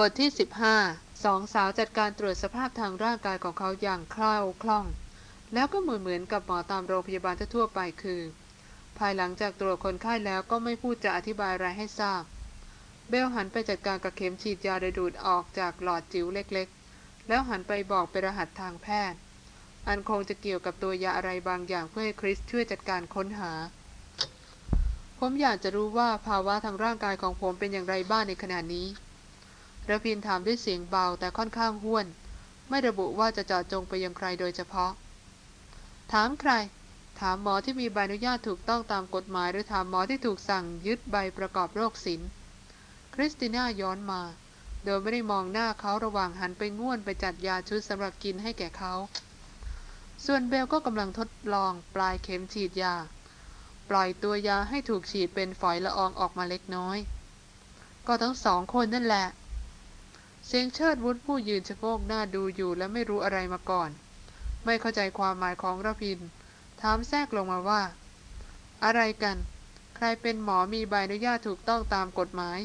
บทที่ 15สองสาวจัดการตรวจสภาพทางร่างกายของเขาอย่างคล่าวคล่อง แล้วก็เหมือนเหมือนกับหมอตามโรงพยาบาลทั่วไปคือ ภายหลังจากตรวจคนไข้แล้วก็ไม่พูดจะอธิบายอะไรให้ทราบ เบลหันไปจัดการกับเข็มฉีดยาโดยดูดออกจากหลอดจิ๋วเล็กๆ แล้วหันไปบอกเป็นรหัสทางแพทย์ อันคงจะเกี่ยวกับตัวยาอะไรบางอย่างเพื่อให้คริสช่วยจัดการค้นหา ผมอยากจะรู้ว่าภาวะทางร่างกายของผมเป็นอย่างไรบ้างในขณะนี้ ระพินถามด้วยเสียงเบาแต่ค่อนข้างห้วน ไม่ระบุว่าจะเจาะจงไปยังใครโดยเฉพาะ ถามใคร ถามหมอที่มีใบอนุญาตถูกต้องตามกฎหมาย หรือถามหมอที่ถูกสั่งยึดใบประกอบโรคศิลป์คริสติน่าย้อนมา โดยไม่ได้มองหน้าเขาระหว่างหันไปง่วนไปจัดยาชุดสำหรับกินให้แก่เขา ส่วนเบลก็กำลังทดลองปลายเข็มฉีดยา ปล่อยตัวยาให้ถูกฉีดเป็นฝอยละอองออกมาเล็กน้อย ก็ทั้งสองคนนั่นแหละ เสียงเชิดวุฒผู้ยืนชะโงกหน้าดูอยู่และไม่รู้อะไรมาก่อน ไม่เข้าใจความหมายของระพิน ถามแทรกลงมาว่า อะไรกัน ใครเป็นหมอมีใบอนุญาตถูกต้องตามกฎหมาย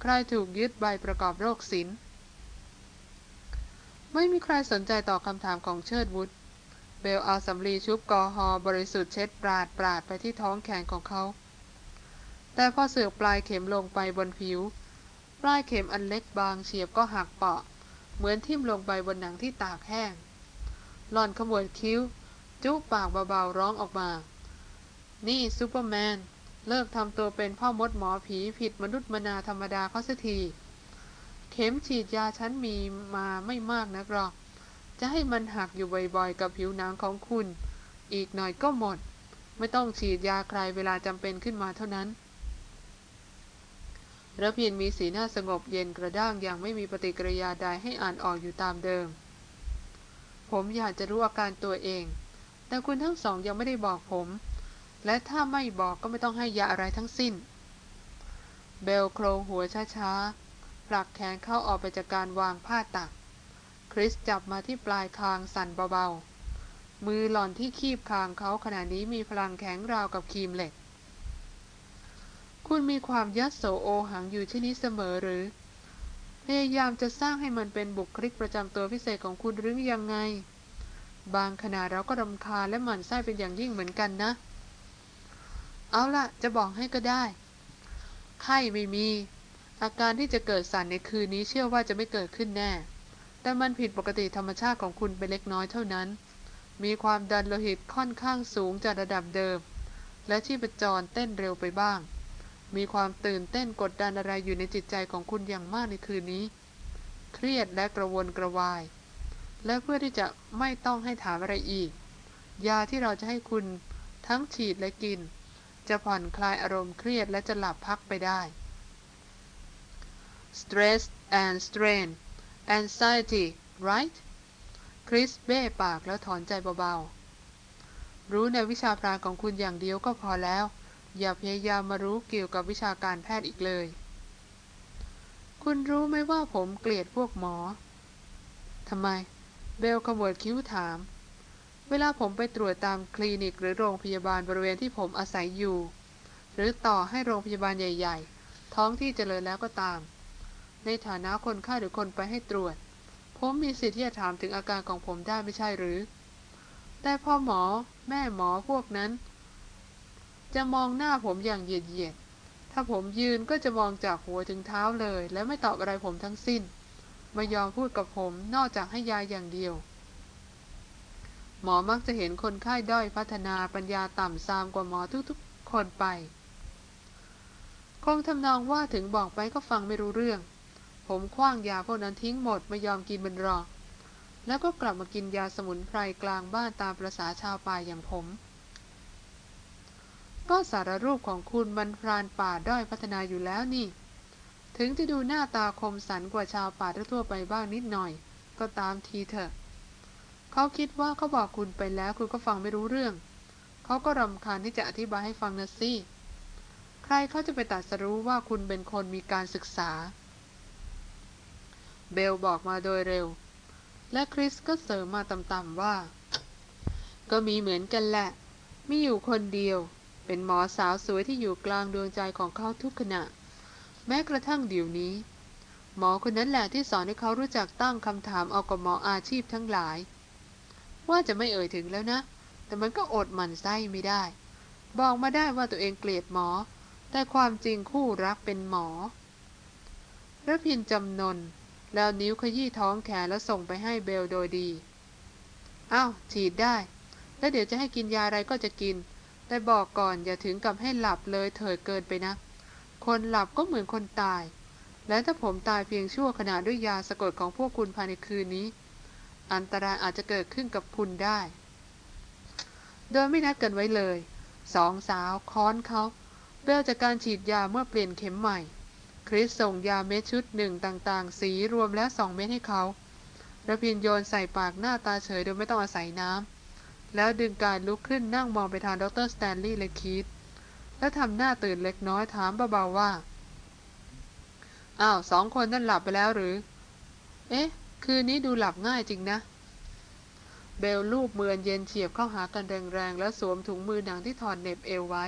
ใครถูกยึดใบประกอบโรคศิลป์ไม่มีใครสนใจต่อคำถามของเชิดวุฒเบลเอาสำลีชุบกอฮอบริสุทธิ์เช็ดปราดปราดไปที่ท้องแขนของเขา แต่พอเสือกปลายเข็มลงไปบนผิว ปลายเข็มอันเล็กบางเฉียบก็หักเปาะ เหมือนทิ่มลงไปบนหนังที่ตากแห้ง หล่อนขมวดคิ้ว จุปากเบาๆร้องออกมา นี่ซูเปอร์แมน เลิกทำตัวเป็นพ่อมดหมอผีผิดมนุษย์มนาธรรมดาเขาสักที เข็มฉีดยาฉันมีมาไม่มากนักหรอก จะให้มันหักอยู่บ่อยๆ กับผิวหนังของคุณ อีกหน่อยก็หมด ไม่ต้องฉีดยาใครเวลาจำเป็นขึ้นมาเท่านั้น ระพินมีสีหน้าสงบเย็นกระด้างอย่างไม่มีปฏิกิริยาใดให้อ่านออกอยู่ตามเดิม ผมอยากจะรู้อาการตัวเอง แต่คุณทั้งสองยังไม่ได้บอกผม และถ้าไม่บอกก็ไม่ต้องให้ยาอะไรทั้งสิ้น เบลโครงหัวช้าๆผลักแขนเข้าออกไปจากการวางผ้าตัก คริสจับมาที่ปลายคางสั่นเบาๆ มือหล่อนที่คีบคางเขาขณะนี้มีพลังแข็งราวกับครีมเหล็ก คุณมีความยัดโสโอหังอยู่ที่นี้เสมอหรือ พยายามจะสร้างให้มันเป็นบุคลิกประจำตัวพิเศษของคุณหรือยังไง บางขณะเราก็รำคาญและหมั่นไส้เป็นอย่างยิ่งเหมือนกันนะ เอาล่ะจะบอกให้ก็ได้ ไข้ไม่มี อาการที่จะเกิดสั่นในคืนนี้เชื่อว่าจะไม่เกิดขึ้นแน่ แต่มันผิดปกติธรรมชาติของคุณไปเล็กน้อยเท่านั้น มีความดันโลหิตค่อนข้างสูงจากระดับเดิม และชีพจรเต้นเร็วไปบ้าง มีความตื่นเต้นกดดันอะไรอยู่ในจิตใจของคุณอย่างมากในคืนนี้ เครียดและกระวนกระวาย และเพื่อที่จะไม่ต้องให้ถามอะไรอีก ยาที่เราจะให้คุณทั้งฉีดและกิน จะผ่อนคลายอารมณ์เครียดและจะหลับพักไปได้ stress and strain anxiety right คริสเบ้ปากแล้วถอนใจเบาๆ รู้ในวิชาพรางของคุณอย่างเดียวก็พอแล้ว อย่าพยายามมารู้เกี่ยวกับวิชาการแพทย์อีกเลย คุณรู้ไหมว่าผมเกลียดพวกหมอทำไม เบลขมวดคิ้วถาม เวลาผมไปตรวจตามคลินิกหรือโรงพยาบาลบริเวณที่ผมอาศัยอยู่ หรือต่อให้โรงพยาบาลใหญ่ ๆ ท้องที่เจริญแล้วก็ตาม ในฐานะคนไข้หรือคนไปให้ตรวจ ผมมีสิทธิ์ที่จะถามถึงอาการของผมได้ไม่ใช่หรือ แต่พ่อหมอ แม่หมอพวกนั้น จะมองหน้าผมอย่างเหยียดเยียด ถ้าผมยืนก็จะมองจากหัวถึงเท้าเลย และไม่ตอบอะไรผมทั้งสิ้น ไม่ยอมพูดกับผมนอกจากให้ยาอย่างเดียว หมอมักจะเห็นคนไข้ด้อยพัฒนาปัญญาต่ำซามกว่าหมอทุกๆ คนไป คงทำนองว่าถึงบอกไปก็ฟังไม่รู้เรื่อง ผมคว้างยาพวกนั้นทิ้งหมดไม่ยอมกินมันรอแล้วก็กลับมากินยาสมุนไพรกลางบ้านตามประษาชาวป่าอย่างผม ก็สารรูปของคุณมันพรานป่าด้อยพัฒนาอยู่แล้วนี่ ถึงจะดูหน้าตาคมสันกว่าชาวป่าทั่วไปบ้างนิดหน่อย ก็ตามทีเถอะ เขาคิดว่าเขาบอกคุณไปแล้วคุณก็ฟังไม่รู้เรื่อง เขาก็รำคาญที่จะอธิบายให้ฟังนะสิใครเขาจะไปตัดสรู้ว่าคุณเป็นคนมีการศึกษา เบลบอกมาโดยเร็ว และคริสก็เสริมมาต่ำๆว่า ก็มีเหมือนกันแหละ มีอยู่คนเดียว เป็นหมอสาวสวยที่อยู่กลางดวงใจของเขาทุกขณะ แม้กระทั่งเดี๋ยวนี้ หมอคนนั้นแหละที่สอนให้เขารู้จักตั้งคำถามเอากับหมออาชีพทั้งหลาย ว่าจะไม่เอ่ยถึงแล้วนะ แต่มันก็อดหมันไส้ไม่ได้ บอกมาได้ว่าตัวเองเกลียดหมอ แต่ความจริงคู่รักเป็นหมอระพินจำนน แล้วนิ้วขยี้ท้องแขนแล้วส่งไปให้เบลโดยดี อ้าวฉีดได้ แล้วเดี๋ยวจะให้กินยาอะไรก็จะกิน แต่บอกก่อนอย่าถึงกับให้หลับเลยเถิดเกินไปนะ คนหลับก็เหมือนคนตาย และถ้าผมตายเพียงชั่วขณะด้วยยาสะกดของพวกคุณภายในคืนนี้ อันตรายอาจจะเกิดขึ้นกับคุณได้ โดยไม่นัดกันไว้เลย สองสาวค้อนเขาเบลจากการฉีดยาเมื่อเปลี่ยนเข็มใหม่ คริสส่งยาเม็ดชุดหนึ่งต่างๆ สีรวมแล้วสองเม็ดให้เขารพินทร์โยนใส่ปากหน้าตาเฉยโดยไม่ต้องอาศัยน้ำ แล้วดึงการลุกขึ้นนั่งมองไปทางดรสแตนลีย์และคีธแล้วทำหน้าตื่นเล็กน้อยถามเบาๆว่า อ้าวสองคนนั่นหลับไปแล้วหรือ เอ๊ะ คืนนี้ดูหลับง่ายจริงนะ เบลลูบมืออันเย็นเฉียบเข้าหากันแรงๆ แล้วสวมถุงมือหนังที่ถอดเหน็บเอวไว้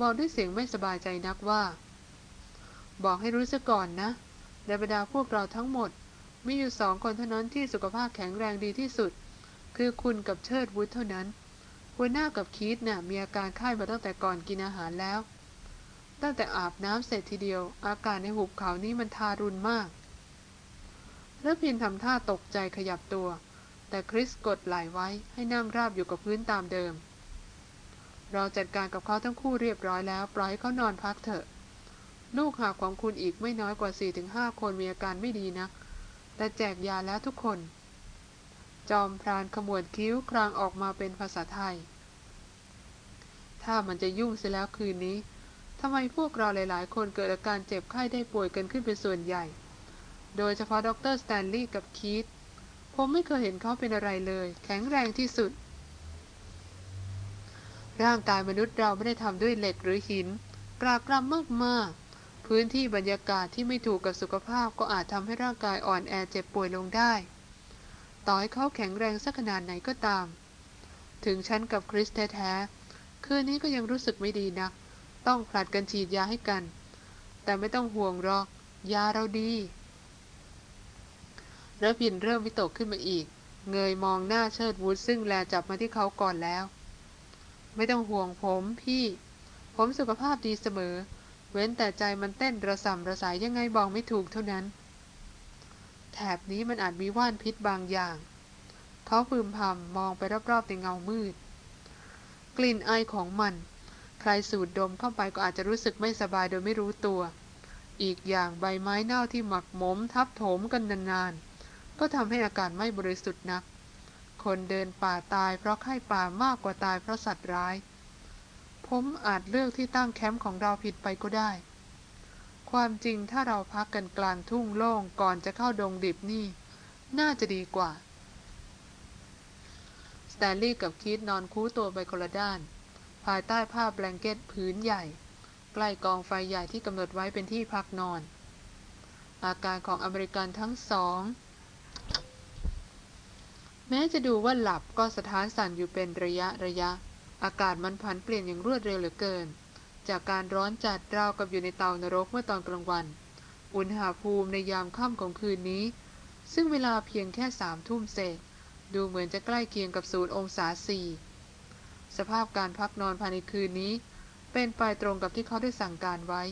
บอกด้วยเสียงไม่สบายใจนักว่า บอกให้รู้ซะก่อนนะในบรรดาพวกเราทั้งหมด มีอยู่สองคนเท่านั้นที่สุขภาพแข็งแรงดีที่สุด คือคุณกับเชิดวุฒเท่านั้น หัวหน้ากับคีตน่ะมีอาการไข้มาตั้งแต่ก่อนกินอาหารแล้ว ตั้งแต่อาบน้ำเสร็จทีเดียว อาการในหุบเขานี้มันทารุณมากเล้วพินทำท่าตกใจขยับตัว แต่คริสกดไหลไว้ให้นั่งราบอยู่กับพื้นตามเดิม เราจัดการกับเขาทั้งคู่เรียบร้อยแล้ว ปล่อยให้เขานอนพักเถอะ ลูกหาของคุณอีกไม่น้อยกว่า4-5คนมีอาการไม่ดีนัก แต่แจกยาแล้วทุกคน จอมพรานขมวดคิ้วครางออกมาเป็นภาษาไทย ถ้ามันจะยุ่งเสียแล้วคืนนี้ทำไมพวกเราหลายๆ คนเกิดอาการเจ็บไข้ได้ป่วยกันขึ้นเป็นส่วนใหญ่ โดยเฉพาะดรสแตนลีย์กับคีตผมไม่เคยเห็นเขาเป็นอะไรเลย แข็งแรงที่สุด ร่างกายมนุษย์เราไม่ได้ทำด้วยเหล็กหรือหิน กรากรำมากๆพื้นที่บรรยากาศที่ไม่ถูกกับสุขภาพก็อาจทำให้ร่างกายอ่อนแอเจ็บป่วยลงได้ ต่อให้เขาแข็งแรงสักขนาดไหนก็ตาม ถึงฉันกับคริสแท้ๆ คืนนี้ก็ยังรู้สึกไม่ดีนักต้องผลัดกันฉีดยาให้กัน แต่ไม่ต้องห่วงหรอก ยาเราดีระพินเริ่มวิตกขึ้นมาอีก เงยมองหน้าเชิดวุฒซึ่งแลจับมาที่เขาก่อนแล้ว ไม่ต้องห่วงผมพี่ ผมสุขภาพดีเสมอ เว้นแต่ใจมันเต้นระสำระสายยังไงบอกไม่ถูกเท่านั้น แถบนี้มันอาจมีว่านพิษบางอย่างเขาพึมพำมองไปรอบๆในเงามืด กลิ่นไอของมัน ใครสูดดมเข้าไปก็อาจจะรู้สึกไม่สบายโดยไม่รู้ตัว อีกอย่างใบไม้เน่าที่หมักหมมทับถมกันนานๆ ก็ทำให้อากาศไม่บริสุทธิ์นัก คนเดินป่าตายเพราะไข้ป่ามากกว่าตายเพราะสัตว์ร้าย ผมอาจเลือกที่ตั้งแคมป์ของเราผิดไปก็ได้ ความจริงถ้าเราพักกันกลางทุ่งโล่งก่อนจะเข้าดงดิบนี่ น่าจะดีกว่า สแตนลีย์กับคิดนอนคู่ตัวไปคนละด้าน ภายใต้ผ้าแบงเก็ตผืนใหญ่ ใกล้กองไฟใหญ่ที่กำหนดไว้เป็นที่พักนอน อาการของอเมริกันทั้งสอง แม้จะดูว่าหลับก็สถานสั่นอยู่เป็นระยะระยะ อากาศมันผันเปลี่ยนอย่างรวดเร็วเหลือเกิน จากการร้อนจัดราวกับอยู่ในเตานรกเมื่อตอนกลางวัน อุณหภูมิในยามค่ำของคืนนี้ ซึ่งเวลาเพียงแค่สามทุ่มเศษ ดูเหมือนจะใกล้เคียงกับศูนย์องศาสี่สภาพการพักนอนภายในคืนนี้ เป็นไปตรงกับที่เขาได้สั่งการไว้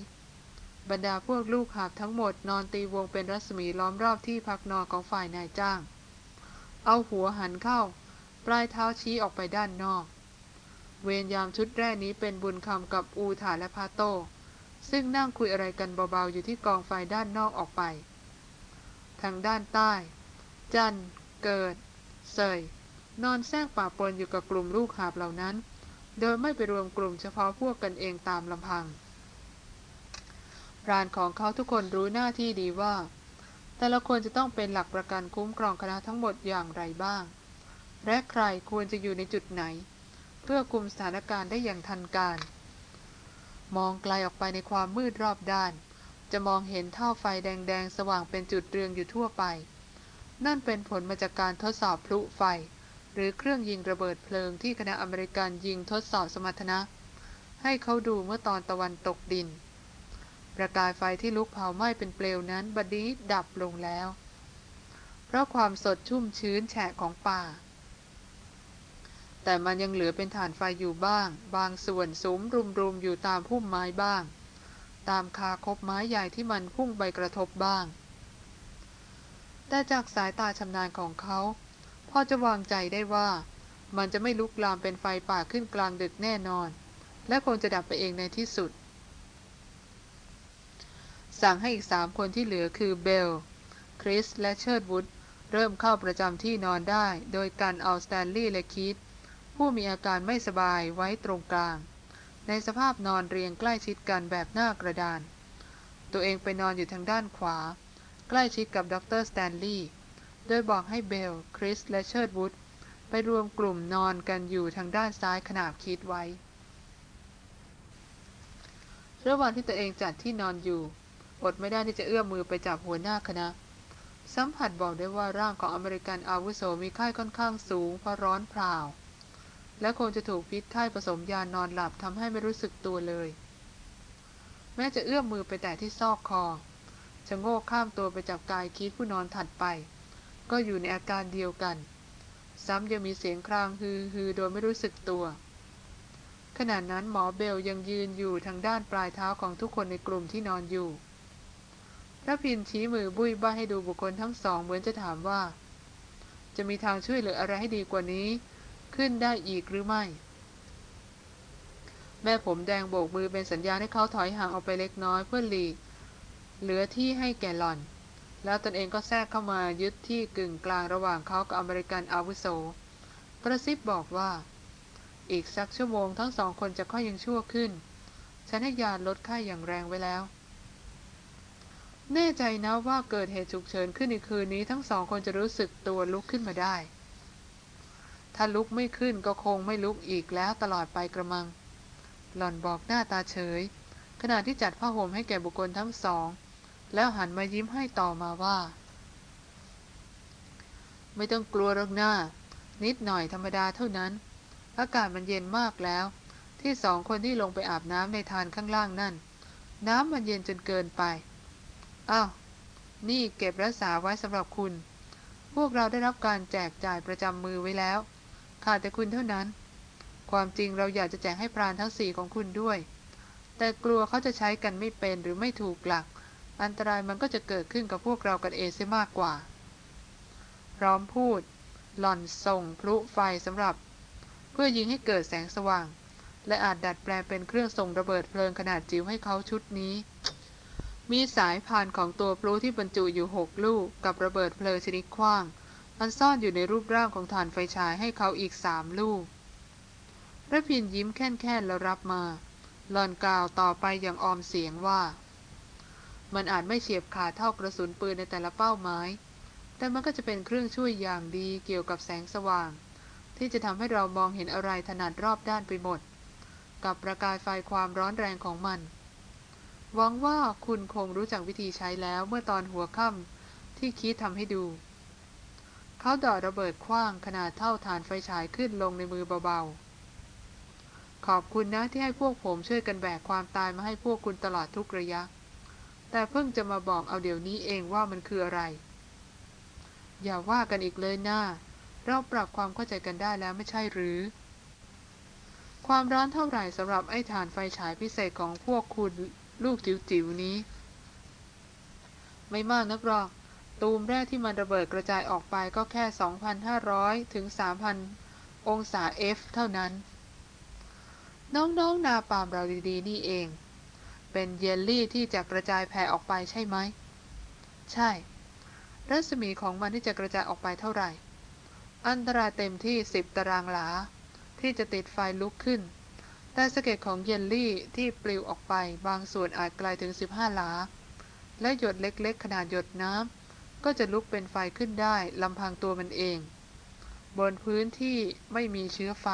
บรรดาพวกลูกหาบทั้งหมดนอนตีวงเป็นรัศมีล้อมรอบที่พักนอนของฝ่ายนายจ้าง เอาหัวหันเข้า ปลายเท้าชี้ออกไปด้านนอก เวรยามชุดแรกนี้เป็นบุญคำกับอูถาและพาโต ซึ่งนั่งคุยอะไรกันเบาๆอยู่ที่กองไฟด้านนอกออกไป ทางด้านใต้ จัน เกิด เซย นอนแทรกป่าปนอยู่กับกลุ่มลูกหาบเหล่านั้น โดยไม่ไปรวมกลุ่มเฉพาะพวกกันเองตามลำพังพรานของเขาทุกคนรู้หน้าที่ดีว่า แต่ละคนจะต้องเป็นหลักประกันคุ้มครองคณะทั้งหมดอย่างไรบ้าง และใครควรจะอยู่ในจุดไหน เพื่อคุมสถานการณ์ได้อย่างทันการ มองไกลออกไปในความมืดรอบด้าน จะมองเห็นเท่าไฟแดงๆ สว่างเป็นจุดเรืองอยู่ทั่วไป นั่นเป็นผลมาจากการทดสอบพลุไฟ หรือเครื่องยิงระเบิดเพลิงที่คณะอเมริกันยิงทดสอบสมรรถนะ ให้เขาดูเมื่อตอนตะวันตกดิน ประกายไฟที่ลุกเผาไหม้เป็นเปลวนั้นบัดนี้ดับลงแล้ว เพราะความสดชุ่มชื้นแฉะของป่า แต่มันยังเหลือเป็นฐานไฟอยู่บ้าง บางส่วนสุมรุมๆอยู่ตามพุ่มไม้บ้าง ตามคาคบไม้ใหญ่ที่มันพุ่งไปกระทบบ้าง แต่จากสายตาชำนาญของเขาพอจะวางใจได้ว่า มันจะไม่ลุกลามเป็นไฟป่าขึ้นกลางดึกแน่นอน และคงจะดับไปเองในที่สุด สั่งให้อีกสามคนที่เหลือคือเบล คริสและเชิดวุฒิเริ่มเข้าประจำที่นอนได้ โดยการเอาสแตนลีย์และคีธ ผู้มีอาการไม่สบายไว้ตรงกลาง ในสภาพนอนเรียงใกล้ชิดกันแบบหน้ากระดาน ตัวเองไปนอนอยู่ทางด้านขวา ใกล้ชิดกับดรสแตนลีย์โดยบอกให้เบล คริส และเชิดวุฒิไปรวมกลุ่มนอนกันอยู่ทางด้านซ้ายขนาบคีธไว้ ระหว่างที่ตัวเองจัดที่นอนอยู่ อดไม่ได้ที่จะเอื้อมมือไปจับหัวหน้าคณะ สัมผัสบอกได้ว่าร่างของอเมริกันอาวุโสมีไข้ค่อนข้างสูงเพราะร้อนเผา และคงจะถูกพิษไข้ผสมยานอนหลับทำให้ไม่รู้สึกตัวเลย แม้จะเอื้อมมือไปแต่ที่ซอกคอชะโงกข้ามตัวไปจับกายคิดผู้นอนถัดไป ก็อยู่ในอาการเดียวกัน ซ้ำยังมีเสียงครางฮือฮือโดยไม่รู้สึกตัว ขณะนั้นหมอเบลยังยืนอยู่ทางด้านปลายเท้าของทุกคนในกลุ่มที่นอนอยู่พระพินชี้มือบุยบ้าให้ดูบุคคลทั้งสองเหมือนจะถามว่า จะมีทางช่วยเหลืออะไรให้ดีกว่านี้ ขึ้นได้อีกหรือไม่ แม่ผมแดงโบกมือเป็นสัญญาณให้เขาถอยห่างออกไปเล็กน้อยเพื่อหลีก เหลือที่ให้แก่หล่อน แล้วตนเองก็แทรกเข้ามายึดที่กึ่งกลางระหว่างเขากับอเมริกันอาวุโส กระซิบบอกว่า อีกสักชั่วโมงทั้งสองคนจะค่อยยังชั่วขึ้น ฉันให้ยาลดไข้อย่างแรงไว้แล้วแน่ใจนะว่าเกิดเหตุฉุกเฉินขึ้นในคืนนี้ทั้งสองคนจะรู้สึกตัวลุกขึ้นมาได้ ถ้าลุกไม่ขึ้นก็คงไม่ลุกอีกแล้วตลอดไปกระมัง หล่อนบอกหน้าตาเฉย ขณะที่จัดผ้าห่มให้แก่บุคคลทั้งสอง แล้วหันมายิ้มให้ต่อมาว่า ไม่ต้องกลัวหรอกหน้า นิดหน่อยธรรมดาเท่านั้น อากาศมันเย็นมากแล้ว ที่สองคนที่ลงไปอาบน้ำในทานข้างล่างนั่น น้ำมันเย็นจนเกินไปอ้าวนี่เก็บรักษาไว้สำหรับคุณ พวกเราได้รับการแจกจ่ายประจำมือไว้แล้ว ขาดแต่คุณเท่านั้น ความจริงเราอยากจะแจกให้พรานทั้งสี่ของคุณด้วย แต่กลัวเขาจะใช้กันไม่เป็นหรือไม่ถูกหลัก อันตรายมันก็จะเกิดขึ้นกับพวกเรากันเองเสียมากกว่า พร้อมพูด หล่อนส่งพลุไฟสำหรับ เพื่อยิงให้เกิดแสงสว่าง และอาจดัดแปลงเป็นเครื่องส่งระเบิดเพลิงขนาดจิ๋วให้เขาชุดนี้มีสายพานของตัวพลุที่บรรจุอยู่หกลูกกับระเบิดเพลิงชนิดขว้าง อันซ่อนอยู่ในรูปร่างของฐานไฟฉายให้เขาอีกสามลูกระพินยิ้มแค่นๆแล้วรับมาหลอนกล่าวต่อไปอย่างออมเสียงว่า มันอาจไม่เฉียบขาดเท่ากระสุนปืนในแต่ละเป้าหมาย แต่มันก็จะเป็นเครื่องช่วยอย่างดีเกี่ยวกับแสงสว่าง ที่จะทำให้เรามองเห็นอะไรถนัดรอบด้านไปหมด กับประกายไฟความร้อนแรงของมันหวังว่าคุณคงรู้จักวิธีใช้แล้วเมื่อตอนหัวค่ำที่คิดทำให้ดู เขาดอดระเบิดคว้างขนาดเท่าฐานไฟฉายขึ้นลงในมือเบาๆ ขอบคุณนะที่ให้พวกผมช่วยกันแบกความตายมาให้พวกคุณตลอดทุกระยะ แต่เพิ่งจะมาบอกเอาเดี๋ยวนี้เองว่ามันคืออะไร อย่าว่ากันอีกเลยหน้า เราปรับความเข้าใจกันได้แล้วไม่ใช่หรือ ความร้อนเท่าไหร่สำหรับไอ้ฐานไฟฉายพิเศษของพวกคุณลูกจิ๋วๆนี้ ไม่มากนักหรอก ตูมแรกที่มันระเบิดกระจายออกไปก็แค่ 2,500 ถึง 3,000 องศา F เท่านั้น น้องๆนนาปามเราดีๆ นี่เอง เป็นเยลลี่ที่จะกระจายแผ่ออกไปใช่ไหม ใช่ รัศมีของมันที่จะกระจายออกไปเท่าไหร่ อันตรายเต็มที่ 10 ตารางหลา ที่จะติดไฟลุกขึ้น แต่สะเก็ดของเยลลี่ที่ปลิวออกไปบางส่วนอาจไกลถึง 15 หลา และหยดเล็กๆ ขนาดหยดน้ำ ก็จะลุกเป็นไฟขึ้นได้ลำพังตัวมันเอง บนพื้นที่ไม่มีเชื้อไฟ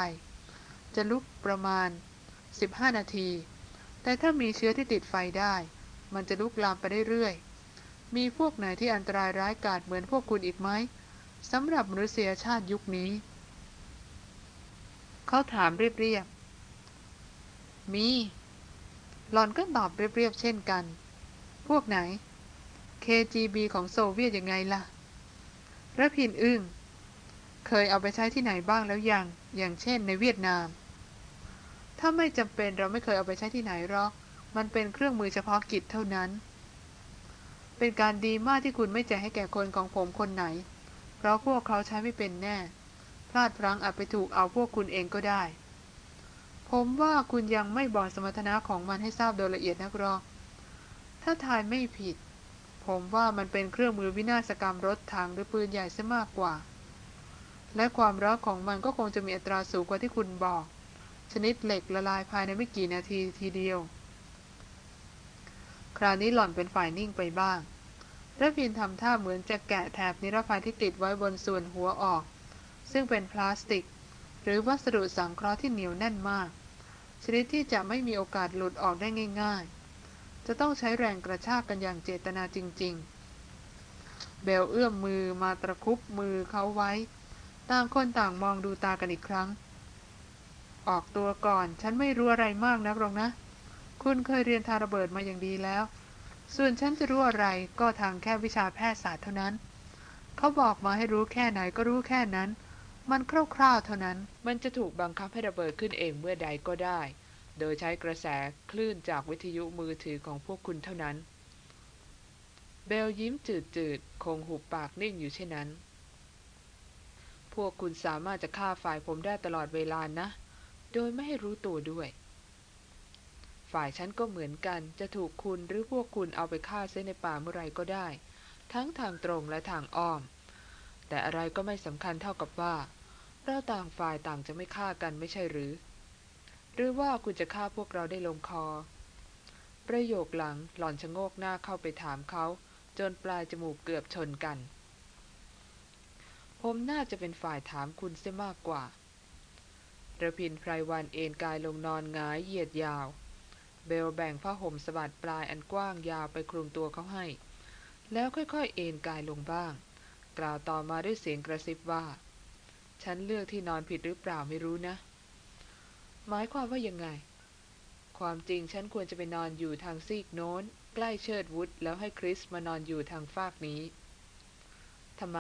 จะลุกประมาณ 15 นาที แต่ถ้ามีเชื้อที่ติดไฟได้ มันจะลุกลามไปได้เรื่อยมีพวกไหนที่อันตรายร้ายกาจเหมือนพวกคุณอีกไหมสำหรับมนุษยชาติยุคนี้ เขาถามเรียบๆมีหลอนก็ตอบเรียบๆเช่นกัน พวกไหน KGB ของโซเวียตยังไงล่ะระพินอึง้ง เคยเอาไปใช้ที่ไหนบ้างแล้วยัง อย่างเช่นในเวียดนาม ถ้าไม่จำเป็นเราไม่เคยเอาไปใช้ที่ไหนหรอก มันเป็นเครื่องมือเฉพาะกิจเท่านั้น เป็นการดีมากที่คุณไม่แจกให้แก่คนของผมคนไหน เพราะพวกเขาใช้ไม่เป็นแน่ พลาดพลั้งอาจไปถูกเอาพวกคุณเองก็ได้ ผมว่าคุณยังไม่บอกสมรรถนะของมันให้ทราบโดยละเอียดนักหรอก ถ้าทายไม่ผิด ผมว่ามันเป็นเครื่องมือวินาศกรรมรถถังหรือปืนใหญ่ซะมากกว่า และความร้อนของมันก็คงจะมีอัตราสูงกว่าที่คุณบอก ชนิดเหล็กละลายภายในไม่กี่นาทีทีเดียว คราวนี้หล่อนเป็นฝ่ายนิ่งไปบ้างระพินทำท่าเหมือนจะแกะแถบนิรภัยที่ติดไว้บนส่วนหัวออก ซึ่งเป็นพลาสติก หรือวัสดุสังเคราะห์ที่เหนียวแน่นมาก ชนิดที่จะไม่มีโอกาสหลุดออกได้ง่ายๆ จะต้องใช้แรงกระชากกันอย่างเจตนาจริง ๆ เบลเอื้อมมือมาตะคุบมือเขาไว้ ต่างคนต่างมองดูตากันอีกครั้ง ออกตัวก่อน ฉันไม่รู้อะไรมากนักหรอกนะ คุณเคยเรียนทาระเบิดมาอย่างดีแล้ว ส่วนฉันจะรู้อะไรก็ทางแค่วิชาแพทยศาสตร์เท่านั้น เขาบอกมาให้รู้แค่ไหนก็รู้แค่นั้น มันคร่าวๆเท่านั้น มันจะถูกบังคับให้ระเบิดขึ้นเองเมื่อใดก็ได้ โดยใช้กระแสคลื่นจากวิทยุมือถือของพวกคุณเท่านั้น เบลยิ้มจืดๆ คงหุบปากนิ่งอยู่เช่นนั้น พวกคุณสามารถจะฆ่าฝ่ายผมได้ตลอดเวลานะ โดยไม่ให้รู้ตัวด้วย ฝ่ายฉันก็เหมือนกัน จะถูกคุณหรือพวกคุณเอาไปฆ่าเส้นในป่าเมื่อไรก็ได้ ทั้งทางตรงและทางอ้อม แต่อะไรก็ไม่สำคัญเท่ากับว่า เราต่างฝ่ายต่างจะไม่ฆ่ากันไม่ใช่หรือ หรือว่าคุณจะฆ่าพวกเราได้ลงคอ ประโยคหลังหล่อนชะโงกหน้าเข้าไปถามเขา จนปลายจมูกเกือบชนกัน ผมน่าจะเป็นฝ่ายถามคุณเสียมากกว่าระพินไพรวันเอนกายลงนอนงายเหยียดยาว เบลแบ่งผ้าห่มสะบัดปลายอันกว้างยาวไปคลุมตัวเขาให้ แล้วค่อยๆ เอนกายลงบ้าง กล่าวต่อมาด้วยเสียงกระซิบว่า ฉันเลือกที่นอนผิดหรือเปล่าไม่รู้นะ หมายความว่ายังไง ความจริงฉันควรจะไปนอนอยู่ทางซีกโน้น ใกล้เชิดวุฒแล้วให้คริสมานอนอยู่ทางฟากนี้ทำไม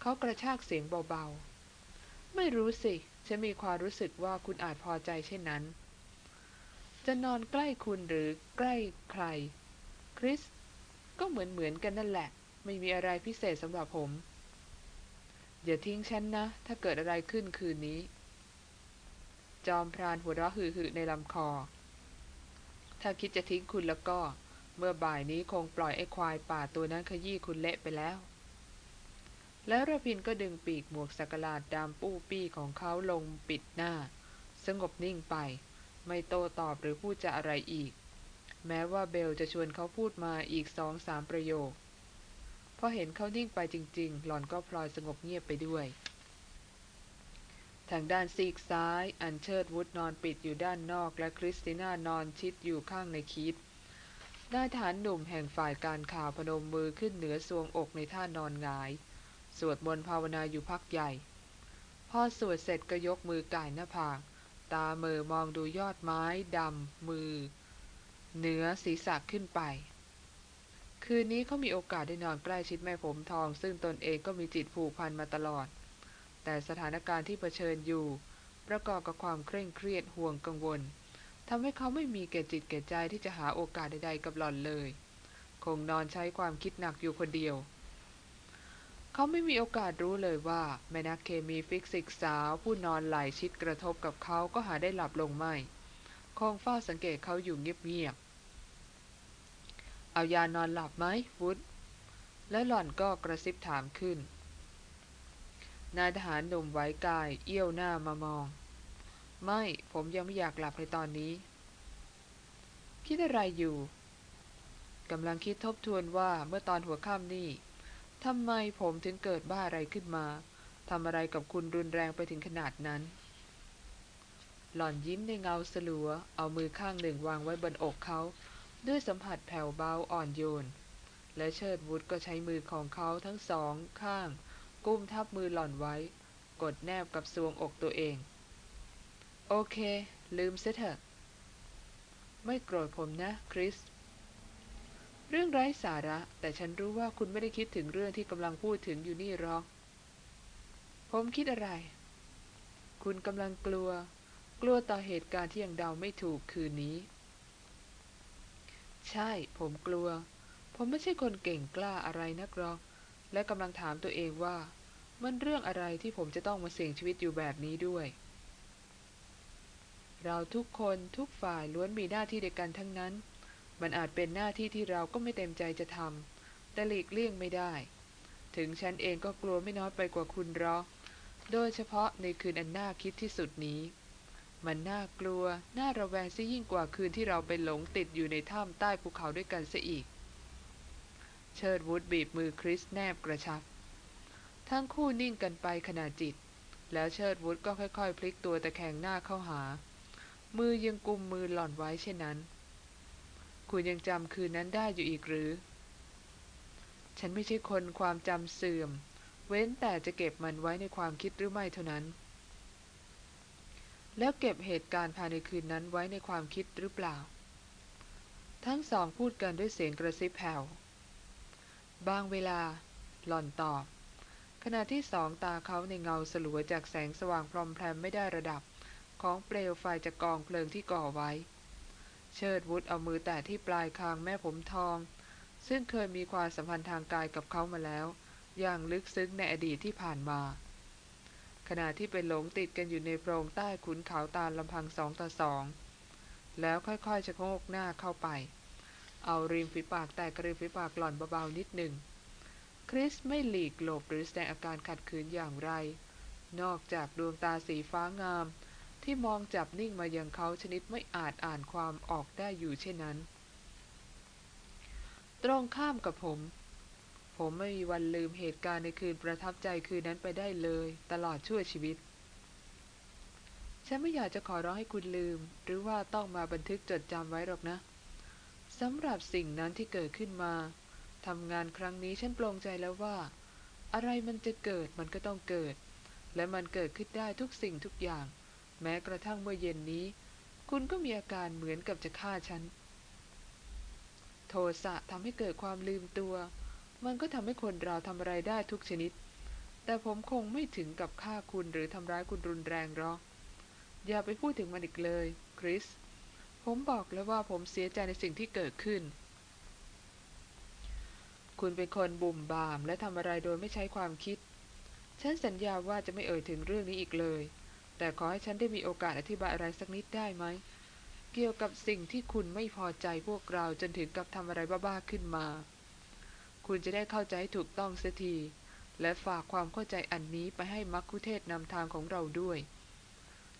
เขากระชากเสียงเบาๆ ไม่รู้สิ ฉันมีความรู้สึกว่าคุณอาจพอใจเช่นนั้น จะนอนใกล้คุณหรือใกล้ใคร คริส ก็เหมือนเหมือนกันนั่นแหละ ไม่มีอะไรพิเศษสำหรับผม อย่าทิ้งฉันนะ ถ้าเกิดอะไรขึ้นคืนนี้ จอมพรานหัวเราะหึ่ๆในลำคอ ถ้าคิดจะทิ้งคุณแล้วก็ เมื่อบ่ายนี้คงปล่อยไอ้ควายป่าตัวนั้นขยี้คุณเละไปแล้ว แล้วระพินก็ดึงปีกหมวกสักลาดดำปู้ปี้ของเขาลงปิดหน้า สงบนิ่งไป ไม่โตตอบหรือพูดจะอะไรอีก แม้ว่าเบลจะชวนเขาพูดมาอีกสองสามประโยคพอเห็นเขานิ่งไปจริง ๆ หล่อนก็พลอยสงบเงียบไปด้วย ทางด้านซีกซ้าย อันเชิดวุฒนอนปิดอยู่ด้านนอก และคริสติน่านอนชิดอยู่ข้างในคิดนายฐานหนุ่มแห่งฝ่ายการข่าวพนมมือขึ้นเหนือสวงอกในท่านอนงาย สวดมนต์ภาวนาอยู่พักใหญ่ พอสวดเสร็จก็ยกมือก่ายหน้าผาก ตาเมอมองดูยอดไม้ดำมือ เหนือศีรษะขึ้นไป คืนนี้เขามีโอกาสได้นอนใกล้ชิดแม่ผมทอง ซึ่งตนเองก็มีจิตผูกพันมาตลอด แต่สถานการณ์ที่เผชิญอยู่ ประกอบกับความเคร่งเครียดห่วงกังวลทำให้เขาไม่มีแก่จิตแก่ใจที่จะหาโอกาสใดๆกับหล่อนเลย คงนอนใช้ความคิดหนักอยู่คนเดียว เขาไม่มีโอกาสรู้เลยว่าแม่นักเคมีฟิสิกสาว ผู้นอนไหลชิดกระทบกับเขาก็หาได้หลับลงไม่คงเฝ้าสังเกตเขาอยู่เงียบๆเอายานอนหลับไหมฟุตและหล่อนก็กระซิบถามขึ้น นายทหารหนุ่มไว้กายเอี้ยวหน้ามามอง ไม่ผมยังไม่อยากหลับในตอนนี้ คิดอะไรอยู่กำลังคิดทบทวนว่าเมื่อตอนหัวค่ำนี่ทำไมผมถึงเกิดบ้าอะไรขึ้นมาทำอะไรกับคุณรุนแรงไปถึงขนาดนั้น หล่อนยิ้มในเงาสลัว เอามือข้างหนึ่งวางไว้บนอกเขา ด้วยสัมผัสแผ่วเบาอ่อนโยน และเชิดวุฒก็ใช้มือของเขาทั้งสองข้าง กุ้มทับมือหล่อนไว้ กดแนบกับซวงอกตัวเอง โอเค ลืมเสียเถอะ ไม่โกรธผมนะ คริส เรื่องไร้สาระ แต่ฉันรู้ว่าคุณไม่ได้คิดถึงเรื่องที่กำลังพูดถึงอยู่นี่หรอก ผมคิดอะไร คุณกำลังกลัว กลัวต่อเหตุการณ์ที่ยังเดาไม่ถูกคืนนี้ ใช่ ผมกลัว ผมไม่ใช่คนเก่งกล้าอะไรนักหรอก และกำลังถามตัวเองว่า มันเรื่องอะไรที่ผมจะต้องมาเสี่ยงชีวิตอยู่แบบนี้ด้วย เราทุกคนทุกฝ่ายล้วนมีหน้าที่เดียวกันทั้งนั้น มันอาจเป็นหน้าที่ที่เราก็ไม่เต็มใจจะทำแต่หลีกเลี่ยงไม่ได้ ถึงฉันเองก็กลัวไม่น้อยไปกว่าคุณหรอกโดยเฉพาะในคืนอันน่าคิดที่สุดนี้ มันน่ากลัว น่าระแวงซะยิ่งกว่าคืนที่เราไปหลงติดอยู่ในถ้ำใต้ภูเขาด้วยกันซะอีก เชิดวูดบีบมือคริสแนบกระชับ ทั้งคู่นิ่งกันไปขณะจิต แล้วเชิดวูดก็ค่อยๆ พลิกตัวตะแคงหน้าเข้าหา มือยังกุมมือหล่อนไว้เช่นนั้น คุณยังจำคืนนั้นได้อยู่อีกหรือ ฉันไม่ใช่คนความจำเสื่อม เว้นแต่จะเก็บมันไว้ในความคิดหรือไม่เท่านั้น แล้วเก็บเหตุการณ์ภายในคืนนั้นไว้ในความคิดหรือเปล่าทั้งสองพูดกันด้วยเสียงกระซิบแผ่ว บางเวลา หล่อนตอบ ขณะที่สองตาเขาในเงาสลัวจากแสงสว่างพรอมแพรมไม่ได้ระดับ ของเปลวไฟจากกองเพลิงที่ก่อไว้ เชิดวุฒเอามือแตะที่ปลายคางแม่ผมทอง ซึ่งเคยมีความสัมพันธ์ทางกายกับเขามาแล้ว อย่างลึกซึ้งในอดีตที่ผ่านมา ขณะที่ไปหลงติดกันอยู่ในโพรงใต้ขุนเขาตาลำพังสองต่อสองแล้วค่อยๆชะโงกหน้าเข้าไป เอาริมฝีปากแตกกระริมฝีปากหล่อนเบาๆนิดหนึ่ง คริสไม่หลีกหลบหรือแสดงอาการขัดขืนอย่างไร นอกจากดวงตาสีฟ้างาม ที่มองจับนิ่งมายังเขาชนิดไม่อาจอ่านความออกได้อยู่เช่นนั้น ตรงข้ามกับผม ผมไม่มีวันลืมเหตุการณ์ในคืนประทับใจคืนนั้นไปได้เลย ตลอดชั่วชีวิตฉันไม่อยากจะขอร้องให้คุณลืม หรือว่าต้องมาบันทึกจดจำไว้หรอกนะ สำหรับสิ่งนั้นที่เกิดขึ้นมาทำงานครั้งนี้ฉันปลงใจแล้วว่า อะไรมันจะเกิดมันก็ต้องเกิด และมันเกิดขึ้นได้ทุกสิ่งทุกอย่าง แม้กระทั่งเมื่อเย็นนี้ คุณก็มีอาการเหมือนกับจะฆ่าฉัน โทสะทำให้เกิดความลืมตัว มันก็ทำให้คนเราทำอะไรได้ทุกชนิด แต่ผมคงไม่ถึงกับฆ่าคุณหรือทำร้ายคุณรุนแรงหรอกอย่าไปพูดถึงมันอีกเลย คริส ผมบอกแล้วว่าผมเสียใจในสิ่งที่เกิดขึ้น คุณเป็นคนบุ่มบามและทำอะไรโดยไม่ใช้ความคิด ฉันสัญญาว่าจะไม่เอ่ยถึงเรื่องนี้อีกเลย แต่ขอให้ฉันได้มีโอกาสอธิบายอะไรสักนิดได้ไหม เกี่ยวกับสิ่งที่คุณไม่พอใจพวกเราจนถึงกับทำอะไรบ้าๆขึ้นมา คุณจะได้เข้าใจใถูกต้องเสียทีและฝากความเข้าใจอันนี้ไปให้มักคุเทศนำทางของเราด้วย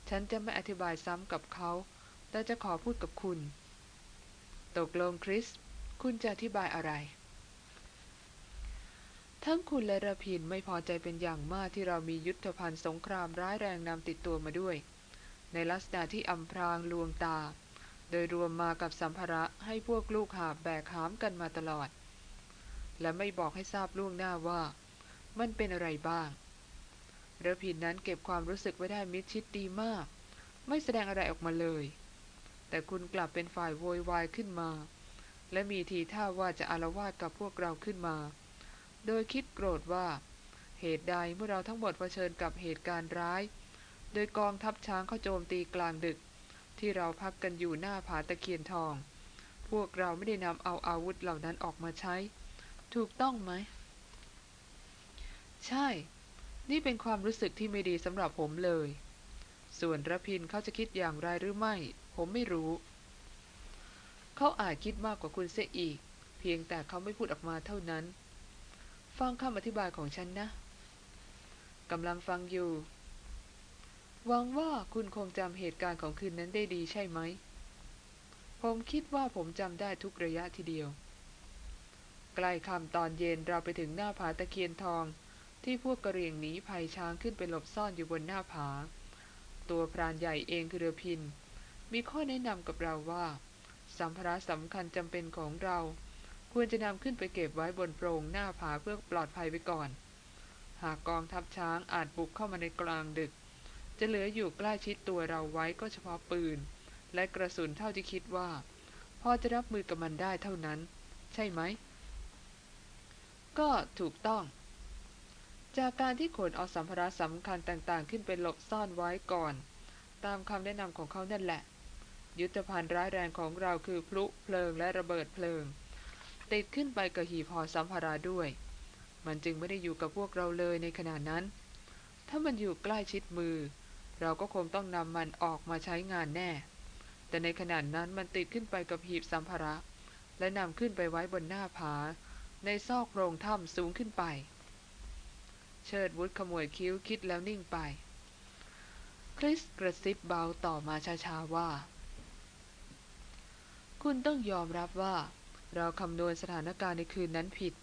ฉันจะไม่อธิบายซ้ำกับเขา แต่จะขอพูดกับคุณ ตกลงคริส คุณจะอธิบายอะไร ทั้งคุณและระพินไม่พอใจเป็นอย่างมากที่เรามียุทธภัณฑ์สงครามร้ายแรงนำติดตัวมาด้วย ในลักษณะที่อำพรางลวงตา โดยรวมมากับสัมภาระให้พวกลูกหาแบกหามกันมาตลอด และไม่บอกให้ทราบล่วงหน้าว่า มันเป็นอะไรบ้างระพินนั้นเก็บความรู้สึกไว้ได้มิดชิดดีมาก ไม่แสดงอะไรออกมาเลย แต่คุณกลับเป็นฝ่ายโวยวายขึ้นมา และมีทีท่าว่าจะอารวาสกับพวกเราขึ้นมา โดยคิดโกรธว่า เหตุใดเมื่อเราทั้งหมดเผชิญกับเหตุการณ์ร้าย โดยกองทัพช้างเข้าโจมตีกลางดึก ที่เราพักกันอยู่หน้าผาตะเคียนทอง พวกเราไม่ได้นำเอาอาวุธเหล่านั้นออกมาใช้ ถูกต้องไหม ใช่ นี่เป็นความรู้สึกที่ไม่ดีสำหรับผมเลย ส่วนระพินเขาจะคิดอย่างไรหรือไม่ ผมไม่รู้ เขาอาจคิดมากกว่าคุณเสียอีก เพียงแต่เขาไม่พูดออกมาเท่านั้น ฟังคำอธิบายของฉันนะกำลังฟังอยู่ หวังว่าคุณคงจำเหตุการณ์ของคืนนั้นได้ดีใช่ไหม ผมคิดว่าผมจำได้ทุกระยะทีเดียว ใกล้ค่ำตอนเย็นเราไปถึงหน้าผาตะเคียนทองที่พวกกระเรียงหนีภัยช้างขึ้นไปหลบซ่อนอยู่บนหน้าผา ตัวพรานใหญ่เองคือเรือพิน มีข้อแนะนำกับเราว่า สัมภาระสำคัญจำเป็นของเรา ควรจะนำขึ้นไปเก็บไว้บนโปรงหน้าผาเพื่อปลอดภัยไว้ก่อน หากกองทัพช้างอาจบุกเข้ามาในกลางดึก จะเหลืออยู่ใกล้ชิดตัวเราไว้ก็เฉพาะปืน และกระสุนเท่าที่คิดว่า พอจะรับมือกับมันได้เท่านั้น ใช่ไหม ก็ถูกต้องจากการที่ขนเอาสัมภาระสำคัญต่างๆ ขึ้นไปหลบซ่อนไว้ก่อน ตามคำแนะนำของเขานั่นแหละ ยุทธภัณฑ์ร้ายแรงของเราคือพลุเพลิงและระเบิดเพลิง ติดขึ้นไปกับหีบห่อสัมภาระด้วย มันจึงไม่ได้อยู่กับพวกเราเลยในขณะนั้น ถ้ามันอยู่ใกล้ชิดมือ เราก็คงต้องนำมันออกมาใช้งานแน่ แต่ในขณะนั้นมันติดขึ้นไปกับหีบสัมภาระ และนำขึ้นไปไว้บนหน้าผา ในซอกโพรงถ้ำสูงขึ้นไป เชิดวุฒขมวดคิ้วคิดแล้วนิ่งไป คริสกระซิบเบาต่อมาช้าๆว่า คุณต้องยอมรับว่า เราคำนวณสถานการณ์ในคืนนั้นผิด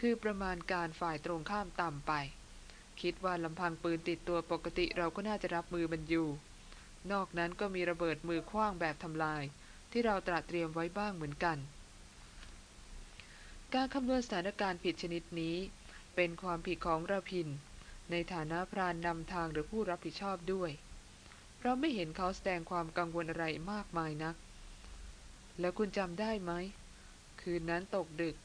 คือประมาณการฝ่ายตรงข้ามต่ำไป คิดว่าลำพังปืนติดตัวปกติเราก็น่าจะรับมือมันอยู่ นอกนั้นก็มีระเบิดมือคว้างแบบทำลาย ที่เราตระเตรียมไว้บ้างเหมือนกัน การคำนวณสถานการณ์ผิดชนิดนี้ เป็นความผิดของระพิน ในฐานะพรานนำทางหรือผู้รับผิดชอบด้วย เราไม่เห็นเขาแสดงความกังวลอะไรมากมายนัก แล้วคุณจำได้ไหม คืนนั้นตกดึก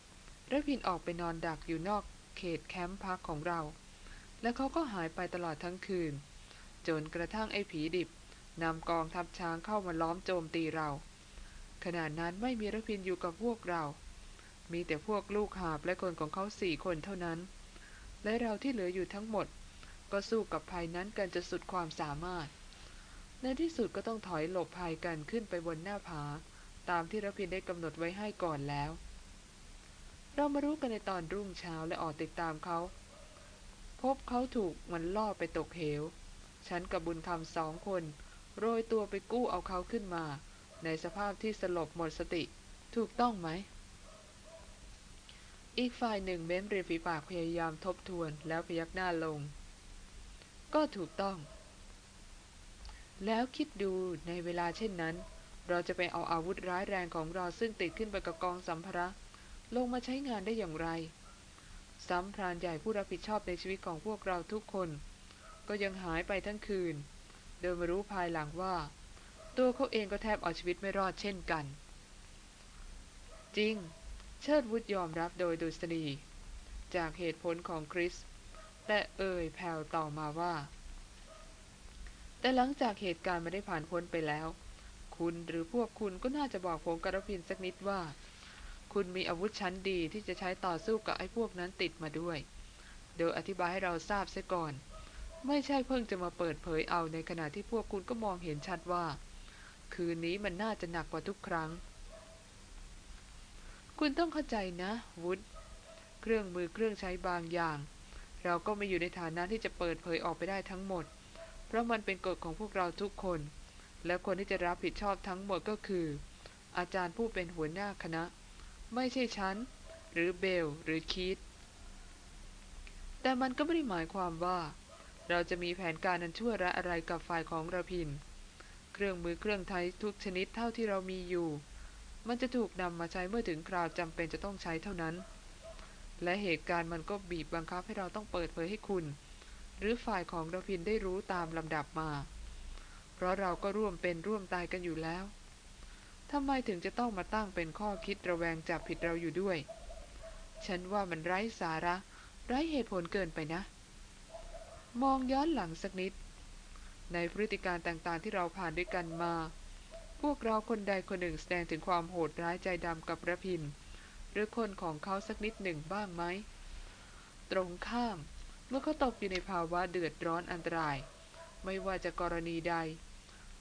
ระพินออกไปนอนดักอยู่นอกเขตแคมป์พักของเรา แล้วเขาก็หายไปตลอดทั้งคืน จนกระทั่งไอ้ผีดิบนำกองทัพช้างเข้ามาล้อมโจมตีเรา ขณะนั้นไม่มีระพินอยู่กับพวกเรา มีแต่พวกลูกหาบและคนของเขาสี่คนเท่านั้น และเราที่เหลืออยู่ทั้งหมด ก็สู้กับภัยนั้นกันจนสุดความสามารถ ในที่สุดก็ต้องถอยหลบภัยกันขึ้นไปบนหน้าผา ตามที่รพินได้กำหนดไว้ให้ก่อนแล้ว เรามารู้กันในตอนรุ่งเช้าและออกติดตามเขา พบเขาถูกมันล่อไปตกเหว ฉันกับบุญคำสองคน โรยตัวไปกู้เอาเขาขึ้นมา ในสภาพที่สลบหมดสติ ถูกต้องไหม อีกฝ่ายหนึ่งเม้มริมฝีปากพยายามทบทวนแล้วพยักหน้าลง ก็ถูกต้องแล้วคิดดูในเวลาเช่นนั้น เราจะไปเอาอาวุธร้ายแรงของเราซึ่งติดขึ้นไปกับกองสัมภาระลงมาใช้งานได้อย่างไร ซ้ำพรานใหญ่ผู้รับผิดชอบในชีวิตของพวกเราทุกคน ก็ยังหายไปทั้งคืน โดยมารู้ภายหลังว่า ตัวเขาเองก็แทบเอาชีวิตไม่รอดเช่นกัน จริง เชิดวุฒยอมรับโดยดุษฎีจากเหตุผลของคริสแต่เอ่ยแผ่วต่อมาว่า แต่หลังจากเหตุการณ์ไม่ได้ผ่านพ้นไปแล้ว คุณหรือพวกคุณก็น่าจะบอกผมกระพินสักนิดว่า คุณมีอาวุธชั้นดีที่จะใช้ต่อสู้กับไอ้พวกนั้นติดมาด้วย โดยอธิบายให้เราทราบเสียก่อน ไม่ใช่เพิ่งจะมาเปิดเผยเอาในขณะที่พวกคุณก็มองเห็นชัดว่า คืนนี้มันน่าจะหนักกว่าทุกครั้ง คุณต้องเข้าใจนะวุฒเครื่องมือเครื่องใช้บางอย่าง เราก็ไม่อยู่ในฐานะที่จะเปิดเผยออกไปได้ทั้งหมด เพราะมันเป็นกฎของพวกเราทุกคน และคนที่จะรับผิดชอบทั้งหมดก็คือ อาจารย์ผู้เป็นหัวหน้าคณะ ไม่ใช่ฉัน หรือเบล หรือคีตแต่มันก็ไม่ได้หมายความว่า เราจะมีแผนการนันชั่วระอะไรกับฝ่ายของระพิน เครื่องมือเครื่องไทยทุกชนิดเท่าที่เรามีอยู่ มันจะถูกนำมาใช้เมื่อถึงคราวจำเป็นจะต้องใช้เท่านั้น และเหตุการณ์มันก็บีบบังคับให้เราต้องเปิดเผยให้คุณ หรือฝ่ายของระพินได้รู้ตามลำดับมา ราะเราก็ร่วมเป็นร่วมตายกันอยู่แล้วทำไมถึงจะต้องมาตั้งเป็นข้อคิดระแวงจับผิดเราอยู่ด้วย ฉันว่ามันไร้สาระ ไร้เหตุผลเกินไปนะ มองย้อนหลังสักนิด ในพฤติการต่างๆที่เราผ่านด้วยกันมา พวกเราคนใดคนหนึ่งแสดงถึงความโหดร้ายใจดำกับระพินหรือคนของเขาสักนิดหนึ่งบ้างไหม ตรงข้าม เมื่อเขาตกอยู่ในภาวะเดือดร้อนอันตราย ไม่ว่าจะกรณีใด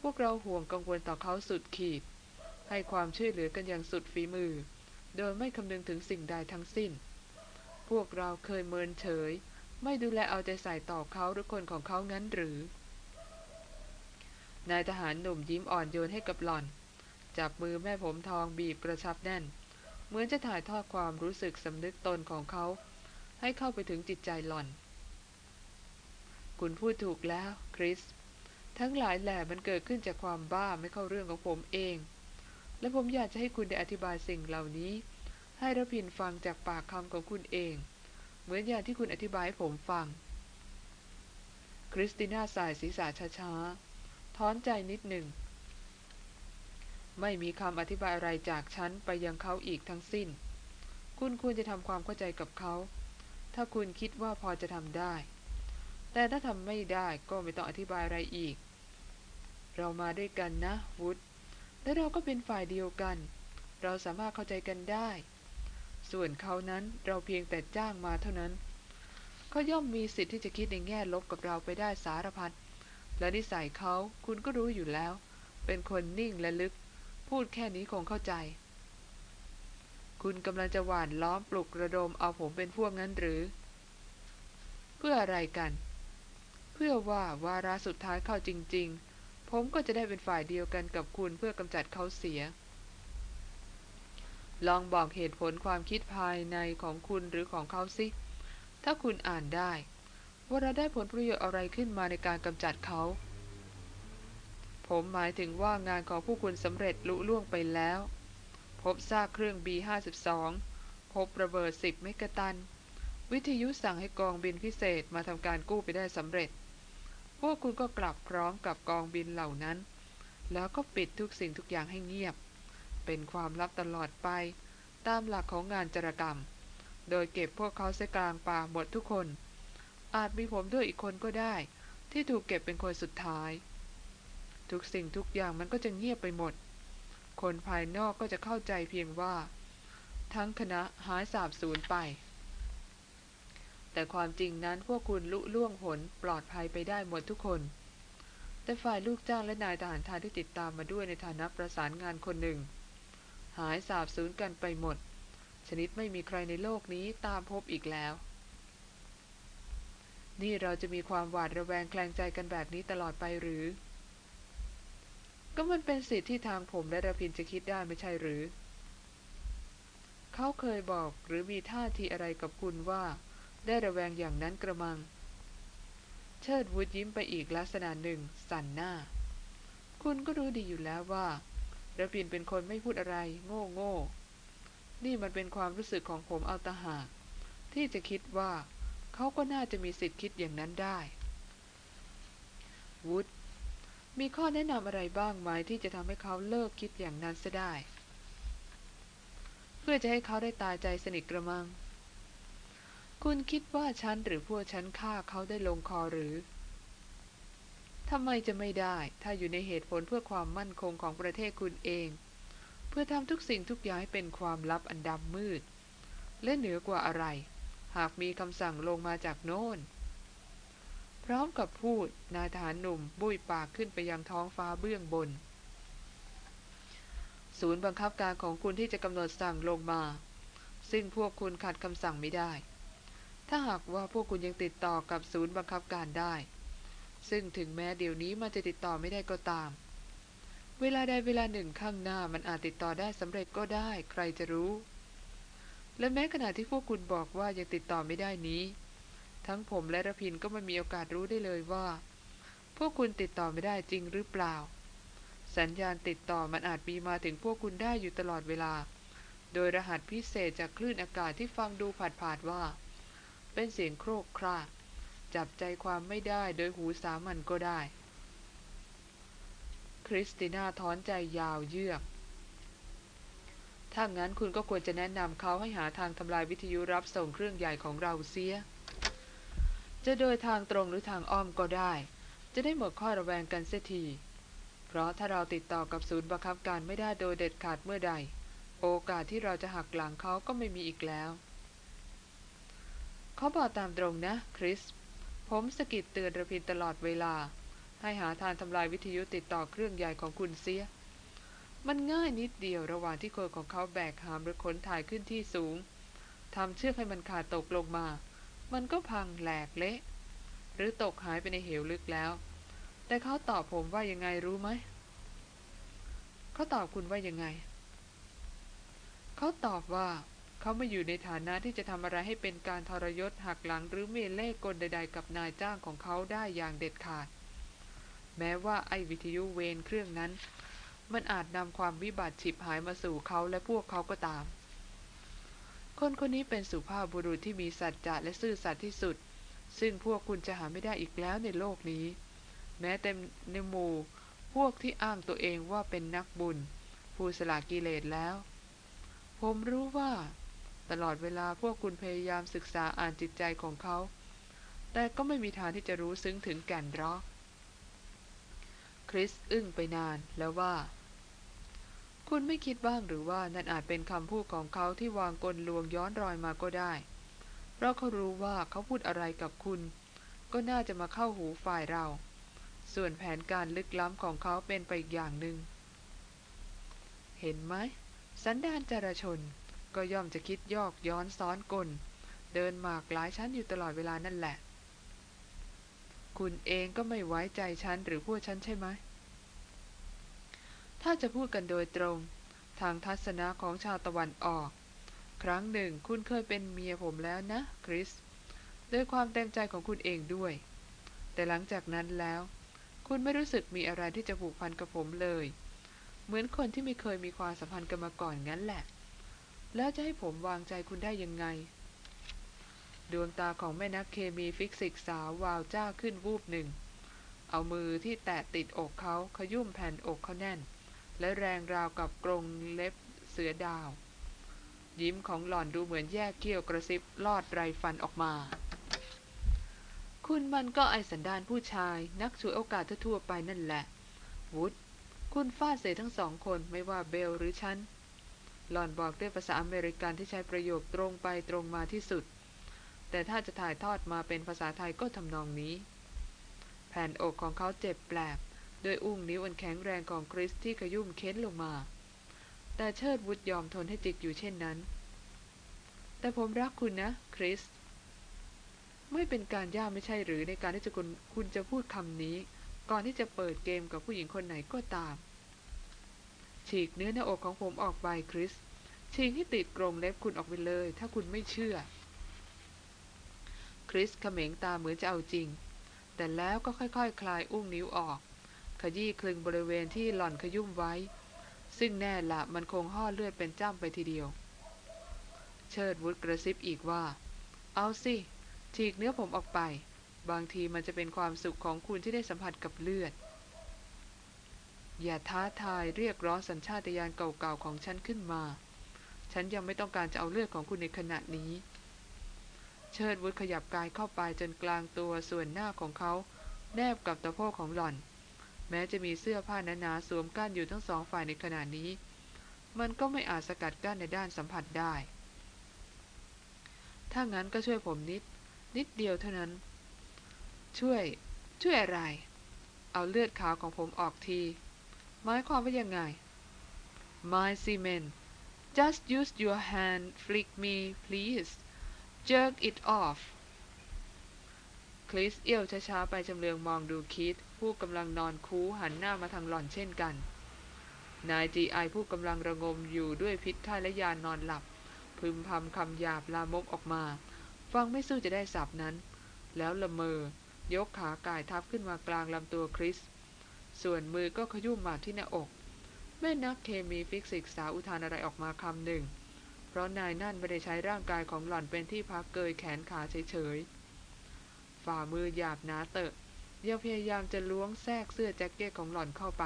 พวกเราห่วงกังวลต่อเขาสุดขีด ให้ความช่วยเหลือกันอย่างสุดฝีมือ โดยไม่คำนึงถึงสิ่งใดทั้งสิ้น พวกเราเคยเมินเฉย ไม่ดูแลเอาใจใส่ต่อเขาหรือคนของเขางั้นหรือ นายทหารหนุ่มยิ้มอ่อนโยนให้กับหล่อน จับมือแม่ผมทองบีบกระชับแน่น เหมือนจะถ่ายทอดความรู้สึกสำนึกตนของเขา ให้เข้าไปถึงจิตใจหล่อน คุณพูดถูกแล้วคริส ทั้งหลายแหล่มันเกิดขึ้นจากความบ้าไม่เข้าเรื่องของผมเอง และผมอยากจะให้คุณได้อธิบายสิ่งเหล่านี้ ให้ระพินฟังจากปากคำของคุณเอง เหมือนอย่างที่คุณอธิบายให้ผมฟัง คริสติน่าสายศีรษะช้าๆถอนใจนิดหนึ่ง ไม่มีคำอธิบายอะไรจากฉันไปยังเขาอีกทั้งสิ้น คุณควรจะทำความเข้าใจกับเขา ถ้าคุณคิดว่าพอจะทำได้แต่ถ้าทำไม่ได้ก็ไม่ต้องอธิบายอะไรอีก เรามาด้วยกันนะวุฒและเราก็เป็นฝ่ายเดียวกัน เราสามารถเข้าใจกันได้ ส่วนเขานั้นเราเพียงแต่จ้างมาเท่านั้นเขาย่อมมีสิทธิ์ที่จะคิดในแง่ลบกับเราไปได้สารพัดและนิสัยเขาคุณก็รู้อยู่แล้ว เป็นคนนิ่งและลึก พูดแค่นี้คงเข้าใจ คุณกำลังจะหว่านล้อมปลุกระดมเอาผมเป็นพวกนั้นหรือ เพื่ออะไรกัน เพื่อว่าวาระสุดท้ายเข้าจริง ๆ ผมก็จะได้เป็นฝ่ายเดียวกันกับคุณเพื่อกำจัดเขาเสีย ลองบอกเหตุผลความคิดภายในของคุณหรือของเขาสิ ถ้าคุณอ่านได้ ว่าเราได้ผลประโยชน์อะไรขึ้นมาในการกำจัดเขา ผมหมายถึงว่างานของผู้คุณสำเร็จลุล่วงไปแล้ว พบซากเครื่อง B52 พบระเบิด10เมกะตัน วิทยุสั่งให้กองบินพิเศษมาทำการกู้ไปได้สำเร็จ พวกคุณก็กลับพร้อมกับกองบินเหล่านั้น แล้วก็ปิดทุกสิ่งทุกอย่างให้เงียบ เป็นความลับตลอดไป ตามหลักของงานจรกรรม โดยเก็บพวกเขาเสกลางป่าหมดทุกคน อาจมีผมด้วยอีกคนก็ได้ ที่ถูกเก็บเป็นคนสุดท้าย ทุกสิ่งทุกอย่างมันก็จะเงียบไปหมด คนภายนอกก็จะเข้าใจเพียงว่า ทั้งคณะหายสาบสูญไป แต่ความจริงนั้นพวกคุณลุล่วงหนปลอดภัยไปได้หมดทุกคน แต่ฝ่ายลูกจ้างและนายทหารทายที่ติดตามมาด้วยในฐานะประสานงานคนหนึ่ง หายสาบสูญกันไปหมด ชนิดไม่มีใครในโลกนี้ตามพบอีกแล้ว นี่เราจะมีความหวาดระแวงแคลงใจกันแบบนี้ตลอดไปหรือ ก็มันเป็นสิทธิ์ที่ทางผมและระพินจะคิดได้ไม่ใช่หรือ เขาเคยบอกหรือมีท่าทีอะไรกับคุณว่า ได้ระแวงอย่างนั้นกระมัง เชิดวุฒยิ้มไปอีกลักษณะหนึ่ง สั่นหน้า คุณก็รู้ดีอยู่แล้วว่าระพินเป็นคนไม่พูดอะไร โง่โง่ นี่มันเป็นความรู้สึกของผมเอาตาหากที่จะคิดว่าเขาก็น่าจะมีสิทธิ์คิดอย่างนั้นได้ วุฒมีข้อแนะนำอะไรบ้างไหมที่จะทำให้เขาเลิกคิดอย่างนั้นซะได้ เพื่อจะให้เขาได้ตายใจสนิทกระมัง คุณคิดว่าฉันหรือพวกฉันฆ่าเขาได้ลงคอหรือทำไมจะไม่ได้ ถ้าอยู่ในเหตุผลเพื่อความมั่นคงของประเทศคุณเอง เพื่อทำทุกสิ่งทุกอย่างให้เป็นความลับอันดำมืด และเหนือกว่าอะไร หากมีคำสั่งลงมาจากโน่น พร้อมกับพูด นายทหารหนุ่มบุยปากขึ้นไปยังท้องฟ้าเบื้องบน ศูนย์บังคับการของคุณที่จะกำหนดสั่งลงมา ซึ่งพวกคุณขัดคำสั่งไม่ได้ ถ้าหากว่าพวกคุณยังติดต่อกับศูนย์บังคับการได้ ซึ่งถึงแม้เดี๋ยวนี้มันจะติดต่อไม่ได้ก็ตาม เวลาใดเวลาหนึ่งข้างหน้ามันอาจติดต่อได้สำเร็จก็ได้ ใครจะรู้ และแม้ขณะที่พวกคุณบอกว่ายังติดต่อไม่ได้นี้ ทั้งผมและระพินก็ไม่มีโอกาสรู้ได้เลยว่า พวกคุณติดต่อไม่ได้จริงหรือเปล่า สัญญาณติดต่อมันอาจมีมาถึงพวกคุณได้อยู่ตลอดเวลา โดยรหัสพิเศษจากคลื่นอากาศที่ฟังดูผาดผาดว่า เป็นเสียงโครกคราก จับใจความไม่ได้โดยหูสามัญก็ได้ คริสติน่าถอนใจยาวเยือก ถ้างั้นคุณก็ควรจะแนะนำเขาให้หาทางทำลายวิทยุรับส่งเครื่องใหญ่ของเราเสีย จะโดยทางตรงหรือทางอ้อมก็ได้ จะได้หมดข้อระแวงกันเสียที เพราะถ้าเราติดต่อกับศูนย์บังคับการไม่ได้โดยเด็ดขาดเมื่อใด โอกาสที่เราจะหักหลังเขาก็ไม่มีอีกแล้ว เขาบอกตามตรงนะ คริส ผมสกิดเตือนระพินตลอดเวลา ให้หาทางทำลายวิทยุติดต่อเครื่องใหญ่ของคุณเสีย มันง่ายนิดเดียวระหว่างที่คนของเขาแบกหามหรือขนถ่ายขึ้นที่สูงทำเชือกให้มันขาดตกลงมา มันก็พังแหลกเละ หรือตกหายไปในเหวลึกแล้ว แต่เขาตอบผมว่ายังไงรู้ไหม เขาตอบคุณว่ายังไง เขาตอบว่า เขาไม่อยู่ในฐานะที่จะทำอะไรให้เป็นการทรยศหักหลังหรือเมเล่กลใด ๆ กับนายจ้างของเขาได้อย่างเด็ดขาด แม้ว่าไอ้วิทยุเวนเครื่องนั้น มันอาจนำความวิบัติฉิบหายมาสู่เขาและพวกเขาก็ตาม คนคนนี้เป็นสุภาพบุรุษที่มีสัจจะและซื่อสัตย์ที่สุด ซึ่งพวกคุณจะหาไม่ได้อีกแล้วในโลกนี้ แม้แต่ในหมู่พวกที่อ้างตัวเองว่าเป็นนักบุญ ผู้สละกิเลสแล้ว ผมรู้ว่า ตลอดเวลาพวกคุณพยายามศึกษาอ่านจิตใจของเขา แต่ก็ไม่มีทางที่จะรู้ซึ้งถึงแก่นร็อกคริสอึ้งไปนานแล้วว่า คุณไม่คิดบ้างหรือว่านั่นอาจเป็นคำพูดของเขาที่วางกลลวงย้อนรอยมาก็ได้ เพราะเขารู้ว่าเขาพูดอะไรกับคุณ ก็น่าจะมาเข้าหูฝ่ายเรา ส่วนแผนการลึกล้ำของเขาเป็นไปอีกอย่างหนึ่ง เห็นไหมสันดานจารชน ก็ย่อมจะคิดยอกย้อนซ้อนกล เดินหมากหลายชั้นอยู่ตลอดเวลานั่นแหละ คุณเองก็ไม่ไว้ใจฉันหรือพวกฉันใช่ไหม ถ้าจะพูดกันโดยตรง ทางทัศนะของชาวตะวันออก ครั้งหนึ่งคุณเคยเป็นเมียผมแล้วนะ คริสด้วยความเต็มใจของคุณเองด้วย แต่หลังจากนั้นแล้ว คุณไม่รู้สึกมีอะไรที่จะผูกพันกับผมเลย เหมือนคนที่ไม่เคยมีความสัมพันธ์กันมาก่อนงั้นแหละ แล้วจะให้ผมวางใจคุณได้ยังไง ดวงตาของแม่นักเคมีฟิสิกส์สาววาวจ้าขึ้นวูบหนึ่ง เอามือที่แตะติดอกเขาขยุ่มแผ่นอกเขาแน่น และแรงราวกับกรงเล็บเสือดาว ยิ้มของหล่อนดูเหมือนแยกเขี้ยวกระซิบลอดไรฟันออกมา คุณมันก็ไอสันดานผู้ชาย นักช่วยโอกาสทั่วไปนั่นแหละ วุฒคุณฟาดเสียทั้งสองคนไม่ว่าเบลหรือฉัน หล่อนบอกด้วยภาษาอเมริกันที่ใช้ประโยคตรงไปตรงมาที่สุด แต่ถ้าจะถ่ายทอดมาเป็นภาษาไทยก็ทำนองนี้ แผ่นอกของเขาเจ็บแปลบด้วยอุ้งนิ้วอันแข็งแรงของคริสที่ขยุ่มเค้นลงมา แต่เชิดวุฒยอมทนให้จิกอยู่เช่นนั้น แต่ผมรักคุณนะ คริส ไม่เป็นการยากไม่ใช่หรือในการที่จะคุณคุณจะพูดคำนี้ ก่อนที่จะเปิดเกมกับผู้หญิงคนไหนก็ตาม ฉีกเนื้อหน้าอกของผมออกไปคริสฉีกให้ติดกรงเล็บคุณออกไปเลย ถ้าคุณไม่เชื่อ คริสเขม็งตาเหมือนจะเอาจริง แต่แล้วก็ค่อยๆคคลายอุ้งนิ้วออก ขยี้คลึงบริเวณที่หล่อนขยุ่มไว้ ซึ่งแน่ละมันคงห่อเลือดเป็นจ้ำไปทีเดียว เชิดวุฒกระซิบอีกว่า เอาสิฉีกเนื้อผมออกไป บางทีมันจะเป็นความสุขของคุณที่ได้สัมผัสกับเลือด อย่าท้าทายเรียกร้องสัญชาตญาณเก่าๆของฉันขึ้นมา ฉันยังไม่ต้องการจะเอาเลือดของคุณในขณะนี้ เชิดวุฒขยับกายเข้าไปจนกลางตัวส่วนหน้าของเขา แนบกับตะโพกของหล่อน แม้จะมีเสื้อผ้าหนาๆสวมกั้นอยู่ทั้งสองฝ่ายในขณะนี้ มันก็ไม่อาจสกัดกั้นในด้านสัมผัสได้ ถ้างั้นก็ช่วยผมนิด นิดเดียวเท่านั้น ช่วย ช่วยอะไร เอาเลือดขาวของผมออกที หมายความว่ายังไง My semen just use your hand flick me please jerk it off คลิสเอี้ยวช้าๆไปจำเลืองมองดูคิดผู้กำลังนอนคูหันหน้ามาทางหล่อนเช่นกัน นายจีไอผู้กำลังระงมอยู่ด้วยพิษไข้และยานนอนหลับ พึมพำคำหยาบลามกออกมา ฟังไม่สู้จะได้ศัพท์นั้น แล้วละเมอ ยกขากายทับขึ้นมากลางลำตัวคริส ส่วนมือก็ขยุ้มมาที่หน้าอก แม่นักเคมีฟิสิกส์สาวอุทานอะไรออกมาคำหนึ่ง เพราะนายนั่นไม่ได้ใช้ร่างกายของหล่อนเป็นที่พักเกยแขนขาเฉยๆ ฝ่ามือหยาบหนาเตอะยังพยายามจะล้วงแทรกเสื้อแจ็คเก็ตของหล่อนเข้าไป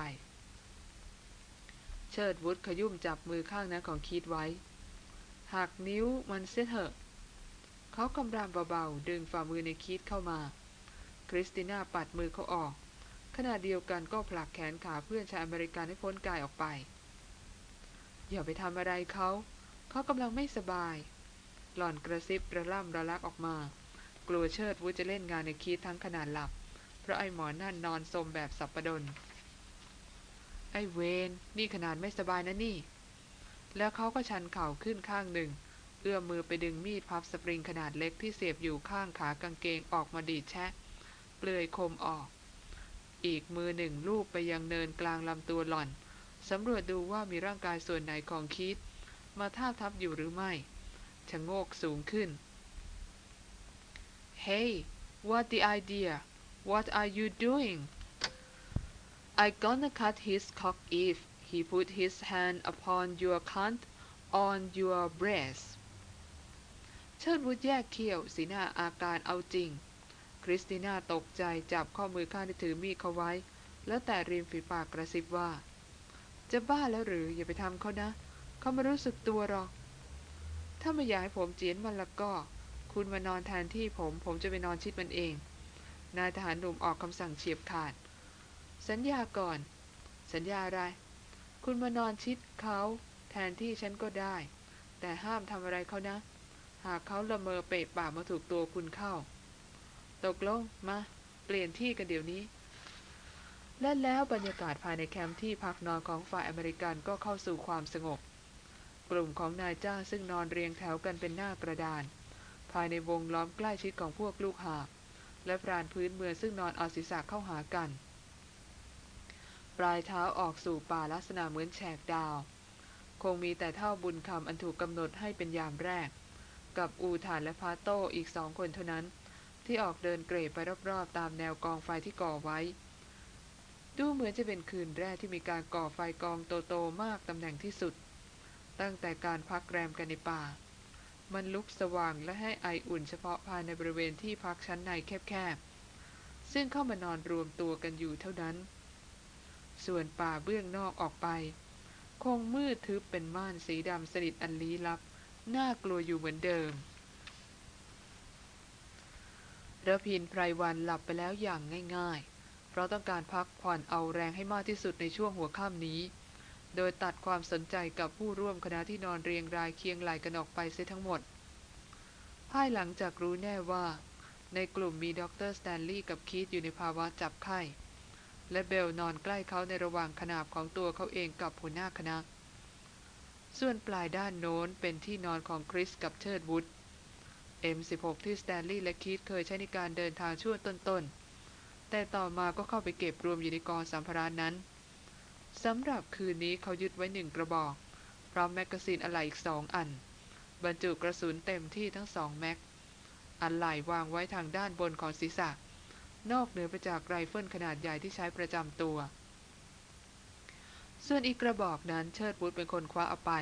เชิดวุฒิขยุ้มจับมือข้างนั้นของคีธไว้ หักนิ้วมันเสียเถอะ เขาคำรามเบาๆ ดึงฝ่ามือนายคีธเข้ามา คริสติน่าปัดมือเขาออก ขณะเดียวกันก็ผลักแขนขาเพื่อนชายอเมริกันให้พ้นกายออกไป อย่าไปทำอะไรเขา เขากำลังไม่สบาย หล่อนกระซิบระล่ำระลักออกมา กลัวเชิดวุฒิจะเล่นงานนายคีธทั้งขนาดหลับ เพราะไอ้หมอนั่นนอนสมแบบสับปะดน ไอ้เวนนี่ขนาดไม่สบายนะนี่ แล้วเขาก็ชันเข่าขึ้นข้างหนึ่ง เอื้อมมือไปดึงมีดพับสปริงขนาดเล็กที่เสียบอยู่ข้างขากางเกงออกมาดีดแชะ เปลือยคมออก อีกมือหนึ่งลูบไปยังเนินกลางลำตัวหล่อนสำรวจดูว่ามีร่างกายส่วนไหนของคิด มาท่าทับอยู่หรือไม่ชะโงกสูงขึ้น Hey what the idea what are you doing I gonna cut his cock if he put his hand upon your cunt on your breast เชิดวุฒแยกเขี้ยวสีหน้าอาการเอาจริง คริสติน่าตกใจจับข้อมือข้างที่ถือมีดเขาไว้ แล้วแต่ริมฝีปากกระซิบว่า จะบ้าแล้วหรืออย่าไปทำเขานะ เขาไม่รู้สึกตัวหรอก ถ้าไม่อยากให้ผมเจียนมันละก็ คุณมานอนแทนที่ผม ผมจะไปนอนชิดมันเอง นายทหารหนุ่มออกคำสั่งเฉียบขาด สัญญาก่อน สัญญาอะไร คุณมานอนชิดเขาแทนที่ฉันก็ได้ แต่ห้ามทำอะไรเขานะ หากเขาละเมอเปะปากมาถูกตัวคุณเข้า ตกลงมา เปลี่ยนที่กันเดี๋ยวนี้ และแล้วบรรยากาศภายในแคมป์ที่พักนอนของฝ่ายอเมริกันก็เข้าสู่ความสงบ กลุ่มของนายจ้างซึ่งนอนเรียงแถวกันเป็นหน้ากระดาน ภายในวงล้อมใกล้ชิดของพวกลูกหาบและพรานพื้นเมืองซึ่งนอนเอาศีรษะเข้าหากัน ปลายเท้าออกสู่ป่าลักษณะเหมือนแฉกดาว คงมีแต่เท่าบุญคำอันถูกกำหนดให้เป็นยามแรก กับอูฐานและพาโตอีกสองคนเท่านั้น ที่ออกเดินเกรไปรอบๆ ตามแนวกองไฟที่ก่อไว้ ดูเหมือนจะเป็นคืนแรกที่มีการก่อไฟกองโตๆมากตำแหน่งที่สุด ตั้งแต่การพักแรมกันในป่า มันลุกสว่างและให้ไออุ่นเฉพาะภายในบริเวณที่พักชั้นในแคบๆ ซึ่งเข้ามานอนรวมตัวกันอยู่เท่านั้น ส่วนป่าเบื้องนอกออกไป คงมืดทึบเป็นม่านสีดำสนิทอันลี้ลับ น่ากลัวอยู่เหมือนเดิม ระพินไพรวันหลับไปแล้วอย่างง่ายๆ เพราะต้องการพักผ่อนเอาแรงให้มากที่สุดในช่วงหัวค่ำนี้ โดยตัดความสนใจกับผู้ร่วมคณะที่นอนเรียงรายเคียงไหล่กันออกไปเสียทั้งหมด ภายหลังจากรู้แน่ว่า ในกลุ่มมีด็อกเตอร์สแตนลีย์กับคีธอยู่ในภาวะจับไข้ และเบลนอนใกล้เขาในระหว่างขนาบของตัวเขาเองกับหัวหน้าคณะ ส่วนปลายด้านโน้นเป็นที่นอนของคริสกับเชิดวุฒิ M16 ที่สแตนลีย์และคีธเคยใช้ในการเดินทางช่วงต้นๆ แต่ต่อมาก็เข้าไปเก็บรวมอยู่ในกองสัมภาระนั้นสำหรับคืนนี้เขายึดไว้หนึ่งกระบอก พร้อมแมกกาซีนอะไหล่อีกสองอัน บรรจุกระสุนเต็มที่ทั้งสองแม็กอะไหล่วางไว้ทางด้านบนของศีรษะ นอกเหนือไปจากไรเฟิลขนาดใหญ่ที่ใช้ประจำตัว ส่วนอีกกระบอกนั้นเชิดวุฒิเป็นคนคว้าเอาไป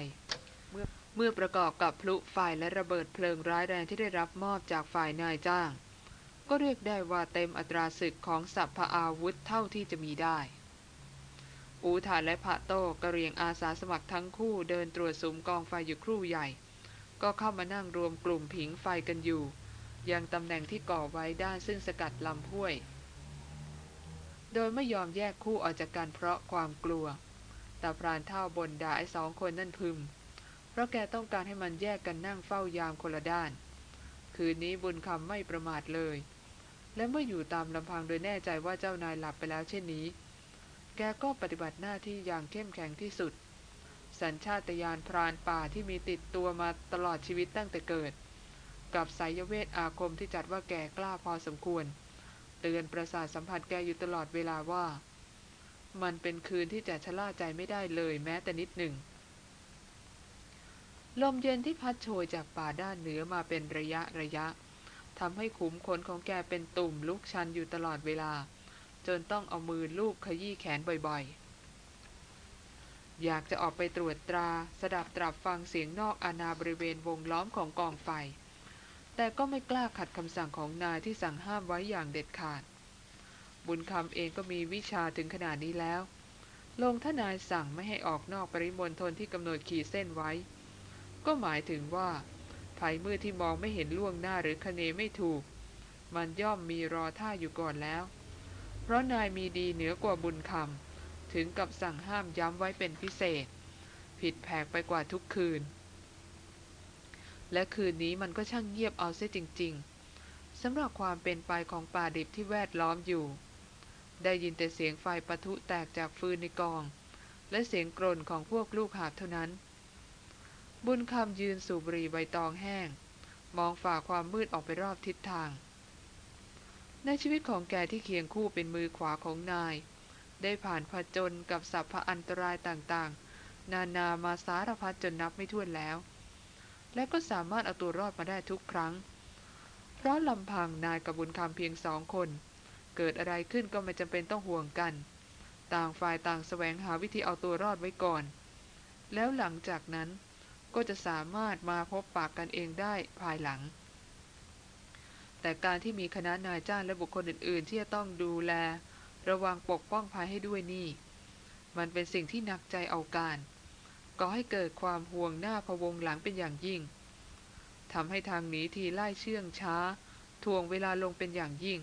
เมื่อประกอบกับพลุไฟและระเบิดเพลิงร้ายแรงที่ได้รับมอบจากฝ่ายนายจ้าง ก็เรียกได้ว่าเต็มอัตราศึกของสัพพอาวุธเท่าที่จะมีได้ อูฐานและพระโตกระเรียงอาสาสมัครทั้งคู่เดินตรวจสุมกองไฟอยู่ครู่ใหญ่ ก็เข้ามานั่งรวมกลุ่มผิงไฟกันอยู่ ยังตำแหน่งที่ก่อไว้ด้านซึ่งสกัดลำห้วย โดยไม่ยอมแยกคู่ออกจากกันเพราะความกลัวแต่พรานเท่าบนดาไอ้สองคนนั่นพึม เพราะแกต้องการให้มันแยกกันนั่งเฝ้ายามคนละด้าน คืนนี้บุญคำไม่ประมาทเลย และเมื่ออยู่ตามลำพังโดยแน่ใจว่าเจ้านายหลับไปแล้วเช่นนี้ แกก็ปฏิบัติหน้าที่อย่างเข้มแข็งที่สุด สัญชาตญาณพรานป่าที่มีติดตัวมาตลอดชีวิตตั้งแต่เกิด กับสายเวทอาคมที่จัดว่าแกกล้าพอสมควร เตือนประสาทสัมผัสแกอยู่ตลอดเวลาว่า มันเป็นคืนที่จะชะล่าใจไม่ได้เลยแม้แต่นิดหนึ่ง ลมเย็นที่พัดโชยจากป่าด้านเหนือมาเป็นระยะระยะทำให้ขุมขนของแกเป็นตุ่มลุกชันอยู่ตลอดเวลา จนต้องเอามือลูบขยี้แขนบ่อยๆ อยากจะออกไปตรวจตราสดับตรับฟังเสียงนอกอาณาบริเวณวงล้อมของกองไฟ แต่ก็ไม่กล้าขัดคำสั่งของนายที่สั่งห้ามไว้อย่างเด็ดขาด บุญคำเองก็มีวิชาถึงขนาดนี้แล้ว ลงทนายสั่งไม่ให้ออกนอกปริมณฑลที่กำหนดขีดเส้นไว้ ก็หมายถึงว่าภัยมืดที่มองไม่เห็นล่วงหน้าหรือคะเนไม่ถูก มันย่อมมีรอท่าอยู่ก่อนแล้ว เพราะนายมีดีเหนือกว่าบุญคำถึงกับสั่งห้ามย้ำไว้เป็นพิเศษ ผิดแผกไปกว่าทุกคืน และคืนนี้มันก็ช่างเงียบเอาเสียจริง ๆสำหรับความเป็นไปของป่าดิบที่แวดล้อมอยู่ ได้ยินแต่เสียงไฟปะทุแตกจากฟืนในกอง และเสียงกรนของพวกลูกหาบเท่านั้น บุญคำยืนสูบบุหรี่ใบตองแห้ง มองฝ่าความมืดออกไปรอบทิศทาง ในชีวิตของแกที่เคียงคู่เป็นมือขวาของนาย ได้ผ่านผจญกับสัพพอันตรายต่างๆ นานามาสารพัดจนนับไม่ถ้วนแล้ว และก็สามารถเอาตัวรอดมาได้ทุกครั้ง เพราะลำพังนายกับบุญคำเพียงสองคน เกิดอะไรขึ้นก็ไม่จำเป็นต้องห่วงกัน ต่างฝ่ายต่างแสวงหาวิธีเอาตัวรอดไว้ก่อน แล้วหลังจากนั้น ก็จะสามารถมาพบปากกันเองได้ภายหลัง แต่การที่มีคณะนายจ้างและบุคคลอื่น ๆ ที่จะต้องดูแล ระวังปกป้องภายให้ด้วยนี่ มันเป็นสิ่งที่หนักใจเอาการก่อให้เกิดความห่วงหน้าพวงหลังเป็นอย่างยิ่งทำให้ทางหนีทีไล่เชื่องช้าทวงเวลาลงเป็นอย่างยิ่ง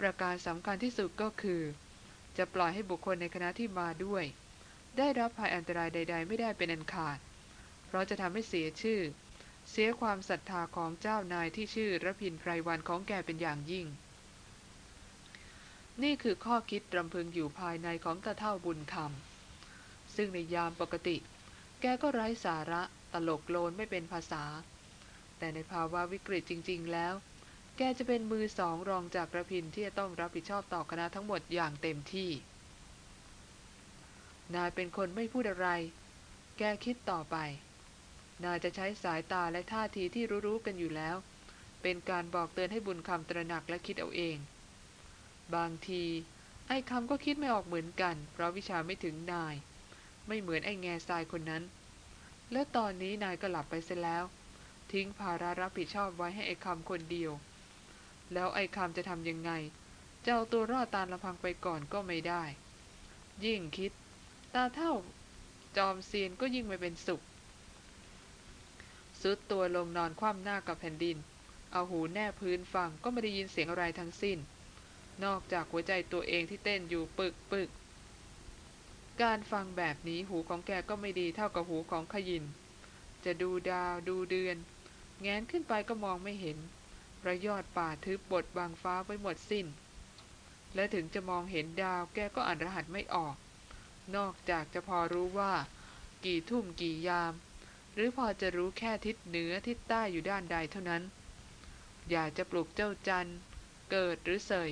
ประการสำคัญที่สุดก็คือ จะปล่อยให้บุคคลในคณะที่มาด้วย ได้รับภัยอันตรายใด ๆ ไม่ได้เป็นอันขาด ราะจะทำให้เสียชื่อ เสียความศรัทธาของเจ้านายที่ชื่อระพินไพรวันของแกเป็นอย่างยิ่ง นี่คือข้อคิดรำพึงอยู่ภายในของตาเท่าบุญคำซึ่งในยามปกติ แกก็ไร้สาระตลกโลนไม่เป็นภาษา แต่ในภาวะวิกฤตจริง ๆ แล้ว แกจะเป็นมือสองรองจากระพินที่จะต้องรับผิดชอบต่อคณะทั้งหมดอย่างเต็มที่นายเป็นคนไม่พูดอะไร แกคิดต่อไป นายจะใช้สายตาและท่าทีที่รู้ๆกันอยู่แล้ว เป็นการบอกเตือนให้บุญคำตระหนักและคิดเอาเอง บางที ไอ้คำก็คิดไม่ออกเหมือนกัน เพราะวิชาไม่ถึงนาย ไม่เหมือนไอ้แง่ทรายคนนั้น และตอนนี้นายก็หลับไปเสียแล้ว ทิ้งภาระรับผิดชอบไว้ให้ไอ้คำคนเดียว แล้วไอ้คำจะทำยังไงจะเอาตัวรอดตามลำพังไปก่อนก็ไม่ได้ ยิ่งคิด ตาเท่าจอมเซียนก็ยิ่งไม่เป็นสุข สุดตัวลงนอนคว่ำหน้ากับแผ่นดิน เอาหูแนบพื้นฟังก็ไม่ได้ยินเสียงอะไรทั้งสิ้น นอกจากหัวใจตัวเองที่เต้นอยู่ปึกปึกการฟังแบบนี้หูของแกก็ไม่ดีเท่ากับหูของขยิน จะดูดาวดูเดือน แงนขึ้นไปก็มองไม่เห็นระยอดป่าทึบบดบังฟ้าไว้หมดสิ้น และถึงจะมองเห็นดาวแกก็อ่านรหัสไม่ออก นอกจากจะพอรู้ว่า กี่ทุ่มกี่ยาม หรือพอจะรู้แค่ทิศเหนือทิศใต้อยู่ด้านใดเท่านั้น อยากจะปลุกเจ้าจันเกิดหรือเสย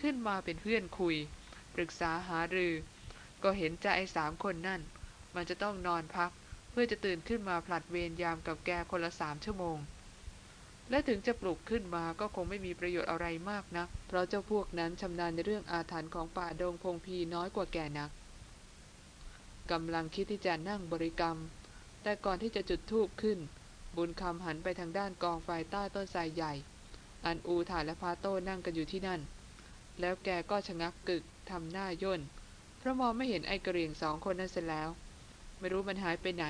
ขึ้นมาเป็นเพื่อนคุย ปรึกษาหารือ ก็เห็นใจไอ้สามคนนั่น มันจะต้องนอนพักเพื่อจะตื่นขึ้นมาผลัดเวรยามกับแกคนละสามชั่วโมง และถึงจะปลุกขึ้นมาก็คงไม่มีประโยชน์อะไรมากนัก เพราะเจ้าพวกนั้นชำนาญในเรื่องอาถรรพ์ของป่าดงพงพีน้อยกว่าแกนักกำลังคิดที่จะนั่งบริกรรม แต่ก่อนที่จะจุดธูปขึ้น บุญคำหันไปทางด้านกองไฟใต้ต้นไทรใหญ่ อันอูถ่านและพาโต้นั่งกันอยู่ที่นั่น แล้วแกก็ชะงักกึกทำหน้าย่น เพราะมองไม่เห็นไอ้กระเรียงสองคนนั้นเสร็จแล้ว ไม่รู้มันหายไปไหน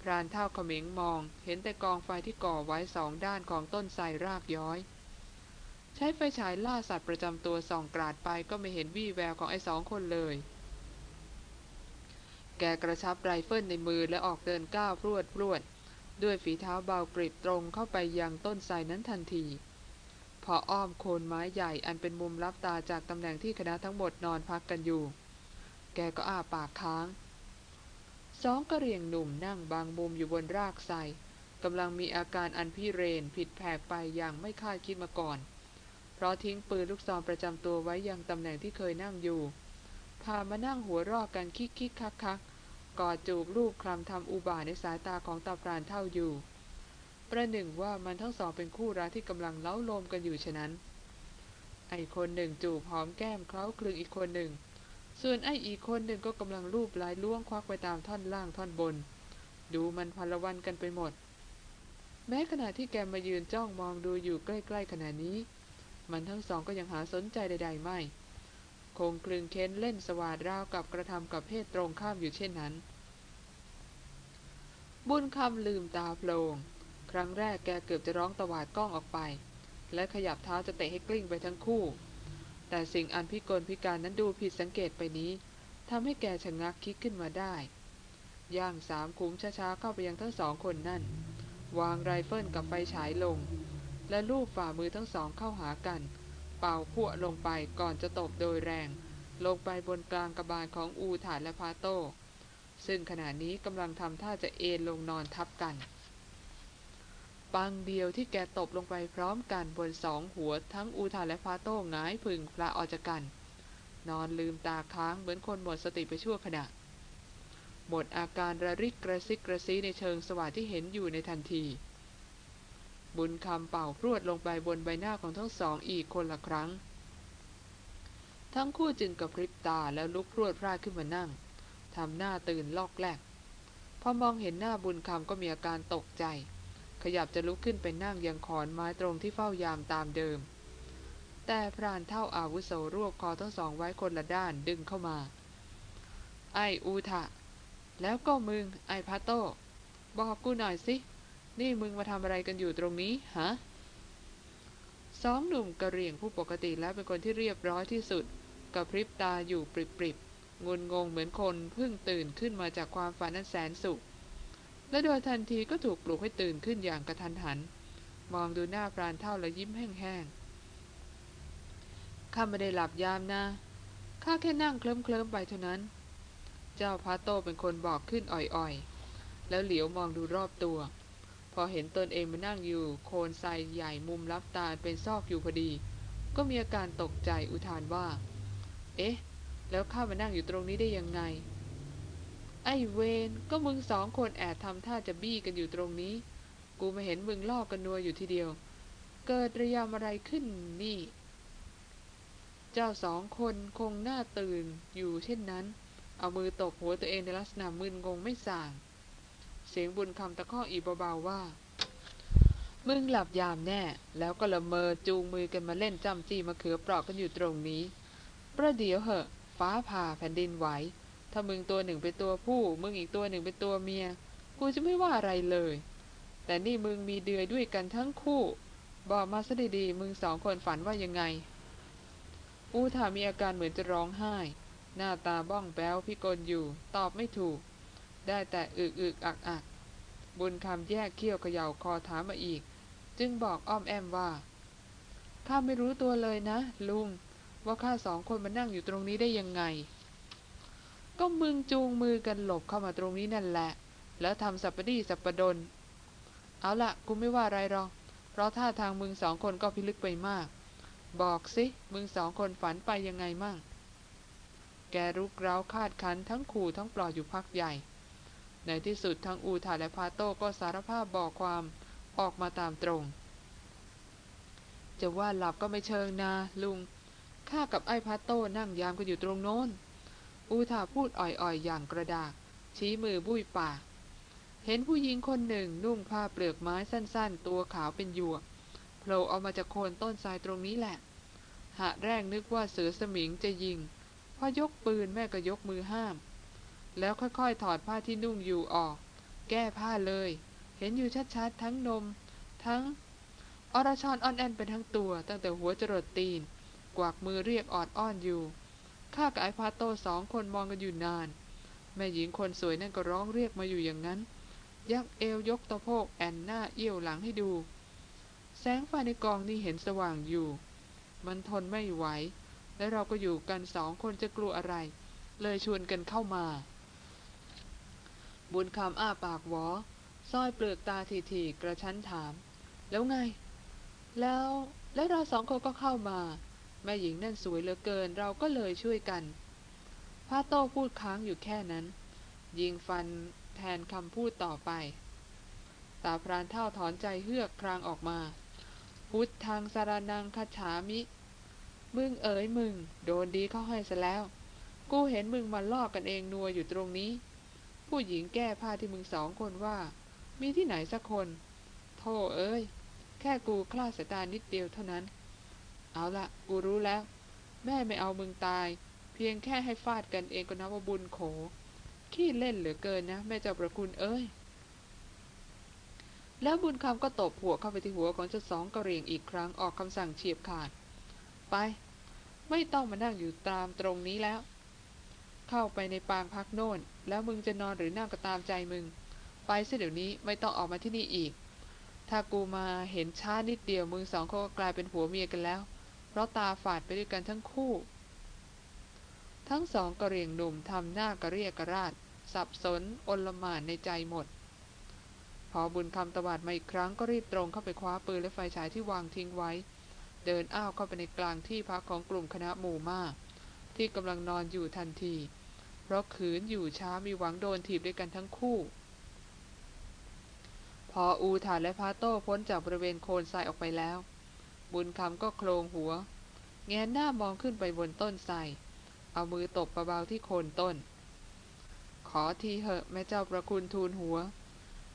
พรานเท่าเขมิงมอง เห็นแต่กองไฟที่ก่อไว้สองด้านของต้นไทรรากย้อย ใช้ไฟฉายล่าสัตว์ประจำตัวส่องกราดไปก็ไม่เห็นวี่แววของไอ้สองคนเลย แกกระชับไรเฟิลในมือและออกเดินก้าวพรวดพรวด ด้วยฝีเท้าเบากริบตรงเข้าไปยังต้นไทรนั้นทันที พออ้อมโคนไม้ใหญ่อันเป็นมุมลับตาจากตำแหน่งที่คณะทั้งหมดนอนพักกันอยู่ แกก็อ้าปากค้าง สองกระเรียงหนุ่มนั่งบางมุมอยู่บนรากไทรกำลังมีอาการอันพิเรนผิดแผกไปอย่างไม่คาดคิดมาก่อน เพราะทิ้งปืนลูกซองประจำตัวไว้ยังตำแหน่งที่เคยนั่งอยู่ามานั่งหัวรอกกันคิกคิกคักคักกอดจูบรูปคลำทำอุบาทในสายตาของตาพรานเท่าอยู่ ประหนึ่งว่ามันทั้งสองเป็นคู่รักที่กำลังเล้าโลมกันอยู่ฉะนั้น ไอคนหนึ่งจูบหอมแก้มเคล้าคลึงอีกคนหนึ่ง ส่วนไออีกคนหนึ่งก็กำลังลูบลายล้วงควักไปตามท่อนล่างท่อนบน ดูมันพันละวันกันไปหมด แม้ขณะที่แกมายืนจ้องมองดูอยู่ใกล้ๆขณะนี้ มันทั้งสองก็ยังหาสนใจใด ๆ ไม่ คงคลึงเค้นเล่นสวาดราวกับกระทำกับเพศตรงข้ามอยู่เช่นนั้น บุญคำลืมตาโพลง ครั้งแรกแกเกือบจะร้องตวาดกล้องออกไป และขยับเท้าจะเตะให้กลิ้งไปทั้งคู่ แต่สิ่งอันพิกลพิการนั้นดูผิดสังเกตไปนี้ทำให้แกชะงักคิดขึ้นมาได้ ย่างสามคุ้มช้าๆเข้าไปยังทั้งสองคนนั่น วางไรเฟิลกับไฟฉายลง และลูบฝ่ามือทั้งสองเข้าหากัน เป่าพวลงไปก่อนจะตบโดยแรง ลงไปบนกลางกระบาลของอูฐานและพาโต้ซึ่งขณะนี้กำลังทำท่าจะเอนลงนอนทับกัน ปังเดียวที่แกตบลงไปพร้อมกันบนสองหัวทั้งอูฐานและพาโต้งายผึ่งพระออกจากกัน นอนลืมตาค้างเหมือนคนหมดสติไปชั่วขณะ หมดอาการระริกกระซิกกระซีในเชิงสว่างที่เห็นอยู่ในทันที บุญคำเป่าพรวดลงไปบนใบหน้าของทั้งสองอีกคนละครั้ง ทั้งคู่จึงกระพริบตาแล้วลุกพรวดพราดขึ้นมานั่งทำหน้าตื่นลอกแลกพอมองเห็นหน้าบุญคำก็มีอาการตกใจ ขยับจะลุกขึ้นไปนั่งยังขอนไม้ตรงที่เฝ้ายามตามเดิม แต่พรานเท่าอาวุโสรวบคอทั้งสองไว้คนละด้านดึงเข้ามา ไออูทะ แล้วก็มึงไอพาโต บอกกูหน่อยสิ นี่มึงมาทำอะไรกันอยู่ตรงนี้ฮะสองหนุ่มกระเรียงผู้ปกติและเป็นคนที่เรียบร้อยที่สุดกับพริบตาอยู่ปริบๆงุนงงเหมือนคนเพิ่งตื่นขึ้นมาจากความฝันอันแสนสุข และโดยทันทีก็ถูกปลุกให้ตื่นขึ้นอย่างกระทันหัน มองดูหน้าพรานเท่าและยิ้มแห้งๆข้าไม่ได้หลับยามนะข้าแค่นั่งเคลิ้มๆไปเท่านั้น เจ้าพาโตเป็นคนบอกขึ้นอ่อยๆ แล้วเหลียวมองดูรอบตัว อเห็นตนเองมานั่งอยู่ โคนไซใหญ่มุมลับตาเป็นซอกอยู่พอดี ก็มีอาการตกใจอุทานว่า เอ๊ะ แล้วข้ามานั่งอยู่ตรงนี้ได้ยังไง ไอ้เวนก็มึงสองคนแอบทำท่าจะบี้กันอยู่ตรงนี้ กูมาเห็นมึงลอกกันนัวอยู่ทีเดียว เกิดระยำอะไรขึ้นนี่ เจ้าสองคนคงหน้าตื่นอยู่เช่นนั้น เอามือตบหัวตัวเองในลักษณะมึนงงไม่ส่าง เสียงบุญคำตะข้ออีเบาๆว่า มึงหลับยามแน่ แล้วก็ละเมอจูงมือกันมาเล่นจำจี้มาเขือเปราะกันอยู่ตรงนี้ ประเดี๋ยวเหอะ ฟ้าผ่าแผ่นดินไหว ถ้ามึงตัวหนึ่งเป็นตัวผู้ มึงอีกตัวหนึ่งเป็นตัวเมีย กูจะไม่ว่าอะไรเลย แต่นี่มึงมีเดือยด้วยกันทั้งคู่ บอกมาซะดีๆ มึงสองคนฝันว่ายังไง อูถามีอาการเหมือนจะร้องไห้ หน้าตาบ้องแป้วพิกลอยู่ ตอบไม่ถูก ได้แต่อึกอึกอักอักบุญคำแยกเขี้ยวเขย่าคอถามมาอีก จึงบอกอ้อมแอมว่าข้าไม่รู้ตัวเลยนะ ลุง ว่าข้าสองคนมานั่งอยู่ตรงนี้ได้ยังไง ก็มึงจูงมือกันหลบเข้ามาตรงนี้นั่นแหละ แล้วทำสัปปดีสัปปดน เอาละกูไม่ว่าอะไรหรอก เพราะท่าทางมึงสองคนก็พิลึกไปมาก บอกสิ มึงสองคนฝันไปยังไงมั่งแกรุกเร้าคาดคันทั้งขู่ทั้งปลอบอยู่พักใหญ่ ในที่สุดทั้งอูถาและพาโต้ก็สารภาพบอกความออกมาตามตรง จะว่าหลับก็ไม่เชิงนาลุงข้ากับไอ้พาโต้นั่งยามกันอยู่ตรงโน้น อูถาพูดอ่อยๆ อย่างกระดาก ชี้มือบุ้ยปากเห็นผู้หญิงคนหนึ่งนุ่งผ้าเปลือกไม้สั้นๆ ตัวขาวเป็นหยวกโผล่ออกมาจากโคนต้นทรายตรงนี้แหละ หะแรกนึกว่าเสือสมิงจะยิงพอยกปืนแม่ก็ยกมือห้าม แล้วค่อยๆ ถอดผ้าที่นุ่งอยู่ออก แก้ผ้าเลย เห็นอยู่ชัดๆ ทั้งนม ทั้งอรชรอ่อนแอนเป็นทั้งตัว ตั้งแต่หัวจรดตีน กวักมือเรียกออดอ้อนอยู่ ข้ากับไอ้พาโตสองคนมองกันอยู่นาน แม่หญิงคนสวยนั่นก็ร้องเรียกมาอยู่อย่างนั้น ยักเอวยกตะโพกแอนหน้าเอี้ยวหลังให้ดู แสงไฟในกองนี่เห็นสว่างอยู่ มันทนไม่ไหว และเราก็อยู่กันสองคนจะกลัวอะไร เลยชวนกันเข้ามา บุญคำอ้าปากหวอสร้อยเปลือกตาทีๆกระชั้นถาม แล้วไง แล้วแล้วเราสองคนก็เข้ามา แม่หญิงนั่นสวยเหลือเกินเราก็เลยช่วยกันพระโต้พูดค้างอยู่แค่นั้น ยิงฟันแทนคำพูดต่อไป ตาพรานเท่าถอนใจเฮือกครางออกมา พุทธังสารนังคาฉามิ มึงเอ๋ยมึง โดนดีเข้าให้ซะแล้ว กูเห็นมึงมาลอกกันเองนัวอยู่ตรงนี้ ผู้หญิงแก้ผ้าที่มึงสองคนว่า มีที่ไหนสักคน โธ่เอ้ย แค่กูคลาดสายตานิดเดียวเท่านั้น เอาละกูรู้แล้ว แม่ไม่เอามึงตาย เพียงแค่ให้ฟาดกันเองก็นับว่าบุญโข ขี้เล่นเหลือเกินนะ แม่เจ้าประคุณเอ้ย แล้วบุญคำก็ตบหัวเข้าไปที่หัวของเจ้าสองกระเรียงอีกครั้งออกคำสั่งเฉียบขาด ไป ไม่ต้องมานั่งอยู่ตามตรงนี้แล้ว เข้าไปในปางพักโน่น แล้วมึงจะนอนหรือนั่งก็ตามใจมึง ไปซะเดี๋ยวนี้ไม่ต้องออกมาที่นี่อีก ถ้ากูมาเห็นช้านิดเดียวมึงสองคนก็กลายเป็นผัวเมียกันแล้ว เพราะตาฝาดไปด้วยกันทั้งคู่ ทั้งสองกระเรียงหนุ่มทำหน้ากระเรียกกระราด สับสนอลหม่านในใจหมด พอบุญคำตวาดมาอีกครั้งก็รีบตรงเข้าไปคว้าปืนและไฟฉายที่วางทิ้งไว้ เดินอ้าวเข้าไปในกลางที่พักของกลุ่มคณะหมู่มากที่กำลังนอนอยู่ทันที เพราะขืนอยู่ช้ามีหวังโดนถีบด้วยกันทั้งคู่ พออูฐานและพาโต้พ้นจากบริเวณโคนทรายออกไปแล้ว บุญคำก็โคลงหัว แงนหน้ามองขึ้นไปบนต้นทรเอามือตบเบาๆที่โคนต้น ขอทีเหอะแม่เจ้าประคุณทูลหัว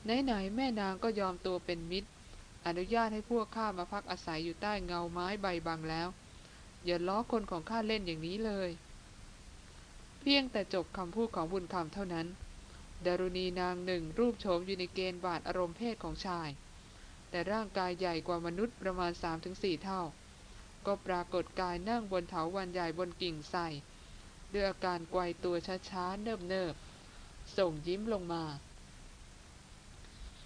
ไหนๆแม่นางก็ยอมตัวเป็นมิตร อนุญาตให้พวกข้ามาพักอาศัยอยู่ใต้เงาไม้ใบบังแล้ว อย่าล้อคนของข้าเล่นอย่างนี้เลย เพียงแต่จบคำพูดของบุญคำเท่านั้น ดารุณีนางหนึ่งรูปโฉมอยู่ในเกณฑ์บาดอารมณ์เพศของชาย แต่ร่างกายใหญ่กว่ามนุษย์ประมาณ 3-4 เท่า ก็ปรากฏกายนั่งบนเถาวันใหญ่บนกิ่งไทรด้วยอาการไกวตัวช้าๆ เนิบๆ ส่งยิ้มลงมา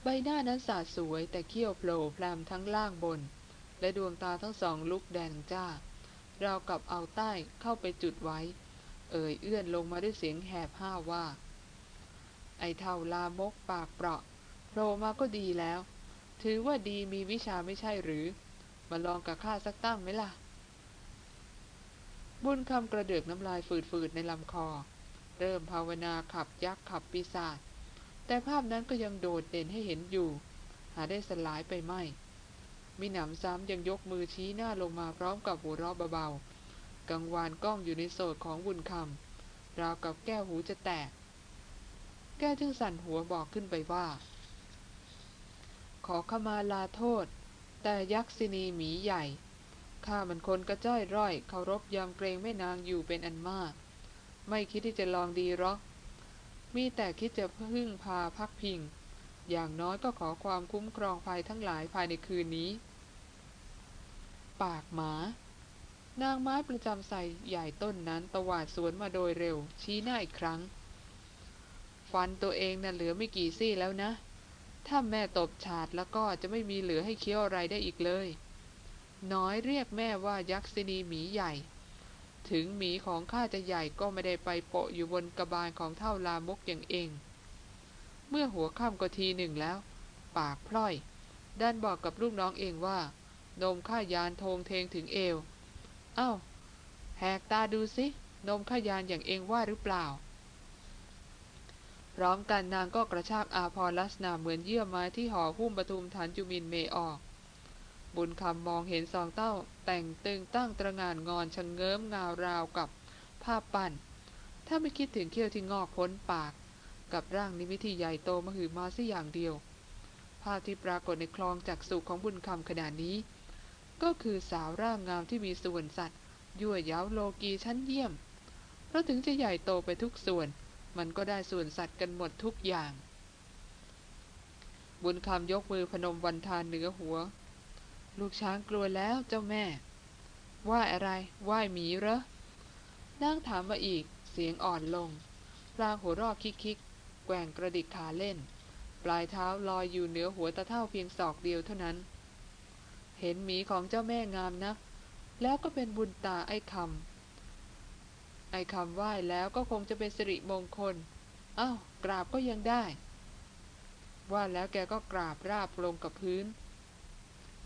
ใบหน้านั้นสาดสวยแต่เขี้ยวโผล่พลามทั้งล่างบน และดวงตาทั้งสองลุกแดงจ้าราวกับเอาใต้เข้าไปจุดไว้ เอ่ยเอื้อนลงมาด้วยเสียงแหบห้าว่า ไอเท่าลามกปากเปราะโผล่มาก็ดีแล้ว ถือว่าดีมีวิชาไม่ใช่หรือ มาลองกับข้าสักตั้งไหมล่ะ บุญคำกระเดือกน้ำลายฝืดๆในลำคอ เริ่มภาวนาขับยักษ์ขับปีศาจแต่ภาพนั้นก็ยังโดดเด่นให้เห็นอยู่ หาได้สลายไปไม่ มีหนำซ้ำยังยกมือชี้หน้าลงมาพร้อมกับหัวเราะเบาๆ กังวานกล้องอยู่ในโสดของบุญคำราวกับแก้วหูจะแตก แก้วจึงสั่นหัวบอกขึ้นไปว่า ขอขมาลาโทษ แต่ยักษินีหมีใหญ่ข้ามันคนกระจ้อยร่อยเคารพยำเกรงแม่นางอยู่เป็นอันมาก ไม่คิดที่จะลองดีหรอกมีแต่คิดจะพึ่งพาพักพิง อย่างน้อยก็ขอความคุ้มครองภัยทั้งหลายภายในคืนนี้ ปากหมา นางไม้ประจำใส่ใหญ่ต้นนั้นตวาดสวนมาโดยเร็ว ชี้หน้าอีกครั้ง ฟันตัวเองน่ะเหลือไม่กี่ซี่แล้วนะ ถ้าแม่ตบฉาดแล้วก็จะไม่มีเหลือให้เคี้ยวอะไรได้อีกเลย น้อยเรียกแม่ว่ายักษินีหมีใหญ่ ถึงหมีของข้าจะใหญ่ก็ไม่ได้ไปโปะอยู่บนกระบาลของเท่าลามกอย่างเอง เมื่อหัวค่ำก็ทีหนึ่งแล้ว ปากพล่อย ด้านบอกกับลูกน้องเองว่านมข้ายานโทงเทงถึงเอว อ้าวแหกตาดูสินมขยานอย่างเองว่าหรือเปล่า พร้อมกันนางก็กระชากอาพรลักษณะเหมือนเยื่อไม้ที่ห่อหุ้มปทุมฐานจุมินเมออก บุญคำมองเห็นสองเต้า แต่งตึงตั้งตระงานงอนชะงเงิมงาวราวกับภาพปั้น ถ้าไม่คิดถึงเขี้ยวที่งอกพ้นปาก กับร่างนิมิตที่ใหญ่โตมหือมาสิอย่างเดียว ภาพที่ปรากฏในคลองจากสุขของบุญคำขนาดนี้ ก็คือสาวร่างงามที่มีส่วนสัตว์ยั่วย้าโลกีชั้นเยี่ยม เพราะถึงจะใหญ่โตไปทุกส่วน มันก็ได้ส่วนสัตว์กันหมดทุกอย่าง บุญคำยกมือพนมวันทานเหนือหัว ลูกช้างกลัวแล้วเจ้าแม่ ว่าอะไรไหว้หมีเหรอนางถามมาอีก เสียงอ่อนลงพลางหัวรอกคิกคิกแกว่งกระดิกขาเล่น ปลายเท้าลอยอยู่เหนือหัวตะเท่าเพียงศอกเดียวเท่านั้น เห็นหมีของเจ้าแม่งามนะ แล้วก็เป็นบุญตาไอ้คำไอ้คำไหว้แล้วก็คงจะเป็นสิริมงคลอ้าวกราบก็ยังได้ ว่าแล้วแกก็กราบราบลงกับพื้น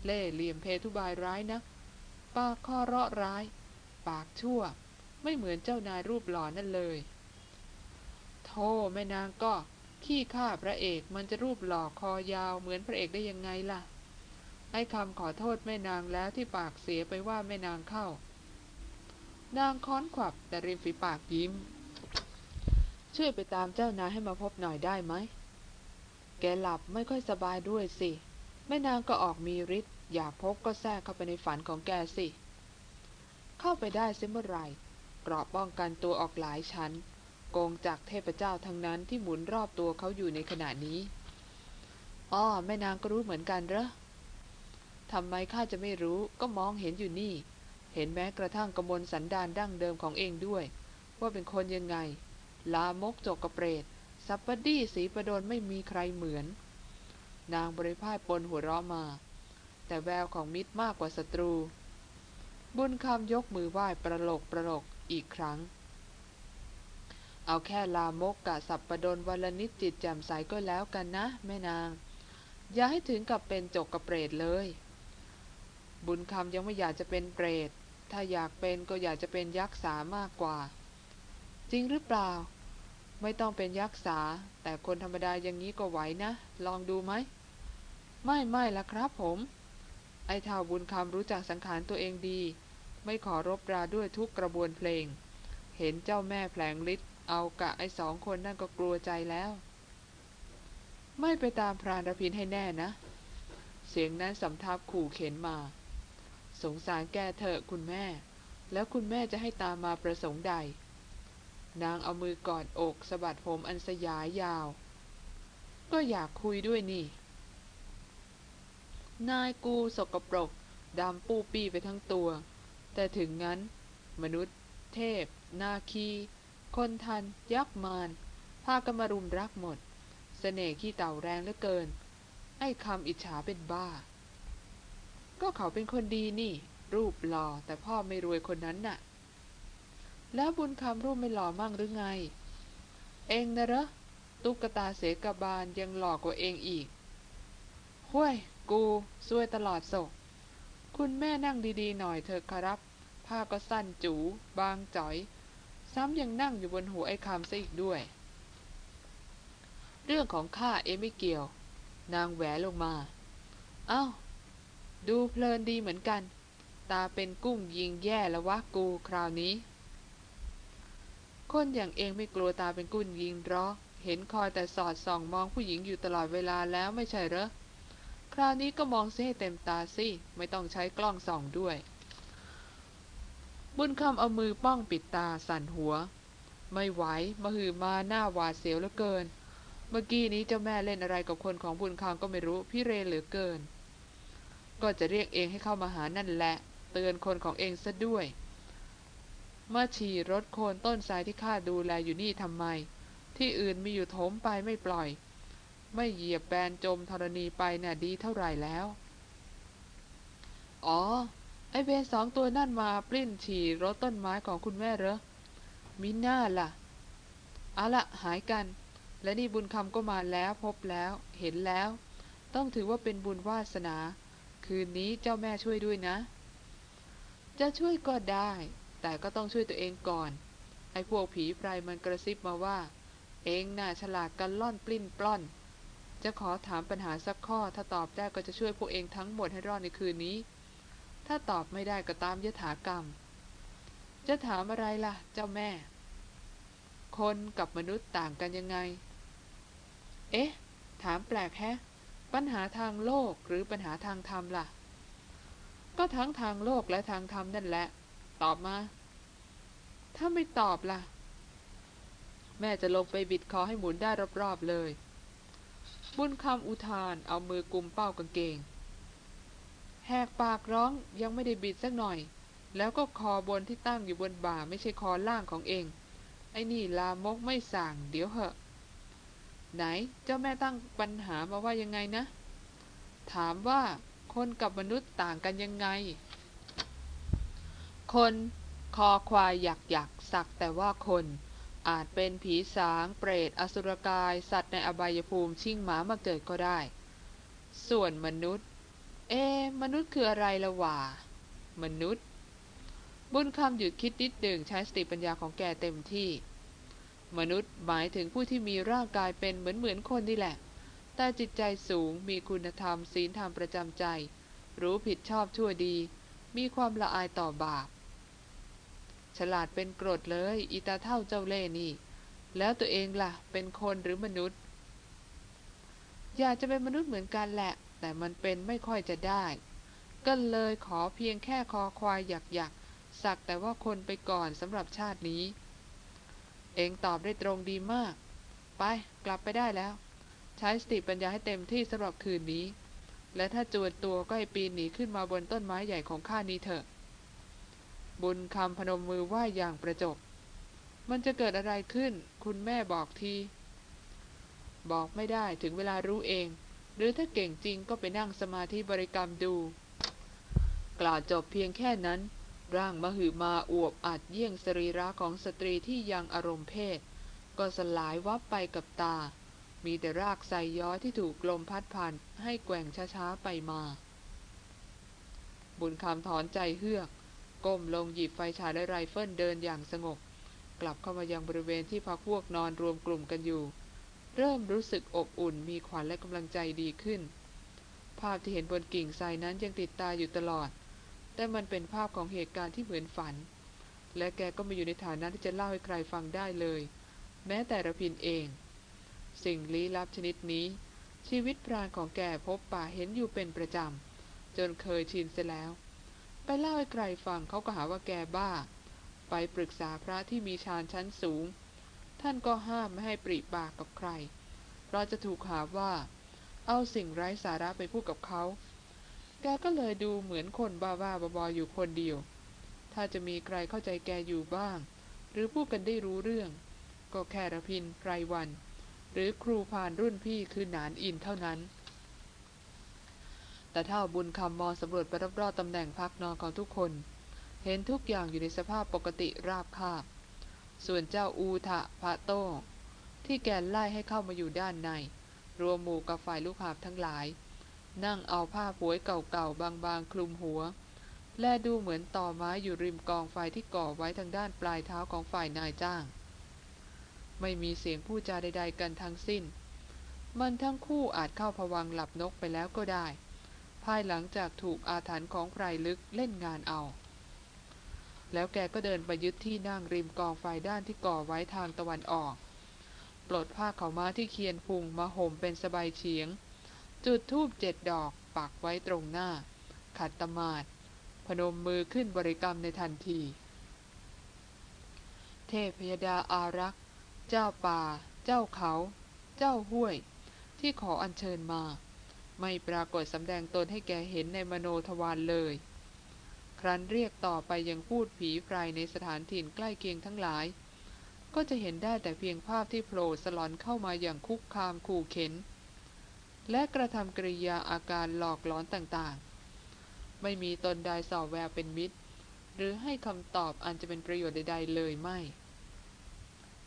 เล่เหลี่ยมเพทุบายร้ายนะปากข้อเราะร้าย ปากชั่ว ไม่เหมือนเจ้านายรูปหล่อนั่นเลยโธ่แม่นางก็ขี้ข้าพระเอกมันจะรูปหล่อคอยาวเหมือนพระเอกได้ยังไงล่ะ ไอ้คำขอโทษแม่นางแล้วที่ปากเสียไปว่าแม่นางเข้า นางค้อนขวับแต่ริมฝีปากยิ้ม ช่วยไปตามเจ้านายให้มาพบหน่อยได้ไหม แกหลับไม่ค่อยสบายด้วยสิ แม่นางก็ออกมีฤทธิ์อยากพบก็แทรกเข้าไปในฝันของแกสิ เข้าไปได้เสียเมื่อไหร่เกราะป้องกันตัวออกหลายชั้นโกงจากเทพเจ้าทั้งนั้นที่หมุนรอบตัวเขาอยู่ในขณะนี้ อ้อแม่นางก็รู้เหมือนกันเหรอ ทำไมข้าจะไม่รู้ก็มองเห็นอยู่นี่ เห็นแม้กระทั่งกระมวลสันดานดั้งเดิมของเองด้วย ว่าเป็นคนยังไง ลามกจกกระเปรตสัปปดี้สีประดนไม่มีใครเหมือน นางบริพายปนหัวเราะมา แต่แววของมิตรมากกว่าศัตรู บุญคำยกมือไหว้ประโลกประโลกอีกครั้ง เอาแค่ลามกกับสัปปดนวันละนิดจิตแจ่มใสก็แล้วกันนะ แม่นาง อย่าให้ถึงกับเป็นจกกระเปรตเลย บุญคำยังไม่อยากจะเป็นเปรต ถ้าอยากเป็นก็อยากจะเป็นยักษ์สามากกว่า จริงหรือเปล่า ไม่ต้องเป็นยักษ์สา แต่คนธรรมดาอย่างนี้ก็ไหวนะ ลองดูไหม ไม่ไม่ละครับผม ไอ้ท่าบุญคำรู้จักสังขารตัวเองดี ไม่ขอรบราด้วยทุกกระบวนเพลง เห็นเจ้าแม่แผลงฤทธิ์เอากะไอ้สองคนนั่นก็กลัวใจแล้ว ไม่ไปตามพรานรพินให้แน่นะ เสียงนั้นสำทับขู่เข็นมา สงสารแกเถอะคุณแม่ แล้วคุณแม่จะให้ตามมาประสงค์ใด นางเอามือกอดอกสะบัดผมอันสยายยาว ก็อยากคุยด้วยนี่ นายกูสกปรกดำปูปี้ไปทั้งตัว แต่ถึงงั้น มนุษย์เทพ นาคี คนทัน ยักษ์มารพากันมารุมรักหมดเสน่ห์ขี้เต่าแรงเหลือเกิน ไอ้คำอิจฉาเป็นบ้า ก็เขาเป็นคนดีนี่ รูปหล่อแต่พ่อไม่รวยคนนั้นน่ะ แล้วบุญคำรูปไม่หล่อมั่งหรือไง เองนะเหรอตุ๊กตาเสกบาลยังหลอกกว่าเองอีกห้วยกูซวยตลอดศก คุณแม่นั่งดีๆหน่อยเถอะครับ ผ้าก็สั้นจูบางจ๋อย ซ้ำยังนั่งอยู่บนหัวไอ้คำซะอีกด้วย เรื่องของข้าเอไม่เกี่ยว นางแหวลงมา เอา้า ดูเพลินดีเหมือนกัน ตาเป็นกุ้งยิงแย่แล้ววะกูคราวนี้ คนอย่างเองไม่กลัวตาเป็นกุ้งยิงหรอกเห็นคอยแต่สอดส่องมองผู้หญิงอยู่ตลอดเวลาแล้วไม่ใช่เหรอ คราวนี้ก็มองซิให้เต็มตาสิ ไม่ต้องใช้กล้องส่องด้วย บุญคำเอามือป้องปิดตาสั่นหัว ไม่ไหวมาหือมาหน้าหวาดเสียวเหลือเกิน เมื่อกี้นี้เจ้าแม่เล่นอะไรกับคนของบุญคำก็ไม่รู้พี่เรเหลือเกิน ก็จะเรียกเองให้เข้ามาหานั่นแหละ เตือนคนของเองซะด้วยมาฉี่รถโคนต้นสายที่ข้าดูแลอยู่นี่ทำไม ที่อื่นมีอยู่ถมไปไม่ปล่อย ไม่เหยียบแบนจมธรณีไปน่ะดีเท่าไหร่แล้ว อ๋อ ไอเวนสองตัวนั่นมาปลิ้นฉี่รถต้นไม้ของคุณแม่เหรอมิน่าล่ะ เอาละหายกัน และนี่บุญคำก็มาแล้วพบแล้ว เห็นแล้ว ต้องถือว่าเป็นบุญวาสนา คืนนี้เจ้าแม่ช่วยด้วยนะ จะช่วยก็ได้ แต่ก็ต้องช่วยตัวเองก่อน ไอ้พวกผีไพรมันกระซิบมาว่า เองน่าฉลาดกันล่อนปลิ้นปล้อน จะขอถามปัญหาสักข้อ ถ้าตอบได้ก็จะช่วยพวกเองทั้งหมดให้รอดในคืนนี้ ถ้าตอบไม่ได้ก็ตามยถากรรม จะถามอะไรล่ะ เจ้าแม่ คนกับมนุษย์ต่างกันยังไง เอ๊ะ ถามแปลกแฮะ ปัญหาทางโลกหรือปัญหาทางธรรมล่ะ ก็ทั้งทางโลกและทางธรรมนั่นแหละ ตอบมา ถ้าไม่ตอบล่ะ แม่จะลงไปบิดคอให้หมุนได้รอบๆเลย บุญคำอุทานเอามือกุมเป้ากางเกง แหกปากร้องยังไม่ได้บิดสักหน่อย แล้วก็คอบนที่ตั้งอยู่บนบ่าไม่ใช่คอล่างของเอง ไอ้นี่ลามกไม่สั่งเดี๋ยวเหอะ ไหนเจ้าแม่ตั้งปัญหามาว่ายังไงนะ ถามว่าคนกับมนุษย์ต่างกันยังไง คนคอควายหยักหยักสักแต่ว่าคนอาจเป็นผีสาง เปรต อสุรกาย สัตว์ในอบายภูมิชิงหมามาเกิดก็ได้ ส่วนมนุษย์ เอ มนุษย์คืออะไรละวะมนุษย์ บุญคำหยุดคิดนิดหนึ่งใช้สติปัญญาของแกเต็มที่ มนุษย์หมายถึงผู้ที่มีร่างกายเป็นเหมือนเหมือนคนนี่แหละ แต่จิตใจสูงมีคุณธรรมศีลธรรมประจำใจ รู้ผิดชอบชั่วดี มีความละอายต่อบาป ฉลาดเป็นกรดเลย อีตาเท่าเจ้าเล่นี่ แล้วตัวเองล่ะ เป็นคนหรือมนุษย์ อยากจะเป็นมนุษย์เหมือนกันแหละ แต่มันเป็นไม่ค่อยจะได้ ก็เลยขอเพียงแค่คอควายหยักหยักสักแต่ว่าคนไปก่อนสำหรับชาตินี้ เองตอบได้ตรงดีมาก ไปกลับไปได้แล้ว ใช้สติปัญญาให้เต็มที่สำหรับคืนนี้ และถ้าจวนตัวก็ให้ปีนหนีขึ้นมาบนต้นไม้ใหญ่ของข้านี้เถอะ บุญคำพนมมือไหว้อย่างประจบ มันจะเกิดอะไรขึ้น คุณแม่บอกที บอกไม่ได้ถึงเวลารู้เอง หรือถ้าเก่งจริงก็ไปนั่งสมาธิบริกรรมดู กล่าวจบเพียงแค่นั้น ร่างมหึมาอวบอัดเยี่ยงสรีระของสตรีที่ยั่วอารมณ์เพศ ก็สลายวับไปกับตา มีแต่รากไทรย้อยที่ถูกลมพัดผ่านให้แกว่งช้าๆไปมา บุญคำถอนใจเฮือก ก้มลงหยิบไฟฉายและไรเฟิลเดินอย่างสงบ กลับเข้ามายังบริเวณที่พักพวกนอนรวมกลุ่มกันอยู่ เริ่มรู้สึกอบอุ่นมีขวัญและกำลังใจดีขึ้น ภาพที่เห็นบนกิ่งไทรนั้นยังติดตาอยู่ตลอด แต่มันเป็นภาพของเหตุการณ์ที่เหมือนฝัน และแกก็ไม่อยู่ในฐานะที่จะเล่าให้ใครฟังได้เลย แม้แต่ระพินเอง สิ่งลี้ลับชนิดนี้ ชีวิตพรานของแกพบป่าเห็นอยู่เป็นประจำ จนเคยชินเสียแล้ว ไปเล่าให้ใครฟังเขาก็หาว่าแกบ้า ไปปรึกษาพระที่มีฌานชั้นสูง ท่านก็ห้ามไม่ให้ปริปากกับใคร เราจะถูกหาว่า เอาสิ่งไร้สาระไปพูดกับเขา แกก็เลยดูเหมือนคนบ้าๆบอๆอยู่คนเดียว ถ้าจะมีใครเข้าใจแกอยู่บ้าง หรือพูดกันได้รู้เรื่อง ก็แค่ระพินไรวัน หรือครูพานรุ่นพี่คือหนานอินเท่านั้น แต่ถ้าบุญคำมองสำรวจไปรอบๆตำแหน่งพักนอนของทุกคน เห็นทุกอย่างอยู่ในสภาพปกติราบคาบ ส่วนเจ้าอูทะพระโต้ที่แกไล่ให้เข้ามาอยู่ด้านใน รวมหมู่กับฝ่ายลูกหาบทั้งหลาย นั่งเอาผ้าผวยเก่าๆบางๆ คลุมหัว และดูเหมือนต่อไม้อยู่ริมกองไฟที่ก่อไว้ทางด้านปลายเท้าของฝ่ายนายจ้าง ไม่มีเสียงพูดจาใด ๆ กันทั้งสิ้น มันทั้งคู่อาจเข้าผวังหลับนกไปแล้วก็ได้ ภายหลังจากถูกอาถรรพ์ของไพรลึกเล่นงานเอา แล้วแกก็เดินไปยึดที่นั่งริมกองไฟด้านที่ก่อไว้ทางตะวันออก ปลดผ้าเขาม้าที่เคียนพุงมาห่มเป็นสบายเฉียง จุดทูบเจ็ดดอกปักไว้ตรงหน้า ขัดตมาดพนมมือขึ้นบริกรรมในทันที เทพยดาอารักษ์ เจ้าป่า เจ้าเขา เจ้าห้วย ที่ขออัญเชิญมา ไม่ปรากฏสำแดงตนให้แกเห็นในมโนทวารเลย ครั้นเรียกต่อไปยังพูดผีไพรในสถานถิ่นใกล้เคียงทั้งหลาย ก็จะเห็นได้แต่เพียงภาพที่โผล่สลอนเข้ามาอย่างคุกคามขู่เข็น และกระทำกริยาอาการหลอกหลอนต่างๆ ไม่มีตนใดสอบแววเป็นมิตร หรือให้คำตอบอันจะเป็นประโยชน์ใดๆเลยไม่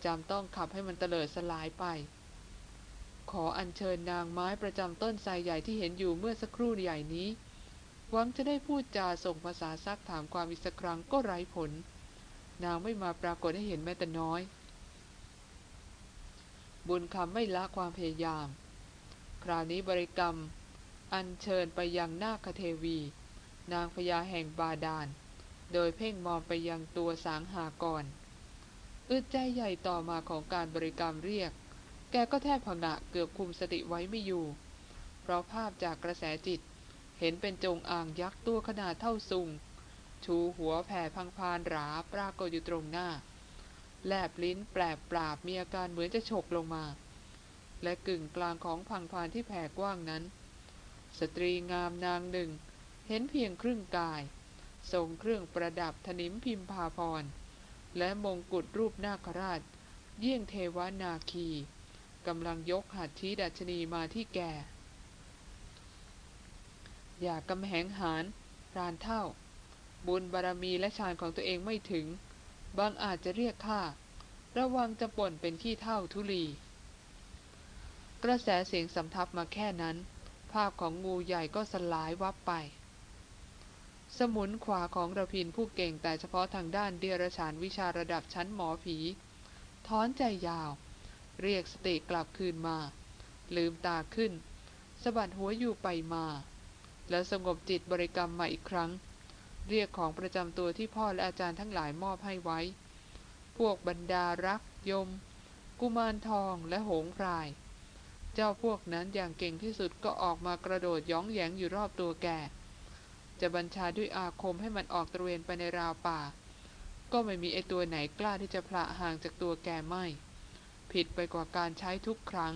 จำต้องขับให้มันเตลิดสลายไป ขออัญเชิญนางไม้ประจำต้นไทรใหญ่ที่เห็นอยู่เมื่อสักครู่ใหญ่นี้หวังจะได้พูดจาส่งภาษาซักถามความอีกสักครั้งก็ไร้ผล นางไม่มาปรากฏให้เห็นแม้แต่น้อย บุญคำไม่ละความพยายาม ราวนี้บริกรรม อัญเชิญไปยังนาคเทวี นางพญาแห่งบาดาล โดยเพ่งมองไปยังตัวสางหากรอึดใจใหญ่ต่อมาของการบริกรรมเรียก แกก็แทบผงะเกือบคุมสติไว้ไม่อยู่ เพราะภาพจากกระแสจิต เห็นเป็นจงอ่างยักษ์ตัวขนาดเท่าซุง ชูหัวแผ่พังพานหราปรากฏอยู่ตรงหน้า แลบลิ้นแปลบปราบมีอาการเหมือนจะฉกลงมา และกึ่งกลางของพังพานที่แผ่กว้างนั้น สตรีงามนางหนึ่ง เห็นเพียงครึ่งกาย ทรงเครื่องประดับถนิมพิมพาพร และมงกุฎรูปนาคราช เยี่ยงเทวนาคีกำลังยกหัตถีดัชนีมาที่แก่อย่ากำแหงหารรานเท่า บุญบารมีและฌานของตัวเองไม่ถึง บางอาจจะเรียกข้าระวังจะป่นเป็นขี้เท่าทุลี กระแสเสียงสำทับมาแค่นั้น ภาพของงูใหญ่ก็สลายวับไป สมุนขวาของระพินผู้เก่งแต่เฉพาะทางด้านเดียรฉานวิชาระดับชั้นหมอผีถอนใจยาว เรียกสติกลับคืนมา ลืมตาขึ้นสะบัดหัวอยู่ไปมา แล้วสงบจิตบริกรรมมาอีกครั้ง เรียกของประจำตัวที่พ่อและอาจารย์ทั้งหลายมอบให้ไว้ พวกบรรดารักยม กุมารทองและหงพราย เจ้าพวกนั้นอย่างเก่งที่สุดก็ออกมากระโดดย้องแยงอยู่รอบตัวแก จะบัญชาด้วยอาคมให้มันออกตระเวนไปในราวป่า ก็ไม่มีไอตัวไหนกล้าที่จะพละห่างจากตัวแกไม่ ผิดไปกว่าการใช้ทุกครั้ง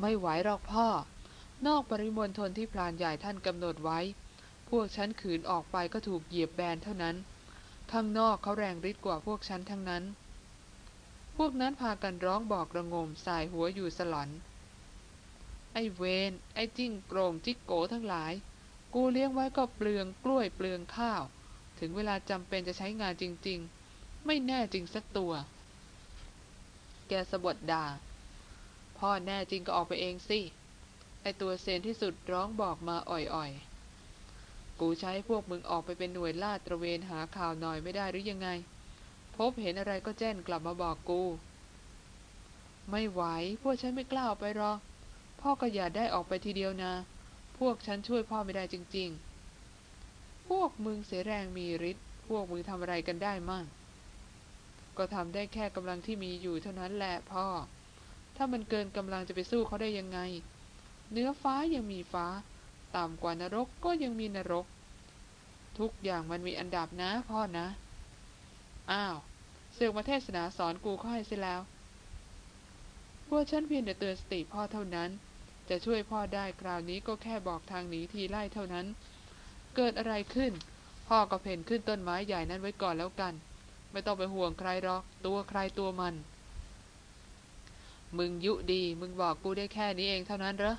ไม่ไหวหรอกพ่อ นอกปริมณฑลที่พลานใหญ่ท่านกำหนดไว้ พวกฉันขืนออกไปก็ถูกเหยียบแบนเท่านั้น ข้างนอกเขาแรงฤทธิ์กว่าพวกฉันทั้งนั้น พวกนั้นพากันร้องบอกระงมสายหัวอยู่สลอน ไอ้เวนไอ้จิ้งโกรงจิกโกทั้งหลาย กูเลี้ยงไว้ก็เปลืองกล้วยเปลืองข้าว ถึงเวลาจำเป็นจะใช้งานจริง ๆ ไม่แน่จริงสักตัว แกสะบดด่า พ่อแน่จริงก็ออกไปเองสิ ไอตัวเซนที่สุดร้องบอกมาอ่อยๆ กูใช้พวกมึงออกไปเป็นหน่วยลาดตระเวนหาข่าวหน่อยไม่ได้หรือยังไง พบเห็นอะไรก็แจ้งกลับมาบอกกู ไม่ไหว พวกฉันไม่กล้าออกไปหรอก พ่อก็อย่าได้ออกไปทีเดียวนะ พวกฉันช่วยพ่อไม่ได้จริง ๆ พวกมึงเสียแรงมีฤทธิ์ พวกมึงทำอะไรกันได้มั่ง ก็ทำได้แค่กำลังที่มีอยู่เท่านั้นแหละพ่อ ถ้ามันเกินกำลังจะไปสู้เขาได้ยังไง เนื้อฟ้ายังมีฟ้า ต่ำกว่านรกก็ยังมีนรก ทุกอย่างมันมีอันดับนะพ่อนะ อ้าวเสือกมาเทศนาสอนกูเขาให้เสียแล้ว พวกฉันเพียงแต่เตือนสติพ่อเท่านั้น จะช่วยพ่อได้คราวนี้ก็แค่บอกทางหนีทีไล่เท่านั้น เกิดอะไรขึ้น พ่อก็เพ่นขึ้นต้นไม้ใหญ่นั้นไว้ก่อนแล้วกัน ไม่ต้องไปห่วงใครหรอก ตัวใครตัวมัน มึงยุดี มึงบอกกูได้แค่นี้เองเท่านั้นเหรอ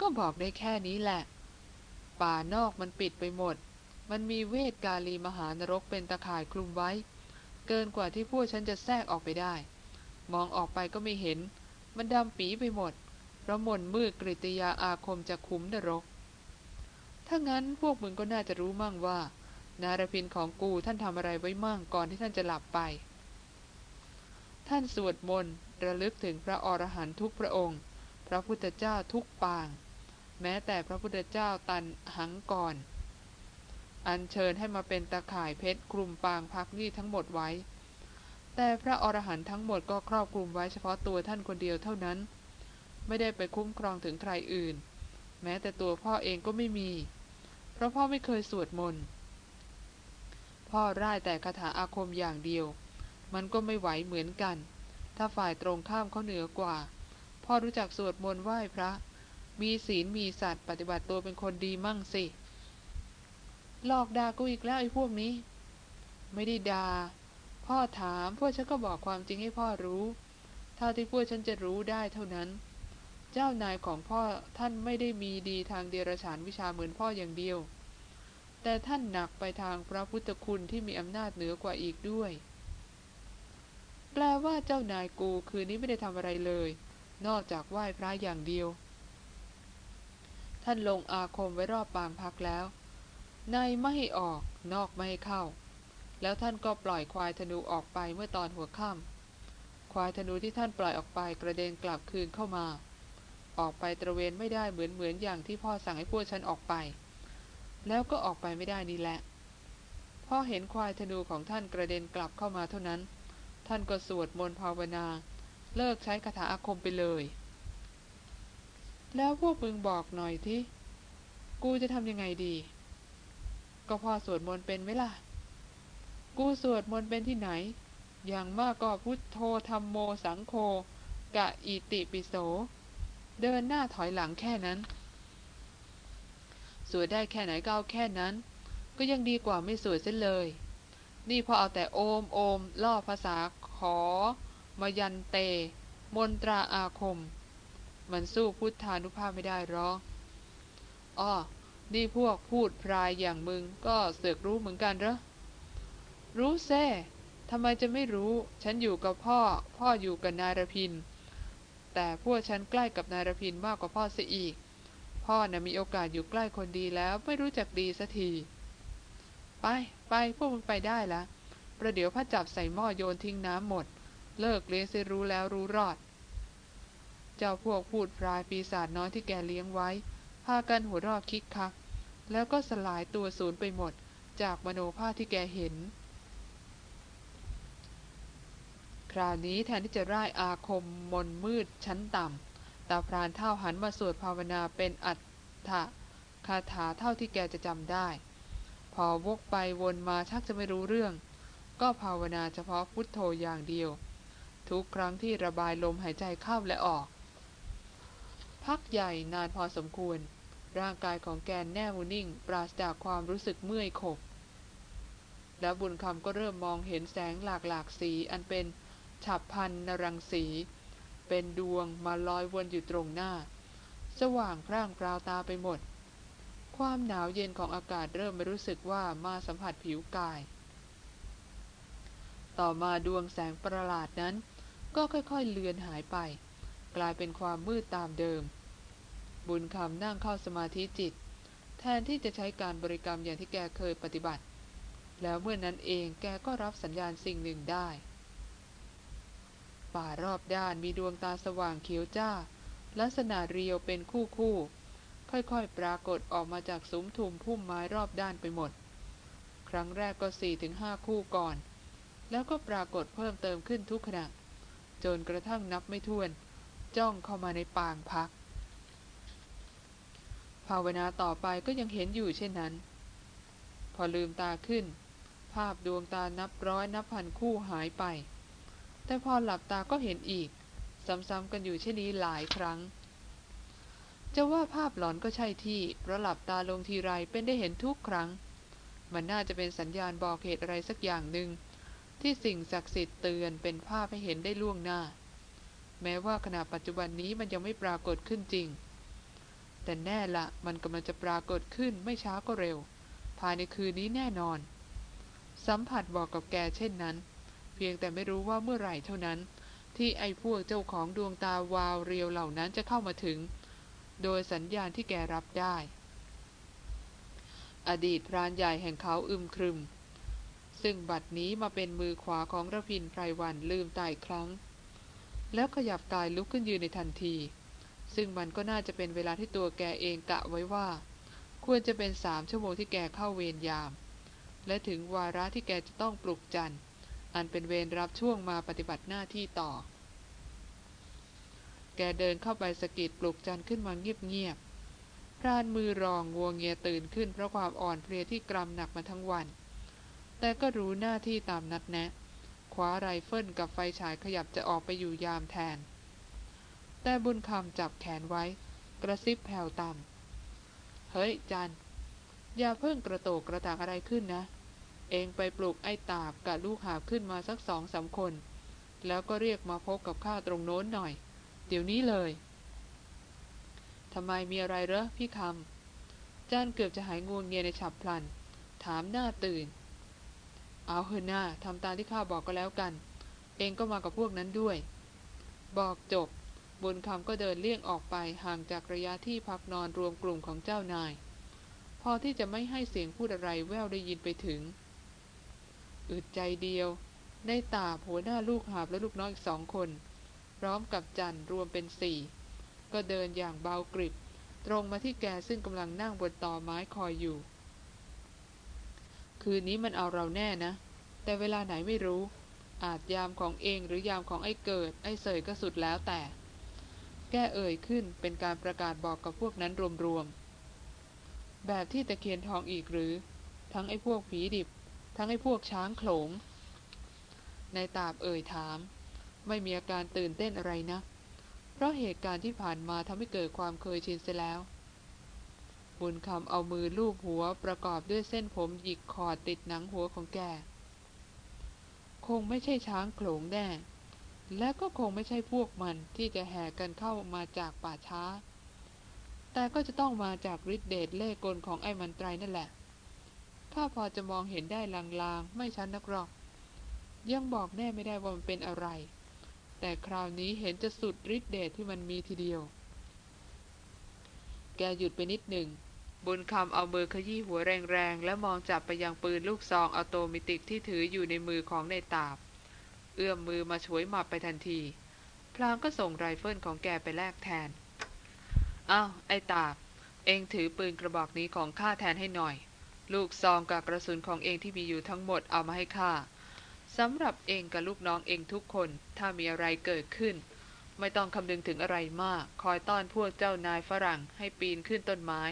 ก็บอกได้แค่นี้แหละ ป่านอกมันปิดไปหมด มันมีเวทกาลีมหานรกเป็นตะข่ายคลุมไว้ เกินกว่าที่พวกฉันจะแทรกออกไปได้ มองออกไปก็ไม่เห็น มันดำปีไปหมดเพราะมนมืดกริตยาอาคมจะคุ้มนรก ถ้างั้นพวกมึงก็น่าจะรู้มั่งว่า นารพินของกูท่านทำอะไรไว้มั่งก่อนที่ท่านจะหลับไป ท่านสวดมนต์ระลึกถึงพระอรหันตุกพระองค์ พระพุทธเจ้าทุกปาง แม้แต่พระพุทธเจ้าตันหังก่อน อัญเชิญให้มาเป็นตาข่ายเพชรคลุมปางพักนี่ทั้งหมดไว้ แต่พระอรหันต์ทั้งหมดก็ครอบคลุมไว้เฉพาะตัวท่านคนเดียวเท่านั้น ไม่ได้ไปคุ้มครองถึงใครอื่น แม้แต่ตัวพ่อเองก็ไม่มี เพราะพ่อไม่เคยสวดมนต์พ่อร่ายแต่คาถาอาคมอย่างเดียว มันก็ไม่ไหวเหมือนกัน ถ้าฝ่ายตรงข้ามเขาเหนือกว่า พ่อรู้จักสวดมนต์ไหว้พระ มีศีลมีสัตว์ปฏิบัติตัวเป็นคนดีมั่งสิ หลอกด่ากูอีกแล้วไอ้พวกนี้ ไม่ได้ด่าพ่อถามพวกฉันก็บอกความจริงให้พ่อรู้เท่าที่พวกฉันจะรู้ได้เท่านั้น เจ้านายของพ่อท่านไม่ได้มีดีทางเดรัจฉานวิชาเหมือนพ่ออย่างเดียว แต่ท่านหนักไปทางพระพุทธคุณที่มีอำนาจเหนือกว่าอีกด้วย แปลว่าเจ้านายกูคืนนี้ไม่ได้ทำอะไรเลย นอกจากไหว้พระอย่างเดียว ท่านลงอาคมไว้รอบปางพักแล้ว ในไม่ให้ออกนอกไม่ให้เข้า แล้วท่านก็ปล่อยควายธนูออกไปเมื่อตอนหัวค่ำควายธนูที่ท่านปล่อยออกไปกระเด็นกลับคืนเข้ามา ออกไปตระเวนไม่ได้เหมือนเหมือนอย่างที่พ่อสั่งให้พวกฉันออกไป แล้วก็ออกไปไม่ได้นี่แหละพ่อเห็นควายธนูของท่านกระเด็นกลับเข้ามาเท่านั้น ท่านก็สวดมนต์ภาวนา เลิกใช้คาถาอาคมไปเลย แล้วพวกมึงบอกหน่อยที่กูจะทำยังไงดี ก็พ่อสวดมนต์เป็นไหมล่ะ กูสวดมนต์เป็นที่ไหน อย่างมากก็พุทโธธรรมโมสังโฆกะอิติปิโส เดินหน้าถอยหลังแค่นั้น สวดได้แค่ไหนก็เอาแค่นั้น ก็ยังดีกว่าไม่สวดเส้นเลย นี่พอเอาแต่โอมโอมล่อภาษาขอมายันเต มนตราอาคม มันสู้พุทธานุภาพไม่ได้หรอกอ้อ นี่พวกพูดพรายอย่างมึงก็เสือกรู้เหมือนกันเหรอ รู้แซ่ทำไมจะไม่รู้ ฉันอยู่กับพ่อ พ่ออยู่กับนายรพิน แต่พวกฉันใกล้กับนายรพินมากกว่าพ่อเสียอีก พ่อนะ่ะมีโอกาสอยู่ใกล้คนดีแล้วไม่รู้จักดีสักที ไปไปพวกมึงไปได้ละประเดี๋ยวพระจับใส่หม้อโยนทิ้งน้ำหมด เลิกเลี้ยงเสรู้แล้วรู้รอด เจ้าพวกพูดพรายปีศาจน้อยที่แกเลี้ยงไว้ พากันหัวรอคิกคัก แล้วก็สลายตัวสูญไปหมด จากมโนภาพที่แกเห็น คราวนี้แทนที่จะร่ายอาคมมนมืดชั้นต่ำตาพรานเท่าหันมาสวดภาวนาเป็นอัตถะคาถาเท่าที่แกจะจำได้ พอวกไปวนมาชักจะไม่รู้เรื่อง ก็ภาวนาเฉพาะพุทโธอย่างเดียว ทุกครั้งที่ระบายลมหายใจเข้าและออก พักใหญ่นานพอสมควร ร่างกายของแกนแน่วนิ่ง ปราศจากความรู้สึกเมื่อยขบ แล้วบุญคำก็เริ่มมองเห็นแสงหลากหลากสีอันเป็นฉับพันนรังสี เป็นดวงมาลอยวนอยู่ตรงหน้า สว่างพร่างพราวตาไปหมด ความหนาวเย็นของอากาศเริ่มไม่รู้สึกว่ามาสัมผัสผิวกาย ต่อมาดวงแสงประหลาดนั้น ก็ค่อยๆเลือนหายไป กลายเป็นความมืดตามเดิม บุญคำนั่งเข้าสมาธิจิต แทนที่จะใช้การบริกรรมอย่างที่แกเคยปฏิบัติ แล้วเมื่อนนั้นเองแกก็รับสัญญาณสิ่งหนึ่งได้ ป่ารอบด้านมีดวงตาสว่างเขียวจ้า ลักษณะเรียวเป็นคู่คู่ค่อยๆ ปรากฏออกมาจากซุ้มทุมพุ่มไม้รอบด้านไปหมด ครั้งแรกก็สี่ถึงห้าคู่ก่อน แล้วก็ปรากฏเพิ่มเติมขึ้นทุกขณะ จนกระทั่งนับไม่ถ้วน จ้องเข้ามาในปางพัก ภาวนาต่อไปก็ยังเห็นอยู่เช่นนั้น พอลืมตาขึ้น ภาพดวงตานับร้อยนับพันคู่หายไป แต่พอหลับตาก็เห็นอีก ซ้ำๆกันอยู่เช่นนี้หลายครั้ง จะว่าภาพหลอนก็ใช่ที่เพราะหลับตาลงทีไรเป็นได้เห็นทุกครั้ง มันน่าจะเป็นสัญญาณบอกเหตุอะไรสักอย่างหนึ่งที่สิ่งศักดิ์สิทธิ์เตือนเป็นภาพให้เห็นได้ล่วงหน้า แม้ว่าขณะปัจจุบันนี้มันยังไม่ปรากฏขึ้นจริง แต่แน่ละมันกำลังจะปรากฏขึ้นไม่ช้าก็เร็ว ภายในคืนนี้แน่นอน สัมผัสบอกกับแกเช่นนั้น เพียงแต่ไม่รู้ว่าเมื่อไหร่เท่านั้น ที่ไอ้พวกเจ้าของดวงตาวาวเรียวเหล่านั้นจะเข้ามาถึง โดยสัญญาณที่แกรับได้ อดีตพรานใหญ่แห่งเขาอึมครึม ซึ่งบัดนี้มาเป็นมือขวาของระพินไพรวันลืมตายครั้ง แล้วขยับกายลุกขึ้นยืนในทันที ซึ่งมันก็น่าจะเป็นเวลาที่ตัวแกเองกะไว้ว่า ควรจะเป็นสามชั่วโมงที่แกเข้าเวรยาม และถึงวาระที่แกจะต้องปลุกจันอันเป็นเวรรับช่วงมาปฏิบัติหน้าที่ต่อ แกเดินเข้าไปสกิดปลุกจันขึ้นมาเงียบๆพรานมือรองงัวงเงียตื่นขึ้นเพราะความอ่อนเพลียที่กรำหนักมาทั้งวัน แต่ก็รู้หน้าที่ตามนัดแนะคว้าไรเฟิลกับไฟฉายขยับจะออกไปอยู่ยามแทน แต่บุญคำจับแขนไว้ กระซิบแผ่วต่ำ เฮ้ย จัน อย่าเพิ่งกระโตกกระตากอะไรขึ้นนะ เองไปปลุกไอ้ตาบกับลูกหาบขึ้นมาสักสองสามคน แล้วก็เรียกมาพบกับข้าตรงโน้นหน่อย เดี๋ยวนี้เลยทำไมมีอะไรเหรอพี่คำจันเกือบจะหายงวงเงียในฉับพลัน ถามหน้าตื่น เอาเฮหน้าทำตามที่ข้าบอกก็แล้วกัน เองก็มากับพวกนั้นด้วย บอกจบ บุญคำก็เดินเลี่ยงออกไปห่างจากระยะที่พักนอนรวมกลุ่มของเจ้านาย พอที่จะไม่ให้เสียงพูดอะไรแววได้ยินไปถึง อึดใจเดียว ได้ตาหัวหน้าลูกหาบและลูกน้องอีกสองคน พร้อมกับจันรวมเป็นสี่ ก็เดินอย่างเบากริบ ตรงมาที่แกซึ่งกำลังนั่งบนตอไม้คอยอยู่ คืนนี้มันเอาเราแน่นะ แต่เวลาไหนไม่รู้ อาจยามของเองหรือยามของไอ้เกิด ไอ้เสยก็สุดแล้วแต่ แกเอ่ยขึ้นเป็นการประกาศบอกกับพวกนั้นรวมๆ แบบที่ตะเคียนทองอีกหรือ ทั้งไอ้พวกผีดิบ ทั้งไอ้พวกช้างโขลงในตาบเอ่ยถาม ไม่มีอาการตื่นเต้นอะไรนะ เพราะเหตุการณ์ที่ผ่านมาทำให้เกิดความเคยชินเสียแล้ว บุญคำเอามือลูบหัวประกอบด้วยเส้นผมหยิกคอติดหนังหัวของแก คงไม่ใช่ช้างโขลงแน่ และก็คงไม่ใช่พวกมันที่จะแห่กันเข้ามาจากป่าช้า แต่ก็จะต้องมาจากฤทธิเดชเล่กลของไอ้มันไตรนั่นแหละ ข้าพอจะมองเห็นได้ลางๆ ไม่ชัดนักหรอก ยังบอกแน่ไม่ได้ว่ามันเป็นอะไร แต่คราวนี้เห็นจะสุดฤทธิเดชที่มันมีทีเดียว แกหยุดไปนิดหนึ่ง บุญคำเอามือขยี้หัวแรงๆ และมองจับไปยังปืนลูกซองออโตเมติกที่ถืออยู่ในมือของนายตาบ เอื้อมมือมาฉวยหมับไปทันที พลางก็ส่งไรเฟิลของแกไปแลกแทนอ้าวไอ้ตาบ เอ็งถือปืนกระบอกนี้ของข้าแทนให้หน่อย ลูกซองกับกระสุนของเองที่มีอยู่ทั้งหมดเอามาให้ข้าสำหรับเองกับลูกน้องเองทุกคน ถ้ามีอะไรเกิดขึ้น ไม่ต้องคำนึงถึงอะไรมาก คอยต้อนพวกเจ้านายฝรั่งให้ปีนขึ้นต้นไม้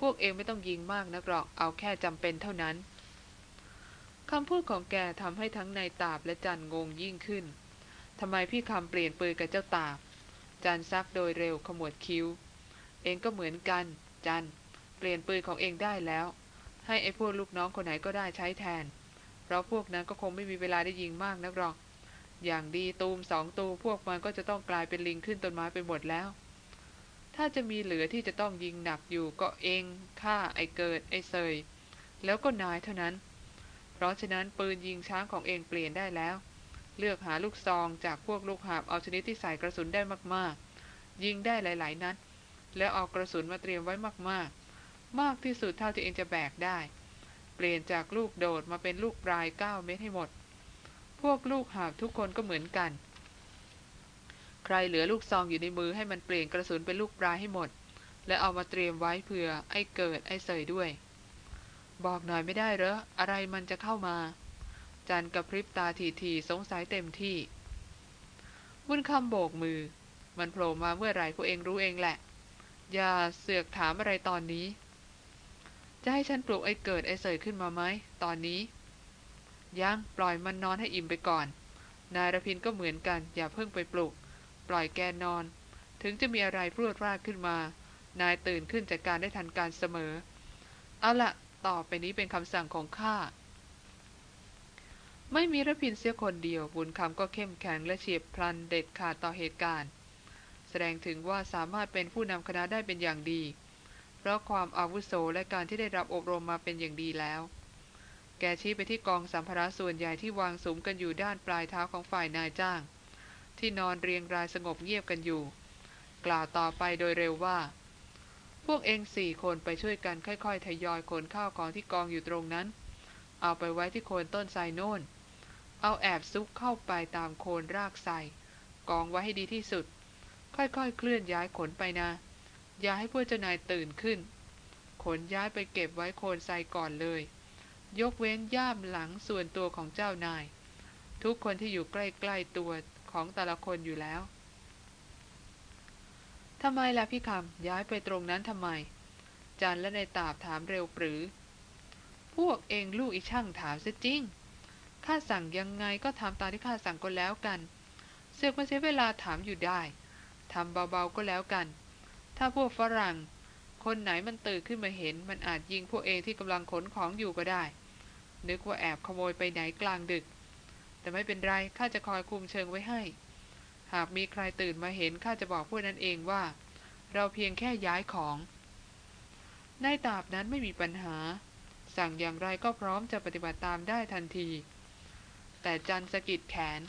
พวกเองไม่ต้องยิงมากนักหรอกเอาแค่จำเป็นเท่านั้น คำพูดของแกทำให้ทั้งนายตาบและจันงงยิ่งขึ้นทำไมพี่คำเปลี่ยนปืนกับเจ้าตาบจันซักโดยเร็วขมวดคิ้ว เองก็เหมือนกัน จันเปลี่ยนปืนของเองได้แล้ว ให้ไอ้พวกลูกน้องคนไหนก็ได้ใช้แทน เพราะพวกนั้นก็คงไม่มีเวลาได้ยิงมากนักหรอก อย่างดีตูมสองตูพวกมันก็จะต้องกลายเป็นลิงขึ้นต้นไม้ไปหมดแล้ว ถ้าจะมีเหลือที่จะต้องยิงหนักอยู่ก็เองข้าไอ้เกิดไอ้เซยแล้วก็นายเท่านั้น ราะฉะนั้นปืนยิงช้างของเองเปลี่ยนได้แล้ว เลือกหาลูกซองจากพวกลูกหาบเอาชนิดที่ใส่กระสุนได้มากๆ ยิงได้หลายๆนัด แล้วเอากระสุนมาเตรียมไว้มากๆ มากที่สุดเท่าที่เองจะแบกได้ เปลี่ยนจากลูกโดดมาเป็นลูกปลายเก้าเม็ดให้หมด พวกลูกหาบทุกคนก็เหมือนกัน ใครเหลือลูกซองอยู่ในมือให้มันเปลี่ยนกระสุนเป็นลูกปลายให้หมด และเอามาเตรียมไว้เผื่อไอ้เกิดไอ้เสยด้วย บอกหน่อยไม่ได้เหรอ อะไรมันจะเข้ามา จันกับพริบตาทีทีสงสัยเต็มที่บุญคำโบกมือ มันโผล่มาเมื่อไหร่พวกเองรู้เองแหละ อย่าเสือกถามอะไรตอนนี้ จะให้ฉันปลุกไอ้เกิดไอ้เสยขึ้นมาไหม ตอนนี้ ยังปล่อยมันนอนให้อิ่มไปก่อน นายรพินก็เหมือนกัน อย่าเพิ่งไปปลุก ปล่อยแกนอน ถึงจะมีอะไรพรวดราดขึ้นมา นายตื่นขึ้นจากการได้ทันการเสมอ เอาละ ต่อไปนี้เป็นคำสั่งของข้า ไม่มีระพินเสียคนเดียว บุญคำก็เข้มแข็งและเฉียบพลันเด็ดขาดต่อเหตุการณ์ แสดงถึงว่าสามารถเป็นผู้นำคณะได้เป็นอย่างดี เพราะความอาวุโสและการที่ได้รับอบรมมาเป็นอย่างดีแล้ว แกชี้ไปที่กองสัมภาระส่วนใหญ่ที่วางสุมกันอยู่ด้านปลายเท้าของฝ่ายนายจ้าง ที่นอนเรียงรายสงบเงียบกันอยู่ กล่าวต่อไปโดยเร็วว่า พวกเองสี่คนไปช่วยกันค่อยๆ ทยอยขนข้าวของที่กองอยู่ตรงนั้น เอาไปไว้ที่โคนต้นไทรโน่น เอาแอบซุกเข้าไปตามโคนรากไทรกองไว้ให้ดีที่สุด ค่อยๆ เคลื่อนย้ายขนไปนะ อย่าให้พวกเจ้านายตื่นขึ้น ขนย้ายไปเก็บไว้โคนไทรก่อนเลย ยกเว้นย่ามหลังส่วนตัวของเจ้านาย ทุกคนที่อยู่ใกล้ๆตัวของแต่ละคนอยู่แล้ว ทำไมล่ะพี่คำย้ายไปตรงนั้นทำไม จันและในตาบถามเร็วปรือ พวกเองลูกอีช่างถามซะจริงข้าสั่งยังไงก็ทำตามที่ข้าสั่งก็แล้วกัน เสือกมาเสียเวลาถามอยู่ได้ทำเบาๆก็แล้วกัน ถ้าพวกฝรั่ง คนไหนมันตื่นขึ้นมาเห็น มันอาจยิงพวกเองที่กำลังขนของอยู่ก็ได้ นึกว่าแอบขโมยไปไหนกลางดึก แต่ไม่เป็นไรข้าจะคอยคุมเชิงไว้ให้ หากมีใครตื่นมาเห็นข้าจะบอกพวกนั้นเองว่า เราเพียงแค่ย้ายของในตาบนั้นไม่มีปัญหา สั่งอย่างไรก็พร้อมจะปฏิบัติตามได้ทันที แต่จันสะกิดแขน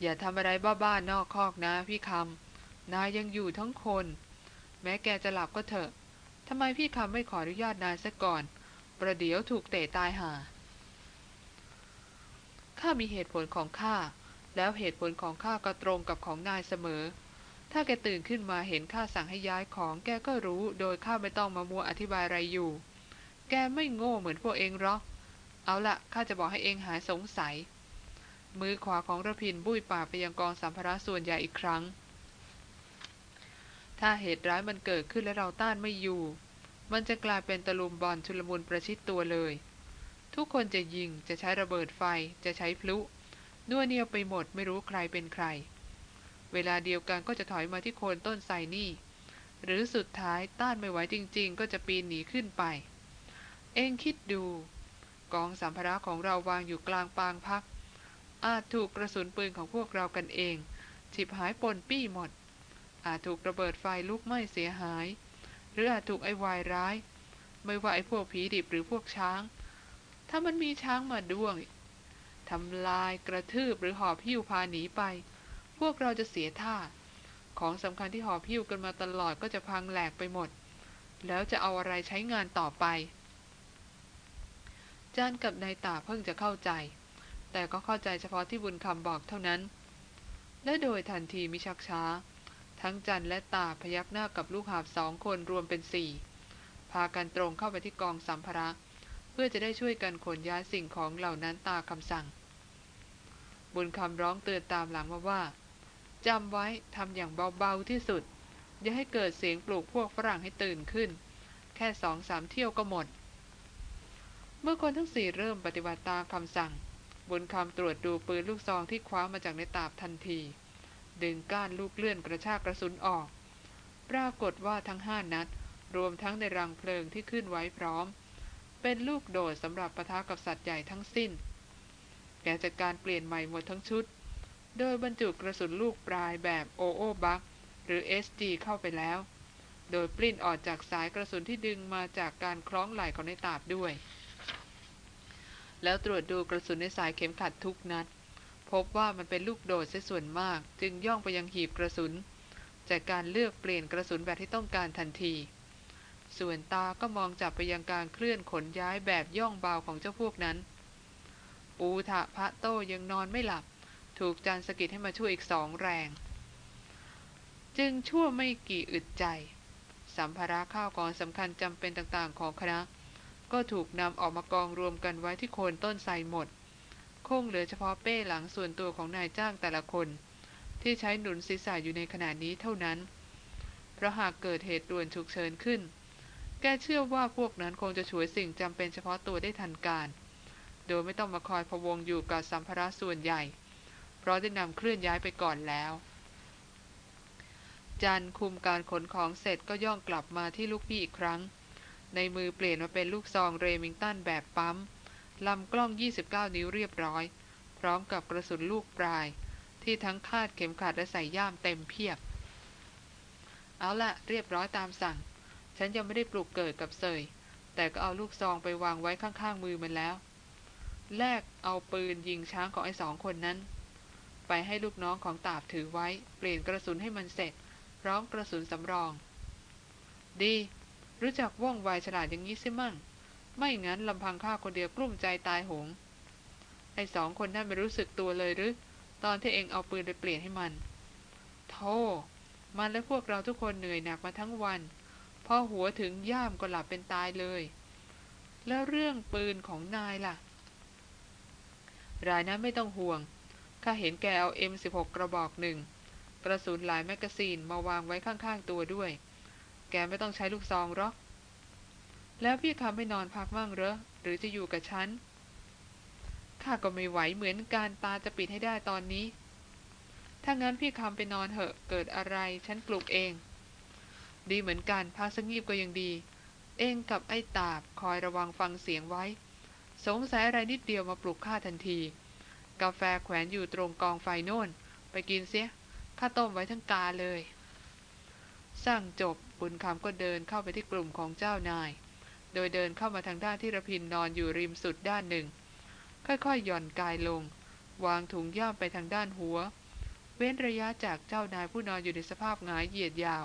อย่าทำอะไรบ้าๆนอกคอกนะพี่คำนายยังอยู่ทั้งคน แม้แกจะหลับก็เถอะทำไมพี่คำไม่ขออนุญาตนายซะก่อน ประเดี๋ยวถูกเตะตายหาข้ามีเหตุผลของข้า แล้วเหตุผลของข้าก็ตรงกับของนายเสมอ ถ้าแกตื่นขึ้นมาเห็นข้าสั่งให้ย้ายของแกก็รู้ โดยข้าไม่ต้องมามัวอธิบายอะไรอยู่ แกไม่โง่เหมือนพวกเองหรอก เอาละข้าจะบอกให้เองหายสงสัย มือขวาของระพินบุ้ยป่าไปยังกองสัมภาระส่วนใหญ่อีกครั้ง ถ้าเหตุร้ายมันเกิดขึ้นและเราต้านไม่อยู่ มันจะกลายเป็นตะลุมบอลชุลมุนประชิดตัวเลย ทุกคนจะยิงจะใช้ระเบิดไฟจะใช้พลุ นัวเนียวไปหมดไม่รู้ใครเป็นใคร เวลาเดียวกันก็จะถอยมาที่โคนต้นไทรนี่ หรือสุดท้ายต้านไม่ไหวจริง ๆ ก็จะปีนหนีขึ้นไป เองคิดดู กองสัมภาระของเราวางอยู่กลางปางพัก อาจถูกกระสุนปืนของพวกเรากันเองฉิบหายปนปี้หมด อาจถูกระเบิดไฟลุกไหม้เสียหาย หรืออาจถูกไอ้วายร้าย ไม่ว่าไอ้พวกผีดิบหรือพวกช้าง ถ้ามันมีช้างมาด้วง ทำลายกระทืบหรือหอบหิ้วพาหนีไป พวกเราจะเสียท่า ของสำคัญที่หอบหิ้วกันมาตลอดก็จะพังแหลกไปหมด แล้วจะเอาอะไรใช้งานต่อไปจานกับนายตาเพิ่งจะเข้าใจ แต่ก็เข้าใจเฉพาะที่บุญคำบอกเท่านั้น และโดยทันทีมิชักช้า ทั้งจันและตาพยักหน้ากับลูกหาบสองคนรวมเป็นสี่พากันตรงเข้าไปที่กองสัมภาระ เพื่อจะได้ช่วยกันขนย้ายสิ่งของเหล่านั้นตาคำสั่ง บุญคำร้องเตือนตามหลังมาว่าจำไว้ทำอย่างเบาๆที่สุด อย่าให้เกิดเสียงปลุกพวกฝรั่งให้ตื่นขึ้น แค่สองสามเที่ยวก็หมด เมื่อคนทั้งสี่เริ่มปฏิบัติตามคำสั่ง บุญคำตรวจดูปืนลูกซองที่คว้ามาจากในตาบทันที ดึงก้านลูกเลื่อนกระชากกระสุนออก ปรากฏว่าทั้งห้านัด รวมทั้งในรังเพลิงที่ขึ้นไว้พร้อม เป็นลูกโดดสำหรับปะทะกับสัตว์ใหญ่ทั้งสิ้น แกจัดการเปลี่ยนใหม่หมดทั้งชุด โดยบรรจุกระสุนลูกปลายแบบโอโอบักหรือ SG เข้าไปแล้ว โดยปลิ้นออกจากสายกระสุนที่ดึงมาจากการคล้องไหล่ของในตาบด้วย แล้วตรวจดูกระสุนในสายเข็มขัดทุกนัด พบว่ามันเป็นลูกโดดเสียส่วนมาก จึงย่องไปยังหีบกระสุนจากการเลือกเปลี่ยนกระสุนแบบที่ต้องการทันที ส่วนตาก็มองจับไปยังการเคลื่อนขนย้ายแบบย่องเบาของเจ้าพวกนั้น ปูถะพระโต้ยังนอนไม่หลับ ถูกจานสกิดให้มาช่วยอีกสองแรง จึงชั่วไม่กี่อึดใจ สัมภาระข้าวของสำคัญจำเป็นต่างๆของคณะ ก็ถูกนำออกมากองรวมกันไว้ที่โคนต้นไทรหมด คงเหลือเฉพาะเป้หลังส่วนตัวของนายจ้างแต่ละคน ที่ใช้หนุนศีรษะอยู่ในขณะนี้เท่านั้น เพราะหากเกิดเหตุด่วนฉุกเฉินขึ้น แกเชื่อว่าพวกนั้นคงจะช่วยสิ่งจำเป็นเฉพาะตัวได้ทันการ โดยไม่ต้องมาคอยพะวงอยู่กับสัมภาระส่วนใหญ่เพเพราะได้นำเคลื่อนย้ายไปก่อนแล้ว จันคุมการขนของเสร็จก็ย่องกลับมาที่ลูกพี่อีกครั้ง ในมือเปลี่ยนมาเป็นลูกซองเรมิงตันแบบปั๊มลำกล้อง 29 นิ้วเรียบร้อย พร้อมกับกระสุนลูกปลาย ที่ทั้งคาดเข็มขัดและใส่ย่ามเต็มเพียบ เอาละเรียบร้อยตามสั่ง ฉันยังไม่ได้ปลุกเกิดกับเสยแต่ก็เอาลูกซองไปวางไว้ข้างๆมือมันแล้ว แลกเอาปืนยิงช้างของไอ้สองคนนั้น ไปให้ลูกน้องของตาบถือไว้ เปลี่ยนกระสุนให้มันเสร็จ พร้อมกระสุนสำรอง ดี รู้จักว่องไวฉลาดอย่างนี้สิมั่ง ไม่งั้นลำพังข้าคนเดียวกลุ้มใจตายโหง ไอ้สองคนนั้นไม่รู้สึกตัวเลยหรือ ตอนที่เองเอาปืนไปเปลี่ยนให้มัน โธ่มันและพวกเราทุกคนเหนื่อยหนักมาทั้งวัน พอหัวถึงย่ามก็หลับเป็นตายเลย แล้วเรื่องปืนของนายล่ะ รายนั้นไม่ต้องห่วง ข้าเห็นแกเอา M16 กระบอกหนึ่ง กระสุนหลายแมกกาซีนมาวางไว้ข้างๆตัวด้วย แกไม่ต้องใช้ลูกซองหรอก แล้วพี่คำไม่นอนพักมั่งเหรอ หรือจะอยู่กับฉัน ข้าก็ไม่ไหวเหมือนกันตาจะปิดให้ได้ตอนนี้ ถ้างั้นพี่คำไปนอนเหอะ เกิดอะไรฉันปลุกเอง ดีเหมือนกันพักสักงีบก็ยังดี เอ็งกับไอ้ตาบคอยระวังฟังเสียงไว้ สงสัยอะไรนิดเดียวมาปลุกข้าทันที กาแฟแขวนอยู่ตรงกองไฟโน่น ไปกินเสียข้าต้มไว้ทั้งกาเลย สร้างจบบุญคำก็เดินเข้าไปที่กลุ่มของเจ้านาย โดยเดินเข้ามาทางด้านที่ระพินนอนอยู่ริมสุดด้านหนึ่ง ค่อยๆหย่อนกายลง วางถุงย่ามไปทางด้านหัว เว้นระยะจากเจ้านายผู้นอนอยู่ในสภาพหงายเหยียดยาว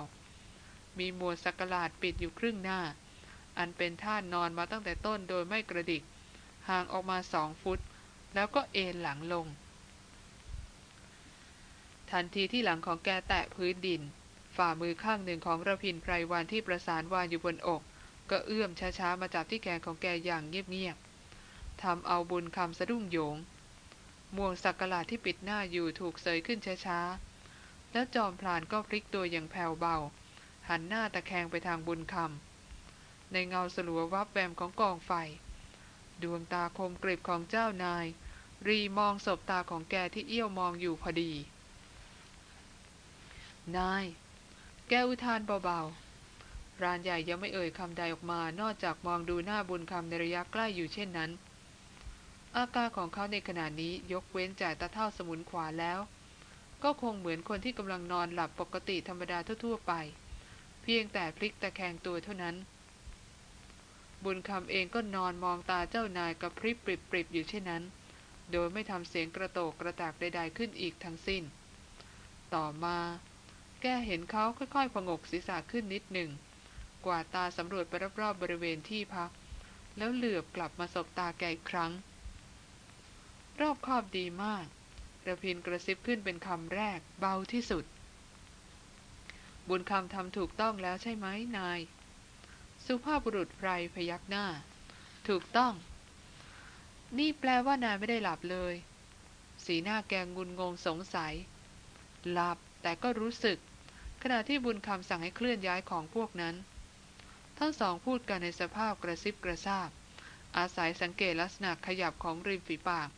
มีหมวดสักหลาดปิดอยู่ครึ่งหน้า อันเป็นท่านนอนมาตั้งแต่ต้นโดยไม่กระดิก ห่างออกมาสองฟุต แล้วก็เอนหลังลง ทันทีที่หลังของแกแตะพื้นดิน ฝ่ามือข้างหนึ่งของระพินไพรวันที่ประสานวางอยู่บนอก ก็เอื้อมช้าๆมาจับที่แขนของแกอย่างเงียบๆทำเอาบุญคำสะดุ้งโยงม่วงสักหลาดที่ปิดหน้าอยู่ถูกเสยขึ้นช้าๆ แล้วจอมพลานก็พลิกตัวอย่างแผ่วเบา หันหน้าตะแคงไปทางบุญคำในเงาสลัววับแวมของกองไฟ ดวงตาคมกริบของเจ้านาย รีมองศบตาของแกที่เอี้ยวมองอยู่พอดี นาย แกอุทานเบาๆรานใหญ่ยังไม่เอ่ยคำใดออกมานอกจากมองดูหน้าบุญคำในระยะใกล้อยู่เช่นนั้น อาการของเขาในขณะนี้ยกเว้นจากตาเท่าสมุนขวาแล้วก็คงเหมือนคนที่กำลังนอนหลับปกติธรรมดาทั่วๆไป เพียงแต่พลิกตะแคงตัวเท่านั้น บุญคำเองก็นอนมองตาเจ้านายกับพริบปริบปริบอยู่เช่นนั้น โดยไม่ทำเสียงกระโตกกระตากใด ๆ ขึ้นอีกทั้งสิ้น ต่อมา แกเห็นเขาค่อยๆผงกศีรษะขึ้นนิดหนึ่ง กวาดตาสำรวจไปรอบๆบริเวณที่พัก แล้วเหลือบกลับมาสบตาแกอีกครั้ง รอบคอบดีมากระพินกระซิบขึ้นเป็นคำแรกเบาที่สุด บุญคำทำถูกต้องแล้วใช่ไหมนาย สุภาพบุรุษไพรพยักหน้า ถูกต้อง นี่แปลว่านายไม่ได้หลับเลย สีหน้าแกงงุนงงสงสัย หลับแต่ก็รู้สึก ขณะที่บุญคำสั่งให้เคลื่อนย้ายของพวกนั้น ทั้งสองพูดกันในสภาพกระซิบกระซาบ อาศัยสังเกตลักษณะขยับของริมฝีปาก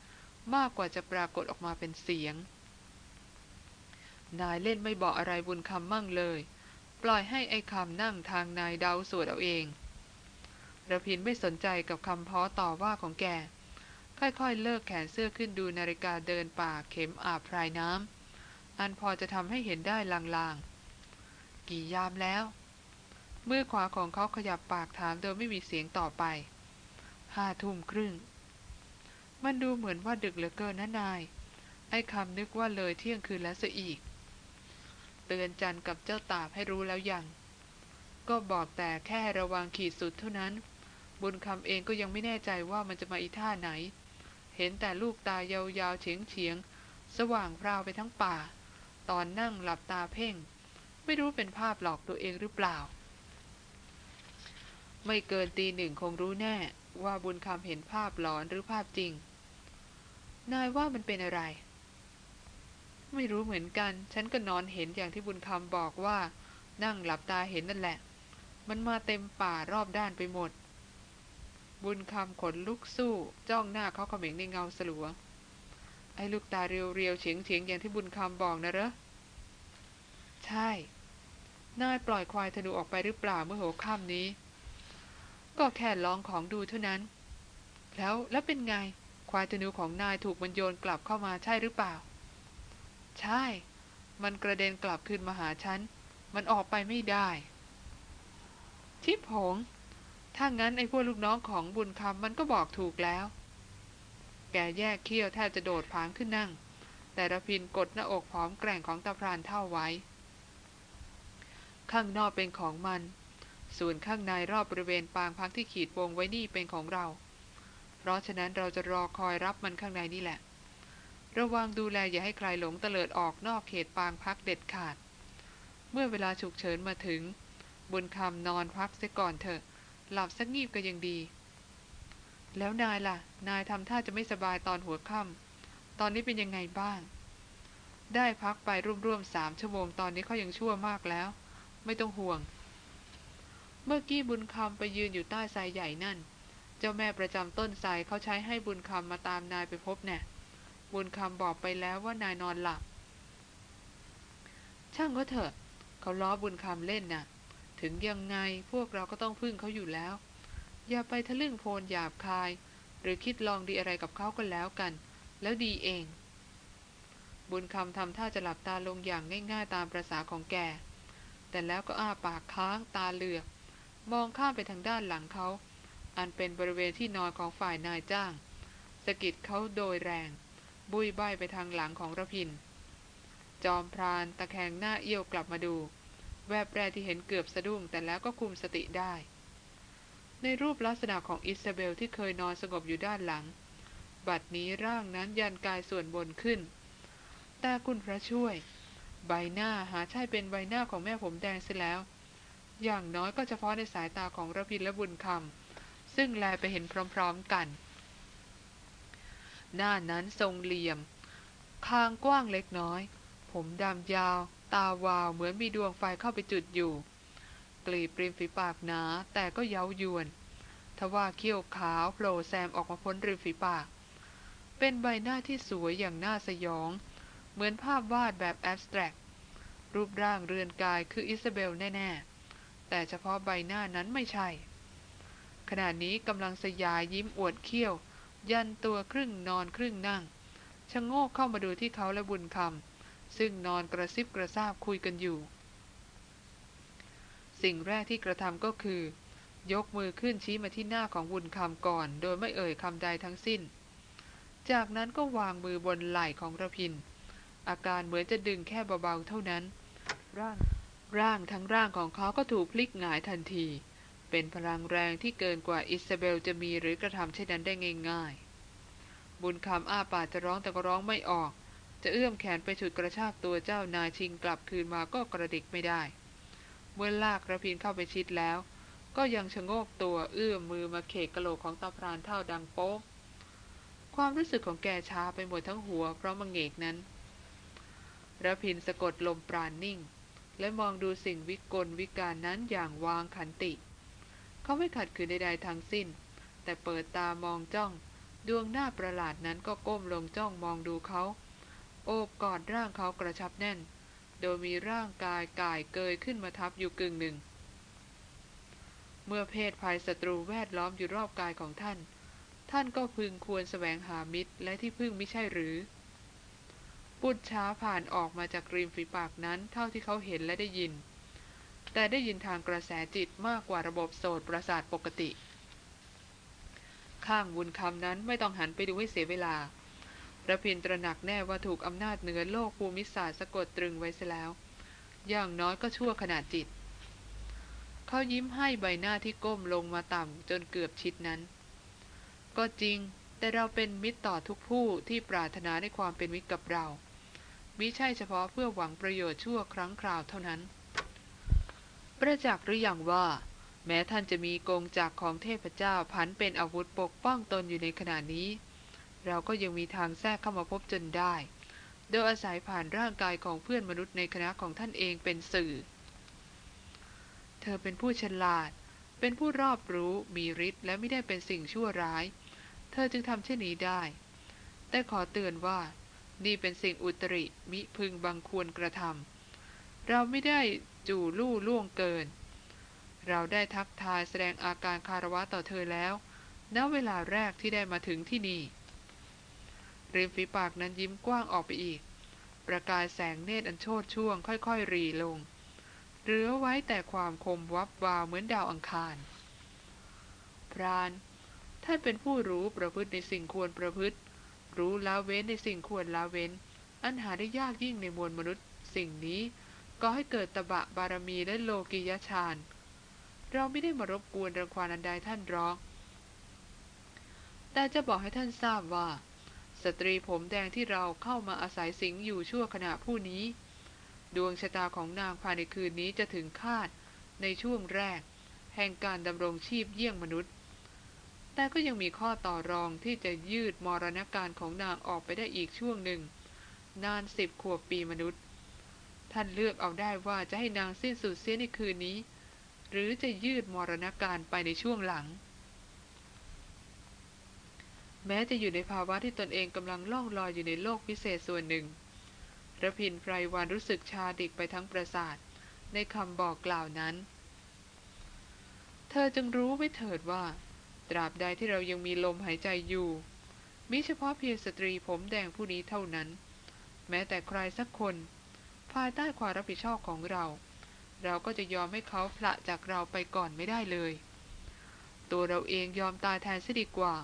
มากกว่าจะปรากฏออกมาเป็นเสียง นายเล่นไม่บอกอะไรบุญคำมั่งเลย ปล่อยให้ไอ้คำนั่งทางนายเดาสวดเอาเองระพินไม่สนใจกับคำพ้อต่อว่าของแก ค่อยๆ เลิกแขนเสื้อขึ้นดูนาฬิกาเดินป่าเข็มอาบพรายน้ำ อันพอจะทำให้เห็นได้ลางๆ กี่ยามแล้ว มือขวาของเขาขยับปากถามโดยไม่มีเสียงต่อไปห้าทุ่มครึ่ง มันดูเหมือนว่าดึกเหลือเกินนะนาย ไอ้คำนึกว่าเลยเที่ยงคืนแล้วซะอีก ตือนจันกับเจ้าตาบให้รู้แล้วยัง ก็บอกแต่แค่ระวังขีดสุดเท่านั้น บุญคำเองก็ยังไม่แน่ใจว่ามันจะมาอีท่าไหน เห็นแต่ลูกตายาวๆเฉียงเฉียงๆสว่างพราวไปทั้งป่า ตอนนั่งหลับตาเพ่ง ไม่รู้เป็นภาพหลอกตัวเองหรือเปล่า ไม่เกินตีหนึ่งคงรู้แน่ว่าบุญคำเห็นภาพหลอนหรือภาพจริง นายว่ามันเป็นอะไร ไม่รู้เหมือนกัน ฉันก็นอนเห็นอย่างที่บุญคำบอกว่า นั่งหลับตาเห็นนั่นแหละ มันมาเต็มป่ารอบด้านไปหมด บุญคำขนลุกสู้ จ้องหน้าเขาเขม็งในเงาสลัว ไอ้ลูกตาเรียวๆเฉียงเฉียงๆอย่างที่บุญคำบอกนะเหรอ ใช่ นายปล่อยควายธนูออกไปหรือเปล่าเมื่อหัวค่ำนี้ ก็แค่ลองของดูเท่านั้น แล้วแล้วเป็นไง ควายธนูของนายถูกมันโยนกลับเข้ามาใช่หรือเปล่า ใช่ มันกระเด็นกลับคืนมาหาฉัน มันออกไปไม่ได้ทิพหง ถ้างั้นไอ้พวกลูกน้องของบุญคำมันก็บอกถูกแล้ว แกแยกเขี้ยวแทบจะโดดผางขึ้นนั่ง แต่ระพินกดหน้าอกพร้อมแกร่งของตาพรานเท่าไว้ ข้างนอกเป็นของมัน ส่วนข้างในรอบบริเวณปางพักที่ขีดวงไว้นี่เป็นของเรา เพราะฉะนั้นเราจะรอคอยรับมันข้างในนี่แหละ ระวังดูแลอย่าให้ใครหลงเตลิดออกนอกเขตปางพักเด็ดขาด เมื่อเวลาฉุกเฉินมาถึงบุญคำนอนพักเสียก่อนเถอะ หลับสักงีบก็ยังดี แล้วนายล่ะ นายทำท่าจะไม่สบายตอนหัวค่ำตอนนี้เป็นยังไงบ้าง ได้พักไปร่วมๆสามชั่วโมงตอนนี้เขายังชั่วมากแล้ว ไม่ต้องห่วง เมื่อกี้บุญคำไปยืนอยู่ใต้ทรใหญ่นั่น เจ้าแม่ประจำต้นทรเขาใช้ให้บุญคำมาตามนายไปพบแน่ บุญคำบอกไปแล้วว่านายนอนหลับ ช่างก็เถอะ เขาล้อบุญคำเล่นน่ะ ถึงยังไงพวกเราก็ต้องพึ่งเขาอยู่แล้ว อย่าไปทะลึ่งโพนหยาบคาย หรือคิดลองดีอะไรกับเขาก็แล้วกัน แล้วดีเอง บุญคำทำท่าจะหลับตาลงอย่างง่ายๆตามประษาของแก แต่แล้วก็อ้าปากค้างตาเหลือกมองข้ามไปทางด้านหลังเขา อันเป็นบริเวณที่นอนของฝ่ายนายจ้างสะกิดเขาโดยแรง บุยใบไปทางหลังของระพิน จอมพรานตะแคงหน้าเอี้ยวกลับมาดู แวบแรกที่เห็นเกือบสะดุ้งแต่แล้วก็คุมสติได้ ในรูปลักษณะของอิซาเบลที่เคยนอนสงบอยู่ด้านหลัง บัดนี้ร่างนั้นยันกายส่วนบนขึ้น แต่คุณพระช่วย ใบหน้าหาใช่เป็นใบหน้าของแม่ผมแดงเสียแล้ว อย่างน้อยก็เฉพาะในสายตาของระพินและบุญคำซึ่งแลไปเห็นพร้อมๆกัน หน้านั้นทรงเหลี่ยม คางกว้างเล็กน้อย ผมดำยาว ตาวาวเหมือนมีดวงไฟเข้าไปจุดอยู่ กลีบริมฝีปากหนาแต่ก็เย้ายวน ทว่าเขี้ยวขาวโผล่แซมออกมาพ้นริมฝีปาก เป็นใบหน้าที่สวยอย่างน่าสยอง เหมือนภาพวาดแบบแอบสแตรกรูปร่างเรือนกายคืออิซาเบลแน่ ๆ แต่เฉพาะใบหน้านั้นไม่ใช่ขณะนี้กำลังสยายยิ้มอวดเขี้ยว ยันตัวครึ่งนอนครึ่งนั่งชะโงกเข้ามาดูที่เขาและบุญคำซึ่งนอนกระซิบกระซาบคุยกันอยู่ สิ่งแรกที่กระทำก็คือ ยกมือขึ้นชี้มาที่หน้าของบุญคำก่อน โดยไม่เอ่ยคำใดทั้งสิ้น จากนั้นก็วางมือบนไหล่ของระพิน อาการเหมือนจะดึงแค่เบาๆเท่านั้น ร่างร่างทั้งร่างของเขาก็ถูกพลิกหงายทันที เป็นพลังแรงที่เกินกว่าอิซาเบลจะมีหรือกระทำเช่นนั้นได้ง่ายๆ บุญคำอ้าปากจะร้องแต่ก็ร้องไม่ออก จะเอื้อมแขนไปฉุดกระชากตัวเจ้านายชิงกลับคืนมาก็กระดิกไม่ได้ เมื่อลากระพินเข้าไปชิดแล้ว ก็ยังชะโงกตัวเอื้อมมือมาเขกกระโหลกของตาพรานเท่าดังโป๊กความรู้สึกของแกช้าไปหมดทั้งหัว เพราะมังเอกนั้นระพินสะกดลมปราณนิ่ง และมองดูสิ่งวิกลวิการนั้นอย่างวางขันติ เขาไม่ขัดขืนใดๆทั้งสิ้น แต่เปิดตามองจ้อง ดวงหน้าประหลาดนั้นก็ก้มลงจ้องมองดูเขา โอบกอดร่างเขากระชับแน่น โดยมีร่างกายกายเกยขึ้นมาทับอยู่กึ่งหนึ่ง เมื่อเพศภัยศัตรูแวดล้อมอยู่รอบกายของท่าน ท่านก็พึงควรแสวงหามิตรและที่พึ่งไม่ใช่หรือปุจช้าผ่านออกมาจากริมฝีปากนั้นเท่าที่เขาเห็นและได้ยิน แต่ได้ยินทางกระแสจิตมากกว่าระบบโสตประสาทปกติ ข้างบุญคำนั้นไม่ต้องหันไปดูให้เสียเวลาระพินตระหนักแน่ว่าถูกอำนาจเหนือโลกภูมิศาสตร์สะกดตรึงไว้เสียแล้ว อย่างน้อยก็ชั่วขนาดจิต เขายิ้มให้ใบหน้าที่ก้มลงมาต่ำจนเกือบชิดนั้น ก็จริงแต่เราเป็นมิตรต่อทุกผู้ที่ปรารถนาในความเป็นมิตรกับเรามิใช่เฉพาะเพื่อหวังประโยชน์ชั่วครั้งคราวเท่านั้น ประจักษ์หรืออยังว่า แม้ท่านจะมีกงจักของเทพเจ้าพันเป็นอาวุธปกป้องตนอยู่ในขณะนี้ เราก็ยังมีทางแทรกเข้ามาพบจนได้ โดยอาศัยผ่านร่างกายของเพื่อนมนุษย์ในคณะของท่านเองเป็นสื่อ เธอเป็นผู้ฉลาด เป็นผู้รอบรู้มีฤทธิ์และไม่ได้เป็นสิ่งชั่วร้าย เธอจึงทำเช่นนี้ได้ แต่ขอเตือนว่านี่เป็นสิ่งอุตริมิพึงบังควรกระทำเราไม่ได้ จู่ลู่ล่วงเกิน เราได้ทักทายแสดงอาการคารวะต่อเธอแล้วณเวลาแรกที่ได้มาถึงที่นี่ริมฝีปากนั้นยิ้มกว้างออกไปอีก ประกายแสงเนตรอันโชดช่วงค่อยๆ รีลง เหลือไว้แต่ความคมวับวาวเหมือนดาวอังคาร พราน ท่านเป็นผู้รู้ประพฤติในสิ่งควรประพฤติ รู้ละเว้นในสิ่งควรละเว้น อันหาได้ยากยิ่งในมวลมนุษย์ สิ่งนี้ ก็ให้เกิดตบะบารมีและโลกิยฌานเราไม่ได้มารบกวนรังควานอันใดท่านร้อง แต่จะบอกให้ท่านทราบว่า สตรีผมแดงที่เราเข้ามาอาศัยสิงอยู่ชั่วขณะผู้นี้ ดวงชะตาของนางภายในคืนนี้จะถึงคาดในช่วงแรก แห่งการดำรงชีพเยี่ยงมนุษย์ แต่ก็ยังมีข้อต่อรองที่จะยืดมรณการของนางออกไปได้อีกช่วงหนึ่ง นานสิบขวบปีมนุษย์ ท่านเลือกเอาได้ว่าจะให้นางสิ้นสุดเสียในคืนนี้ หรือจะยืดมรณการไปในช่วงหลัง แม้จะอยู่ในภาวะที่ตนเองกำลังล่องลอยอยู่ในโลกพิเศษส่วนหนึ่งระพินไพรวันรู้สึกชาดิกไปทั้งประสาท ในคำบอกกล่าวนั้น เธอจึงรู้ไม่เถิดว่า ตราบใดที่เรายังมีลมหายใจอยู่ มิเฉพาะเพียงสตรีผมแดงผู้นี้เท่านั้น แม้แต่ใครสักคน ภายใต้ความรับผิดชอบของเรา เราก็จะยอมให้เขาพละจากเราไปก่อนไม่ได้เลย ตัวเราเองยอมตายแทนเสียดีกว่า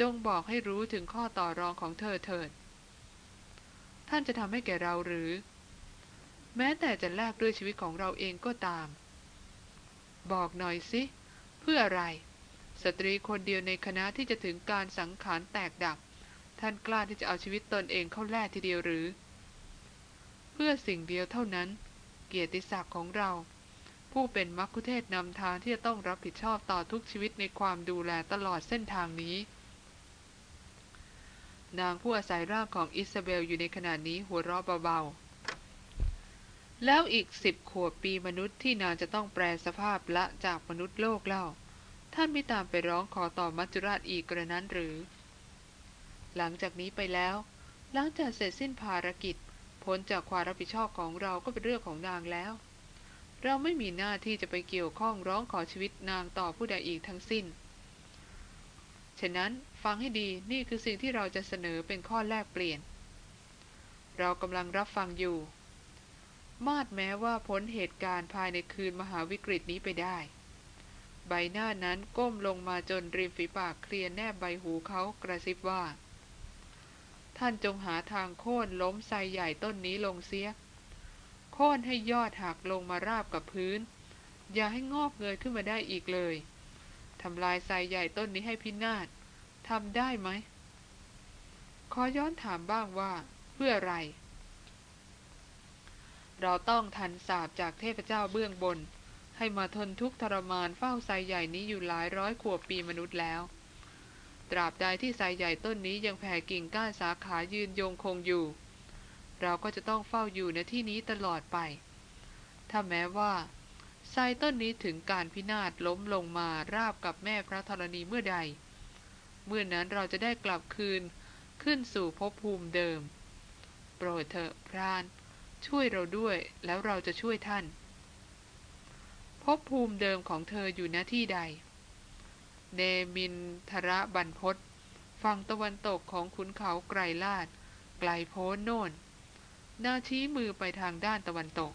จงบอกให้รู้ถึงข้อต่อรองของเธอเถิด ท่านจะทำให้แก่เราหรือ แม้แต่จะแลกด้วยชีวิตของเราเองก็ตาม บอกหน่อยสิ เพื่ออะไร สตรีคนเดียวในคณะที่จะถึงการสังขารแตกดับ ท่านกล้าที่จะเอาชีวิตตนเองเข้าแลกทีเดียวหรือ พื่อสิ่งเดียวเท่านั้น เกียรติศักดิ์ของเรา ผู้เป็นมัคคุเทศนำทางที่จะต้องรับผิดชอบต่อทุกชีวิตในความดูแลตลอดเส้นทางนี้ นางผู้อาศัยร่างของอิซาเบลอยู่ในขณะนี้หัวเราะเบาๆ แล้วอีกสิบขวบปีมนุษย์ที่นางจะต้องแปลสภาพละจากมนุษย์โลกเล่า ท่านไม่ตามไปร้องขอต่อมัจจุราชอีกกระนั้นหรือ หลังจากนี้ไปแล้วหลังจากเสร็จสิ้นภารกิจ พ้นจากความรับผิดชอบของเราก็เป็นเรื่องของนางแล้ว เราไม่มีหน้าที่จะไปเกี่ยวข้องร้องขอชีวิตนางต่อผู้ใดอีกทั้งสิ้น ฉะนั้นฟังให้ดีนี่คือสิ่งที่เราจะเสนอเป็นข้อแลกเปลี่ยน เรากำลังรับฟังอยู่ มาดแม้ว่าพ้นเหตุการณ์ภายในคืนมหาวิกฤตนี้ไปได้ ใบหน้านั้นก้มลงมาจนริมฝีปากเคลียร์แนบใบหูเขากระซิบว่า ท่านจงหาทางโค่นล้มไทรใหญ่ต้นนี้ลงเสีย โค่นให้ยอดหักลงมาราบกับพื้น อย่าให้งอกเงยขึ้นมาได้อีกเลยทำลายไทรใหญ่ต้นนี้ให้พินาศทำได้ไหม ขอย้อนถามบ้างว่า เพื่ออะไร เราต้องทันสาบจากเทพเจ้าเบื้องบน ให้มาทนทุกข์ทรมานเฝ้าไทรใหญ่นี้อยู่หลายร้อยขวบปีมนุษย์แล้ว ตราบใดที่ไทรใหญ่ต้นนี้ยังแผ่กิ่งก้านสาขายืนยงคงอยู่ เราก็จะต้องเฝ้าอยู่ในที่นี้ตลอดไป ถ้าแม้ว่าไทรต้นนี้ถึงการพินาศล้มลงมาราบกับแม่พระธรณีเมื่อใด เมื่อนั้นเราจะได้กลับคืนขึ้นสู่ภพภูมิเดิม โปรดเถอะพราน ช่วยเราด้วยแล้วเราจะช่วยท่านภพภูมิเดิมของเธออยู่ณที่ใด เนมินทระบันพศฝั่งตะวันตกของขุนเขาไกรลาด ไกลโพ้นโน่น นาชี้มือไปทางด้านตะวันตก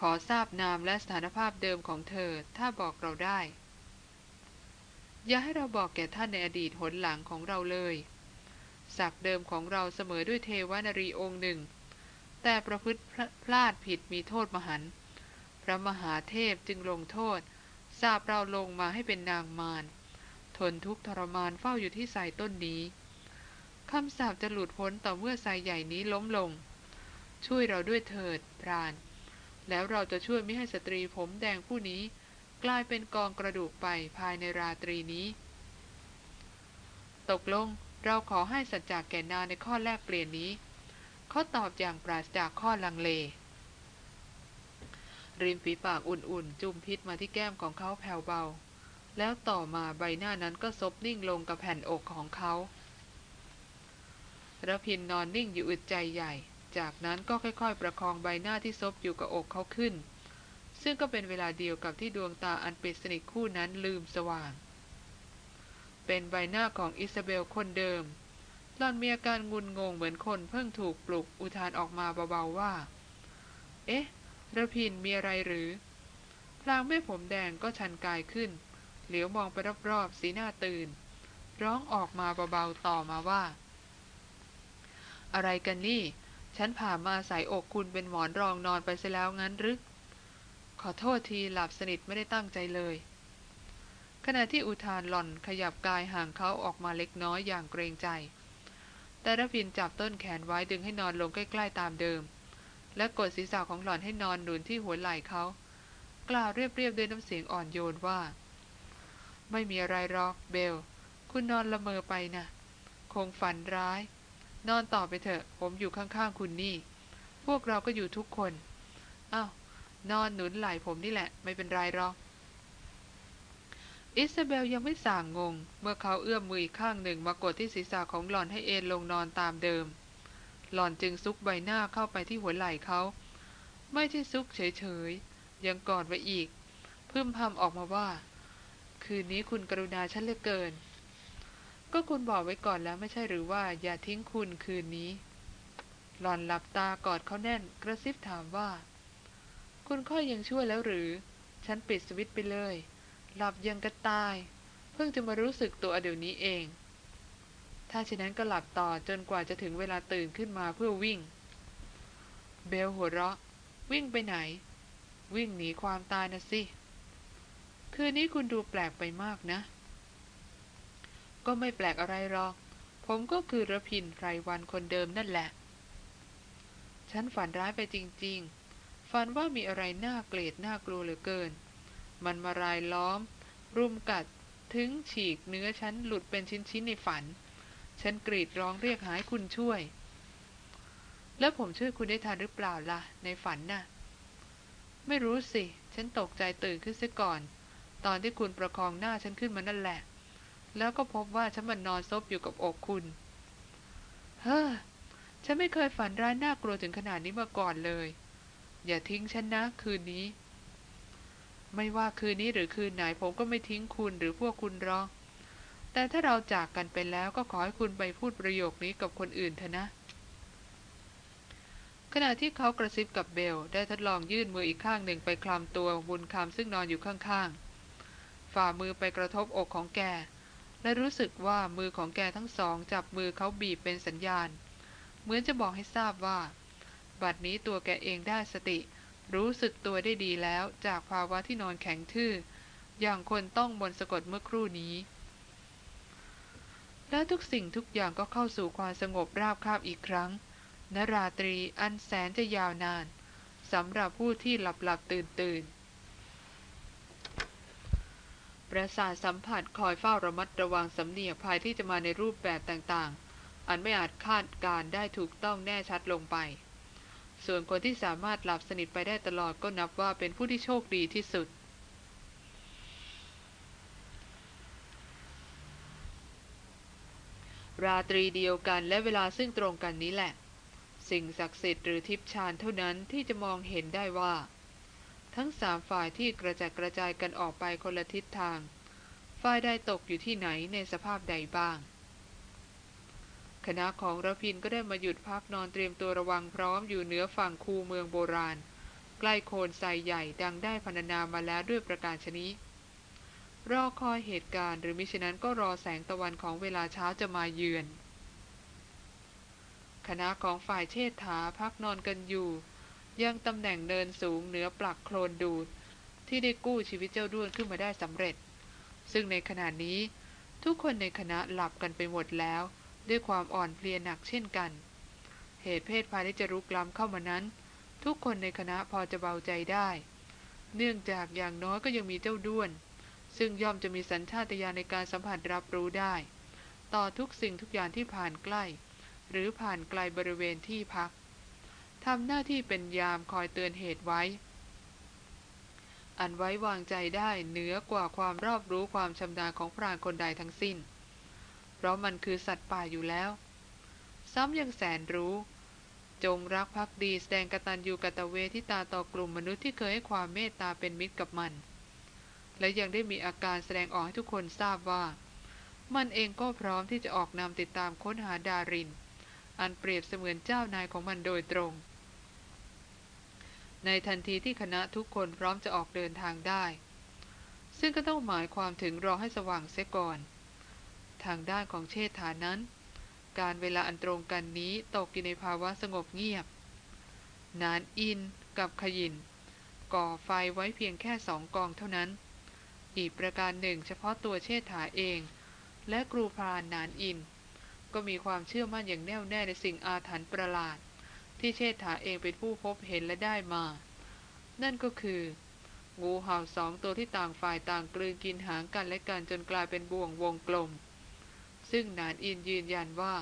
ขอทราบนามและสถานภาพเดิมของเธอถ้าบอกเราได้ อย่าให้เราบอกแก่ท่านในอดีตหนหลังของเราเลยศักเดิมของเราเสมอด้วยเทวนารีองค์หนึ่ง แต่ประพฤติพลาดผิดมีโทษมหัน พระมหาเทพจึงลงโทษ สาบเราลงมาให้เป็นนางมารทนทุกข์ทรมานเฝ้าอยู่ที่ไทรต้นนี้คำสาบจะหลุดพ้นต่อเมื่อไทรใหญ่นี้ล้มลง ช่วยเราด้วยเถิดพราน แล้วเราจะช่วยไม่ให้สตรีผมแดงผู้นี้ กลายเป็นกองกระดูกไปภายในราตรีนี้ ตกลงเราขอให้สัจจะแก่นาในข้อแรกเปลี่ยนนี้เขาตอบอย่างปราศจากข้อลังเล ริมฝีปากอุ่นๆ จุ่มพิษมาที่แก้มของเขาแผ่วเบา แล้วต่อมาใบหน้านั้นก็ซบนิ่งลงกับแผ่นอกของเขาระพินนอนนิ่งอยู่อึดใจใหญ่ จากนั้นก็ค่อยๆ ประคองใบหน้าที่ซบอยู่กับอกเขาขึ้น ซึ่งก็เป็นเวลาเดียวกับที่ดวงตาอันปิดสนิทคู่นั้นลืมสว่าง เป็นใบหน้าของอิซาเบลคนเดิมหลอนมีอาการงุนงงเหมือนคนเพิ่งถูกปลุกอุทานออกมาเบาๆว่า เอ๊ะ ระพินมีอะไรหรือ พลางแม่ผมแดงก็ชันกายขึ้น เหลียวมองไปรอบๆ สีหน้าตื่น ร้องออกมาเบาๆต่อมาว่า อะไรกันนี่ ฉันผ่ามาใส่อกคุณเป็นหมอนรองนอนไปเสียแล้วงั้นหรือขอโทษทีหลับสนิทไม่ได้ตั้งใจเลย ขณะที่อุทานหล่อนขยับกายห่างเขาออกมาเล็กน้อยอย่างเกรงใจ แต่ระพินจับต้นแขนไว้ดึงให้นอนลงใกล้ ๆ ตามเดิม และกดศีรษะของหล่อนให้นอนหนุนที่หัวไหล่เขา กล่าวเรียบๆด้วยน้ำเสียงอ่อนโยนว่า ไม่มีอะไรหรอกเบล คุณนอนละเมอไปนะคงฝันร้าย นอนต่อไปเถอะ ผมอยู่ข้างๆคุณนี่ พวกเราก็อยู่ทุกคนอ้าวนอนหนุนไหล่ผมนี่แหละ ไม่เป็นไรหรอกอิซาเบลยังไม่ส่างงง เมื่อเขาเอื้อมมืออีกข้างหนึ่งมากดที่ศีรษะของหล่อนให้เอนลงนอนตามเดิม หล่อนจึงซุกใบหน้าเข้าไปที่หัวไหล่เขา ไม่ใช่ซุกเฉยๆ ยังกอดไว้อีก พึมพำออกมาว่า คืนนี้คุณกรุณาฉันเหลือเกิน ก็คุณบอกไว้ก่อนแล้วไม่ใช่หรือว่าอย่าทิ้งคุณคืนนี้ หล่อนหลับตากอดเขาแน่นกระซิบถามว่า คุณค่อยยังช่วยแล้วหรือ ฉันปิดสวิตไปเลย หลับยังกระตาย เพิ่งจะมารู้สึกตัวเดี๋ยวนี้เอง ถ้าเช่นนั้นก็หลับต่อจนกว่าจะถึงเวลาตื่นขึ้นมาเพื่อวิ่ง เบลหัวเราะ วิ่งไปไหน วิ่งหนีความตายนะสิ คืนนี้คุณดูแปลกไปมากนะ ก็ไม่แปลกอะไรหรอก ผมก็คือระพินไรวันคนเดิมนั่นแหละ ฉันฝันร้ายไปจริง ๆ ฝันว่ามีอะไรน่าเกลียดน่ากลัวเหลือเกิน มันมารายล้อม รุมกัดถึงฉีกเนื้อฉันหลุดเป็นชิ้นๆในฝัน ฉันกรีดร้องเรียกหายคุณช่วย แล้วผมช่วยคุณได้ทันหรือเปล่าล่ะ ในฝันน่ะ ไม่รู้สิ ฉันตกใจตื่นขึ้นเสียก่อน ตอนที่คุณประคองหน้าฉันขึ้นมานั่นแหละ แล้วก็พบว่าฉันมันนอนซบอยู่กับอกคุณ เฮ้อ ฉันไม่เคยฝันร้ายน่ากลัวถึงขนาดนี้มาก่อนเลย อย่าทิ้งฉันนะคืนนี้ ไม่ว่าคืนนี้หรือคืนไหนผมก็ไม่ทิ้งคุณหรือพวกคุณหรอก แต่ถ้าเราจากกันไปแล้วก็ขอให้คุณไปพูดประโยคนี้กับคนอื่นเถอะนะ ขณะที่เขากระซิบกับเบล ได้ทดลองยื่นมืออีกข้างหนึ่งไปคลำตัวบุญคำซึ่งนอนอยู่ข้างๆ ฝ่ามือไปกระทบอกของแก และรู้สึกว่ามือของแกทั้งสอง จับมือเขาบีบเป็นสัญญาณ เหมือนจะบอกให้ทราบว่า บัดนี้ตัวแกเองได้สติ รู้สึกตัวได้ดีแล้วจากภาวะที่นอนแข็งทื่อ อย่างคนต้องบนสะกดเมื่อครู่นี้ และทุกสิ่งทุกอย่างก็เข้าสู่ความสงบราบคาบอีกครั้งนราตรีอันแสนจะยาวนานสำหรับผู้ที่หลับหลับตื่นตื่นประสาทสัมผัสคอยเฝ้าระมัดระวังสำเนียกภายที่จะมาในรูปแบบต่างๆ อันไม่อาจคาดการได้ถูกต้องแน่ชัดลงไป ส่วนคนที่สามารถหลับสนิทไปได้ตลอดก็นับว่าเป็นผู้ที่โชคดีที่สุด ราตรีเดียวกันและเวลาซึ่งตรงกันนี้แหละ สิ่งศักดิ์สิทธิ์หรือทิพชานเท่านั้นที่จะมองเห็นได้ว่า ทั้งสามฝ่ายที่กระจัดกระจายกันออกไปคนละทิศทาง ฝ่ายใดตกอยู่ที่ไหนในสภาพใดบ้าง คณะของระพินก็ได้มาหยุดพักนอนเตรียมตัวระวังพร้อมอยู่เหนือฝั่งคูเมืองโบราณ ใกล้โคนไซใหญ่ดังได้พรรณนามาแล้วด้วยประการชนิด รอคอยเหตุการณ์หรือมิฉะนั้นก็รอแสงตะวันของเวลาเช้าจะมาเยือน คณะของฝ่ายเชษฐาพักนอนกันอยู่ ยังตำแหน่งเนินสูงเหนือปลักโคลนดูด ที่ได้กู้ชีวิตเจ้าด้วนขึ้นมาได้สำเร็จ ซึ่งในขณะนี้ทุกคนในคณะหลับกันไปหมดแล้ว ด้วยความอ่อนเพลียหนักเช่นกัน เหตุเพศภัยที่จะรุกล้ำเข้ามานั้น ทุกคนในคณะพอจะเบาใจได้ เนื่องจากอย่างน้อยก็ยังมีเจ้าด้วน ซึ่งย่อมจะมีสัญชาตญาณในการสัมผัสรับรู้ได้ ต่อทุกสิ่งทุกอย่างที่ผ่านใกล้ หรือผ่านไกลบริเวณที่พักทำหน้าที่เป็นยามคอยเตือนเหตุไว้ อันไว้วางใจได้เหนือกว่าความรอบรู้ความชำนาญของพรานคนใดทั้งสิ้น เพราะมันคือสัตว์ป่าอยู่แล้ว ซ้ำยังแสนรู้จงรักภักดีแสดงกตัญญูกตเวทิตาต่อกลุ่มมนุษย์ที่เคยให้ความเมตตาเป็นมิตรกับมัน และยังได้มีอาการแสดงออกให้ทุกคนทราบว่า มันเองก็พร้อมที่จะออกนำติดตามค้นหาดาริน อันเปรียบเสมือนเจ้านายของมันโดยตรง ในทันทีที่คณะทุกคนพร้อมจะออกเดินทางได้ ซึ่งก็ต้องหมายความถึงรอให้สว่างเสียก่อน ทางด้านของเชษฐานั้น การเวลาอันตรงกันนี้ตกอยู่ในภาวะสงบเงียบ นานอินกับขยินก่อไฟไว้เพียงแค่สองกองเท่านั้น อีกประการหนึ่งเฉพาะตัวเชษฐาเอง และครูพรานนานอิน ก็มีความเชื่อมั่นอย่างแน่วแน่ในสิ่งอาถรรพ์ประหลาด ที่เชษฐาเองเป็นผู้พบเห็นและได้มา นั่นก็คือ งูเห่าสองตัวที่ต่างฝ่ายต่างกลืนกินหางกันและกันจนกลายเป็นบ่วงวงกลม ซึ่งนานอินยืนยันว่า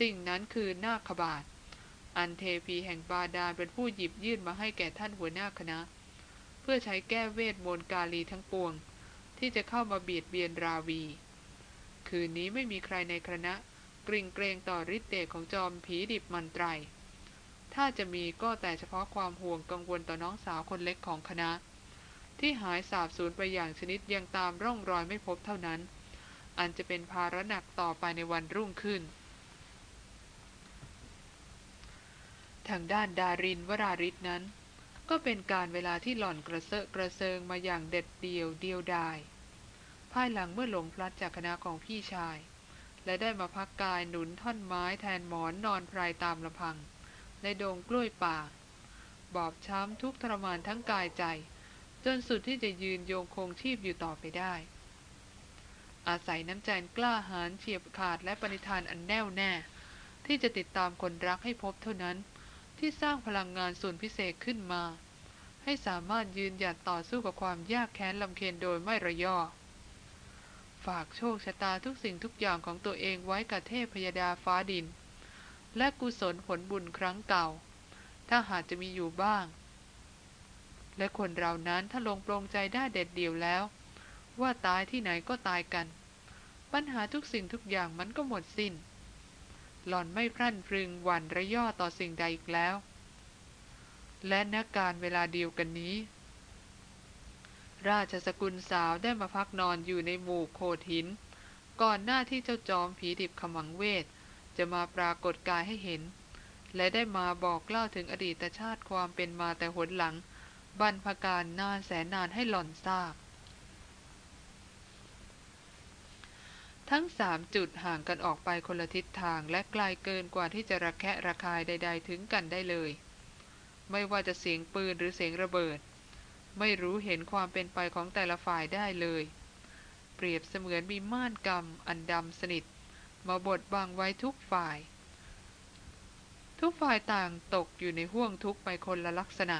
สิ่งนั้นคือนาคบาทอันเทพีแห่งบาดาลเป็นผู้หยิบยื่นมาให้แก่ท่านหัวหน้าคณะ เพื่อใช้แก้เวทมนต์กาลีทั้งปวง ที่จะเข้ามาเบียดเบียนราวี คืนนี้ไม่มีใครในคณะกริ่งเกรงต่อฤทธิ์เดชของจอมผีดิบมันไตร ถ้าจะมีก็แต่เฉพาะความห่วงกังวลต่อน้องสาวคนเล็กของคณะ ที่หายสาบสูญไปอย่างชนิดยังตามร่องรอยไม่พบเท่านั้น อันจะเป็นภาระหนักต่อไปในวันรุ่งขึ้น ทางด้านดารินวราริศนั้น ก็เป็นการเวลาที่หล่อนกระเซาะกระเซิงมาอย่างเด็ดเดี่ยวเดียวดาย ภายหลังเมื่อหลงพลัดจากคณะของพี่ชาย และได้มาพักกายหนุนท่อนไม้แทนหมอนนอนพรายตามลำพัง ในดงกล้วยป่า บอบช้ำทุกทรมานทั้งกายใจ จนสุดที่จะยืนโยงคงชีพอยู่ต่อไปได้ อาศัยน้ำใจกล้าหาญเฉียบขาดและปณิธานอันแน่วแน่ ที่จะติดตามคนรักให้พบเท่านั้น ที่สร้างพลังงานส่วนพิเศษขึ้นมา ให้สามารถยืนหยัดต่อสู้กับความยากแค้นลำเค็ญโดยไม่ระยอฝากโชคชะตาทุกสิ่งทุกอย่างของตัวเองไว้กับเทพพยดาฟ้าดิน และกุศลผลบุญครั้งเก่า ถ้าหากจะมีอยู่บ้าง และคนเรานั้นถ้าลงปรงใจได้เด็ดเดี่ยวแล้ว ว่าตายที่ไหนก็ตายกัน ปัญหาทุกสิ่งทุกอย่างมันก็หมดสิน้น หล่อนไม่พรั่นพรึงหวั่นระย่อต่อสิ่งใดอีกแล้ว และนักการเวลาเดียวกันนี้ ราชสกุลสาวได้มาพักนอนอยู่ในหมู่โขดหิน ก่อนหน้าที่เจ้าจอมผีดิบขมังเวท จะมาปรากฏกายให้เห็น และได้มาบอกเล่าถึงอดีตชาติความเป็นมาแต่หนหลังบรรพการนานแสนนานให้หล่อนทราบ ทั้งสามจุดห่างกันออกไปคนละทิศทางและไกลเกินกว่าที่จะระแคะระคายใด ๆ ถึงกันได้เลย ไม่ว่าจะเสียงปืนหรือเสียงระเบิด ไม่รู้เห็นความเป็นไปของแต่ละฝ่ายได้เลย เปรียบเสมือนมีม่านกรรมอันดำสนิท มาบดบังไว้ทุกฝ่าย ทุกฝ่ายต่างตกอยู่ในห่วงทุกไปคนละลักษณะ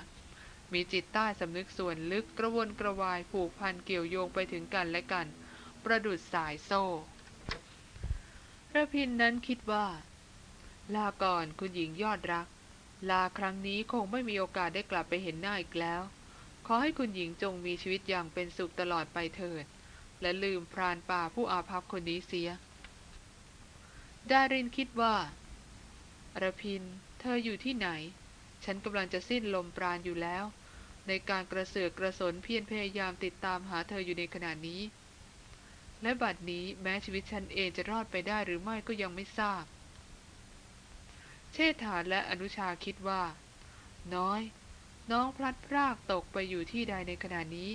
มีจิตใต้สำนึกส่วนลึกกระวนกระวายผูกพันเกี่ยวโยงไปถึงกันและกัน ประดุดสายโซ่ ระพินนั้นคิดว่า ลาก่อนคุณหญิงยอดรัก ลาครั้งนี้คงไม่มีโอกาสได้กลับไปเห็นหน้าอีกแล้ว ขอให้คุณหญิงจงมีชีวิตอย่างเป็นสุขตลอดไปเถิด และลืมพรานป่าผู้อาภัพคนนี้เสีย ดารินคิดว่าระพิน เธออยู่ที่ไหน ฉันกำลังจะสิ้นลมปราณอยู่แล้ว ในการกระเสือกกระสนเพียรพยายามติดตามหาเธออยู่ในขณะนี้ และบัดนี้แม้ชีวิตฉันเองจะรอดไปได้หรือไม่ก็ยังไม่ทราบ เชษฐาและอนุชาคิดว่า น้อย น้องพลัดพรากตกไปอยู่ที่ใดในขณะนี้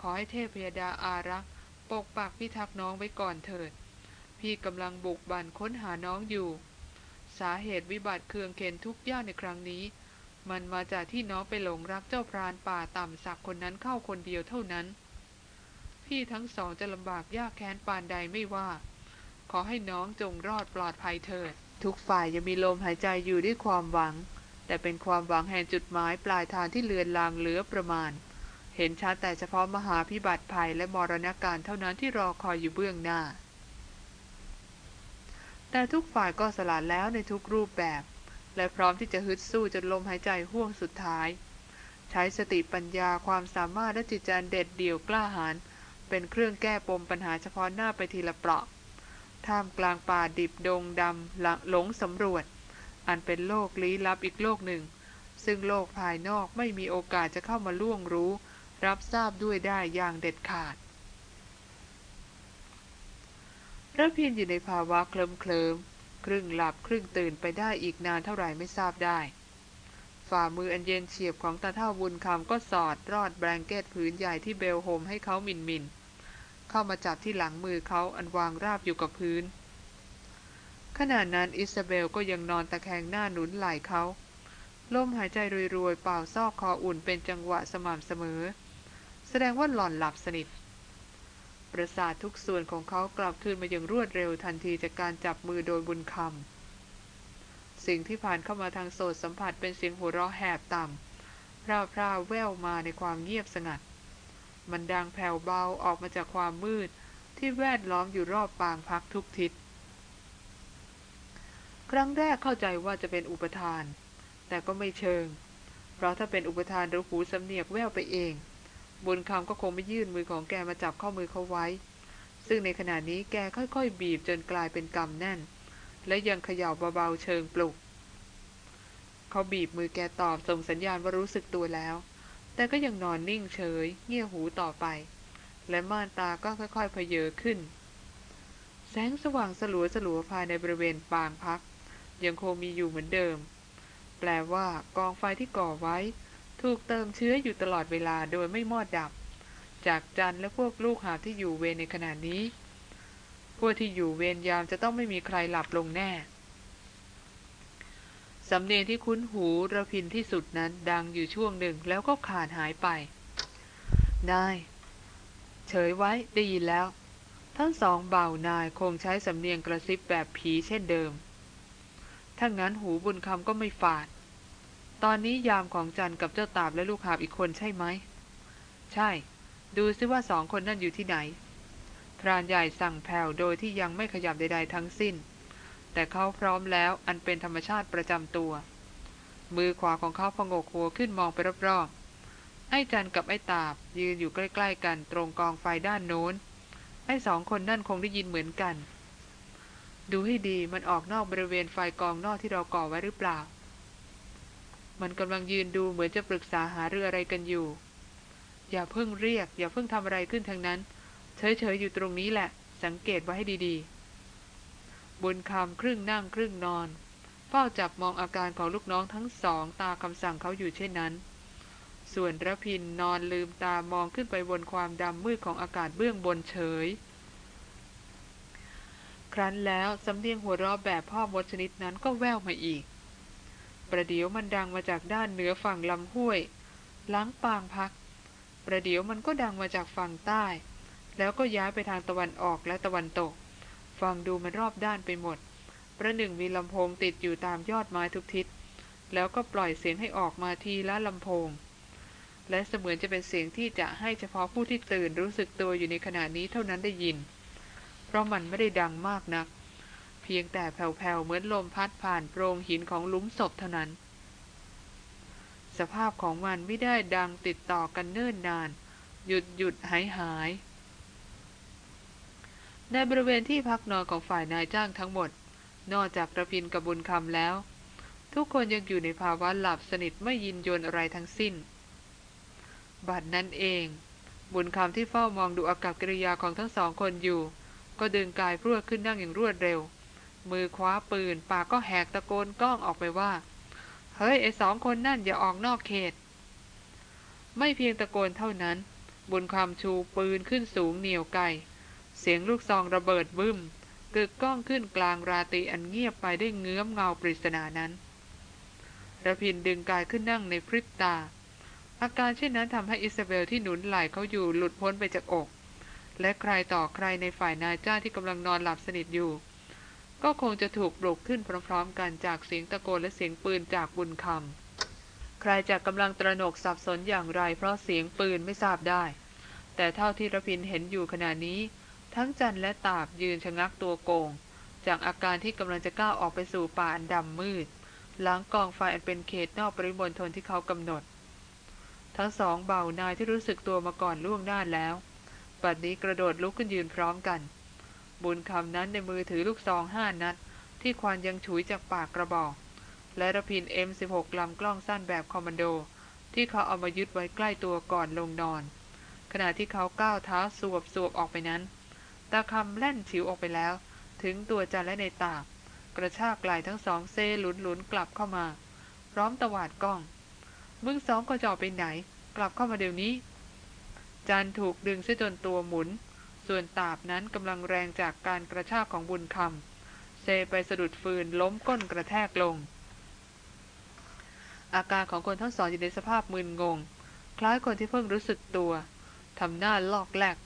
ขอให้เทพยดาอารักษ์ปกปักพิทักษ์น้องไว้ก่อนเถิด พี่กำลังบุกบั่นค้นหาน้องอยู่ สาเหตุวิบัติเคืองเข็นทุกย่าในครั้งนี้ มันมาจากที่น้องไปหลงรักเจ้าพรานป่าต่ำสักคนนั้นเข้าคนเดียวเท่านั้น พี่ทั้งสองจะลำบากยากแค้นปานใดไม่ว่า ขอให้น้องจงรอดปลอดภัยเถิด ทุกฝ่ายยังมีลมหายใจอยู่ด้วยความหวัง แต่เป็นความหวังแห่งจุดหมายปลายทางที่เลือนลางเหลือประมาณ เห็นชัดแต่เฉพาะมหาพิบัติภัยและมรณการเท่านั้นที่รอคอยอยู่เบื้องหน้า แต่ทุกฝ่ายก็สละแล้วในทุกรูปแบบ และพร้อมที่จะฮึดสู้จนลมหายใจห่วงสุดท้าย ใช้สติปัญญาความสามารถและจิตใจเด็ดเดี่ยวกล้าหาญ เป็นเครื่องแก้ปมปัญหาเฉพาะหน้าไปทีละเปราะ ท่ามกลางป่าดิบดงดำหลงสำรวจ อันเป็นโลกลี้ลับอีกโลกหนึ่ง ซึ่งโลกภายนอกไม่มีโอกาสจะเข้ามาล่วงรู้ รับทราบด้วยได้อย่างเด็ดขาดระพินอยู่ในภาวะเคลิมเคลิมครึ่งหลับครึ่งตื่นไปได้อีกนานเท่าไหร่ไม่ทราบได้ ฝ่ามืออันเย็นเฉียบของตาเท่าบุญคำก็สอดรอดแบงเกตผืนใหญ่ที่เบลโฮมให้เขามินมิน เข้ามาจับที่หลังมือเขาอันวางราบอยู่กับพื้น ขณะนั้นอิซาเบลก็ยังนอนตะแคงหน้าหนุนไหล่เขาลมหายใจรวยๆ เป่าซอกคออุ่นเป็นจังหวะสม่ำเสมอ แสดงว่าหล่อนหลับสนิท ประสาททุกส่วนของเขากลับคืนมาอย่างรวดเร็วทันทีจากการจับมือโดยบุญคำสิ่งที่ผ่านเข้ามาทางโสดสัมผัสเป็นเสียงหัวเราะแหบต่ำพร่าพร่าแววมาในความเงียบสงัด มันดังแผ่วเบาออกมาจากความมืด ที่แวดล้อมอยู่รอบปางพักทุกทิศ ครั้งแรกเข้าใจว่าจะเป็นอุปทาน แต่ก็ไม่เชิง เพราะถ้าเป็นอุปทานหรือหูสำเนียกแววไปเองบุญคำก็คงไม่ยื่นมือของแกมาจับข้อมือเขาไว้ ซึ่งในขณะนี้แกค่อยๆ บีบจนกลายเป็นกำแน่น และยังเขย่าเบาๆเชิงปลุก เขาบีบมือแกตอบส่งสัญญาณว่ารู้สึกตัวแล้ว แต่ก็ยังนอนนิ่งเฉย เงี่ยหูต่อไป และม่านตาก็ค่อยๆเพเยอขึ้น แสงสว่างสลัวสลัวภายในบริเวณปางพัก ยังคงมีอยู่เหมือนเดิม แปลว่ากองไฟที่ก่อไว้ ถูกเติมเชื้ออยู่ตลอดเวลาโดยไม่มอดดับ จากจันและพวกลูกหาที่อยู่เวรในขณะนี้ พวกที่อยู่เวรยามจะต้องไม่มีใครหลับลงแน่ สำเนียงที่คุ้นหูระพินที่สุดนั้นดังอยู่ช่วงหนึ่งแล้วก็ขาดหายไป นาย เฉยไว้ได้ยินแล้ว ทั้งสองเบ่านายคงใช้สำเนียงกระซิบแบบผีเช่นเดิม ถ้างั้นหูบุญคำก็ไม่ฝาด ตอนนี้ยามของจันกับเจ้าตาบและลูกหาบอีกคนใช่ไหม ใช่ ดูซิว่าสองคนนั่นอยู่ที่ไหน พรานใหญ่สั่งแผ่วโดยที่ยังไม่ขยับใด ๆ ทั้งสิ้น แต่เขาพร้อมแล้วอันเป็นธรรมชาติประจำตัว มือขวาของเขาพงกหัวขึ้นมองไปรอบๆไอ้จันกับไอ้ตาบยืนอยู่ใกล้ๆกันตรงกองไฟด้านโน้น ไอ้สองคนนั่นคงได้ยินเหมือนกัน ดูให้ดีมันออกนอกบริเวณไฟกองนอกที่เราก่อไว้หรือเปล่า มันกำลังยืนดูเหมือนจะปรึกษาหาเรื่องอะไรกันอยู่ อย่าเพิ่งเรียก อย่าเพิ่งทำอะไรขึ้นทางนั้น เฉยๆอยู่ตรงนี้แหละ สังเกตไว้ให้ดีๆ บุญคำครึ่งนั่งครึ่งนอนเฝ้าจับมองอาการของลูกน้องทั้งสองตาคำสั่งเขาอยู่เช่นนั้น ส่วนระพินนอนลืมตามองขึ้นไปบนความดำมืดของอากาศเบื้องบนเฉย ครั้นแล้วสำเนียงหัวเราะแบบพ่อมดชนิดนั้นก็แววมาอีก ประเดี๋ยวมันดังมาจากด้านเหนือฝั่งลำห้วย ล้างปางพัก ประเดี๋ยวมันก็ดังมาจากฝั่งใต้ แล้วก็ย้ายไปทางตะวันออกและตะวันตก ฟังดูมันรอบด้านไปหมด ประหนึ่งมีลำโพงติดอยู่ตามยอดไม้ทุกทิศ แล้วก็ปล่อยเสียงให้ออกมาทีละลำโพง และเสมือนจะเป็นเสียงที่จะให้เฉพาะผู้ที่ตื่นรู้สึกตัวอยู่ในขณะนี้เท่านั้นได้ยิน เพราะมันไม่ได้ดังมากนัก เพียงแต่แผ่วๆเหมือนลมพัดผ่านโพรงหินของลุมศพเท่านั้น สภาพของมันไม่ได้ดังติดต่อกันเนิ่นนาน หยุดหยุดหายหาย ในบริเวณที่พักนอนของฝ่ายนายจ้างทั้งหมด นอกจากระพินกับบุญคำแล้ว ทุกคนยังอยู่ในภาวะหลับสนิทไม่ยินยนอะไรทั้งสิ้น บัดนั้นเอง บุญคำที่เฝ้ามองดูอากับกิริยาของทั้งสองคนอยู่ ก็ดึงกายพรวดขึ้นนั่งอย่างรวดเร็ว มือคว้าปืน ปากก็แหกตะโกนก้องออกไปว่า เฮ้ยไอสองคนนั่นอย่าออกนอกเขต ไม่เพียงตะโกนเท่านั้น บุญคำชูปืนขึ้นสูงเหนียวไก สียงลูกซองระเบิดบึ้มเกึกก้องขึ้นกลางราตรีอันเงียบไปได้เงื้อมเงาปริศนานั้นระพินดึงกายขึ้นนั่งในพริบตา อาการเช่นนั้นทำให้อิซาเบลที่หนุนไหล่เขาอยู่หลุดพ้นไปจากอก และใครต่อใครในฝ่ายนายจ้าที่กำลังนอนหลับสนิทอยู่ ก็คงจะถูกปลุกขึ้นพร้อมๆ กันจากเสียงตะโกนและเสียงปืนจากบุญคำใครจะกำลังตระหนกสับสนอย่างไรเพราะเสียงปืนไม่ทราบได้ แต่เท่าที่ระพินเห็นอยู่ขณะนี้ ทั้งจันและตาบยืนชะงักตัวโกง จากอาการที่กำลังจะก้าวออกไปสู่ป่าอันดำมืดหลังกองไฟอันเป็นเขตนอกปริมณฑลที่เขากำหนด ทั้งสองเบานายที่รู้สึกตัวมาก่อนล่วงหน้าแล้วปัดนี้กระโดดลุกขึ้นยืนพร้อมกัน บุญคำนั้นในมือถือลูกซองห้านัด ที่ควันยังฉุยจากปากกระบอก และระพิน M16 ลำกล้องสั้นแบบคอมมานโด ที่เขาเอามายึดไว้ใกล้ตัวก่อนลงนอน ขณะที่เขาก้าวเท้าสวบสวบออกไปนั้น ตาคำแล่นฉิวออกไปแล้ว ถึงตัวจันและในตากกระชากไหล่ทั้งสองเซหลุนหลุนกลับเข้ามา พร้อมตวาดกล้อง มึงสองก็จะออกไปไหน กลับเข้ามาเดี๋ยวนี้ จันถูกดึงซะจนตัวหมุน ส่วนตาบนั้นกำลังแรงจากการกระชากของบุญคำเซไปสะดุดฟืนล้มก้นกระแทกลง อาการของคนทั้งสองอยู่ในสภาพมึนงง คล้ายคนที่เพิ่งรู้สึกตัวทำหน้าลอกแหลก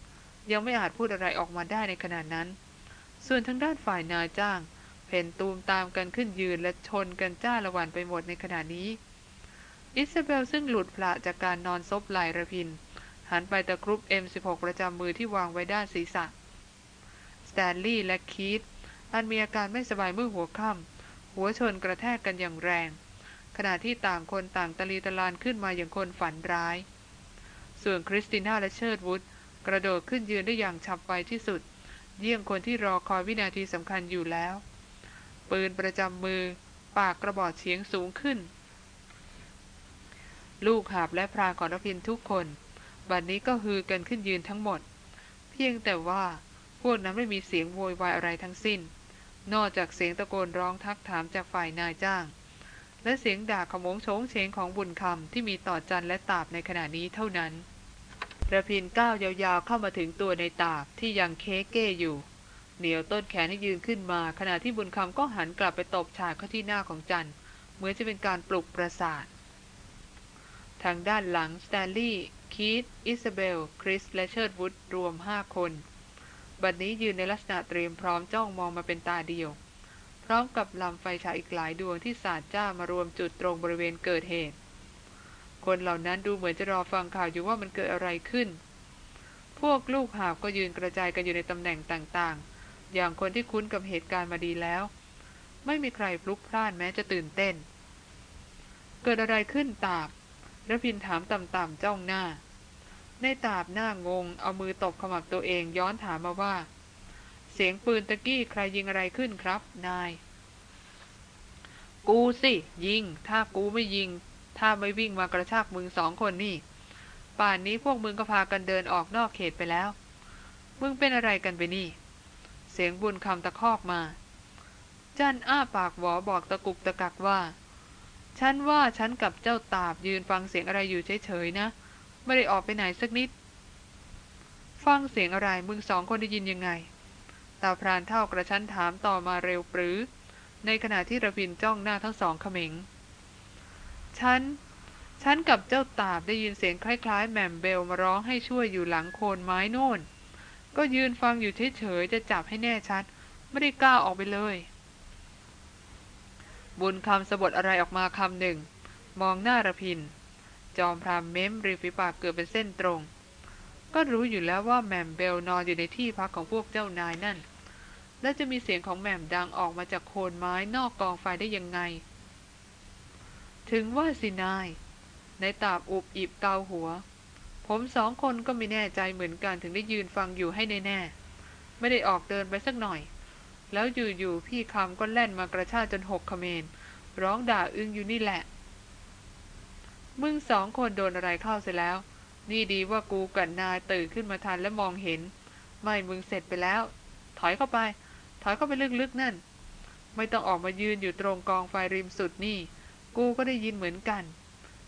ยังไม่อาจพูดอะไรออกมาได้ในขณะนั้น ส่วนทางด้านฝ่ายนายจ้าง เพ่นตูมตามกันขึ้นยืนและชนกันจ้าละวันไปหมดในขณะนี้ อิซาเบลซึ่งหลุดผละจากการนอนซบไหล่รพินทร์ หันไปตะครุบ M16 ประจำมือที่วางไว้ด้านศีรษะ สแตนลีย์และคีธอันมีอาการไม่สบายเมื่อหัวค่ำหัวชนกระแทกกันอย่างแรง ขณะที่ต่างคนต่างตะลีตะลานขึ้นมาอย่างคนฝันร้าย ส่วนคริสติน่าและเชิร์ดวุฒ กระโดดขึ้นยืนได้อย่างฉับไวที่สุด เยี่ยงคนที่รอคอยวินาทีสำคัญอยู่แล้ว ปืนประจำมือ ปากกระบอกเฉียงสูงขึ้น ลูกหาบและพรางของรพินทุกคนบัดนนี้ก็ฮือกันขึ้นยืนทั้งหมด เพียงแต่ว่าพวกนั้นไม่มีเสียงโวยวายอะไรทั้งสิ้น นอกจากเสียงตะโกนร้องทักถามจากฝ่ายนายจ้าง และเสียงด่าขโมงโฉงเฉงของบุญคำที่มีต่อจันและตาบในขณะนี้เท่านั้น ระพินก้าวยาวๆเข้ามาถึงตัวในตาบที่ยังเค้เก้อยู่ เหนี่ยวต้นแขนให้ยืนขึ้นมา ขณะที่บุญคำก็หันกลับไปตบฉาดเข้าที่หน้าของจันเหมือนจะเป็นการปลุกประสาท ทางด้านหลังสแตนลีย์คีธอิซาเบล คริส และเชิร์ดวุฒรวมห้าคน บัดนี้ยืนในลักษณะเตรียมพร้อมจ้องมองมาเป็นตาเดียว พร้อมกับลำไฟฉายอีกหลายดวงที่สาดจ้ามารวมจุดตรงบริเวณเกิดเหตุ คนเหล่านั้นดูเหมือนจะรอฟังข่าวอยู่ว่ามันเกิดอะไรขึ้น พวกลูกหาบก็ยืนกระจายกันอยู่ในตำแหน่งต่างๆ อย่างคนที่คุ้นกับเหตุการณ์มาดีแล้ว ไม่มีใครพลุกพล่านแม้จะตื่นเต้น เกิดอะไรขึ้นตาบระพินถามต่ำๆจ้องหน้า ในตาบหน้างง เอามือตบขมับตัวเองย้อนถามมาว่า เสียงปืนตะกี้ใครยิงอะไรขึ้นครับ นาย กูสิ ยิง ถ้ากูไม่ยิง ถ้าไม่วิ่งมากระชากมึงสองคนนี่ ป่านนี้พวกมึงก็พากันเดินออกนอกเขตไปแล้ว มึงเป็นอะไรกันไปนี่ เสียงบุญคำตะคอกมา จันอ้าปากหวอบอกตะกุกตะกักว่า ฉันว่าฉันกับเจ้าตาบยืนฟังเสียงอะไรอยู่เฉยๆนะ ไม่ได้ออกไปไหนสักนิด ฟังเสียงอะไรมึงสองคนได้ยินยังไง ตาพรานเท่ากระชั้นถามต่อมาเร็วปรือ ในขณะที่ระพินจ้องหน้าทั้งสองเขม็ง ฉัน ฉันกับเจ้าตาบได้ยินเสียงคล้ายๆแหม่มเบลมาร้องให้ช่วยอยู่หลังโคนไม้โน่น ก็ยืนฟังอยู่เฉยๆจะจับให้แน่ชัด ไม่ได้กล้าออกไปเลย บุญคำสะบดอะไรออกมาคำหนึ่ง มองหน้าระพิน จอมพรามเม้มริมฝีปากเกือบเป็นเส้นตรง ก็รู้อยู่แล้วว่าแหม่มเบลนอนอยู่ในที่พักของพวกเจ้านายนั่น และจะมีเสียงของแหม่มดังออกมาจากโคนไม้นอกกองไฟได้ยังไง ถึงว่าสินาย ในตาบอุบอิบเกาหัว ผมสองคนก็ไม่แน่ใจเหมือนกันถึงได้ยืนฟังอยู่ให้แน่ๆไม่ได้ออกเดินไปสักหน่อย แล้วอยู่ๆพี่คำก็แล่นมากระชากจนหกขเมน ร้องด่าอึ้งอยู่นี่แหละ มึงสองคนโดนอะไรเข้าเสร็จแล้ว นี่ดีว่ากูกับนายตื่นขึ้นมาทันและมองเห็น ไม่มึงเสร็จไปแล้ว ถอยเข้าไป ถอยเข้าไปลึกๆนั่น ไม่ต้องออกมายืนอยู่ตรงกองไฟริมสุดนี่ กูก็ได้ยินเหมือนกัน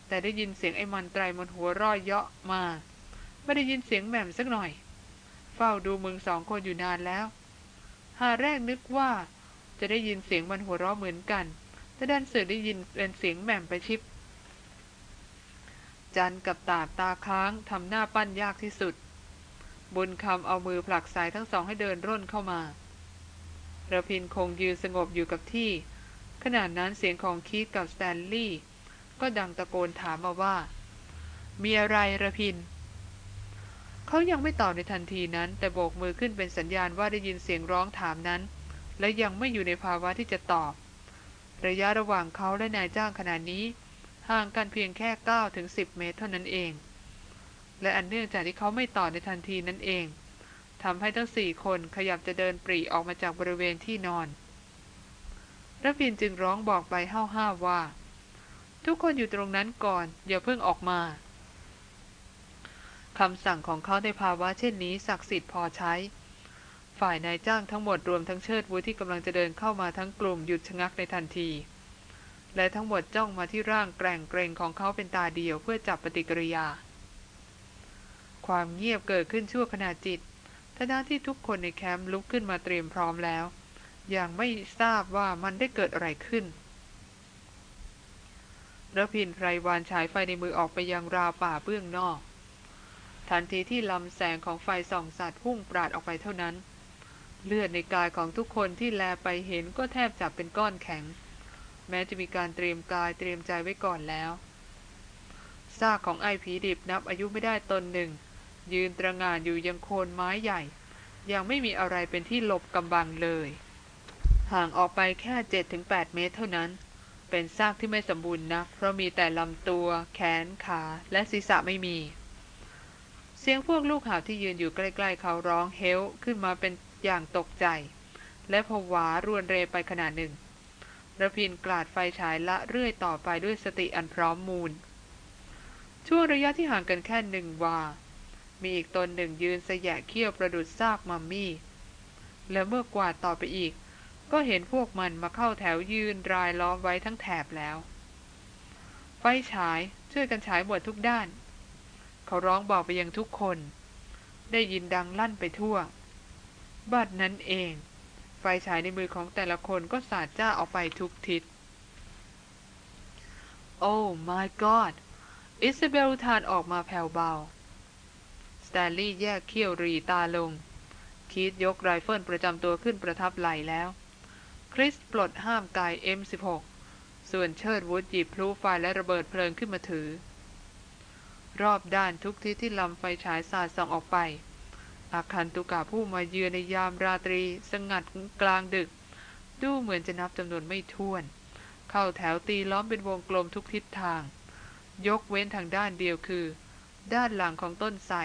แต่ได้ยินเสียงไอ้มันไตรมันหัวร่อยเยาะมา ไม่ได้ยินเสียงแหม่มสักหน่อย เฝ้าดูมึงสองคนอยู่นานแล้ว หาแรกนึกว่า จะได้ยินเสียงมันหัวเราะเหมือนกัน แต่ดันเสือได้ยินเป็นเสียงแหม่มไปชิบ จันกับตาบตาค้างทำหน้าปั้นยากที่สุด บุญคำเอามือผลักสายทั้งสองให้เดินร่นเข้ามาระพินคงยืนสงบอยู่กับที่ ขณะนั้นเสียงของคีตกับสแตนลีย์ก็ดังตะโกนถามมาว่า มีอะไรระพิน เขายังไม่ตอบในทันทีนั้น แต่โบกมือขึ้นเป็นสัญญาณว่าได้ยินเสียงร้องถามนั้น และยังไม่อยู่ในภาวะที่จะตอบ ระยะระหว่างเขาและนายจ้างขณะนี้ห่างกันเพียงแค่9ถึง10 เมตรเท่านั้นเอง และอันเนื่องจากที่เขาไม่ตอบในทันทีนั้นเองทำให้ทั้งสี่คนขยับจะเดินปรีออกมาจากบริเวณที่นอน ระพินจึงร้องบอกไปห้าวๆว่า ทุกคนอยู่ตรงนั้นก่อนอย่าเพิ่งออกมาคำสั่งของเขาในภาวะเช่นนี้ศักดิ์สิทธิ์พอใช้ ฝ่ายนายจ้างทั้งหมดรวมทั้งเชิดวุที่กำลังจะเดินเข้ามาทั้งกลุ่มหยุดชะงักในทันที และทั้งหมดจ้องมาที่ร่างแกร่งเกรงของเขาเป็นตาเดียวเพื่อจับปฏิกิริยา ความเงียบเกิดขึ้นชั่วขณะจิตทนาที่ทุกคนในแคมป์ลุกขึ้นมาเตรียมพร้อมแล้ว อย่างไม่ทราบว่ามันได้เกิดอะไรขึ้นระพินไพรวานฉายไฟในมือออกไปยังราวป่าเบื้องนอก ทันทีที่ลำแสงของไฟส่องสัตว์พุ่งปราดออกไปเท่านั้น เลือดในกายของทุกคนที่แลไปเห็นก็แทบจับเป็นก้อนแข็ง แม้จะมีการเตรียมกายเตรียมใจไว้ก่อนแล้วซากของไอ้ผีดิบนับอายุไม่ได้ตนหนึ่ง ยืนตระงานอยู่ยังโคนไม้ใหญ่ ยังไม่มีอะไรเป็นที่หลบกำบังเลย ห่างออกไปแค่ 7-8 เมตรเท่านั้น เป็นซากที่ไม่สมบูรณ์นัก เพราะมีแต่ลำตัว แขน ขา และศีรษะไม่มี เสียงพวกลูกหาที่ยืนอยู่ใกล้ ๆ เขาร้องเฮลขึ้นมาเป็นอย่างตกใจ และผวารวนเรไปขนาดหนึ่งระพินกลาดไฟฉายละเรื่อยต่อไปด้วยสติอันพร้อมมูล ช่วงระยะที่ห่างกันแค่หนึ่งวา มีอีกตนหนึ่งยืนสยะเขี้ยวประดุดซากมัมมี่ และเมื่อกวาดต่อไปอีก ก็เห็นพวกมันมาเข้าแถวยืนรายล้อมไว้ทั้งแถบแล้ว ไฟฉายช่วยกันฉายบวทุกด้าน เขาร้องบอกไปยังทุกคน ได้ยินดังลั่นไปทั่ว บัดนั้นเอง ไฟฉายในมือของแต่ละคนก็สาดจ้าออกไปทุกทิศ oh my god อิซาเบลครางออกมาแผ่วเบา สแตนลีย์แยกเขี้ยวรีตาลง คีธยกไรเฟิลประจำตัวขึ้นประทับไหล่แล้ว คริสปลดห้ามไก M16 ส่วนเชิดวุธหยิบพลุไฟและระเบิดเพลิงขึ้นมาถือ รอบด้านทุกทิศที่ลำไฟฉายสาดส่องออกไป อาคันตุกาผู้มาเยือนในยามราตรี สงัดกลางดึก ดูเหมือนจะนับจำนวนไม่ถ้วน เข้าแถวตีล้อมเป็นวงกลมทุกทิศทาง ยกเว้นทางด้านเดียวคือ ด้านหลังของต้นไทร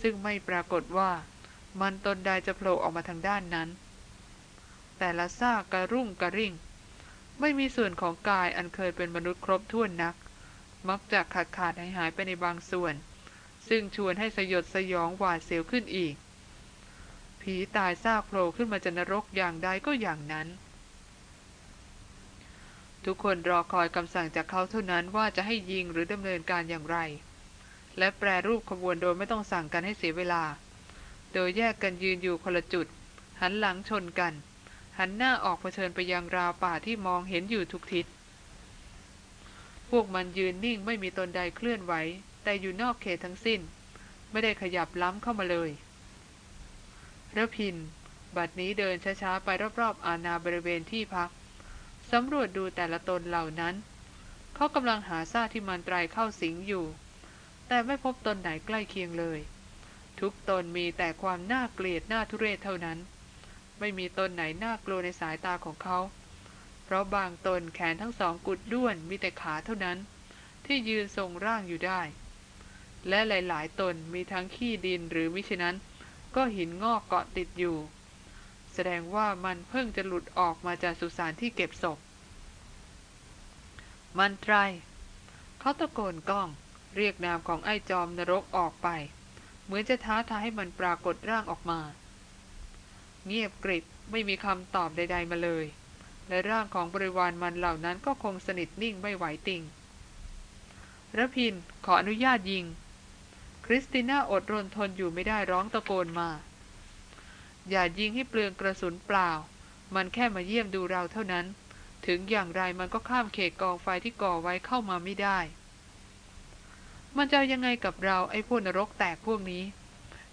ซึ่งไม่ปรากฏว่ามันตนใดจะโผล่ออกมาทางด้านนั้น แต่ละซากกระรุ่งกระริ่ง ไม่มีส่วนของกายอันเคยเป็นมนุษย์ครบถ้วนนัก มักจะขาดขาดหายหายไปในบางส่วน ซึ่งชวนให้สยดสยองหวาดเสียวขึ้นอีก ผีตายซากโผล่ขึ้นมาจากนรกอย่างใดก็อย่างนั้น ทุกคนรอคอยคำสั่งจากเขาเท่านั้นว่าจะให้ยิงหรือดำเนินการอย่างไร และแปรรูปขบวนโดยไม่ต้องสั่งกันให้เสียเวลา โดยแยกกันยืนอยู่คนละจุด หันหลังชนกัน หันหน้าออกเผชิญไปยังราวป่าที่มองเห็นอยู่ทุกทิศ พวกมันยืนนิ่งไม่มีตนใดเคลื่อนไหว แต่อยู่นอกเขตทั้งสิ้น ไม่ได้ขยับล้ำเข้ามาเลยระพิน บัดนี้เดินช้าๆไปรอบๆอาณาบริเวณที่พักสำรวจดูแต่ละตนเหล่านั้น เขากำลังหาซากที่มันตรายเข้าสิงอยู่ แต่ไม่พบตนไหนใกล้เคียงเลย ทุกตนมีแต่ความน่าเกลียดน่าทุเรศเท่านั้น ไม่มีตนไหนน่ากลัวในสายตาของเขา เพราะบางตนแขนทั้งสองกุดด้วนมีแต่ขาเท่านั้น ที่ยืนทรงร่างอยู่ได้ และหลายๆ ตนมีทั้งขี้ดินหรือมิฉะนั้น ก็หินงอกเกาะติดอยู่ แสดงว่ามันเพิ่งจะหลุดออกมาจากสุสานที่เก็บศพ มันไตรเขาตะโกนก้อง เรียกนามของไอ้จอมนรกออกไป เหมือนจะท้าทายให้มันปรากฏร่างออกมา เงียบกริบไม่มีคำตอบใด ๆ มาเลย และร่างของบริวารมันเหล่านั้นก็คงสนิทนิ่งไม่ไหวติงระพินขออนุญาตยิง คริสติน่าอดรนทนอยู่ไม่ได้ร้องตะโกนมา อย่ายิงให้เปลืองกระสุนเปล่า มันแค่มาเยี่ยมดูเราเท่านั้น ถึงอย่างไรมันก็ข้ามเขตกองไฟที่ก่อไว้เข้ามาไม่ได้ มันจะยังไงกับเราไอ้พวกนรกแตกพวกนี้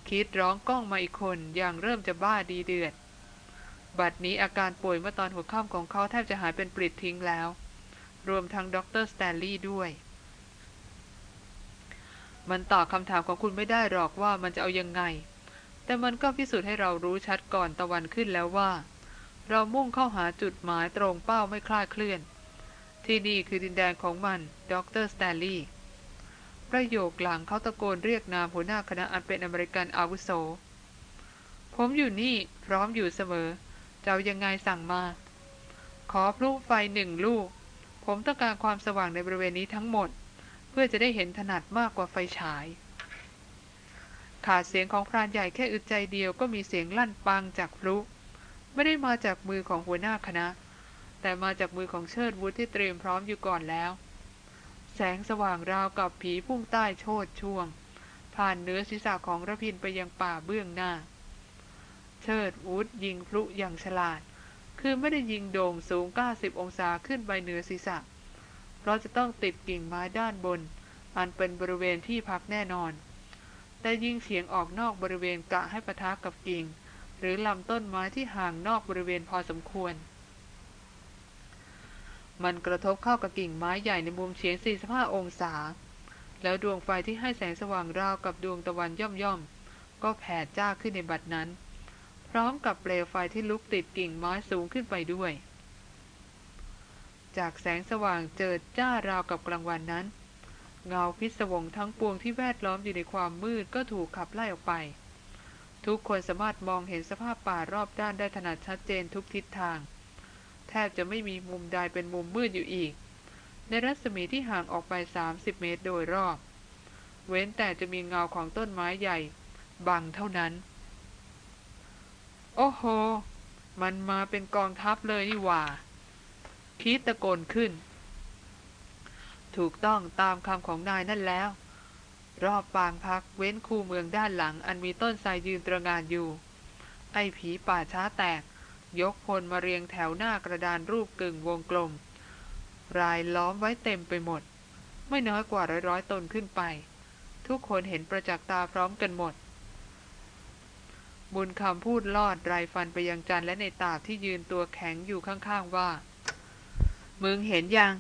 คีธร้องก้องมาอีกคนอย่างเริ่มจะบ้าดีเดือด บัดนี้อาการป่วยเมื่อตอนหัวค่ำของเขาแทบจะหายเป็นปลิดทิ้งแล้ว รวมทั้งด็อกเตอร์สแตนลีย์ด้วย มันตอบคำถามของคุณไม่ได้หรอกว่ามันจะเอายังไง แต่มันก็พิสูจน์ให้เรารู้ชัดก่อนตะวันขึ้นแล้วว่า เรามุ่งเข้าหาจุดหมายตรงเป้าไม่คลาดเคลื่อน ที่นี่คือดินแดนของมันด็อกเตอร์สแตนลีย์ ประโยคหลังเขาตะโกนเรียกนามหัวหน้าคณะอันเป็นอเมริกันอาวุโส ผมอยู่นี่พร้อมอยู่เสมอ เจ้ายังไงสั่งมา ขอพลุไฟหนึ่งลูก ผมต้องการความสว่างในบริเวณนี้ทั้งหมด เพื่อจะได้เห็นถนัดมากกว่าไฟฉาย ขาดเสียงของพรานใหญ่แค่อึดใจเดียวก็มีเสียงลั่นปังจากพลุ ไม่ได้มาจากมือของหัวหน้าคณะ แต่มาจากมือของเชิดวุฒที่เตรียมพร้อมอยู่ก่อนแล้ว แสงสว่างราวกับผีพุ่งใต้โชดช่วง ผ่านเนื้อศีรษะของระพินไปยังป่าเบื้องหน้า เชิดวุฒยิงพลุอย่างฉลาด คือไม่ได้ยิงโด่งสูง 90 องศาขึ้นไปเหนือศีรษะ เพราะจะต้องติดกิ่งไม้ด้านบน อันเป็นบริเวณที่พักแน่นอน แต่ยิงเฉียงออกนอกบริเวณกะให้ปะทะกับกิ่ง หรือลำต้นไม้ที่ห่างนอกบริเวณพอสมควร มันกระทบเข้ากับกิ่งไม้ใหญ่ในมุมเฉียง 45 องศา แล้วดวงไฟที่ให้แสงสว่างราวกับดวงตะวันย่อมๆ ก็แผ่จ้าขึ้นในบัดนั้น พร้อมกับเปลวไฟที่ลุกติดกิ่งไม้สูงขึ้นไปด้วย จากแสงสว่างเจิดจ้าราวกับกลางวันนั้น เงาพิศวงทั้งปวงที่แวดล้อมอยู่ในความมืดก็ถูกขับไล่ออกไป ทุกคนสามารถมองเห็นสภาพป่ารอบด้านได้ถนัดชัดเจนทุกทิศทาง แทบจะไม่มีมุมใดเป็นมุมมืดอยู่อีก ในรัศมีที่ห่างออกไป 30 เมตรโดยรอบ เว้นแต่จะมีเงาของต้นไม้ใหญ่ บังเท่านั้น โอ้โห มันมาเป็นกองทัพเลยนี่หว่า คิดตะโกนขึ้น ถูกต้องตามคำของนายนั่นแล้ว รอบปางพักเว้นคูเมืองด้านหลัง อันมีต้นไทรยืนตระงานอยู่ ไอ้ผีป่าช้าแตก ยกพลมาเรียงแถวหน้ากระดานรูปกึ่งวงกลม รายล้อมไว้เต็มไปหมด ไม่น้อยกว่าร้อยร้อยตนขึ้นไป ทุกคนเห็นประจักษ์ตาพร้อมกันหมด บุญคำพูดลอดไรฟันไปยังจันและในตาที่ยืนตัวแข็งอยู่ข้างๆว่า มึงเห็นยัง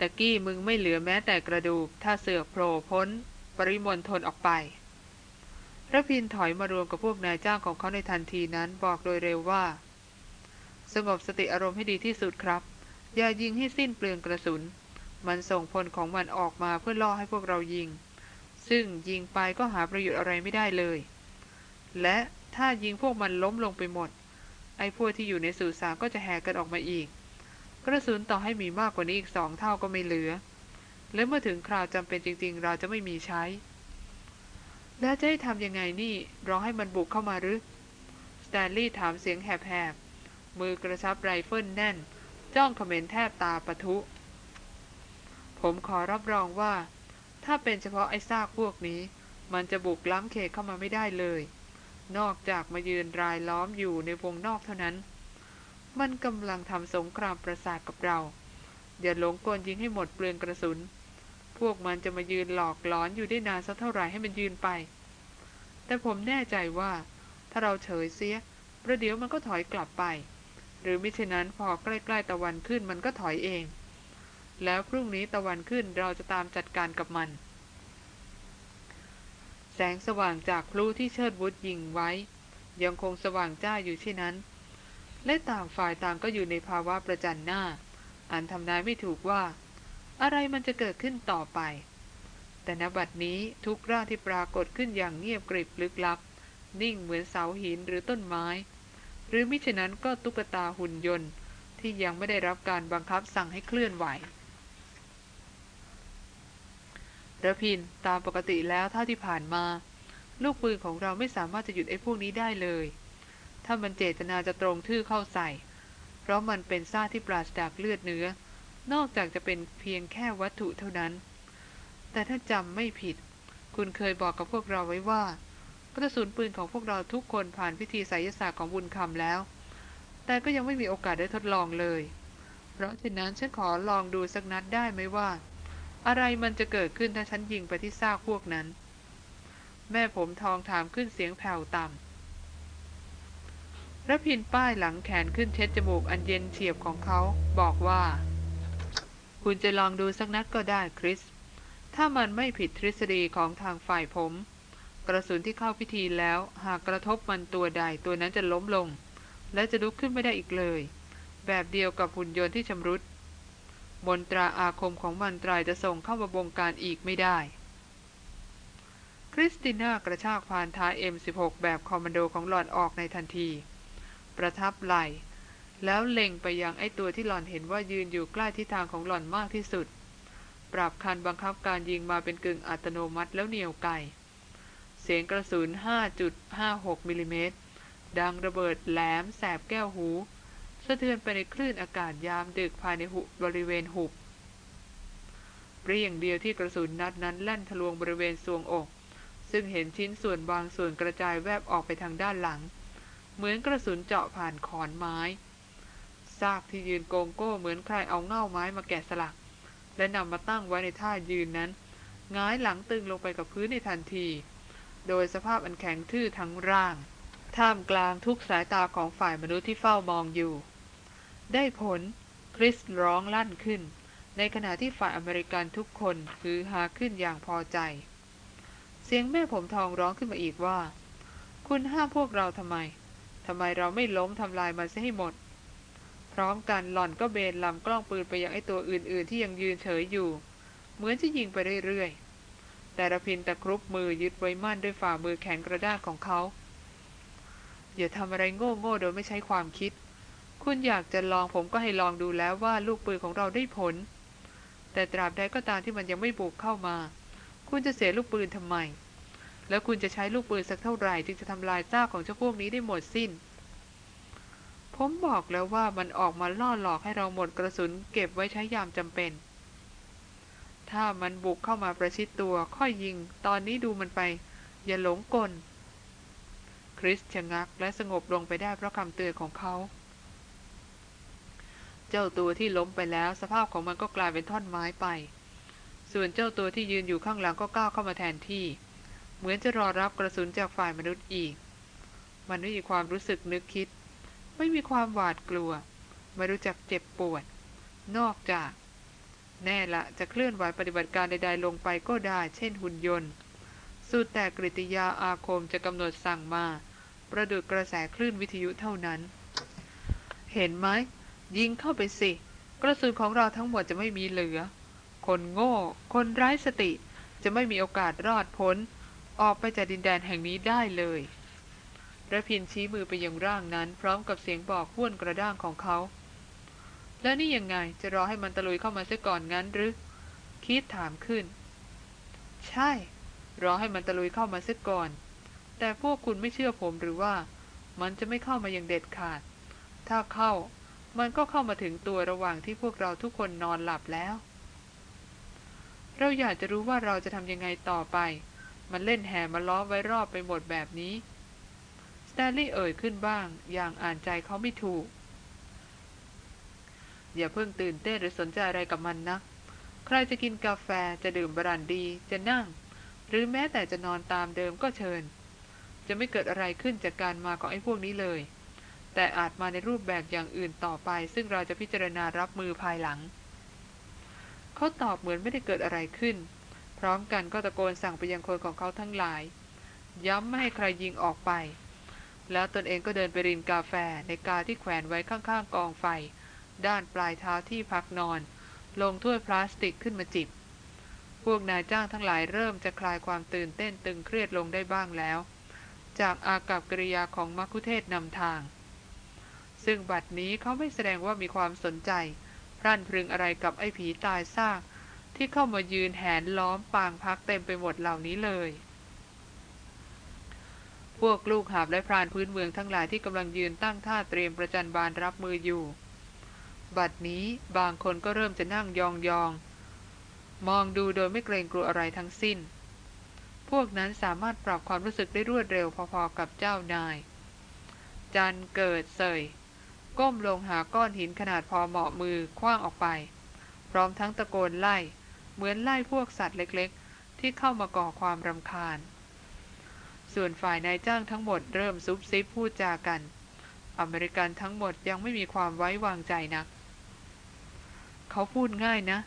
ตะกี้มึงไม่เหลือแม้แต่กระดูก ถ้าเสือกโผล่พ้น ปริมณฑลออกไประพินถอยมารวมกับพวกนายจ้างของเขาในทันทีนั้นบอกโดยเร็วว่า สงบสติอารมณ์ให้ดีที่สุดครับ อย่ายิงให้สิ้นเปลืองกระสุน มันส่งผลของมันออกมาเพื่อล่อให้พวกเรายิง ซึ่งยิงไปก็หาประโยชน์อะไรไม่ได้เลย และถ้ายิงพวกมันล้มลงไปหมด ไอ้พวกที่อยู่ในสุสานก็จะแหกกันออกมาอีก กระสุนต่อให้มีมากกว่านี้อีกสองเท่าก็ไม่เหลือ และเมื่อถึงคราวจำเป็นจริง ๆ เราจะไม่มีใช้ แล้วจะให้ทำยังไงนี่รอให้มันบุกเข้ามาหรือสแตนลีย์ถามเสียงแหบๆ มือกระชับไรเฟิลแน่น จ้องเขม็งแทบตาปะทุ ผมขอรับรองว่า ถ้าเป็นเฉพาะไอ้ซากพวกนี้ มันจะบุกล้ำเขตเข้ามาไม่ได้เลย นอกจากมายืนรายล้อมอยู่ในวงนอกเท่านั้น มันกำลังทำสงครามประสาทกับเรา อย่าหลงกลยิงให้หมดเปลืองกระสุน พวกมันจะมายืนหลอกหลอนอยู่ได้นานสักเท่าไหร่ให้มันยืนไป แต่ผมแน่ใจว่า ถ้าเราเฉยเสียประเดี๋ยวมันก็ถอยกลับไป หรือมิฉะนั้นพอใกล้ๆตะวันขึ้นมันก็ถอยเอง แล้วพรุ่งนี้ตะวันขึ้นเราจะตามจัดการกับมัน แสงสว่างจากพลุที่เชิดวุฒยิงไว้ ยังคงสว่างจ้าอยู่เช่นนั้น และต่างฝ่ายต่างก็อยู่ในภาวะประจันหน้า อันทำนายไม่ถูกว่า อะไรมันจะเกิดขึ้นต่อไป แต่ณบัดนี้ทุกร่างที่ปรากฏขึ้นอย่างเงียบกริบลึกลับ นิ่งเหมือนเสาหินหรือต้นไม้ หรือมิฉะนั้นก็ตุ๊กตาหุ่นยนต์ที่ยังไม่ได้รับการบังคับสั่งให้เคลื่อนไหวระพินตามปกติแล้วเท่าที่ผ่านมา ลูกปืนของเราไม่สามารถจะหยุดไอ้พวกนี้ได้เลย ถ้ามันเจตนาจะตรงทื่อเข้าใส่ เพราะมันเป็นซาที่ปราศจากเลือดเนื้อ นอกจากจะเป็นเพียงแค่วัตถุเท่านั้น แต่ถ้าจำไม่ผิด คุณเคยบอกกับพวกเราไว้ว่า กระสุนปืนของพวกเราทุกคนผ่านพิธีไสยศาสตร์ของบุญคำแล้ว แต่ก็ยังไม่มีโอกาสได้ทดลองเลย เพราะฉะนั้นฉันขอลองดูสักนัดได้ไหมว่า อะไรมันจะเกิดขึ้นถ้าฉันยิงไปที่ซากพวกนั้น แม่ผมทองถามขึ้นเสียงแผ่วต่ำระพินป้ายหลังแขนขึ้นเช็ดจมูกอันเย็นเฉียบของเขาบอกว่า คุณจะลองดูสักนัดก็ได้คริสถ้ามันไม่ผิดทฤษฎีของทางฝ่ายผม กระสุนที่เข้าพิธีแล้ว หากกระทบมันตัวใดตัวนั้นจะล้มลง และจะลุกขึ้นไม่ได้อีกเลย แบบเดียวกับหุ่นยนต์ที่ชำรุดมนตราอาคมของมันตรัยจะส่งเข้ามาบงการอีกไม่ได้คริสติน่ากระชากพานท้าย M16 แบบคอมมานโดของหล่อนออกในทันที ประทับไหล่แล้วเล็งไปยังไอ้ตัวที่หล่อนเห็นว่ายืนอยู่ใกล้ทิศทางของหล่อนมากที่สุด ปรับคันบังคับการยิงมาเป็นกึ่งอัตโนมัติแล้วเหนี่ยวไกเสียงกระสุน 5.56 มิลิเมตร ดังระเบิดแหลมแสบแก้วหู สะเทือนไปในคลื่นอากาศยามดึกภายในหุบบริเวณหุบ เปรี้ยงเดียวที่กระสุนนัดนั้นแล่นทะลวงบริเวณทรวงอก ซึ่งเห็นชิ้นส่วนบางส่วนกระจายแวบออกไปทางด้านหลัง เหมือนกระสุนเจาะผ่านขอนไม้ ซากที่ยืนโกงโก้เหมือนใครเอาเง่าไม้มาแกะสลัก และนำมาตั้งไว้ในท่ายืนนั้น ง้ายหลังตึงลงไปกับพื้นในทันที โดยสภาพอันแข็งทื่อทั้งร่าง ท่ามกลางทุกสายตาของฝ่ายมนุษย์ที่เฝ้ามองอยู่ ได้ผล คริสร้องลั่นขึ้น ในขณะที่ฝ่ายอเมริกันทุกคนฮือฮาขึ้นอย่างพอใจ เสียงแม่ผมทองร้องขึ้นมาอีกว่า คุณห้ามพวกเราทำไมทำไมเราไม่ล้มทำลายมันซะให้หมด พร้อมกันหล่อนก็เบนลำกล้องปืนไปยังไอตัวอื่น ๆ ที่ยังยืนเฉยอยู่ เหมือนจะยิงไปเรื่อยๆ แต่ระพินตะครุบมือยึดไว้มั่นด้วยฝ่ามือแข็งกระด้างของเขา อย่าทำอะไรโง่ๆโดยไม่ใช้ความคิด คุณอยากจะลองผมก็ให้ลองดูแล้วว่าลูกปืนของเราได้ผล แต่ตราบใดก็ตามที่มันยังไม่บุกเข้ามา คุณจะเสียลูกปืนทำไม แล้วคุณจะใช้ลูกปืนสักเท่าไหร่จึงจะทำลายเจ้าของเจ้าพวกนี้ได้หมดสิ้น ผมบอกแล้วว่ามันออกมาล่อหลอกให้เราหมดกระสุนเก็บไว้ใช้ยามจำเป็น ถ้ามันบุกเข้ามาประชิดตัวค่อยยิง ตอนนี้ดูมันไป อย่าหลงกล คริสชะงักและสงบลงไปได้เพราะคำเตือนของเขา เจ้าตัวที่ล้มไปแล้ว สภาพของมันก็กลายเป็นท่อนไม้ไป ส่วนเจ้าตัวที่ยืนอยู่ข้างหลังก็ก้าวเข้ามาแทนที่ เหมือนจะรอรับกระสุนจากฝ่ายมนุษย์อีก มันไม่มีความรู้สึกนึกคิด ไม่มีความหวาดกลัว ไม่รู้จักเจ็บปวด นอกจาก แน่ละจะเคลื่อนไหวปฏิบัติการใดๆลงไปก็ได้ เช่นหุ่นยนต์ สุดแต่กริยาอาคมจะกำหนดสั่งมา ประดุดกระแสคลื่นวิทยุเท่านั้น เห็นไหม ยิงเข้าไปสิ กระสุนของเราทั้งหมดจะไม่มีเหลือ คนโง่ คนไร้สติจะไม่มีโอกาสรอดพ้น ออกไปจากดินแดนแห่งนี้ได้เลยระพินชี้มือไปยังร่างนั้น พร้อมกับเสียงบอกห้วนกระด้างของเขา แล้วนี่ยังไงจะรอให้มันตะลุยเข้ามาซะก่อนงั้นหรือคิดถามขึ้น ใช่ รอให้มันตะลุยเข้ามาซะก่อน แต่พวกคุณไม่เชื่อผมหรือว่า มันจะไม่เข้ามาอย่างเด็ดขาด ถ้าเข้ามันก็เข้ามาถึงตัวระหว่างที่พวกเราทุกคนนอนหลับแล้ว เราอยากจะรู้ว่าเราจะทำยังไงต่อไป มันเล่นแห่มาล้อไว้รอบไปหมดแบบนี้สแตนลีย์เอ่ยขึ้นบ้าง อย่างอ่านใจเขาไม่ถูก อย่าเพิ่งตื่นเต้นหรือสนใจอะไรกับมันนะใครจะกินกาแฟจะดื่มบรันดี จะนั่ง หรือแม้แต่จะนอนตามเดิมก็เชิญ จะไม่เกิดอะไรขึ้นจากการมาของไอ้พวกนี้เลย แต่อาจมาในรูปแบบอย่างอื่นต่อไป ซึ่งเราจะพิจารณารับมือภายหลัง เขาตอบเหมือนไม่ได้เกิดอะไรขึ้น พร้อมกันก็ตะโกนสั่งไปยังคนของเขาทั้งหลาย ย้ำไม่ให้ใครยิงออกไปแล้วตนเองก็เดินไปรินกาแฟในกาที่แขวนไว้ข้างๆกองไฟ ด้านปลายเท้าที่พักนอน ลงถ้วยพลาสติกขึ้นมาจิบ พวกนายจ้างทั้งหลายเริ่มจะคลายความตื่นเต้นตึงเครียดลงได้บ้างแล้ว จากอากับกริยาของมัคคุเทศนำทาง ซึ่งบัดนี้เขาไม่แสดงว่ามีความสนใจ พรั่นพรึงอะไรกับไอ้ผีตายซากที่เข้ามายืนแหนล้อมปางพักเต็มไปหมดเหล่านี้เลยพวกลูกหาบและพรานพื้นเมืองทั้งหลายที่กำลังยืนตั้งท่าเตรียมประจันบานรับมืออยู่ บัดนี้บางคนก็เริ่มจะนั่งยองยองมองดูโดยไม่เกรงกลัวอะไรทั้งสิ้น พวกนั้นสามารถปรับความรู้สึกได้รวดเร็วพอๆกับเจ้านาย จันเกิดเสย ก้มลงหาก้อนหินขนาดพอเหมาะมือคว้างออกไป พร้อมทั้งตะโกนไล่ เหมือนไล่พวกสัตว์เล็กๆ ที่เข้ามาก่อความรำคาญ ส่วนฝ่ายนายจ้างทั้งหมดเริ่มซุบซิบพูดจากัน อเมริกันทั้งหมดยังไม่มีความไว้วางใจนัก เขาพูดง่ายนะ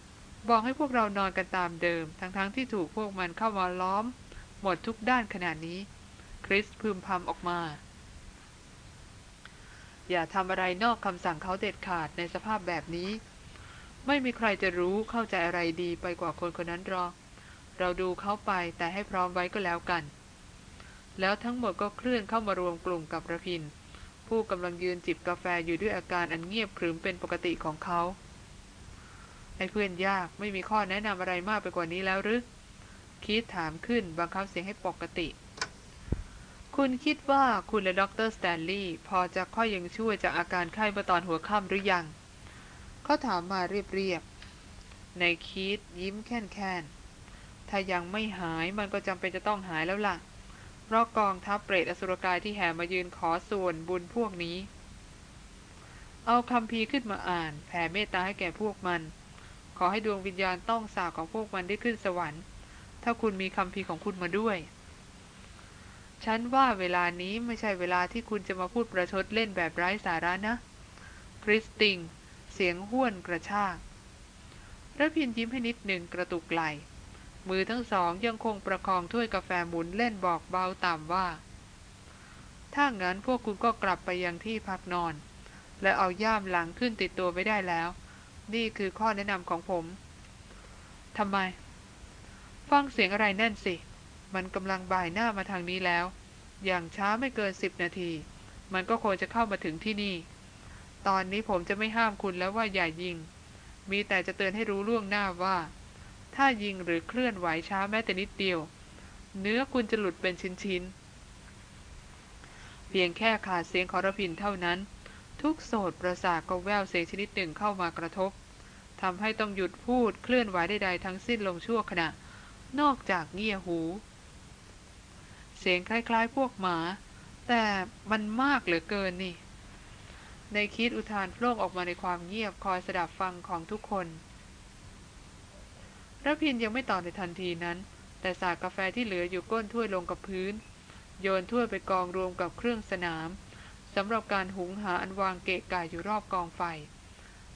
บอกให้พวกเรานอนกันตามเดิม ทั้งๆทที่ถูกพวกมันเข้ามาล้อม หมดทุกด้านขนาดนี้ คริสพึมพำออกมา อย่าทำอะไรนอกคำสั่งเขาเด็ดขาดในสภาพแบบนี้ ไม่มีใครจะรู้เข้าใจอะไรดีไปกว่าคนคนนั้นหรอกเราดูเขาไปแต่ให้พร้อมไว้ก็แล้วกัน แล้วทั้งหมดก็เคลื่อนเข้ามารวมกลุ่มกับระพิน ผู้กำลังยืนจิบกาแฟอยู่ด้วยอาการอันเงียบขรึมเป็นปกติของเขา ไอ้เพื่อนยากไม่มีข้อแนะนำอะไรมากไปกว่านี้แล้วหรือคิดถามขึ้นบังคับเสียงให้ปกติ คุณคิดว่าคุณและดรสแตนลีย์พอจะค่อยยังช่วยจากอาการไข้เมื่อตอนหัวค่ำหรือยัง เขาถามมาเรียบๆในคิดยิ้มแค่นๆ ถ้ายังไม่หายมันก็จำเป็นจะต้องหายแล้วล่ะ เพราะกองทัพเปรตอสุรกายที่แห่มายืนขอส่วนบุญพวกนี้ เอาคำพีขึ้นมาอ่าน แผ่เมตตาให้แก่พวกมัน อให้ดวงวิญญาณต้องสาของพวกมันได้ขึ้นสวรรค์ ถ้าคุณมีคำพีของคุณมาด้วย ฉันว่าเวลานี้ไม่ใช่เวลาที่คุณจะมาพูดประชดเล่นแบบไร้สาระนะ คริสติง เสียงห้วนกระชากระพินยิ้มให้นิดหนึ่งกระตุกไหล มือทั้งสองยังคงประคองถ้วยกาแฟหมุนเล่นบอกเบาต่ำว่า ถ้างั้นพวกคุณก็กลับไปยังที่พักนอน และเอาย่ามหลังขึ้นติดตัวไม่ได้แล้ว นี่คือข้อแนะนำของผมทำไม ฟังเสียงอะไรแน่นสิ มันกำลังบ่ายหน้ามาทางนี้แล้ว อย่างช้าไม่เกินสิบนาที มันก็ควรจะเข้ามาถึงที่นี่ ตอนนี้ผมจะไม่ห้ามคุณแล้วว่าอย่ายิง มีแต่จะเตือนให้รู้ล่วงหน้าว่า ถ้ายิงหรือเคลื่อนไหวช้าแม้แต่นิดเดียว เนื้อคุณจะหลุดเป็นชิ้นๆ เพียงแค่ขาดเสียงขอรพินเท่านั้น ทุกโสดประสาทก็แววเสียงชนิดหนึ่งเข้ามากระทบ ทำให้ต้องหยุดพูดเคลื่อนไหวใดๆทั้งสิ้นลงชั่วขณะ นอกจากเงี่ยหู เสียงคล้ายๆ พวกหมา แต่มันมากเหลือเกินนี่ ในคิดอุทานโล่งออกมาในความเงียบคอยสดับฟังของทุกคนระพินยังไม่ตอบในทันทีนั้น แต่สากกาแฟที่เหลืออยู่ก้นถ้วยลงกับพื้น โยนถ้วยไปกองรวมกับเครื่องสนามสำหรับการหุงหาอันวางเกะกะอยู่รอบกองไฟ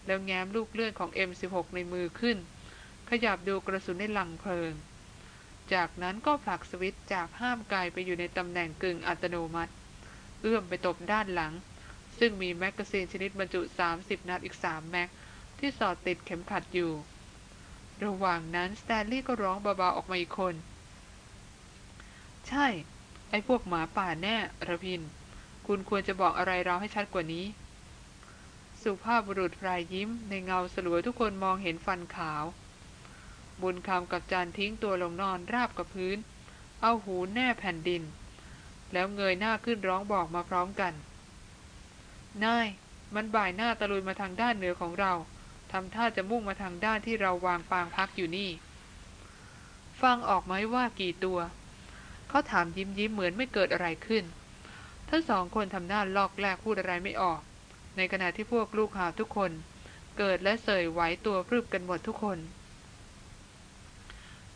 แล้วแง้มลูกเลื่อนของ M16 ในมือขึ้น ขยับดูกระสุนในหลังเพลิง จากนั้นก็ผลักสวิตช์จากห้ามไกลไปอยู่ในตำแหน่งกึ่งอัตโนมัติ เอื้อมไปตบด้านหลัง ซึ่งมีแมกกาซีนชนิดบรรจุ 30 นัดอีก 3 แม็ก ที่สอดติดเข็มขัดอยู่ ระหว่างนั้นสแตนลีย์ก็ร้องเบาๆออกมาอีกคน ใช่ ไอ้พวกหมาป่าแน่ระพิน คุณควรจะบอกอะไรเราให้ชัดกว่านี้ สุภาพบุรุษพรายยิ้ม ในเงาสลัวทุกคนมองเห็นฟันขาว บุญคำกับจานทิ้งตัวลงนอนราบกับพื้น เอาหูแน่แผ่นดิน แล้วเงยหน้าขึ้นร้องบอกมาพร้อมกัน นาย มันบ่ายหน้าตะลุยมาทางด้านเหนือของเราทำท่าจะมุ่งมาทางด้านที่เราวางปางพักอยู่นี่ ฟังออกไหมว่ากี่ตัว เขาถามยิ้มยิ้มเหมือนไม่เกิดอะไรขึ้น ทั้งสองคนทำหน้าลอกแลกพูดอะไรไม่ออก ในขณะที่พวกลูกหาทุกคน เกิดและเสยไหวตัวพรึบกันหมดทุกคน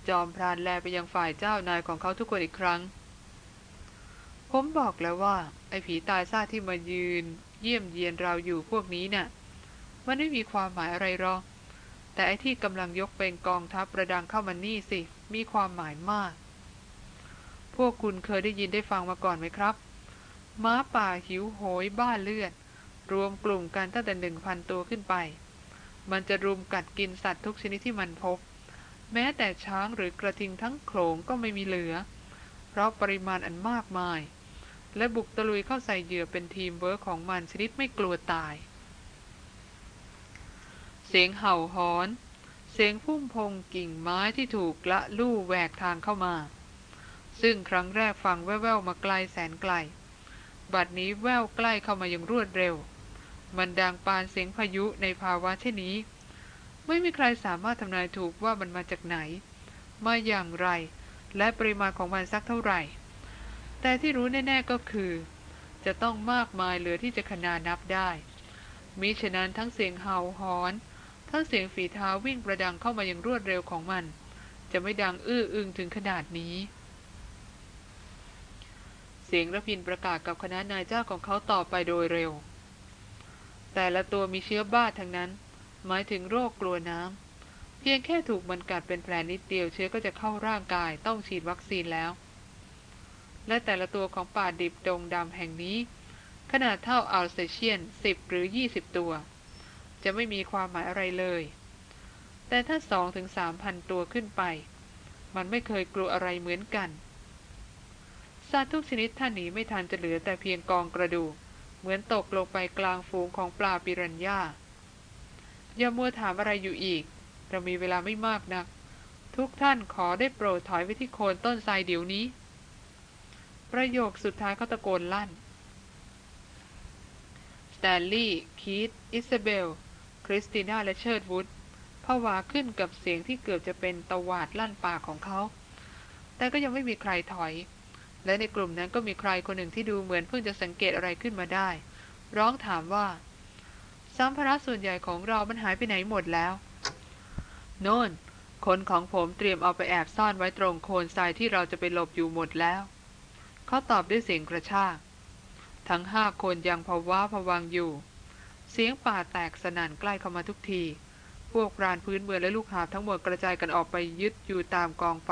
จอมพรานแลไปยังฝ่ายเจ้านายของเขาทุกคนอีกครั้ง ผมบอกแล้วว่า ไอ้ผีตายซาที่มายืน เยี่ยมเยียนเราอยู่พวกนี้เนะ่ะ มันไม่มีความหมายอะไรหรอกแต่ไอ้ที่กำลังยกเป็นกองทัพประดังเข้ามานี่สิ มีความหมายมาก พวกคุณเคยได้ยินได้ฟังมาก่อนไหมครับ ม้าป่าหิวโหยบ้าเลือด รวมกลุ่มกันตั้งแต่หนึ่งพันตัวขึ้นไป มันจะรุมกัดกินสัตว์ทุกชนิดที่มันพบ แม้แต่ช้างหรือกระทิงทั้งโขลงก็ไม่มีเหลือ เพราะปริมาณอันมากมาย และบุกตะลุยเข้าใส่เหยื่อเป็นทีมเวิร์คของมันชนิดไม่กลัวตาย เสียงเห่าหอน เสียงพุ่มพงกิ่งไม้ที่ถูกละลู่แหวกทางเข้ามา ซึ่งครั้งแรกฟังแว่วๆมาไกลแสนไกลบัดนี้แว่วใกล้เข้ามาอย่างรวดเร็ว มันดังปานเสียงพายุในภาวะเช่นนี้ ไม่มีใครสามารถทำนายถูกว่ามันมาจากไหน มาอย่างไร และปริมาณของมันสักเท่าไหร่ แต่ที่รู้แน่ ๆก็คือ จะต้องมากมายเหลือที่จะขนานับได้ มิฉะนั้นทั้งเสียงเห่าหอน ทั้งเสียงฝีเท้าวิ่งประดังเข้ามาอย่างรวดเร็วของมัน จะไม่ดังอื้ออึงถึงขนาดนี้เสียงระพินประกาศกับคณะนายเจ้าของเขาต่อไปโดยเร็ว แต่ละตัวมีเชื้อบ้าทั้งนั้น หมายถึงโรคกลัวน้ำ เพียงแค่ถูกมันกัดเป็นแผลนิดเดียวเชื้อก็จะเข้าร่างกายต้องฉีดวัคซีนแล้วและแต่ละตัวของป่าดิบดงดำแห่งนี้ ขนาดเท่าอัลเซเชียนสิบหรือยี่สิบตัว จะไม่มีความหมายอะไรเลย แต่ถ้าสองถึงสามพันตัวขึ้นไป มันไม่เคยกลัวอะไรเหมือนกัน สัตว์ทุกชนิดท่านหนีไม่ทันจะเหลือแต่เพียงกองกระดูก เหมือนตกลงไปกลางฝูงของปลาปิรันย่าอย่ามัวถามอะไรอยู่อีก เรามีเวลาไม่มากนัก ทุกท่านขอได้โปรดถอยไปที่โคนต้นไทรเดี๋ยวนี้ ประโยคสุดท้ายเขาตะโกนลั่นสแตนลีย์คีธอิซาเบล คริสติน่าและเชิร์ดวูดผวาขึ้นกับเสียงที่เกือบจะเป็นตวาดลั่นปากของเขา แต่ก็ยังไม่มีใครถอย และในกลุ่มนั้นก็มีใครคนหนึ่งที่ดูเหมือนเพิ่งจะสังเกตอะไรขึ้นมาได้ ร้องถามว่า สัมภาระส่วนใหญ่ของเรามันหายไปไหนหมดแล้ว โน่น คนของผมเตรียมเอาไปแอบซ่อนไว้ตรงโคนทรายที่เราจะไปหลบอยู่หมดแล้ว เขาตอบด้วยเสียงกระชาก ทั้งห้าคนยังภาวะผวังอยู่ เสียงป่าแตกสนั่นใกล้เข้ามาทุกที พวกรานพื้นเมืองและลูกหาบทั้งหมดกระจายกันออกไปยึดอยู่ตามกองไฟ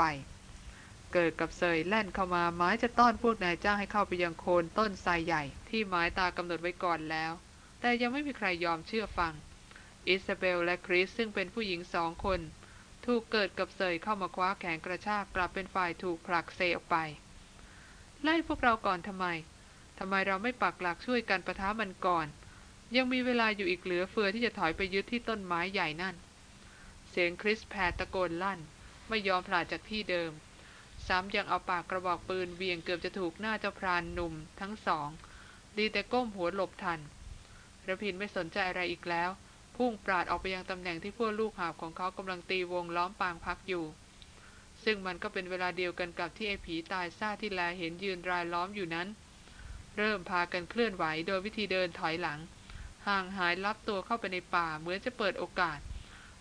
เกิดกับเซยแล่นเข้ามาไม้จะต้อนพวกนายจ้างให้เข้าไปยังโคนต้นไทรใหญ่ ที่หมายตากำหนดไว้ก่อนแล้ว แต่ยังไม่มีใครยอมเชื่อฟัง อิซาเบลและคริสซึ่งเป็นผู้หญิงสองคน ถูกเกิดกับเสยเข้ามาคว้าแขนกระชากกลับเป็นฝ่ายถูกผลักเซออกไป ไล่พวกเราก่อนทำไมทำไมเราไม่ปักหลักช่วยกันประท้ามันก่อน ยังมีเวลาอยู่อีกเหลือเฟือที่จะถอยไปยึดที่ต้นไม้ใหญ่นั่น เสียงคริสแพดตะโกนลั่น ไม่ยอมผลาดจากที่เดิม ซ้ำยังเอาปากกระบอกปืนเวียงเกือบจะถูกหน้าเจ้าพรานหนุ่มทั้งสอง ดีแต่ก้มหัวหลบทันระพินไม่สนใจอะไรอีกแล้ว พุ่งปราดออกไปยังตำแหน่งที่พวกลูกหาบของเขากำลังตีวงล้อมปางพักอยู่ ซึ่งมันก็เป็นเวลาเดียวกันกับที่ไอ้ผีตายซาที่แลเห็นยืนรายล้อมอยู่นั้น เริ่มพากันเคลื่อนไหวโดยวิธีเดินถอยหลัง ห่างหายลับตัวเข้าไปในป่าเหมือนจะเปิดโอกาส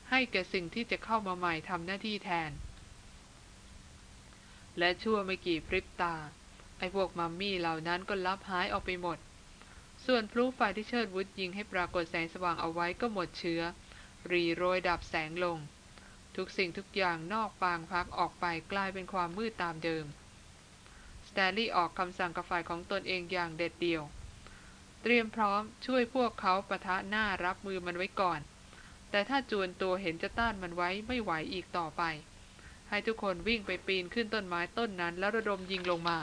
ให้แก่สิ่งที่จะเข้ามาใหม่ทำหน้าที่แทน และชั่วไม่กี่พริบตา ไอ้พวกมัมมี่เหล่านั้นก็ลับหายออกไปหมด ส่วนพลุไฟที่เชิดวุฒยิงให้ปรากฏแสงสว่างเอาไว้ก็หมดเชื้อ รีโรยดับแสงลง ทุกสิ่งทุกอย่างนอกปางพักออกไปกลายเป็นความมืดตามเดิม สแตลลี่ออกคำสั่งกับฝ่ายของตนเองอย่างเด็ดเดี่ยว เตรียมพร้อมช่วยพวกเขาปะทะหน้ารับมือมันไว้ก่อน แต่ถ้าจวนตัวเห็นจะต้านมันไว้ไม่ไหวอีกต่อไป ให้ทุกคนวิ่งไปปีนขึ้นต้นไม้ต้นนั้น แล้วระดมยิงลงมา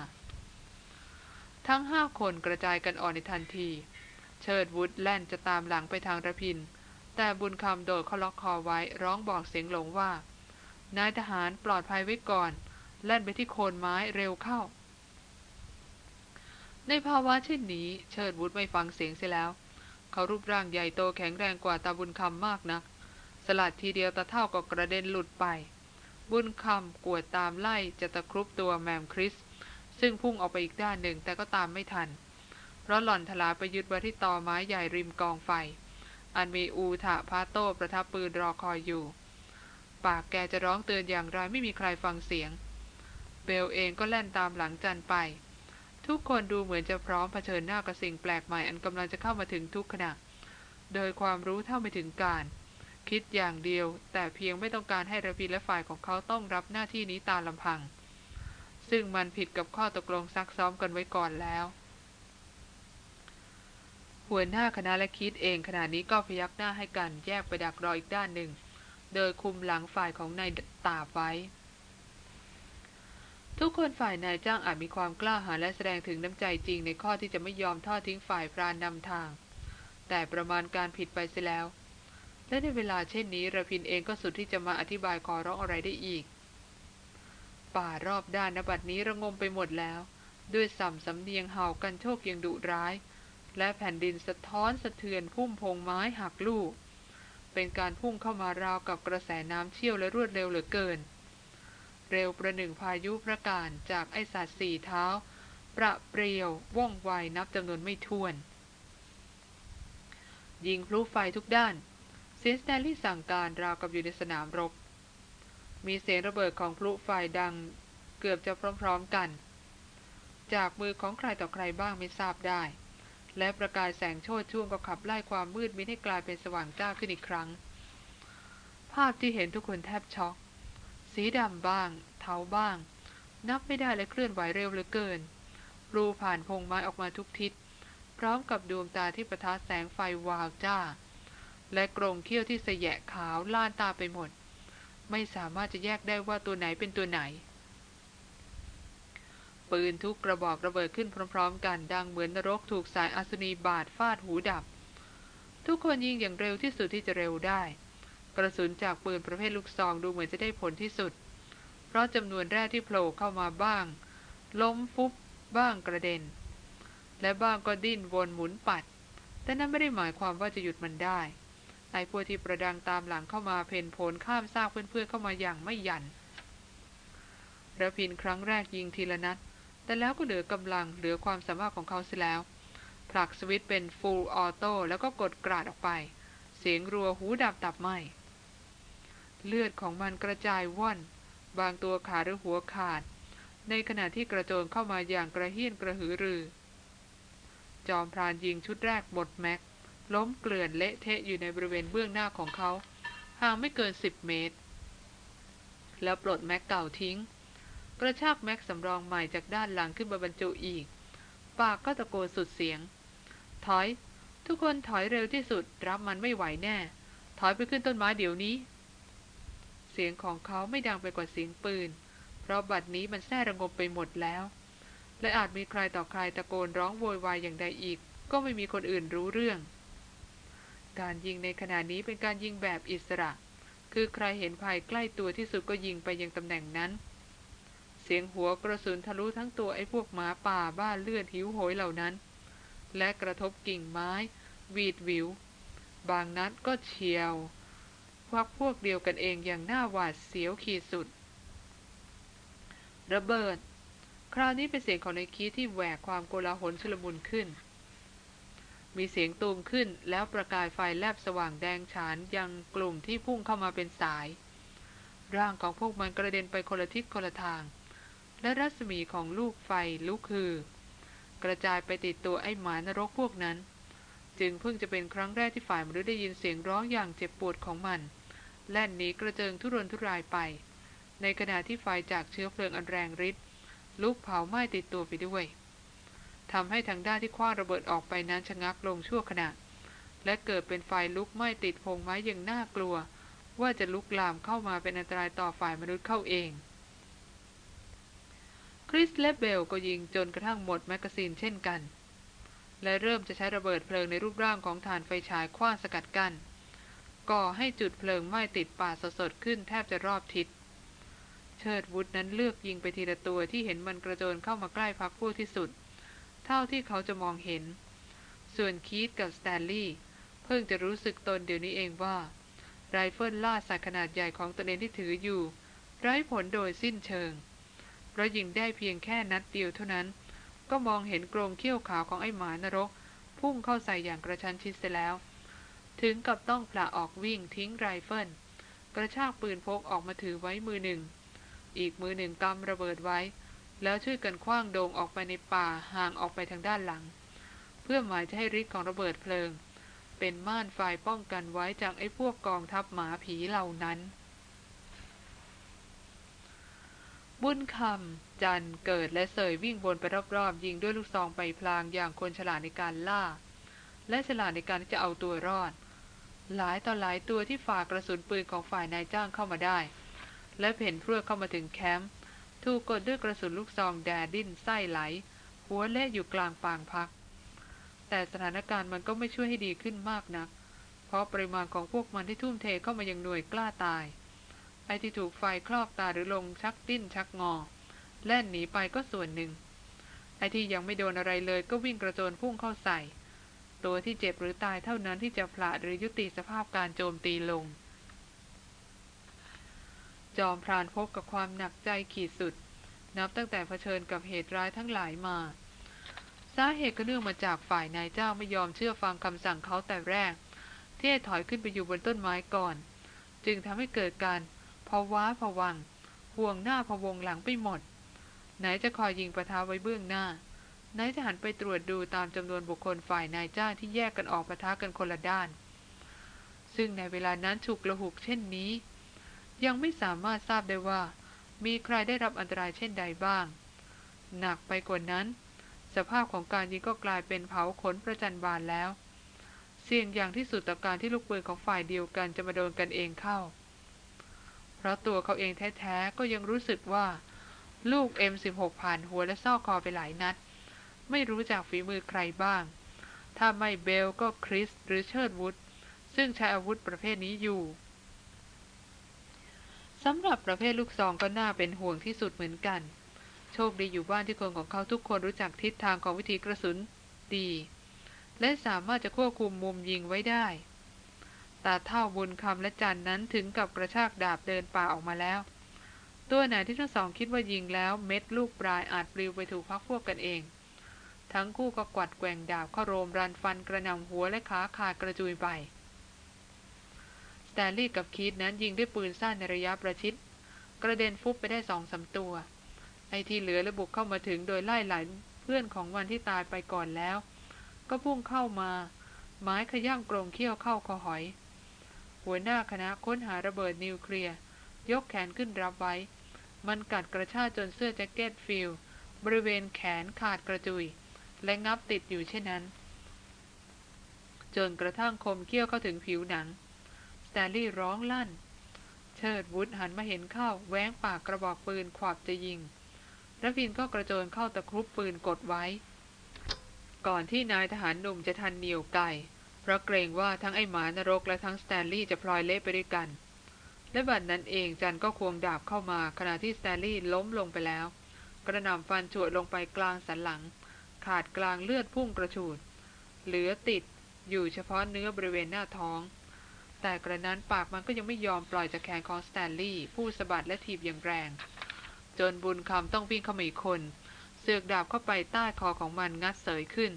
ทั้งห้าคนกระจายกันออกในทันที เชิดวุฒแล่นจะตามหลังไปทางระพิน แต่บุญคำโดดเขาล็อกคอไว้ร้องบอกเสียงหลงว่า นายทหารปลอดภัยไว้ก่อน แล่นไปที่โคนไม้เร็วเข้า ในภาวะเช่นนี้ เชิดวุฒไม่ฟังเสียงเสียแล้ว เขารูปร่างใหญ่โตแข็งแรงกว่าตาบุญคำมากนะักสลัดทีเดียวตาเท่าก็กระเด็นหลุดไป บุญคำกวดตามไล่จะตะครุบตัวแมมคริส ซึ่งพุ่งออกไปอีกด้านหนึ่งแต่ก็ตามไม่ทัน เพราะหล่อนทลาไปยึดไว้ที่ตอไม้ใหญ่ริมกองไฟ อันมีอูถะพาโต้ประทับปืนรอคอยอยู่ ปากแกจะร้องเตือนอย่างไรไม่มีใครฟังเสียง เบลเองก็แล่นตามหลังจันไป ทุกคนดูเหมือนจะพร้อมเผชิญหน้ากับสิ่งแปลกใหม่อันกำลังจะเข้ามาถึงทุกขณะโดยความรู้เท่าไม่ถึงการ คิดอย่างเดียว แต่เพียงไม่ต้องการให้ระพีและฝ่ายของเขาต้องรับหน้าที่นี้ตามลำพัง ซึ่งมันผิดกับข้อตกลงซักซ้อมกันไว้ก่อนแล้ว หัวหน้าคณะและคิดเองขณะนี้ก็พยักหน้าให้กันแยกไปดักรออีกด้านหนึ่ง โดยคุมหลังฝ่ายของนายตาไว้ ทุกคนฝ่ายนายจ้างอาจมีความกล้าหาญและแสดงถึงน้ำใจจริงในข้อที่จะไม่ยอมทอดทิ้งฝ่ายพรานนำทาง แต่ประมาณการผิดไปเสียแล้ว และในเวลาเช่นนี้ระพินเองก็สุดที่จะมาอธิบายขอร้องอะไรได้อีก ป่ารอบด้านนบัดนี้ระงมไปหมดแล้ว ด้วยสัมสำเนียงเห่ากันโชคยังดุร้าย และแผ่นดินสะท้อนสะเทือนพุ่มพงไม้หักลูก เป็นการพุ่งเข้ามาราวกับกระแสน้ำเชี่ยวและรวดเร็วเหลือเกิน เร็วประหนึ่งพายุประกาศจากไอสัตว์สี่เท้า ประเปรียวว่องไวนับจำนวนไม่ถ้วน ยิงพลุไฟทุกด้าน เซนสแตนลี่สั่งการราวกับอยู่ในสนามรบ มีเสียงระเบิดของพลุไฟดังเกือบจะพร้อมๆกัน จากมือของใครต่อใครบ้างไม่ทราบได้ และประกายแสงโชดช่วงก็ขับไล่ความมืดมิดให้กลายเป็นสว่างจ้าขึ้นอีกครั้ง ภาพที่เห็นทุกคนแทบช็อก สีดำบ้าง เทาบ้าง นับไม่ได้และเคลื่อนไหวเร็วเหลือเกิน รูผ่านพงไม้ออกมาทุกทิศ พร้อมกับดวงตาที่ประทัดแสงไฟวาวจ้า และกรงเขี้ยวที่เสยะขาวล่านตาไปหมด ไม่สามารถจะแยกได้ว่าตัวไหนเป็นตัวไหน ปืนทุกกระบอกระเบิดขึ้นพร้อม ๆ กันดังเหมือนนรกถูกสายอาสนีบาดฟาดหูดับ ทุกคนยิงอย่างเร็วที่สุดที่จะเร็วได้ กระสุนจากปืนประเภทลูกซองดูเหมือนจะได้ผลที่สุด เพราะจำนวนแร่ที่โผล่เข้ามาบ้าง ล้มฟุบบ้างกระเด็น และบ้างก็ดิ้นวนหมุนปัด แต่นั่นไม่ได้หมายความว่าจะหยุดมันได้ ไอ้พวกที่ประดังตามหลังเข้ามาเพนผลข้ามซากเพื่อนๆเข้ามาอย่างไม่หยันระพินครั้งแรกยิงทีละนัด แต่แล้วก็เหลือกำลังเหลือความสามารถของเขาเสียแล้ว ผลักสวิตช์เป็นฟูลออโต้แล้วก็กดกราดออกไป เสียงรัวหูดับตับไหมเลือดของมันกระจายว่อน บางตัวขาหรือหัวขาด ในขณะที่กระโจนเข้ามาอย่างกระเฮี้ยนกระหือรือ จอมพรานยิงชุดแรกหมดแม็ก ล้มเกลื่อนเละเทะอยู่ในบริเวณเบื้องหน้าของเขา ห่างไม่เกินสิบเมตร แล้วปลดแม็กเก่าทิ้ง กระชากแม็กสำรองใหม่จากด้านหลังขึ้นมาบรรจุอีก ปากก็ตะโกนสุดเสียง ถอย ทุกคนถอยเร็วที่สุด รับมันไม่ไหวแน่ ถอยไปขึ้นต้นไม้เดี๋ยวนี้ เสียงของเขาไม่ดังไปกว่าเสียงปืน เพราะบัดนี้มันแท้ระงมไปหมดแล้ว และอาจมีใครต่อใครตะโกนร้องโวยวายอย่างใดอีก ก็ไม่มีคนอื่นรู้เรื่อง การยิงในขณะนี้เป็นการยิงแบบอิสระ คือใครเห็นภัยใกล้ตัวที่สุดก็ยิงไปยังตำแหน่งนั้น เสียงหัวกระสุนทะลุทั้งตัวไอ้พวกหมาป่าบ้าเลือดหิวโหยเหล่านั้น และกระทบกิ่งไม้วีดวิว บางนัดก็เฉียวพวกพวกเดียวกันเองอย่างหน่าหวาดเสียวขีดสุด ระเบิด คราวนี้เป็นเสียงของในคีที่แหวกความโกลาหลชุลมุนขึ้น มีเสียงตูมขึ้นแล้วประกายไฟแลบสว่างแดงฉานยังกลุ่มที่พุ่งเข้ามาเป็นสาย ร่างของพวกมันกระเด็นไปคนละทิศคนละทาง และรัศมีของลูกไฟลุกคือ กระจายไปติดตัวไอ้หมานรกพวกนั้น จึงเพิ่งจะเป็นครั้งแรกที่ฝ่ายมนุษย์ได้ยินเสียงร้องอย่างเจ็บปวดของมัน แล่นหนีกระเจิงทุรนทุรายไป ในขณะที่ไฟจากเชื้อเพลิงอันแรงฤทธิ์ลุกเผาไหม้ติดตัวไปด้วย ทำให้ทางด้านที่คว้างระเบิดออกไปนั้นชะงักลงชั่วขณะ และเกิดเป็นไฟลุกไหม้ติดพงไม้อย่างน่ากลัว ว่าจะลุกลามเข้ามาเป็นอันตรายต่อฝ่ายมนุษย์เข้าเอง คริสและเบลก็ยิงจนกระทั่งหมดแมกกาซีนเช่นกัน และเริ่มจะใช้ระเบิดเพลิงในรูปร่างของฐานไฟฉายคว้างสกัดกัน้นก่อให้จุดเพลิงไหม้ติดป่าสดๆขึ้นแทบจะรอบทิศเชิดวุธนั้นเลือกยิงไปทีละตัวที่เห็นมันกระโจนเข้ามาใกล้พรรคพวกที่สุด เท่าที่เขาจะมองเห็น ส่วนคีธกับสแตนลีย์เพิ่งจะรู้สึกตนเดี๋ยวนี้เองว่า ไรเฟิลล่าสัตว์ขนาดใหญ่ของตนเองที่ถืออยู่ ไร้ผลโดยสิ้นเชิง เพราะยิงได้เพียงแค่นัดเดียวเท่านั้น ก็มองเห็นกรงเขี้ยวขาวของไอ้หมานรก พุ่งเข้าใส่อย่างกระชั้นชิดเสียแล้ว ถึงกับต้องปละออกวิ่งทิ้งไรเฟิลกระชากปืนพกออกมาถือไว้มือหนึ่ง อีกมือหนึ่งกำระเบิดไว้ แล้วช่วยกันคว้างโดงออกไปในป่าห่างออกไปทางด้านหลัง เพื่อหมายจะให้ฤทธิ์ของระเบิดเพลิง เป็นม่านฝ่ายป้องกันไว้จากไอ้พวกกองทัพหมาผีเหล่านั้น บุญคำจันเกิดและเสยวิ่งวนไปรอบๆยิงด้วยลูกซองไปพลางอย่างคนฉลาดในการล่า และฉลาดในการที่จะเอาตัวรอด หลายต่อหลายตัวที่ฝ่ากระสุนปืนของฝ่ายนายจ้างเข้ามาได้ และเพ่นเพื่อเข้ามาถึงแคมป์ ถูกกดด้วยกระสุนลูกซองแดดดิ้นไส้ไหล หัวเละอยู่กลางปางพัก แต่สถานการณ์มันก็ไม่ช่วยให้ดีขึ้นมากนัก เพราะปริมาณของพวกมันที่ทุ่มเทเข้ามายังหน่วยกล้าตาย ไอ้ที่ถูกไฟคลอกตาหรือลงชักดิ้นชักงอ แล่นหนีไปก็ส่วนหนึ่ง ไอ้ที่ยังไม่โดนอะไรเลยก็วิ่งกระโจนพุ่งเข้าใส่ ตัวที่เจ็บหรือตายเท่านั้นที่จะผละหรือยุติสภาพการโจมตีลง จอมพรานพบกับความหนักใจขีดสุด นับตั้งแต่เผชิญกับเหตุร้ายทั้งหลายมา สาเหตุก็เนื่องมาจากฝ่ายนายเจ้าไม่ยอมเชื่อฟังคำสั่งเขาแต่แรก ที่ให้ถอยขึ้นไปอยู่บนต้นไม้ก่อน จึงทำให้เกิดการภาวะผวัง ห่วงหน้าพวงหลังไปหมด ไหนจะคอยยิงประทาไว้เบื้องหน้า ไหนจะหันไปตรวจดูตามจำนวนบุคคลฝ่ายนายจ้างที่แยกกันออกประทะกันคนละด้าน ซึ่งในเวลานั้นฉุกละหุกเช่นนี้ ยังไม่สามารถทราบได้ว่า มีใครได้รับอันตรายเช่นใดบ้าง หนักไปกว่านั้น สภาพของการยิงก็กลายเป็นเผาขนประจันบานแล้ว เสี่ยงอย่างที่สุดต่อการที่ลูกปืนของฝ่ายเดียวกันจะมาโดนกันเองเข้า เพราะตัวเขาเองแท้ๆก็ยังรู้สึกว่าลูก M16 ผ่านหัวและซอกคอไปหลายนัด ไม่รู้จากฝีมือใครบ้าง ถ้าไม่เบลก็คริสหรือเชิร์ดวุฒซึ่งใช้อาวุธประเภทนี้อยู่ สำหรับประเภทลูกซองก็น่าเป็นห่วงที่สุดเหมือนกัน โชคดีอยู่บ้านที่คนของเขาทุกคนรู้จักทิศทางของวิธีกระสุนดี และสามารถจะควบคุมมุมยิงไว้ได้ตาเท่าบุญคำและจันนั้นถึงกับกระชากดาบเดินป่าออกมาแล้ว ตัวไหนที่ทั้งสองคิดว่ายิงแล้วเม็ดลูกปลายอาจปลิวไปถูกพักพวกกันเอง ทั้งคู่ก็กวัดแกว่งดาบเข้าโรมรันฟันกระนำหัวและขาขาดกระจุยไป แตลี่กับคีดนั้นยิงด้วยปืนสั้นในระยะประชิด กระเด็นฟุบไปได้สองสาตัว ไอที่เหลือระบุกเข้ามาถึงโดยไล่หลายเพื่อนของวันที่ตายไปก่อนแล้ว ก็พุ่งเข้ามาหมายขย้ำกรงเขี้ยวเข้าคอหอย หัวหน้าคณะค้นหาระเบิดนิวเคลียร์ยกแขนขึ้นรับไว้ มันกัดกระชากจนเสื้อแจ็คเก็ต field บริเวณแขนขาดกระจุย และงับติดอยู่เช่นนั้น จนกระทั่งคมเขี้ยวเข้าถึงผิวหนัง แตนลีย์ร้องลั่น เชิดวุธหันมาเห็นเข้าแว้งปากกระบอกปืนขวับจะยิงรพินทร์ก็กระโจนเข้าตะครุบปืนกดไว้ ก่อนที่นายทหารหนุ่มจะทันเหนี่ยวไกเพราะเกรงว่าทั้งไอ้หมานรกและทั้งสแตนลีย์จะพลอยเละไปด้วยกัน และบัดนั้นเองจันก็ควงดาบเข้ามาขณะที่สแตนลีย์ล้มลงไปแล้ว กระหน่ำฟันฉัวะลงไปกลางสันหลัง ขาดกลางเลือดพุ่งกระฉูด เหลือติดอยู่เฉพาะเนื้อบริเวณหน้าท้อง แต่กระนั้นปากมันก็ยังไม่ยอมปล่อยจากแขนของสแตนลีย์ผู้สะบัดและถีบอย่างแรง จนบุญคำต้องวิ่งเข้ามาอีกคน เสือกดาบเข้าไปใต้คอของมันงัดเสยขึ้น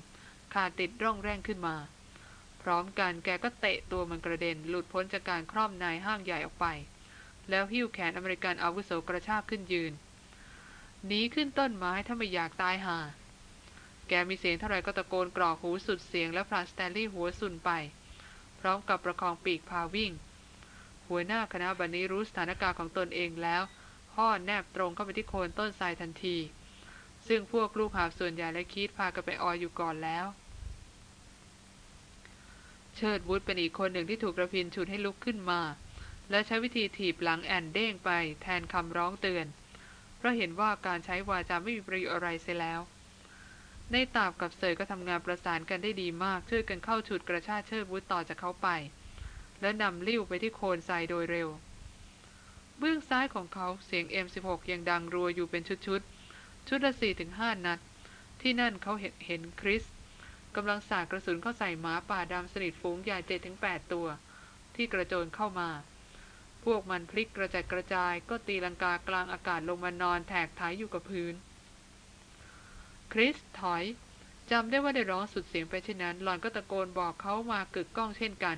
ขาดติดร่องแร่งขึ้นมา พร้อมกันแกก็เตะตัวมันกระเด็น หลุดพ้นจากการครอบนายห้างใหญ่ออกไป แล้วหิ้วแขนอเมริกันอาวุโสกระชากขึ้นยืนหนีขึ้นต้นไม้ถ้าไม่อยากตายห่าแกมีเสียงเท่าไรก็ตะโกนกรอกหูสุดเสียงแล้วผลักสแตนลีย์หัวซุนไป พร้อมกับประคองปีกพาวิ่ง หัวหน้าคณะบันนี้รู้สถานการณ์ของตนเองแล้วพ่อแนบตรงเข้าไปที่โคนต้นทรายทันที ซึ่งพวกลูกหาบส่วนใหญ่และคิดพากันไปออยอยู่ก่อนแล้ว เชิดวุฒเป็นอีกคนหนึ่งที่ถูกกระพินฉุดให้ลุกขึ้นมา และใช้วิธีถีบหลังแอนเด้งไปแทนคำร้องเตือน เพราะเห็นว่าการใช้วาจาไม่มีประโยชน์อะไรเสียแล้ว ในตาบกับเสยก็ทำงานประสานกันได้ดีมาก ช่วยกันเข้าฉุดกระชากเชิดวุฒต่อจากเขาไป แล้วนำลิ้วไปที่โคนทรายโดยเร็ว เบื้องซ้ายของเขาเสียง M16 ยังดังรัวอยู่เป็นชุดๆชุดละสี่ถึงห้านัด ที่นั่นเขาเห็นเห็นคริสกำลังสาดกระสุนเข้าใส่หมาป่าดำสนิทฝูงใหญ่เจ็ดถึงแปดตัว ที่กระโจนเข้ามา พวกมันพลิกกระจัดกระจายก็ตีลังกากลางอากาศลงมานอนแถกท้ายอยู่กับพื้น คริสถอยจำได้ว่าได้ร้องสุดเสียงไปเช่นนั้น หลอนก็ตะโกนบอกเขามากึกก้องเช่นกัน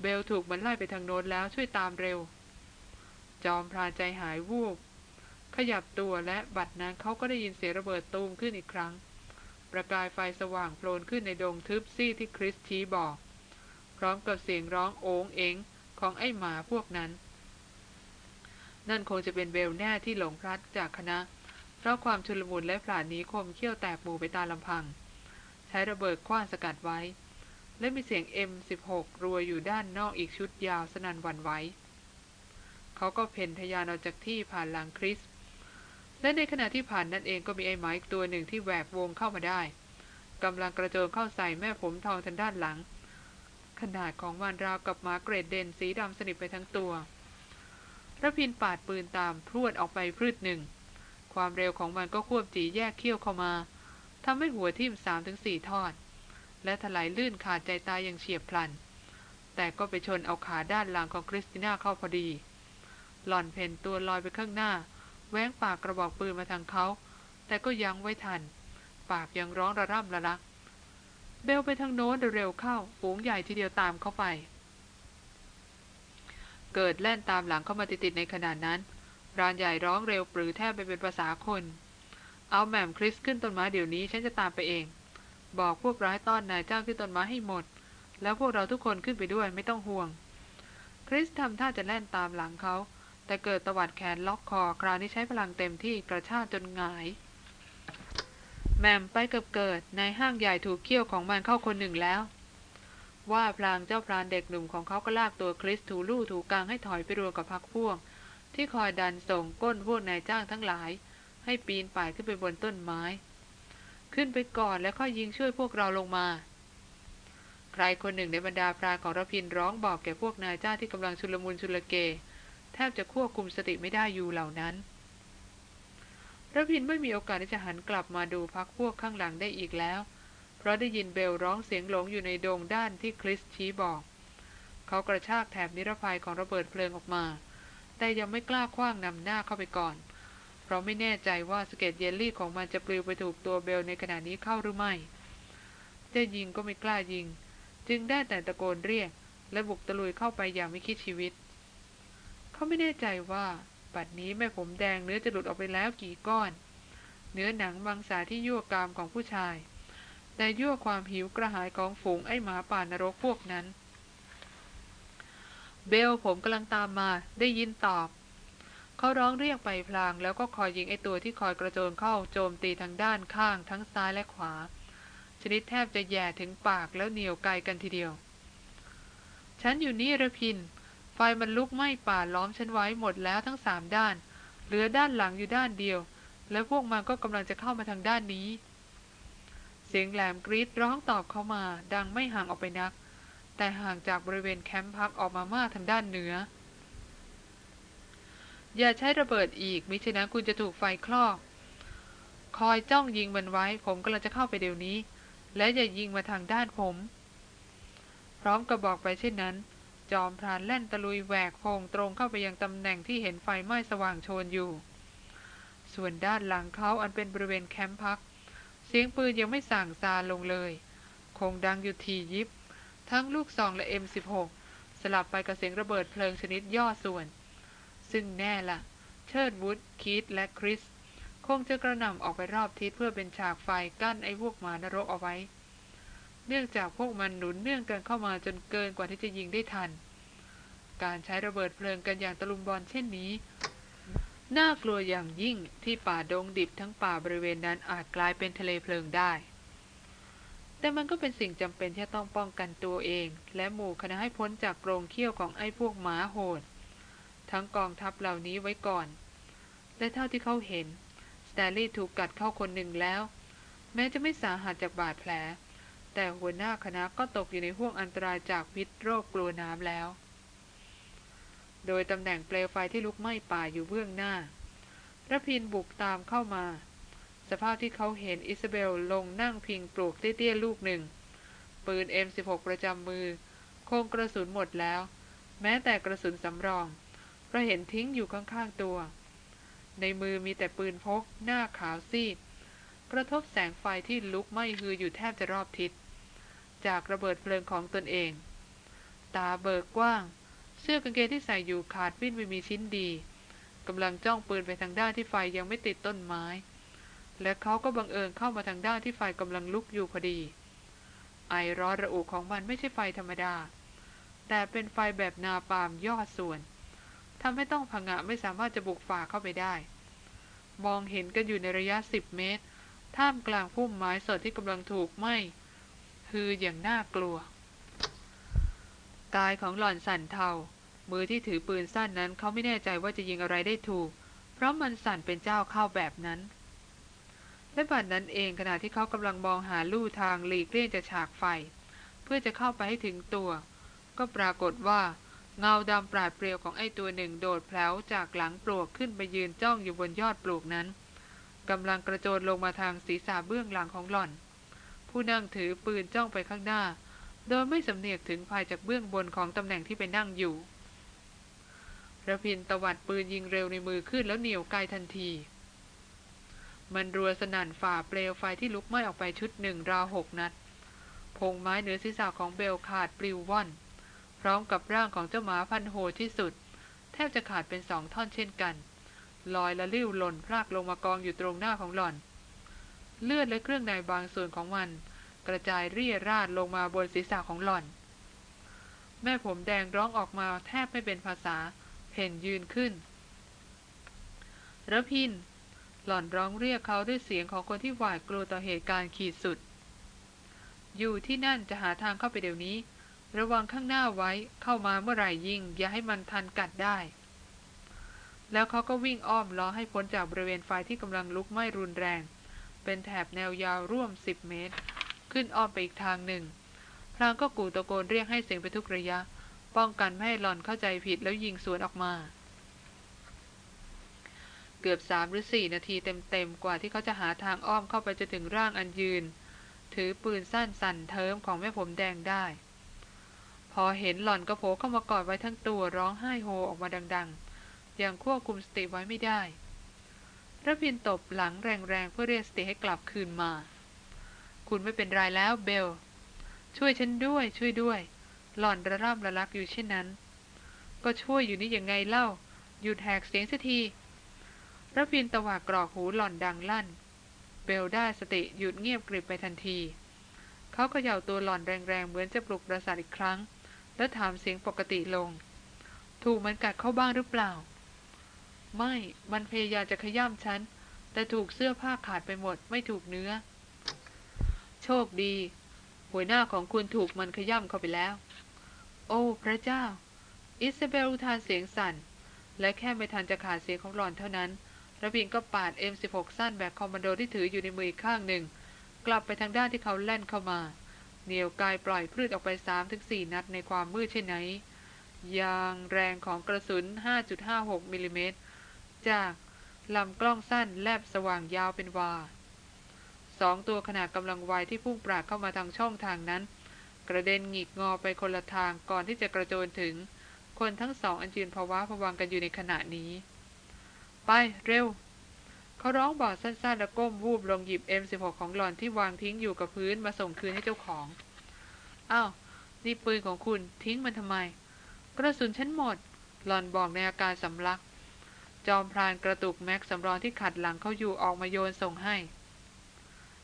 เบลถูกมันไล่ไปทางโน้นแล้วช่วยตามเร็ว จอมพรานใจหายวูบ ขยับตัวและบัดนั้นเขาก็ได้ยินเสียงระเบิดตูมขึ้นอีกครั้ง ประกายไฟสว่างโผล่ขึ้นในดงทึบซี่ที่คริสชี้บอก พร้อมกับเสียงร้องโองเองของไอ้หมาพวกนั้น นั่นคงจะเป็นเบลแน่ที่หลงพลัดจากคณะ เพราะความชุลมุนและผลาดนี้คมเขี้ยวแตกหมู่ไปตามลำพัง ใช้ระเบิดคว้างสกัดไว้ และมีเสียง M16 รัวอยู่ด้านนอกอีกชุดยาวสนันวันไว้ เขาก็เพ่นทยานออกจากที่ผ่านหลังคริส และในขณะที่ผ่านนั่นเองก็มีไอ้ไม้ตัวหนึ่งที่แหวกวงเข้ามาได้กำลังกระโจนเข้าใส่แม่ผมทองทางด้านหลัง ขนาดของมันราวกับหมาเกรดเด่นสีดำสนิทไปทั้งตัวระพินปาดปืนตามพรวดออกไปพืชหนึ่ง ความเร็วของมันก็ควบจีแยกเขี้ยวเข้ามาทำให้หัวทิ่มสามถึงสี่ทอด และถลายลื่นขาดใจตายอย่างเฉียบพลัน แต่ก็ไปชนเอาขาด้านหลังของคริสติน่าเข้าพอดี หล่อนเพนตัวลอยไปข้างหน้า แว้งปากกระบอกปืนมาทางเขา แต่ก็ยั้งไว้ทัน ปากยังร้องระร่ำระลัก เบลไปทางโน้นเร็วเข้าฝูงใหญ่ทีเดียวตามเข้าไป เกิดแล่นตามหลังเข้ามาติดๆในขณะนั้น รานใหญ่ร้องเร็วปรือแทบไปเป็นภาษาคน เอาแหม่มคริสขึ้นต้นไม้เดี๋ยวนี้ฉันจะตามไปเอง บอกพวกร้ายต้อนนายจ้างขึ้นต้นไม้ให้หมด แล้วพวกเราทุกคนขึ้นไปด้วยไม่ต้องห่วง คริสทำท่าจะแล่นตามหลังเขา แต่เกิดตวัดแขนล็อกคอคราวนี้ใช้พลังเต็มที่กระชากจนหงายแหม่มไปเกิดเกิดในห้างใหญ่ถูกเขี้ยวของมันเข้าคนหนึ่งแล้ว ว่าพลางเจ้าพรานเด็กหนุ่มของเขาก็ลากตัวคริสถูลู่ถูกลางให้ถอยไปรวมกับพักพวก ที่คอยดันส่งก้นพวกนายจ้างทั้งหลาย ให้ปีนป่ายขึ้นไปบนต้นไม้ ขึ้นไปก่อนแล้วค่อยยิงช่วยพวกเราลงมา ใครคนหนึ่งในบรรดาพรานของรพินร้องบอกแก่พวกนายจ้างที่กำลังชุลมุนชุลเก แทบจะควบคุมสติไม่ได้อยู่เหล่านั้นรพินไม่มีโอกาสที่จะหันกลับมาดูพักพวกข้างหลังได้อีกแล้ว เพราะได้ยินเบลร้องเสียงหลงอยู่ในดงด้านที่คริสชี้บอก เขากระชากแถบนิรภัยของระเบิดเพลิงออกมา แต่ยังไม่กล้าขว้างนำหน้าเข้าไปก่อน เพราะไม่แน่ใจว่าสะเก็ดเยลลี่ของมันจะปลิวไปถูกตัวเบลในขณะนี้เข้าหรือไม่จะยิงก็ไม่กล้ายิง จึงได้แต่ตะโกนเรียก และบุกตะลุยเข้าไปอย่างไม่คิดชีวิต เขาไม่แน่ใจว่าบัดนี้แม่ผมแดงเนื้อจะหลุดออกไปแล้วกี่ก้อน เนื้อหนังบางสาที่ยั่วกามของผู้ชาย แต่ยั่วความหิวกระหายของฝูงไอ้หมาป่านรกพวกนั้น เบลผมกำลังตามมาได้ยินตอบ เขาร้องเรียกไปพลางแล้วก็คอยยิงไอตัวที่คอยกระโจนเข้าโจมตีทางด้านข้างทั้งซ้ายและขวา ชนิดแทบจะแย่ถึงปากแล้วเหนียวไกลกันทีเดียว ฉันอยู่นี่ระพิน ไฟมันลุกไหม้ป่าล้อมฉันไว้หมดแล้วทั้งสามด้าน เหลือด้านหลังอยู่ด้านเดียว และพวกมันก็กำลังจะเข้ามาทางด้านนี้ เสียงแหลมกรีดร้องตอบเข้ามา ดังไม่ห่างออกไปนัก แต่ห่างจากบริเวณแคมป์พักออกมามากทางด้านเหนือ อย่าใช้ระเบิดอีกมิฉะนั้นคุณจะถูกไฟคลอก คอยจ้องยิงมันไว้ ผมกำลังจะเข้าไปเดี๋ยวนี้ และอย่ายิงมาทางด้านผม พร้อมกับบอกไปเช่นนั้น จอมพรานแล่นตะลุยแหวกโพงตรงเข้าไปยังตำแหน่งที่เห็นไฟไหม้สว่างโชนอยู่ ส่วนด้านหลังเขาอันเป็นบริเวณแคมป์พัก เสียงปืนยังไม่สั่งซาลงเลย คงดังอยู่ทียิบ ทั้งลูกซองและ M16 สลับไปกับเสียงระเบิดเพลิงชนิดย่อส่วน ซึ่งแน่ละ่ะเชิดวุฒคีตและคริส คงจะกระหน่ำออกไปรอบทิศเพื่อเป็นฉากไฟกั้นไอ้พวกหมานรกเอาไว้ เนื่องจากพวกมันหนุนเนื่องกันเข้ามาจนเกินกว่าที่จะยิงได้ทัน การใช้ระเบิดเพลิงกันอย่างตะลุมบอลเช่นนี้น่ากลัวอย่างยิ่งที่ป่าดงดิบทั้งป่าบริเวณนั้นอาจกลายเป็นทะเลเพลิงได้ แต่มันก็เป็นสิ่งจำเป็นที่ต้องป้องกันตัวเอง และหมู่คณะให้พ้นจากกรงเขี้ยวของไอ้พวกหมาโหด ทั้งกองทัพเหล่านี้ไว้ก่อน และเท่าที่เขาเห็นสแตลลี่ถูกกัดเข้าคนหนึ่งแล้ว แม้จะไม่สาหัสจากบาดแผล แต่หัวหน้าคณะก็ตกอยู่ในห่วงอันตรายจากพิษโรคกลัวน้ำแล้ว โดยตำแหน่งเปลวไฟที่ลุกไหม้ป่าอยู่เบื้องหน้าระพินบุกตามเข้ามา สภาพที่เขาเห็นอิซาเบลลงนั่งพิงปลูกเตี้ยๆลูกหนึ่ง ปืน M16 ประจำมือคงกระสุนหมดแล้ว แม้แต่กระสุนสำรอง เพราะเห็นทิ้งอยู่ข้างๆตัว ในมือมีแต่ปืนพก หน้าขาวซีด กระทบแสงไฟที่ลุกไหม้ฮืออยู่แทบจะรอบทิศ จากระเบิดเพลิงของตนเอง ตาเบิกกว้าง เสื้อกางเกงที่ใส่อยู่ขาดวิ่นไม่มีชิ้นดีกำลังจ้องปืนไปทางด้านที่ไฟยังไม่ติดต้นไม้ และเขาก็บังเอิญเข้ามาทางด้านที่ไฟกำลังลุกอยู่พอดี ไอร้อนระอุของมันไม่ใช่ไฟธรรมดา แต่เป็นไฟแบบนาปามยอดส่วนทำให้ต้องพังะไม่สามารถจะบุกฝ่าเข้าไปได้ มองเห็นกันอยู่ในระยะสิบเมตร ท่ามกลางพุ่มไม้สดที่กำลังถูกไหม้คืออย่างน่ากลัว กายของหล่อนสั่นเทา มือที่ถือปืนสั้นนั้นเขาไม่แน่ใจว่าจะยิงอะไรได้ถูก เพราะมันสั่นเป็นเจ้าเข้าแบบนั้น และบัดนั้นเองขณะที่เขากำลังมองหาลู่ทางหลีกเลี่ยงจะฉากไฟ เพื่อจะเข้าไปให้ถึงตัว ก็ปรากฏว่า เงาดำปราดเปรียวของไอ้ตัวหนึ่งโดดแผลวจากหลังปลวกขึ้นไปยืนจ้องอยู่บนยอดปลวกนั้นกำลังกระโจนลงมาทางศีรษะเบื้องหลังของหล่อน ผู้นั่งถือปืนจ้องไปข้างหน้า โดยไม่สำเนียกถึงภายจากเบื้องบนของตำแหน่งที่ไปนั่งอยู่ระพินตวัดปืนยิงเร็วในมือขึ้นแล้วเหนียวไกลทันที มันรัวสนั่นฝ่าเปลวไฟที่ลุกไหม้ออกไปชุดหนึ่งราวหกนัดพงไม้เหนือศีรษะของเบลขาดปลิวว่อน พร้อมกับร่างของเจ้าหมาพันโหที่สุด แทบจะขาดเป็นสองท่อนเช่นกัน ลอยละลิ้วหล่นพลากลงมากองอยู่ตรงหน้าของหล่อน เลือดและเครื่องในบางส่วนของมัน กระจายเรี่ยราดลงมาบนศีรษะของหล่อน แม่ผมแดงร้องออกมาแทบไม่เป็นภาษา เพ่นยืนขึ้นระพิน หล่อนร้องเรียกเขาด้วยเสียงของคนที่หวาดกลัวต่อเหตุการณ์ขีดสุด อยู่ที่นั่นจะหาทางเข้าไปเดี๋ยวนี้ ระวังข้างหน้าไว้เข้ามาเมื่อไหร่ยิงอย่าให้มันทันกัดได้ แล้วเขาก็วิ่งอ้อมล้อให้พ้นจากบริเวณไฟที่กำลังลุกไหม้รุนแรง เป็นแถบแนวยาวร่วม 10 เมตร ขึ้นอ้อมไปอีกทางหนึ่ง พลางก็กู่ตะโกนเรียกให้เสียงไปทุกระยะ ป้องกันไม่ให้หล่อนเข้าใจผิดแล้วยิงสวนออกมา เกือบสามหรือสี่นาทีเต็มๆ กว่าที่เขาจะหาทางอ้อมเข้าไปจะถึงร่างอันยืน ถือปืนสั้นสั่นเทิมของแม่ผมแดงได้ พอเห็นหล่อนก็โผล่เข้ามากอดไว้ทั้งตัวร้องไห้โฮออกมาดังๆ อย่างควบคุมสติไว้ไม่ได้ระพินตบหลังแรงๆเพื่อเรียกสติให้กลับคืนมา คุณไม่เป็นไรแล้วเบล ช่วยฉันด้วยช่วยด้วย หล่อนระร่ำระลักอยู่เช่นนั้น ก็ช่วยอยู่นี่ยังไงเล่า หยุดแหกเสียงสักที ระพินตวาดกรอกหูหล่อนดังลั่น เบลได้สติหยุดเงียบกริบไปทันที เขาก็เย่าตัวหล่อนแรงๆ เหมือนจะปลุกประสาทอีกครั้ง แล้วถามเสียงปกติลง ถูกมันกัดเข้าบ้างหรือเปล่า ไม่มันพยายามจะขย้ำฉัน แต่ถูกเสื้อผ้าขาดไปหมดไม่ถูกเนื้อ โชคดี หัวหน้าของคุณถูกมันขย้ำเข้าไปแล้ว โอ้ พระเจ้า อิซาเบลุทานเสียงสั่น และแค่ไม่ทันจะขาดเสียงของหล่อนเท่านั้น ระพินก็ปาด M16 สั้นแบบคอมมานโดที่ถืออยู่ในมืออีกข้างหนึ่ง กลับไปทางด้านที่เขาแล่นเข้ามา เหนียวกายปล่อยพืชออกไป 3-4 นัดในความมืดเช่นไหนยางแรงของกระสุน 5.56มิลิเมตรจากลำกล้องสั้นแลบสว่างยาวเป็นวาสองตัวขนาดกำลังวัยที่พุ่งปราดเข้ามาทางช่องทางนั้น กระเด็นหงิกงอไปคนละทางก่อนที่จะกระโจนถึง คนทั้งสองอันยืนภาวะผวังกันอยู่ในขณะนี้ ไปเร็ว เขาร้องบอกสั้นๆแล้วก้มวูบลงหยิบ M16 ของหล่อนที่วางทิ้งอยู่กับพื้นมาส่งคืนให้เจ้าของอ้าวนี่ปืนของคุณทิ้งมันทำไม กระสุนฉันหมด หล่อนบอกในอาการสำลัก จอมพรานกระตุกแม็กสำรองที่ขัดหลังเขาอยู่ออกมาโยนส่งให้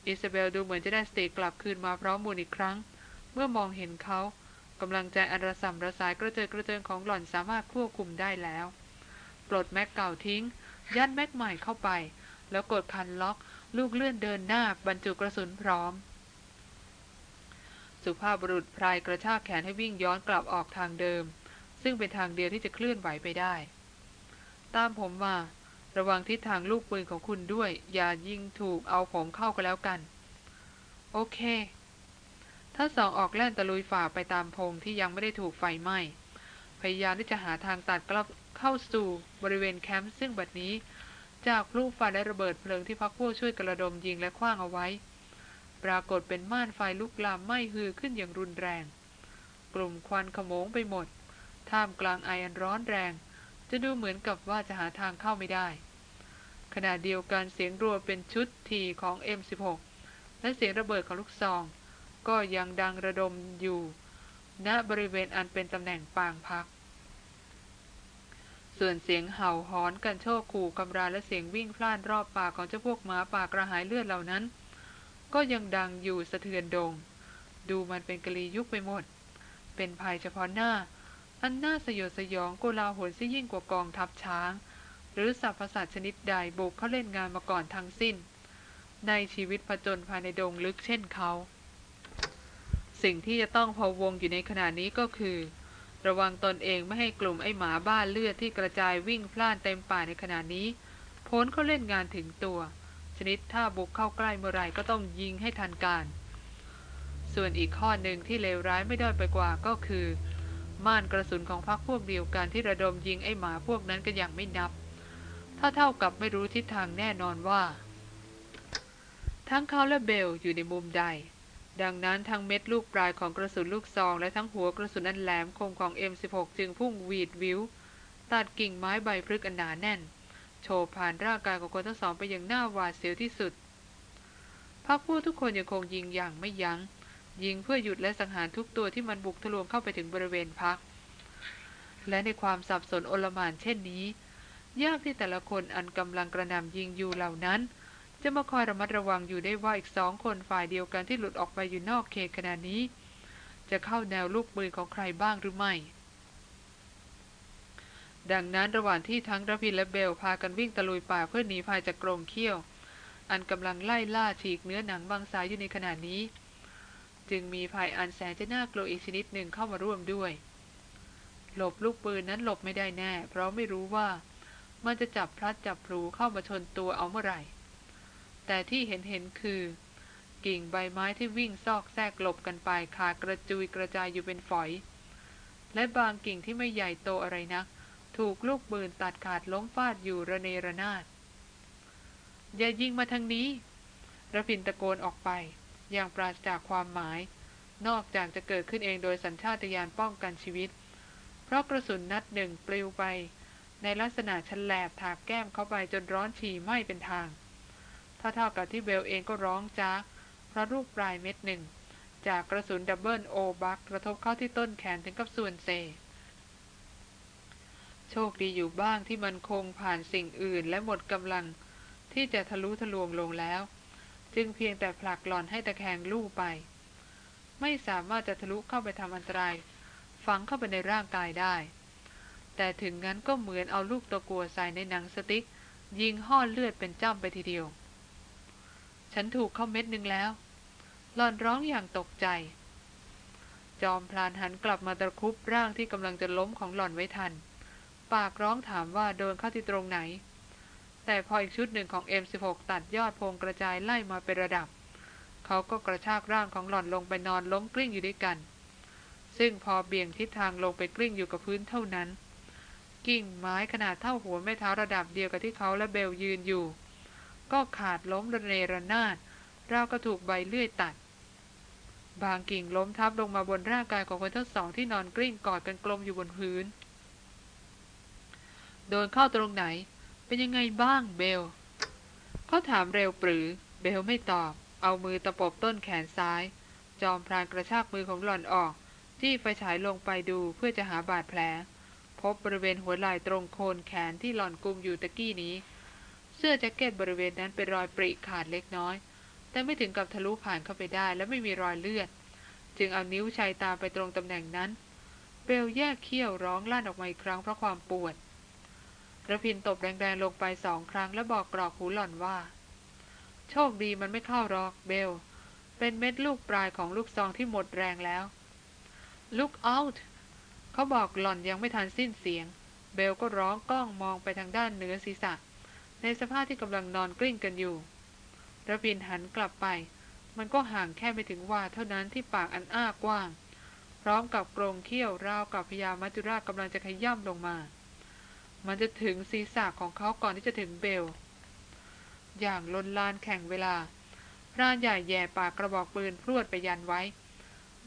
อิซาเบลดูเหมือนจะได้สติกลับคืนมาพร้อมมูลอีกครั้ง เมื่อมองเห็นเขากำลังใจอันระสำระสายกระเจิดกระเจิงของหล่อนสามารถควบคุมได้แล้ว ปลดแม็กเก่าทิ้ง ยัดแม็กใหม่เข้าไป แล้วกดคันล็อก ลูกเลื่อนเดินหน้าบรรจุกระสุนพร้อม สุภาพบุรุษพรายกระชากแขนให้วิ่งย้อนกลับออกทางเดิม ซึ่งเป็นทางเดียวที่จะเคลื่อนไหวไปได้ ตามผมมา ระวังทิศทางลูกปืนของคุณด้วย อย่ายิงถูกเอาผมเข้าก็แล้วกัน โอเคทั้งสองออกแล่นตะลุยฝ่าไปตามพงที่ยังไม่ได้ถูกไฟไหม้ พยายามที่จะหาทางตัดกลับ เข้าสู่บริเวณแคมป์ซึ่งบัดนี้ จากลูกไฟและระเบิดเพลิงที่พักพวกช่วยกระดมยิงและคว้างเอาไว้ ปรากฏเป็นม่านไฟลุกลามไหม้ฮือขึ้นอย่างรุนแรง กลุ่มควันขโมงไปหมด ท่ามกลางไออันร้อนแรง จะดูเหมือนกับว่าจะหาทางเข้าไม่ได้ ขณะเดียวกันเสียงรัวเป็นชุดทีของ M16 และเสียงระเบิดของลูกซอง ก็ยังดังระดมอยู่ณบริเวณอันเป็นตำแหน่งปางพัก ส่วนเสียงเห่าหอนกันโชคขู่กำราและเสียงวิ่งพล่านรอบป่าของเจ้าพวกหมาป่ากระหายเลือดเหล่านั้น ก็ยังดังอยู่สะเทือนดง ดูมันเป็นกะลียุคไปหมด เป็นภัยเฉพาะหน้า อันน่าสยดสยองโกลาหลซิยิ่งกว่ากองทัพช้าง หรือสัตว์ประสาทชนิดใดบุกเข้าเล่นงานมาก่อนทั้งสิ้น ในชีวิตผจญภายในดงลึกเช่นเขา สิ่งที่จะต้องพอวงอยู่ในขณะนี้ก็คือ ระวังตนเองไม่ให้กลุ่มไอ้หมาบ้าเลือดที่กระจายวิ่งพล่านเต็มป่าในขณะนี้พ้นเขาเล่นงานถึงตัว ชนิดถ้าบุกเข้าใกล้เมื่อไรก็ต้องยิงให้ทันการ ส่วนอีกข้อหนึ่งที่เลวร้ายไม่ด้อยไปกว่าก็คือ ม่านกระสุนของพรรคพวกเดียวกันที่ระดมยิงไอ้หมาพวกนั้นก็ยังไม่นับ ถ้าเท่ากับไม่รู้ทิศทางแน่นอนว่า ทั้งเขาและเบลอยู่ในมุมใด ดังนั้นทั้งเม็ดลูกปลายของกระสุนลูกซอง และทั้งหัวกระสุนอันแหลมคมของ M16 จึงพุ่งวีดวิวตัดกิ่งไม้ใบพฤกอันหนาแน่นโฉบผ่านร่างกายของคนทั้งสองไปอย่างหน้าหวาดเสียวที่สุดพักพวกทุกคนยังคงยิงอย่างไม่ยัง้ง ยิงเพื่อหยุดและสังหารทุกตัวที่มันบุกทะลวงเข้าไปถึงบริเวณพัก และในความสับสนโอลมานเช่นนี้ ยากที่แต่ละคนอันกำลังกระนำยิงอยู่เหล่านั้น จะมาคอยระมัดระวังอยู่ได้ว่าอีกสองคนฝ่ายเดียวกันที่หลุดออกไปอยู่นอกเขตขณะนี้ จะเข้าแนวลูกปืนของใครบ้างหรือไม่ ดังนั้นระหว่างที่ทั้งระพินและเบลพากันวิ่งตะลุยป่าเพื่อหนีภัยจากกรงเขี้ยว อันกำลังไล่ล่าฉีกเนื้อหนังบางสายอยู่ในขณะนี้ จึงมีภัยอันแสนจะน่ากลัวอีกชนิดหนึ่งเข้ามาร่วมด้วยหลบลูกปืนนั้นหลบไม่ได้แน่ เพราะไม่รู้ว่ามันจะจับพลัดจับพลูเข้ามาชนตัวเอาเมื่อไหร่ แต่ที่เห็นเห็นคือ กิ่งใบไม้ที่วิ่งซอกแซกหลบกันไปขากระจุยกระจายอยู่เป็นฝอย และบางกิ่งที่ไม่ใหญ่โตอะไรนัก ถูกลูกปืนตัดขาดล้มฟาดอยู่ระเนระนาด อย่ายิงมาทางนี้ระพินตะโกนออกไป อย่างปราศจากความหมาย นอกจากจะเกิดขึ้นเองโดยสัญชาตญาณป้องกันชีวิต เพราะกระสุนนัดหนึ่งปลิวไป ในลักษณะฉลบถากแก้มเข้าไปจนร้อนฉี่ไหม้เป็นทาง เท่ากับที่เบลเองก็ร้องจ้าเพราะลูกปรายเม็ดหนึ่ง จากกระสุน double O buck กระทบเข้าที่ต้นแขนถึงกับซวนเซ โชคดีอยู่บ้างที่มันคงผ่านสิ่งอื่นและหมดกำลังที่จะทะลุทะลวงลงแล้ว จึงเพียงแต่ผลักหล่อนให้ตะแคงลู่ไป ไม่สามารถจะทะลุเข้าไปทำอันตรายฝังเข้าไปในร่างกายได้ แต่ถึงงั้นก็เหมือนเอาลูกตะกั่วใส่ในหนังสติ๊กยิงห่อเลือดเป็นจ้ำไปทีเดียว ฉันถูกเข้าเม็ดหนึ่งแล้ว หล่อนร้องอย่างตกใจ จอมพลานหันกลับมาตะคุบร่างที่กำลังจะล้มของหล่อนไว้ทัน ปากร้องถามว่าโดนเข้าที่ตรงไหน แต่พออีกชุดหนึ่งของ M16 ตัดยอดพงกระจายไล่มาเป็นระดับ เขาก็กระชากร่างของหล่อนลงไปนอนล้มกลิ้งอยู่ด้วยกัน ซึ่งพอเบี่ยงทิศทางลงไปกลิ้งอยู่กับพื้นเท่านั้น กิ่งไม้ขนาดเท่าหัวแม่เท้าระดับเดียวกับที่เขาและเบลยืนอยู่ ก็ขาดล้มระเนระนาดราวกระถูกใบเลื่อยตัด บางกิ่งล้มทับลงมาบนร่างกายของคนทั้งสองที่นอนกลิ้งกอดกันกลมอยู่บนพื้น โดนเข้าตรงไหน เป็นยังไงบ้างเบลเขาถามเร็วปรือ เบลไม่ตอบ เอามือตะปบต้นแขนซ้าย จอมพรานกระชากมือของหล่อนออกจี้ไฟฉายลงไปดูเพื่อจะหาบาดแผล พบบริเวณหัวไหล่ตรงโคนแขนที่หล่อนกุมอยู่ตะกี้นี้ เสื้อแจ็คเก็ตบริเวณนั้นเป็นรอยปริขาดเล็กน้อย แต่ไม่ถึงกับทะลุผ่านเข้าไปได้และไม่มีรอยเลือด จึงเอานิ้วชัยตาไปตรงตำแหน่งนั้น เบลแยกเขี้ยวร้องลั่นออกมาอีกครั้งเพราะความปวดระพินตบแรงๆลงไปสองครั้งแล้วบอกกรอกหูหล่อนว่า โชคดีมันไม่เข้ารอกเบล เป็นเม็ดลูกปลายของลูกซองที่หมดแรงแล้ว Look out เขาบอกหล่อนยังไม่ทันสิ้นเสียง เบลก็ร้องก้องมองไปทางด้านเหนือศีรษะ ในสภาพที่กำลังนอนกลิ้งกันอยู่ระพินหันกลับไป มันก็ห่างแค่ไม่ถึงว่าเท่านั้นที่ปากอันอ้ากว้าง พร้อมกับกรงเขี้ยวราวกับพญามัจจุราชกำลังจะขย่ำลงมา มันจะถึงศีรษะของเขาก่อนที่จะถึงเบล อย่างลนลานแข่งเวลาพรานใหญ่แย่ปากกระบอกปืนพรวดไปยันไว้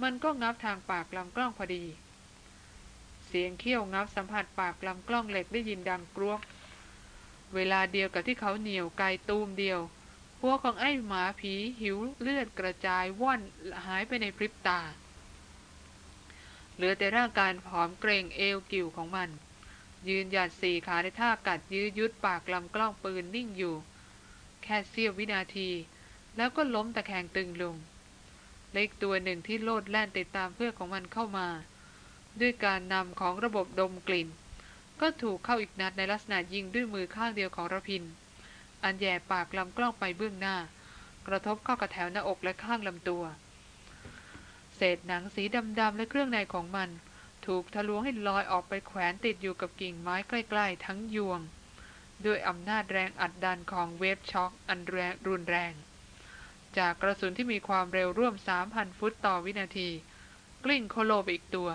มันก็งับทางปากลำกล้องพอดี เสียงเขี้ยวงับสัมผัสปากลำกล้องเหล็กได้ยินดังกรวก เวลาเดียวกับที่เขาเหนียวไกลตูมเดียว พวกของไอ้หมาผีหิวเลือดกระจายว่อนหายไปในพริบตา เหลือแต่ร่างกายผอมเกรงเอวกิ่วของมัน ยืนหยัดสี่ขาในท่ากัดยื้อยุดปากลำกล้องปืนนิ่งอยู่ แค่เสี้ยววินาที แล้วก็ล้มตะแคงตึงลงเล็กตัวหนึ่งที่โลดแล่นติดตามเพื่อของมันเข้ามา ด้วยการนำของระบบดมกลิ่น ก็ถูกเข้าอีกนัดในลักษณะยิงด้วยมือข้างเดียวของระพิน อันแย่ปากลำกล้องไปเบื้องหน้า กระทบเข้ากับแถวหน้าอกและข้างลำตัว เศษหนังสีดำๆและเครื่องในของมัน ถูกทะลวงให้ลอยออกไปแขวนติดอยู่กับกิ่งไม้ใกล้ๆ ทั้งยวง ด้วยอำนาจแรงอัดดันของ wave shock อันแรงรุนแรง จากกระสุนที่มีความเร็วร่วม 3,000 ฟุตต่อวินาที กลิ้งโค่โล่ไปอีกตัว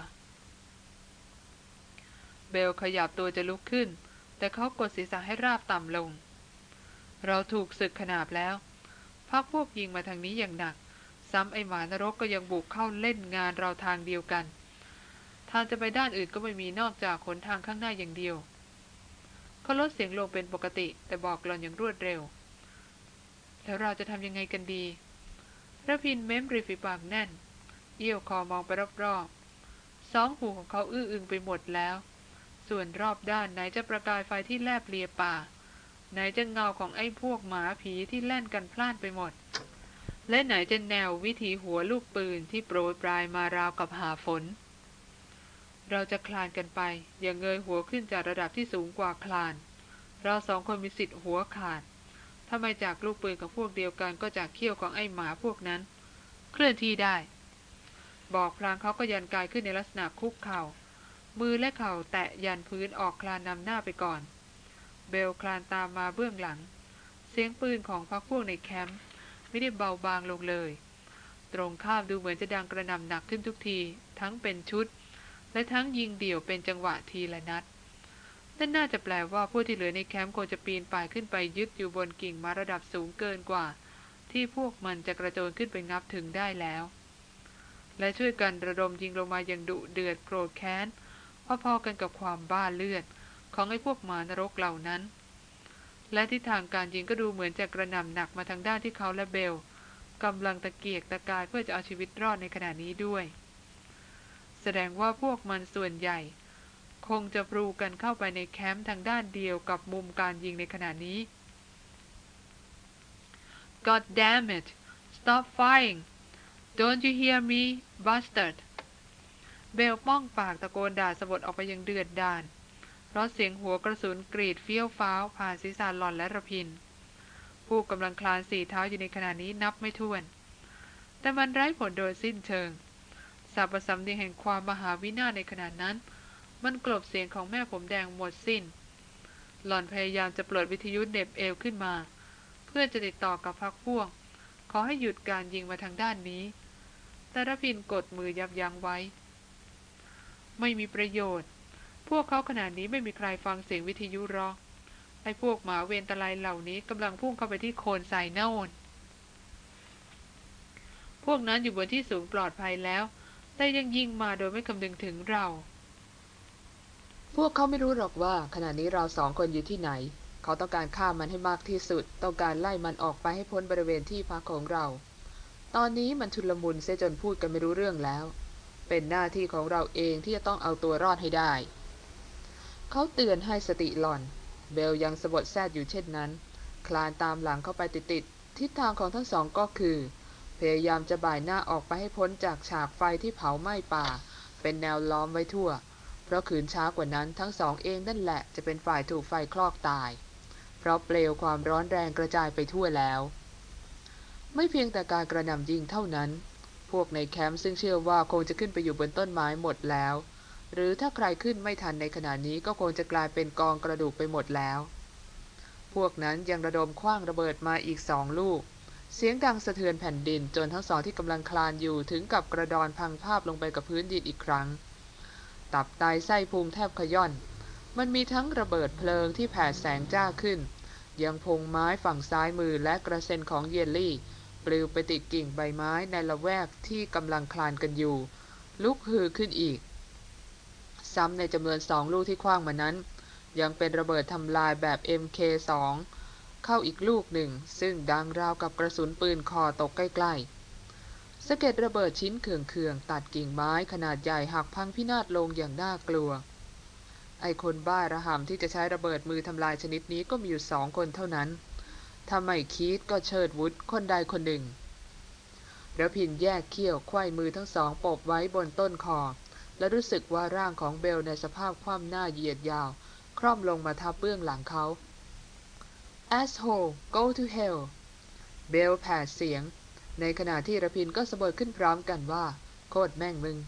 เบลขยับตัวจะลุกขึ้น แต่เขากดศีรษะให้ราบต่ำลง เราถูกศึกขนาบแล้ว พักพวกยิงมาทางนี้อย่างหนัก ซ้ำไอหมานรกก็ยังบุกเข้าเล่นงานเราทางเดียวกัน ทางจะไปด้านอื่นก็ไม่มีนอกจากขนทางข้างหน้าอย่างเดียวเขาลดเสียงลงเป็นปกติ แต่บอกหลอนอย่างรวดเร็ว แล้วเราจะทำยังไงกันดีระพินเม้มริฝีปากแน่น เอี้ยวคอมองไปรอบๆสองหูของเขาอื้ออึงไปหมดแล้ว ส่วนรอบด้านไหนจะประกายไฟที่แลบเลียป่า ไหนจะเงาของไอ้พวกหมาผีที่แล่นกันพล่านไปหมด และไหนจะแนววิถีหัวลูกปืนที่โปรยปลายมาราวกับหาฝน เราจะคลานกันไป อย่าเงยหัวขึ้นจากระดับที่สูงกว่าคลาน เราสองคนมีสิทธิ์หัวขาดถ้าไม่จากลูกปืนกับพวกเดียวกันก็จากเขี้ยวของไอ้หมาพวกนั้น เคลื่อนที่ได้ บอกพลางเขาก็ยันกายขึ้นในลักษณะคุกเขา่า มือและเข่าแตะยันพื้นออกคลานนำหน้าไปก่อน เบลคลานตามมาเบื้องหลัง เสียงปืนของพรรคพวกในแคมป์ไม่ได้เบาบางลงเลย ตรงข้ามดูเหมือนจะดังกระหน่ำหนักขึ้นทุกที ทั้งเป็นชุด และทั้งยิงเดี่ยวเป็นจังหวะทีละนัดนั่นน่าจะแปลว่าผู้ที่เหลือในแคมป์คงจะปีนป่ายขึ้นไปยึดอยู่บนกิ่งไม้ระดับสูงเกินกว่า ที่พวกมันจะกระโจนขึ้นไปงับถึงได้แล้ว และช่วยกันระดมยิงลงมาอย่างดุเดือดโกรธแค้น พอๆกันกับความบ้าเลือด ของไอ้พวกหมานรกเหล่านั้น และทิศทางการยิงก็ดูเหมือนจะกระหน่ำหนักมาทางด้านที่เขาและเบลกำลังตะเกียกตะกายเพื่อจะเอาชีวิตรอดในขณะนี้ด้วย แสดงว่าพวกมันส่วนใหญ่ คงจะปรูกันเข้าไปในแคมป์ทางด้านเดียวกับมุมการยิงในขณะนี้ God damn it stop firing don't you hear me bastard เบลป้องปากตะโกนด่าสะบดออกไปยังเดือดดาลเพราะเสียงหัวกระสุนกรีดเฟี้ยวฟ้าวผ่านศีรษะหล่อนและระพิน ผู้กำลังคลานสี่เท้าอยู่ในขณะนี้นับไม่ถ้วน แต่มันไร้ผลโดยสิ้นเชิงสาบสำเนียงแห่งความมหาวินาศในขณะนั้น มันกลบเสียงของแม่ผมแดงหมดสิ้น หล่อนพยายามจะปลดวิทยุเด็บเอวขึ้นมา เพื่อจะติดต่อกับพักพวก ขอให้หยุดการยิงมาทางด้านนี้ แต่ระพินกดมือยับยั้งไว้ ไม่มีประโยชน์ พวกเขาขนาดนี้ไม่มีใครฟังเสียงวิทยุร้องไอ้พวกหมาเวรตะไลเหล่านี้กำลังพุ่งเข้าไปที่โคนไซโนนพวกนั้นอยู่บนที่สูงปลอดภัยแล้ว แต่ยังยิงมาโดยไม่คำนึงถึงเรา พวกเขาไม่รู้หรอกว่า ขณะนี้เราสองคนอยู่ที่ไหน เขาต้องการฆ่ามันให้มากที่สุด ต้องการไล่มันออกไปให้พ้นบริเวณที่พักของเรา ตอนนี้มันชุลมุนเสียจนพูดกันไม่รู้เรื่องแล้ว เป็นหน้าที่ของเราเองที่จะต้องเอาตัวรอดให้ได้ เขาเตือนให้สติหล่อน เบลยังสะบดแซดอยู่เช่นนั้น คลานตามหลังเข้าไปติดๆทิศทางของทั้งสองก็คือ พยายามจะบ่ายหน้าออกไปให้พ้นจากฉากไฟที่เผาไหม้ป่า เป็นแนวล้อมไว้ทั่ว เพราะขืนช้ากว่านั้นทั้งสองเองนั่นแหละจะเป็นฝ่ายถูกไฟคลอกตาย เพราะเปลวความร้อนแรงกระจายไปทั่วแล้ว ไม่เพียงแต่การกระหน่ำยิงเท่านั้น วกในแคมป์ซึ่งเชื่อว่าคงจะขึ้นไปอยู่บนต้นไม้หมดแล้ว หรือถ้าใครขึ้นไม่ทันในขณะนี้ก็คงจะกลายเป็นกองกระดูกไปหมดแล้ว พวกนั้นยังระดมคว้างระเบิดมาอีกสองลูก เสียงดังสะเทือนแผ่นดินจนทั้งสองที่กำลังคลานอยู่ถึงกับกระดอนพังภาพลงไปกับพื้นดินอีกครั้ง ตับไตไส้พุงแทบขย่อน มันมีทั้งระเบิดเพลิงที่แผดแสงจ้าขึ้น ยังพงไม้ฝั่งซ้ายมือและกระเซ็นของเยลลี่ ปลิวไปติดกิ่งใบไม้ในละแวกที่กำลังคลานกันอยู่ ลุกฮือขึ้นอีก ซ้ำในจำนวนสองลูกที่คว้างมานั้น ยังเป็นระเบิดทำลายแบบ MK2 เข้าอีกลูกหนึ่ง ซึ่งดังราวกับกระสุนปืนคอตกใกล้ๆสะเก็ดระเบิดชิ้นเขื่องๆตัดกิ่งไม้ขนาดใหญ่หักพังพินาศลงอย่างน่ากลัว ไอคนบ้าระห่ำที่จะใช้ระเบิดมือทำลายชนิดนี้ก็มีอยู่สองคนเท่านั้น ถ้าไม่คิดก็เชิดวุฒคนใดคนหนึ่งระพินแยกเขี้ยวควายมือทั้งสองปบไว้บนต้นคอ และรู้สึกว่าร่างของเบลในสภาพคว่ำหน้าเหยียดยาว คร่อมลงมาทับเบื้องหลังเขา asshole go to hell เบลแผดเสียง ในขณะที่ระพินก็สะบัดขึ้นพร้อมกันว่า โคตรแม่งมึง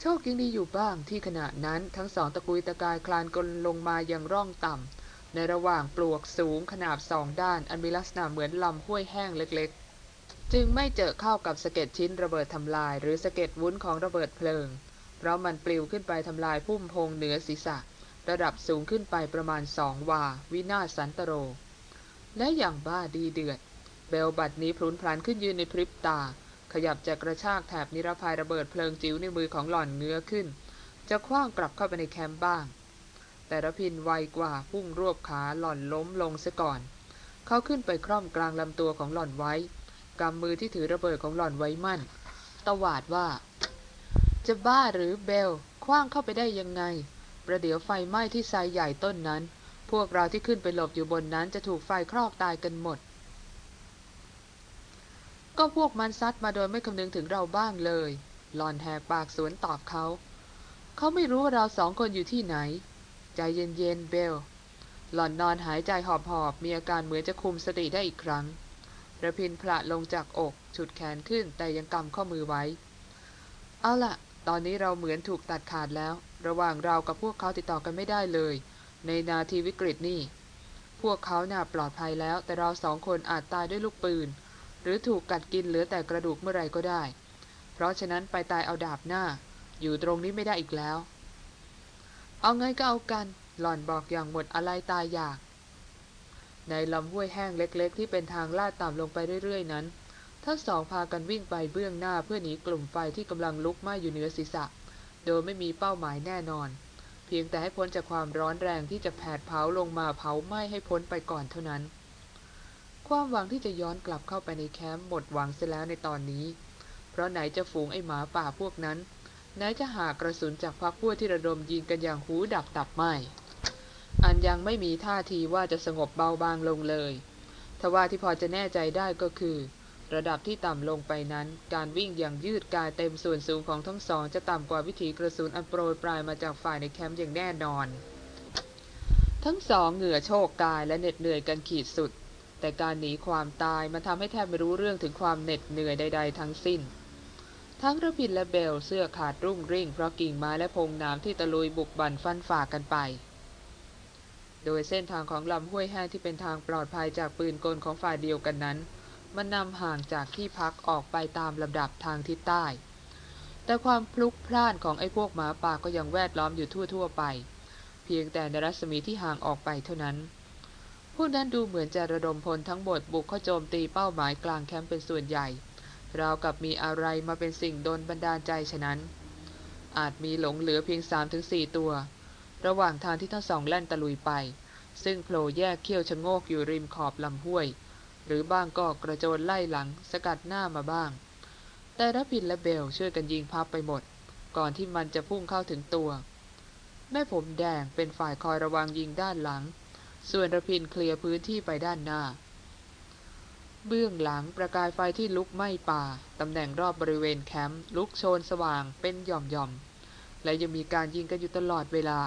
โชคยังดีอยู่บ้างที่ขณะนั้นทั้งสองตะกุยตะกายคลานกลลงมายังร่องต่ำ ในระหว่างปลวกสูงขนาบสองด้าน อันมีลักษณะเหมือนลำห้วยแห้งเล็กๆ จึงไม่เจอเข้ากับสะเก็ดชิ้นระเบิดทำลาย หรือสะเก็ดวุ้นของระเบิดเพลิง เพราะมันปลิวขึ้นไปทำลายพุ่มพงเหนือศีรษะ ระดับสูงขึ้นไปประมาณสองวา วินาศสันตโร และอย่างบ้าดีเดือด เบลบัดนี้พลุนพลันขึ้นยืนในพริบตา ขยับจากกระชากแถบนิรภัยระเบิดเพลิงจิ๋วในมือของหล่อนเงื้อขึ้น จะคว้างกลับเข้าไปในแคมป์บ้าง แต่ระพินไวกว่าพุ่งรวบขาหล่อนล้มลงซะก่อน เขาขึ้นไปคร่อมกลางลำตัวของหล่อนไว้กำมือที่ถือระเบิดของหล่อนไว้มั่น ตวาดว่า จะบ้าหรือเบลคว้างเข้าไปได้ยังไง ประเดี๋ยวไฟไหม้ที่ไซใหญ่ต้นนั้น พวกเราที่ขึ้นไปหลบอยู่บนนั้นจะถูกไฟครอกตายกันหมด ก็พวกมันซัดมาโดยไม่คำนึงถึงเราบ้างเลย หลอนแหกปากสวนตอบเขา เขาไม่รู้ว่าเราสองคนอยู่ที่ไหน ใจเย็นๆ เบล หล่อนนอนหายใจหอบๆ มีอาการเหมือนจะคุมสติได้อีกครั้งระพินพละลงจากอก ฉุดแขนขึ้นแต่ยังกำข้อมือไว้ เอาล่ะตอนนี้เราเหมือนถูกตัดขาดแล้ว ระหว่างเรากับพวกเขาติดต่อกันไม่ได้เลย ในนาทีวิกฤตนี่ พวกเขาน่าปลอดภัยแล้ว แต่เราสองคนอาจตายด้วยลูกปืน หรือถูกกัดกินเหลือแต่กระดูกเมื่อไรก็ได้ เพราะฉะนั้นไปตายเอาดาบหน้า อยู่ตรงนี้ไม่ได้อีกแล้ว เอาไงก็เอากัน หล่อนบอกอย่างหมดอะไรตายอยาก ในลำห้วยแห้งเล็กๆ ที่เป็นทางลาดต่ำลงไปเรื่อยๆนั้น ทั้งสองพากันวิ่งไปเบื้องหน้าเพื่อหนีกลุ่มไฟที่กำลังลุกไหม้อยู่เหนือศีรษะ โดยไม่มีเป้าหมายแน่นอน เพียงแต่ให้พ้นจากความร้อนแรงที่จะแผดเผาลงมาเผาไหม้ให้พ้นไปก่อนเท่านั้น ความหวังที่จะย้อนกลับเข้าไปในแคมป์หมดหวังเสียแล้วในตอนนี้ เพราะไหนจะฝูงไอหมาป่าพวกนั้น ไหนจะหากระสุนจากพักพวกที่ระดมยิงกันอย่างหูดับตับไหมอันยังไม่มีท่าทีว่าจะสงบเบาบางลงเลยทว่าที่พอจะแน่ใจได้ก็คือ ระดับที่ต่ำลงไปนั้น การวิ่งอย่างยืดกายเต็มส่วนสูงของทั้งสอง จะต่ำกว่าวิถีกระสุนอันโปรยปลายมาจากฝ่ายในแคมป์อย่างแน่นอน ทั้งสองเหงื่อโชกกายและเหน็ดเหนื่อยกันขีดสุด แต่การหนีความตายมันทำให้แทบไม่รู้เรื่องถึงความเหน็ดเหนื่อยใด ๆ ทั้งสิ้น ทั้งระพินและเบลเสื้อขาดรุ่งริ่งเพราะกิ่งไม้และพงน้ำที่ตะลุยบุกบั่นฟันฝ่ากันไป โดยเส้นทางของลำห้วยแห้งที่เป็นทางปลอดภัยจากปืนกลของฝ่ายเดียวกันนั้น มันนำห่างจากที่พักออกไปตามลำดับทางทิศใต้ แต่ความพลุกพล่านของไอ้พวกหมาป่าก็ยังแวดล้อมอยู่ทั่วๆไป เพียงแต่ในรัศมีที่ห่างออกไปเท่านั้นพวกนั้นดูเหมือนจะระดมพลทั้งหมดบุกเข้าโจมตีเป้าหมายกลางแคมป์เป็นส่วนใหญ่ ราวกับมีอะไรมาเป็นสิ่งดนบันดาลใจฉะนั้น อาจมีหลงเหลือเพียง3-4ตัว ระหว่างทางที่ทั้งสองแล่นตะลุยไป ซึ่งโผล่แยกเขี้ยวชะโงกอยู่ริมขอบลำห้วย หรือบ้างก็กระโจนไล่หลังสกัดหน้ามาบ้าง แต่รพินและเบลช่วยกันยิงพับไปหมด ก่อนที่มันจะพุ่งเข้าถึงตัว แม่ผมแดงเป็นฝ่ายคอยระวังยิงด้านหลัง ส่วนระพินเคลียร์พื้นที่ไปด้านหน้า เบื้องหลังประกายไฟที่ลุกไหม้ป่า ตำแหน่งรอบบริเวณแคมป์ลุกโชนสว่างเป็นหย่อมๆ และยังมีการยิงกันอยู่ตลอดเวลา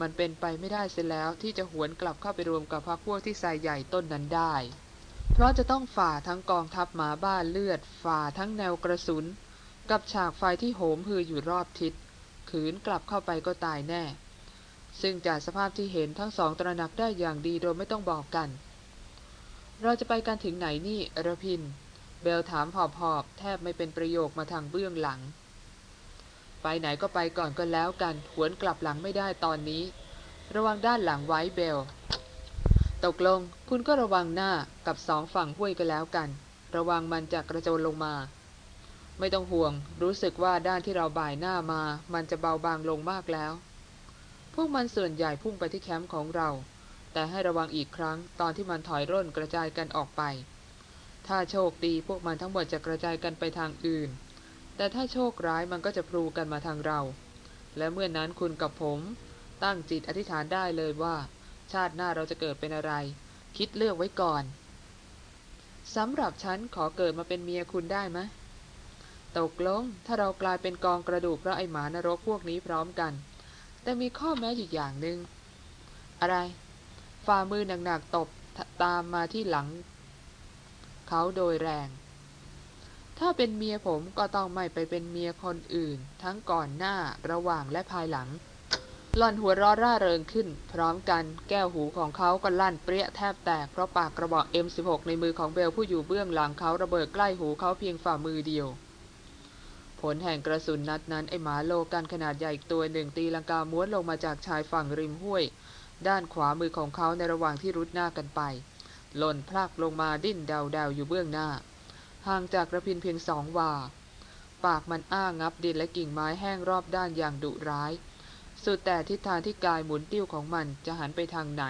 มันเป็นไปไม่ได้เสียแล้วที่จะหวนกลับเข้าไปรวมกับพรรคพวกที่ใส่ใหญ่ต้นนั้นได้ เพราะจะต้องฝ่าทั้งกองทัพหมาบ้าเลือด ฝ่าทั้งแนวกระสุน กับฉากไฟที่โหมหืออยู่รอบทิศ ขืนกลับเข้าไปก็ตายแน่ ซึ่งจากสภาพที่เห็นทั้งสองตระหนักได้อย่างดีโดยไม่ต้องบอกกัน เราจะไปกันถึงไหนนี่อรพิน เบลถามหอบๆแทบไม่เป็นประโยคมาทางเบื้องหลัง ไปไหนก็ไปก่อนก็แล้วกันหวนกลับหลังไม่ได้ตอนนี้ ระวังด้านหลังไว้เบล ตกลงคุณก็ระวังหน้ากับสองฝั่งห้วยก็แล้วกัน ระวังมันจะกระโจนลงมา ไม่ต้องห่วง รู้สึกว่าด้านที่เราบ่ายหน้ามา มันจะเบาบางลงมากแล้ว พวกมันส่วนใหญ่พุ่งไปที่แคมป์ของเรา แต่ให้ระวังอีกครั้งตอนที่มันถอยร่นกระจายกันออกไป ถ้าโชคดีพวกมันทั้งหมดจะกระจายกันไปทางอื่น แต่ถ้าโชคร้ายมันก็จะพลูกันมาทางเรา และเมื่อนนั้นคุณกับผม ตั้งจิตอธิษฐานได้เลยว่า ชาติหน้าเราจะเกิดเป็นอะไร คิดเลือกไว้ก่อนสำหรับฉันขอเกิดมาเป็นเมียคุณได้ไหมตกลงถ้าเรากลายเป็นกองกระดูกเพราะไอหมานรกพวกนี้พร้อมกัน แต่มีข้อแม้อยู่อย่างหนึ่งอะไร ฝ่ามือหนักๆตบตามมาที่หลัง เขาโดยแรง ถ้าเป็นเมียผมก็ต้องไม่ไปเป็นเมียคนอื่น ทั้งก่อนหน้าระหว่างและภายหลัง หล่อนหัวร้อร่าเริงขึ้น พร้อมกันแก้วหูของเขาก็ลั่นเปรี้ยแทบแตกเพราะปากกระบอก M16 ในมือของเบลผู้อยู่เบื้องหลังเขาระเบิดใกล้หูเขาเพียงฝ่ามือเดียวผลแห่งกระสุนนัดนั้นไอหมาโลกันขนาดใหญ่อีกตัวหนึ่งตีลังกาม้วนลงมาจากชายฝั่งริมห้วย ด้านขวามือของเขาในระหว่างที่รุดหน้ากันไป หล่นพลักลงมาดิ้นเดาๆอยู่เบื้องหน้า ห่างจากระพินเพียงสองวา ปากมันอ้างับดินและกิ่งไม้แห้งรอบด้านอย่างดุร้าย สุดแต่ทิศทางที่กายหมุนติ้วของมันจะหันไปทางไหน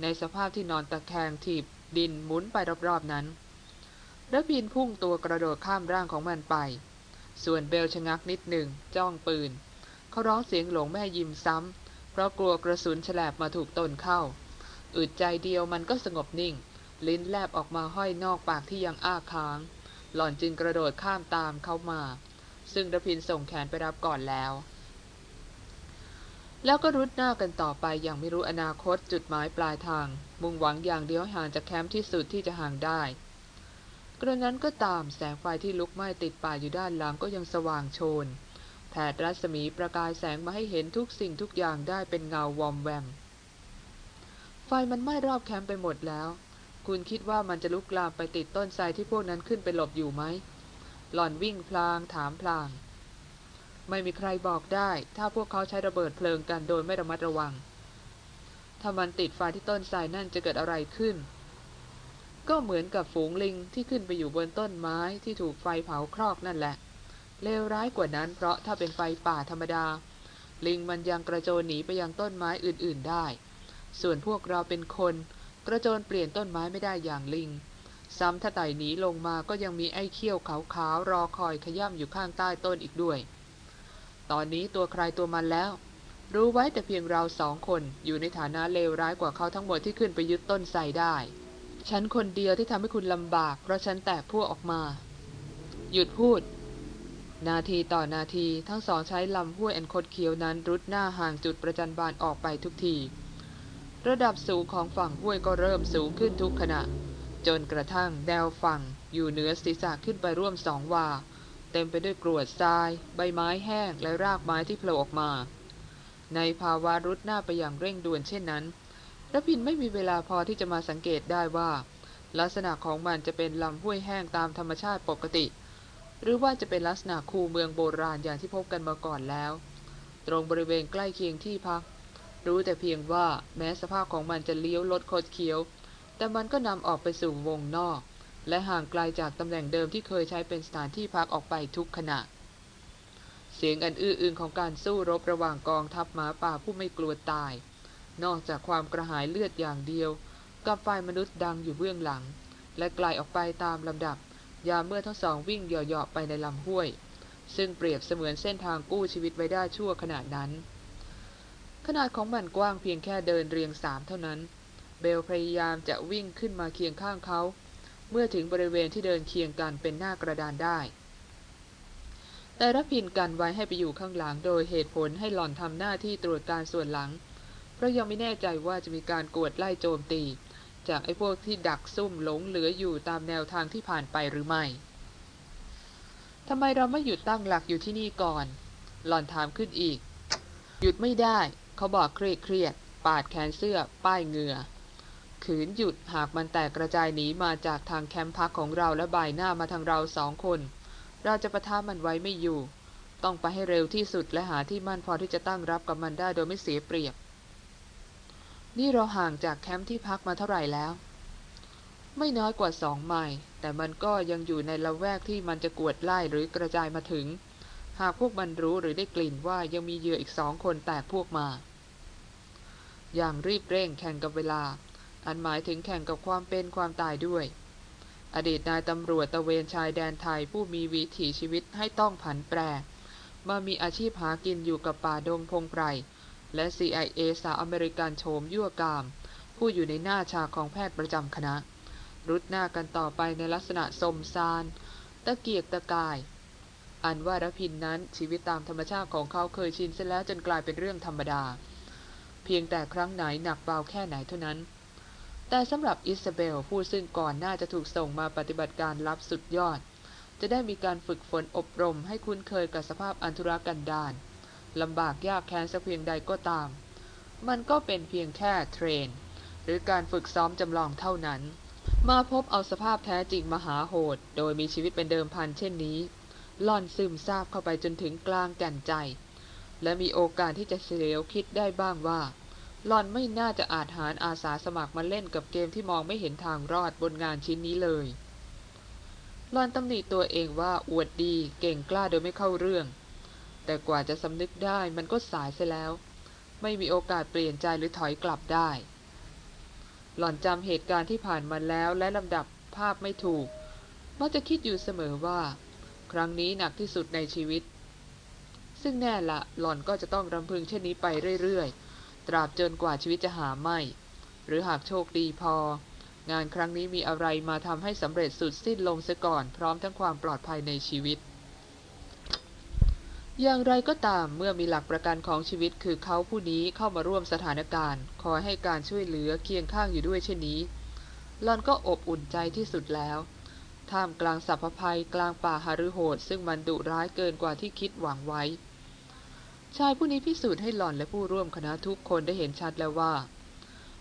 ในสภาพที่นอนตะแคงถีบดินหมุนไปรอบๆนั้นระพินพุ่งตัวกระโดดข้ามร่างของมันไป ส่วนเบลชะงักนิดหนึ่งจ้องปืน เขาร้องเสียงหลงแม่ยิ้มซ้ำ เพราะกลัวกระสุนฉลบมาถูกตนเข้า อึดใจเดียวมันก็สงบนิ่ง ลิ้นแลบออกมาห้อยนอกปากที่ยังอ้าค้าง หล่อนจึงกระโดดข้ามตามเข้ามา ซึ่งระพินส่งแขนไปรับก่อนแล้ว แล้วก็รุดหน้ากันต่อไปอย่างไม่รู้อนาคตจุดหมายปลายทาง มุ่งหวังอย่างเดียวห่างจากแคมป์ที่สุดที่จะห่างได้กระนั้นก็ตามแสงไฟที่ลุกไหม้ติดป่าอยู่ด้านหลังก็ยังสว่างโชน แผดรัศมีประกายแสงมาให้เห็นทุกสิ่งทุกอย่างได้เป็นเงาวอมแวม ไฟมันไหม้รอบแคมป์ไปหมดแล้ว คุณคิดว่ามันจะลุกลามไปติดต้นไทรที่พวกนั้นขึ้นไปหลบอยู่ไหม หล่อนวิ่งพลางถามพลาง ไม่มีใครบอกได้ ถ้าพวกเขาใช้ระเบิดเพลิงกันโดยไม่ระมัดระวัง ถ้ามันติดไฟที่ต้นไทรนั่นจะเกิดอะไรขึ้น ก็เหมือนกับฝูงลิงที่ขึ้นไปอยู่บนต้นไม้ที่ถูกไฟเผาครอกนั่นแหละ เลวร้ายกว่านั้นเพราะถ้าเป็นไฟป่าธรรมดา ลิงมันยังกระโจนหนีไปยังต้นไม้อื่นๆได้ ส่วนพวกเราเป็นคน กระโจนเปลี่ยนต้นไม้ไม่ได้อย่างลิง ซ้ำถ้าไต่หนีลงมาก็ยังมีไอ้เขี้ยวขาวๆรอคอยขย่ำอยู่ข้างใต้ต้นอีกด้วย ตอนนี้ตัวใครตัวมันแล้ว รู้ไว้แต่เพียงเราสองคนอยู่ในฐานะเลวร้ายกว่าเขาทั้งหมดที่ขึ้นไปยึดต้นไทรได้ฉันคนเดียวที่ทำให้คุณลำบาก เพราะฉันแตกพวกออกมา หยุดพูด นาทีต่อนาทีทั้งสองใช้ลำห้วยอันคดเคี้ยวนั้นรุดหน้าห่างจุดประจันบานออกไปทุกที ระดับสูงของฝั่งห้วยก็เริ่มสูงขึ้นทุกขณะ จนกระทั่งแนวฝั่งอยู่เหนือศีรษะขึ้นไปร่วมสองวา เต็มไปด้วยกรวดทราย ใบไม้แห้งและรากไม้ที่โผล่ออกมา ในภาวะรุดหน้าไปอย่างเร่งด่วนเช่นนั้นระพินไม่มีเวลาพอที่จะมาสังเกตได้ว่า ลักษณะของมันจะเป็นลำห้วยแห้งตามธรรมชาติปกติ หรือว่าจะเป็นลักษณะคูเมืองโบราณอย่างที่พบกันมาก่อนแล้ว ตรงบริเวณใกล้เคียงที่พัก รู้แต่เพียงว่าแม้สภาพของมันจะเลี้ยวลดโคดเคี้ยว แต่มันก็นำออกไปสู่วงนอก และห่างไกลจากตำแหน่งเดิมที่เคยใช้เป็นสถานที่พักออกไปทุกขณะ เสียงอันอื้ออึงของการสู้รบระหว่างกองทัพหมาป่าผู้ไม่กลัวตาย นอกจากความกระหายเลือดอย่างเดียวกับฝ่ายมนุษย์ดังอยู่เบื้องหลัง และไกลออกไปตามลำดับ ยามเมื่อทั้งสองวิ่งเหยาะๆไปในลำห้วย ซึ่งเปรียบเสมือนเส้นทางกู้ชีวิตไว้ได้ชั่วขนาดนั้น ขนาดของมันกว้างเพียงแค่เดินเรียงสามเท่านั้น เบลพยายามจะวิ่งขึ้นมาเคียงข้างเขา เมื่อถึงบริเวณที่เดินเคียงกันเป็นหน้ากระดานได้ แต่รพินกันไว้ให้ไปอยู่ข้างหลังโดยเหตุผลให้หล่อนทำหน้าที่ตรวจการส่วนหลัง เพราะยังไม่แน่ใจว่าจะมีการกวดไล่โจมตี จากไอ้พวกที่ดักซุ่มหลงเหลืออยู่ตามแนวทางที่ผ่านไปหรือไม่ทำไมเราไม่หยุดตั้งหลักอยู่ที่นี่ก่อน หล่อนถามขึ้นอีก หยุดไม่ได้ เขาบอกเครียดเครียด ปาดแขนเสื้อ ป้ายเหงื่อ ขืนหยุดหากมันแตกกระจายหนีมาจากทางแคมป์พักของเราและบ่ายหน้ามาทางเราสองคน เราจะประท้ามันไว้ไม่อยู่ ต้องไปให้เร็วที่สุดและหาที่มั่นพอที่จะตั้งรับกับมันได้โดยไม่เสียเปรียบ นี่เราห่างจากแคมป์ที่พักมาเท่าไหร่แล้ว ไม่น้อยกว่าสองไมล์แต่มันก็ยังอยู่ในละแวกที่มันจะกวดไล่หรือกระจายมาถึง หากพวกมันรู้หรือได้กลิ่นว่ายังมีเหยื่ออีกสองคนแตกพวกมา อย่างรีบเร่งแข่งกับเวลา อันหมายถึงแข่งกับความเป็นความตายด้วย อดีตนายตำรวจตะเวนชายแดนไทยผู้มีวิถีชีวิตให้ต้องผันแปรมามีอาชีพหากินอยู่กับป่าดงพงไพร และ CIA สาวอเมริกันโฉมยั่วกาม ผู้อยู่ในหน้าฉากของแพทย์ประจำคณะ รุดหน้ากันต่อไปในลักษณะสมซาน ตะเกียกตะกาย อันว่ารพินนั้นชีวิตตามธรรมชาติของเขาเคยชินเสียแล้วจนกลายเป็นเรื่องธรรมดา เพียงแต่ครั้งไหนหนักเบาแค่ไหนเท่านั้น แต่สำหรับอิซาเบลผู้ซึ่งก่อนหน้าจะถูกส่งมาปฏิบัติการลับสุดยอด จะได้มีการฝึกฝนอบรมให้คุ้นเคยกับสภาพอันธุรกันดาร ลำบากยากแค้นสักเพียงใดก็ตาม มันก็เป็นเพียงแค่เทรน หรือการฝึกซ้อมจำลองเท่านั้น มาพบเอาสภาพแท้จริงมหาโหด โดยมีชีวิตเป็นเดิมพันเช่นนี้ล่อนซึมซาบเข้าไปจนถึงกลางแก่นใจ และมีโอกาสที่จะเสียวคิดได้บ้างว่าล่อนไม่น่าจะอาจหารอาสาสมัครมาเล่นกับเกมที่มองไม่เห็นทางรอดบนงานชิ้นนี้เลยล่อนตำหนิตัวเองว่าอวดดีเก่งกล้าโดยไม่เข้าเรื่อง แต่กว่าจะสำนึกได้มันก็สายเสียแล้ว ไม่มีโอกาสเปลี่ยนใจหรือถอยกลับได้ หล่อนจำเหตุการณ์ที่ผ่านมาแล้วและลำดับภาพไม่ถูก มักจะคิดอยู่เสมอว่า ครั้งนี้หนักที่สุดในชีวิต ซึ่งแน่ละหล่อนก็จะต้องรำพึงเช่นนี้ไปเรื่อยๆ ตราบจนกว่าชีวิตจะหาไม่ หรือหากโชคดีพอ งานครั้งนี้มีอะไรมาทำให้สำเร็จสุดสิ้นลงเสียก่อน พร้อมทั้งความปลอดภัยในชีวิต อย่างไรก็ตามเมื่อมีหลักประกันของชีวิตคือเขาผู้นี้เข้ามาร่วมสถานการณ์ คอยให้การช่วยเหลือเคียงข้างอยู่ด้วยเช่นนี้หลอนก็อบอุ่นใจที่สุดแล้วท่ามกลางสัพพภัยกลางป่าหฤโหด ซึ่งมันดุร้ายเกินกว่าที่คิดหวังไว้ ชายผู้นี้พิสูจน์ให้หล่อนและผู้ร่วมคณะทุกคนได้เห็นชัดแล้วว่า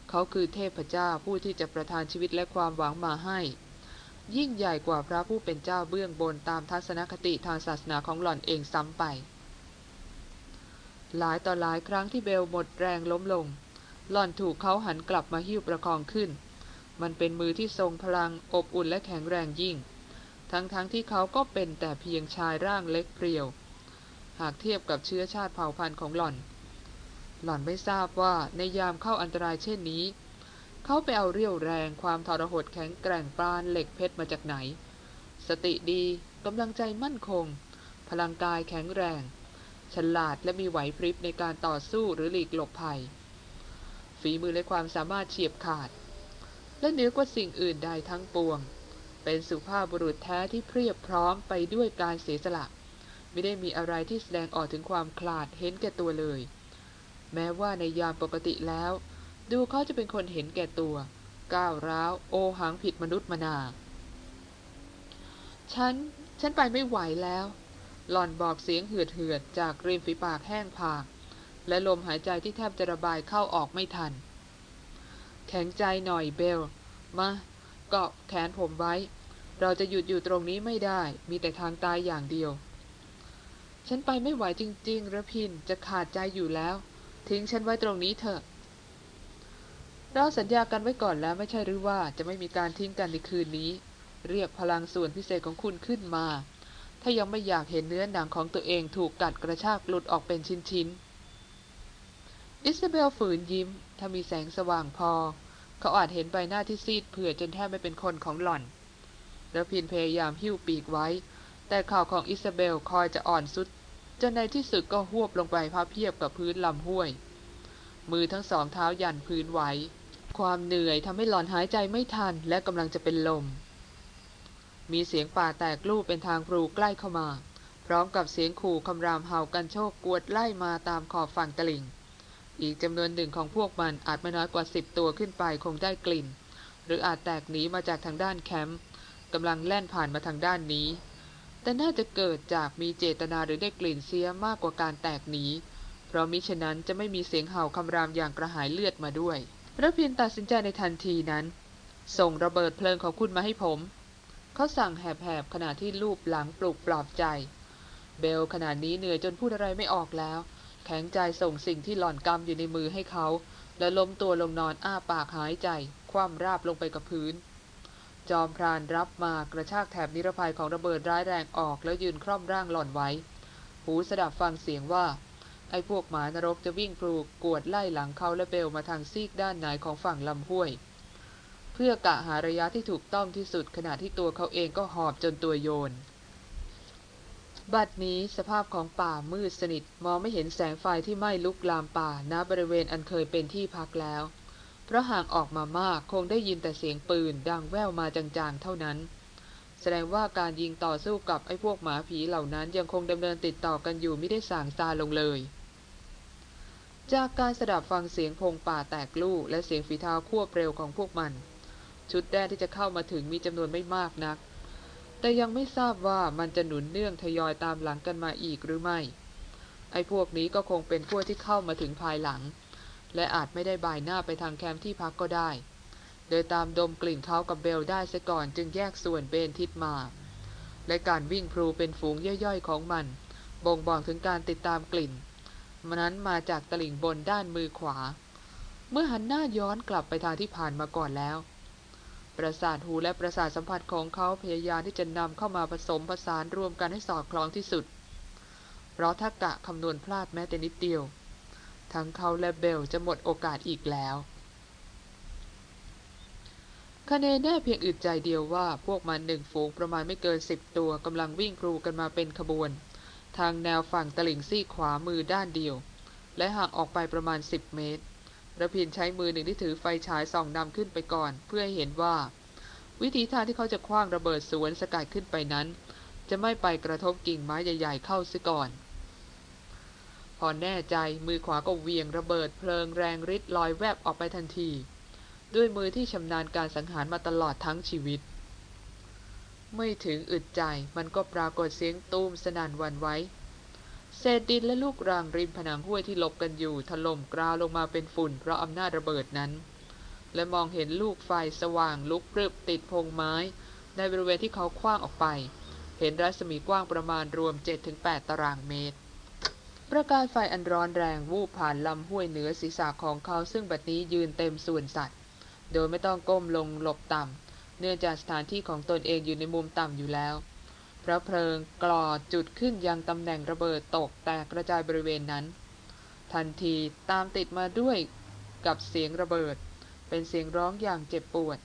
เขาคือเทพเจ้าผู้ที่จะประทานชีวิตและความหวังมาให้ ยิ่งใหญ่กว่าพระผู้เป็นเจ้าเบื้องบนตามทัศนคติทางศาสนาของหล่อนเองซ้ำไป หลายต่อหลายครั้งที่เบลหมดแรงล้มลง หล่อนถูกเขาหันกลับมาหิ้วประคองขึ้น มันเป็นมือที่ทรงพลังอบอุ่นและแข็งแรงยิ่ง ทั้งๆทที่เขาก็เป็นแต่เพียงชายร่างเล็กเพรียว หากเทียบกับเชื้อชาติเผ่าพันธุ์ของหล่อน หล่อนไม่ทราบว่าในยามเข้าอันตรายเช่นนี้ เขาไปเอาเรี่ยวแรงความทรหดแข็งแกร่งปราณเหล็กเพชรมาจากไหน สติดีกำลังใจมั่นคง พลังกายแข็งแรง ฉลาดและมีไหวพริบในการต่อสู้หรือหลีกหลบภัย ฝีมือและความสามารถเฉียบขาด และเหนือกว่าสิ่งอื่นใดทั้งปวง เป็นสุภาพบุรุษแท้ที่เพียบพร้อมไปด้วยการเสียสละไม่ได้มีอะไรที่แสดงออกถึงความคลาดเห็นแก่ตัวเลย แม้ว่าในยามปกติแล้ว ดูเขาจะเป็นคนเห็นแก่ตัว ก้าวร้าว โอหังผิดมนุษย์มนา ฉัน ฉันไปไม่ไหวแล้ว หล่อนบอกเสียงเหือดเหือดจากริมฝีปากแห้งผากและลมหายใจที่แทบจะระบายเข้าออกไม่ทัน แข็งใจหน่อยเบล มาเกาะแขนผมไว้ เราจะหยุดอยู่ตรงนี้ไม่ได้ มีแต่ทางตายอย่างเดียว ฉันไปไม่ไหวจริงๆระพินจะขาดใจอยู่แล้ว ทิ้งฉันไว้ตรงนี้เถอะ เราสัญญากันไว้ก่อนแล้วไม่ใช่หรือว่าจะไม่มีการทิ้งกันในคืนนี้ เรียกพลังส่วนพิเศษของคุณขึ้นมา ถ้ายังไม่อยากเห็นเนื้อหนังของตัวเองถูกกัดกระชากหลุดออกเป็นชิ้นๆ อิซาเบลฝืนยิ้ม ถ้ามีแสงสว่างพอ เขาอาจเห็นใบหน้าที่ซีดเผื่อจนแทบไม่เป็นคนของหล่อนแล้วพินพยายามหิ้วปีกไว้ แต่ข่าวของอิซาเบลคอยจะอ่อนสุด จนในที่สุดก็หวบลงไปพับเพียบกับพื้นลำห้วย มือทั้งสองเท้ายันพื้นไว้ ความเหนื่อยทำให้หลอนหายใจไม่ทันและกำลังจะเป็นลม มีเสียงป่าแตกลูกเป็นทางปลูใกล้เข้ามา พร้อมกับเสียงขู่คำรามเห่ากันโชคกวดไล่มาตามขอบฝั่งตลิ่ง อีกจำนวนหนึ่งของพวกมันอาจไม่น้อยกว่าสิบตัวขึ้นไปคงได้กลิ่น หรืออาจแตกหนีมาจากทางด้านแคมป์กำลังแล่นผ่านมาทางด้านนี้ แต่น่าจะเกิดจากมีเจตนาหรือได้กลิ่นเสียมากกว่าการแตกหนี เพราะมิฉะนั้นจะไม่มีเสียงเห่าคำรามอย่างกระหายเลือดมาด้วย ระพินตัดสินใจในทันทีนั้น ส่งระเบิดเพลิงของคุณมาให้ผม เขาสั่งแหบๆขณะที่ลูบหลังปลุกปลอบใจ เบลขณะนี้เหนื่อยจนพูดอะไรไม่ออกแล้ว แข็งใจส่งสิ่งที่หล่อนกำอยู่ในมือให้เขา และล้มตัวลงนอนอ้าปากหายใจ คว่ำราบลงไปกับพื้น จอมพรานรับมากระชากแถบนิรภัยของระเบิดร้ายแรงออกแล้วยืนคร่อมร่างหล่อนไว้ หูสดับฟังเสียงว่า ไอ้พวกหมานรกจะวิ่งปลูกกวดไล่หลังเขาและเบลมาทางซีกด้านไหนของฝั่งลำห้วย เพื่อกะหาระยะที่ถูกต้องที่สุดขณะที่ตัวเขาเองก็หอบจนตัวโยน บัดนี้สภาพของป่ามืดสนิทมองไม่เห็นแสงไฟที่ไหม้ลุกลามป่าณบริเวณอันเคยเป็นที่พักแล้ว เพราะห่างออกมามากคงได้ยินแต่เสียงปืนดังแว่วมาจางๆเท่านั้นแสดงว่าการยิงต่อสู้กับไอ้พวกหมาผีเหล่านั้นยังคงดำเนินติดต่อกันอยู่ไม่ได้ส่างซาลงเลย จากการสดับฟังเสียงพงป่าแตกลู่และเสียงฝีเท้าควบเร็วของพวกมัน ชุดแรกที่จะเข้ามาถึงมีจำนวนไม่มากนัก แต่ยังไม่ทราบว่ามันจะหนุนเนื่องทยอยตามหลังกันมาอีกหรือไม่ ไอ้พวกนี้ก็คงเป็นพวกที่เข้ามาถึงภายหลัง และอาจไม่ได้บ่ายหน้าไปทางแคมป์ที่พักก็ได้ โดยตามดมกลิ่นเขากับเบลได้ซะก่อนจึงแยกส่วนเบนทิศมา และการวิ่งพลูเป็นฝูงย่อยๆของมัน บ่งบอกถึงการติดตามกลิ่น มันนั้นมาจากตลิ่งบนด้านมือขวา เมื่อหันหน้าย้อนกลับไปทางที่ผ่านมาก่อนแล้ว ประสาทหูและประสาทสัมผัสของเขาพยายามที่จะนำเข้ามาผสมผสานรวมกันให้สอดคล้องที่สุด เพราะถ้ากะคำนวณพลาดแม้แต่นิดเดียว ทั้งเขาและเบลจะหมดโอกาสอีกแล้วคเนแน่เพียงอึดใจเดียวว่าพวกมันหนึ่งฝูงประมาณไม่เกินสิบตัวกำลังวิ่งครูกันมาเป็นขบวน ทางแนวฝั่งตลิ่งซี่ขวามือด้านเดียว และห่างออกไปประมาณสิบเมตรระพินใช้มือหนึ่งที่ถือไฟฉายส่องนำขึ้นไปก่อน เพื่อให้เห็นว่า วิธีทางที่เขาจะคว้างระเบิดสวนสกัดขึ้นไปนั้น จะไม่ไปกระทบกิ่งไม้ใหญ่ ๆ เข้าซะก่อน พอแน่ใจมือขวาก็เวียงระเบิดเพลิงแรงฤทธิ์ลอยแวบออกไปทันที ด้วยมือที่ชำนาญการสังหารมาตลอดทั้งชีวิต ไม่ถึงอึดใจมันก็ปรากฏเสียงตูมสนั่นวันไหวเศษดินและลูกรังริมผนังห้วยที่หลบกันอยู่ถล่มกราวลงมาเป็นฝุ่นเพราะอำนาจระเบิดนั้น และมองเห็นลูกไฟสว่างลุกปรึบติดพงไม้ ในบริเวณที่เขาคว้างออกไป เห็นรัศมีกว้างประมาณรวม 7-8 ตารางเมตร ประกายไฟอันร้อนแรงวูบผ่านลำห้วยเหนือศีรษะของเขาซึ่งบัดนี้ยืนเต็มส่วนสัตว์ โดยไม่ต้องก้มลงหลบต่ำ เนื่องจากสถานที่ของตนเองอยู่ในมุมต่ำอยู่แล้วพระเพลิงกลอดจุดขึ้นยังตำแหน่งระเบิดตกแตกกระจายบริเวณนั้น ทันทีตามติดมาด้วยกับเสียงระเบิด เป็นเสียงร้องอย่างเจ็บปวด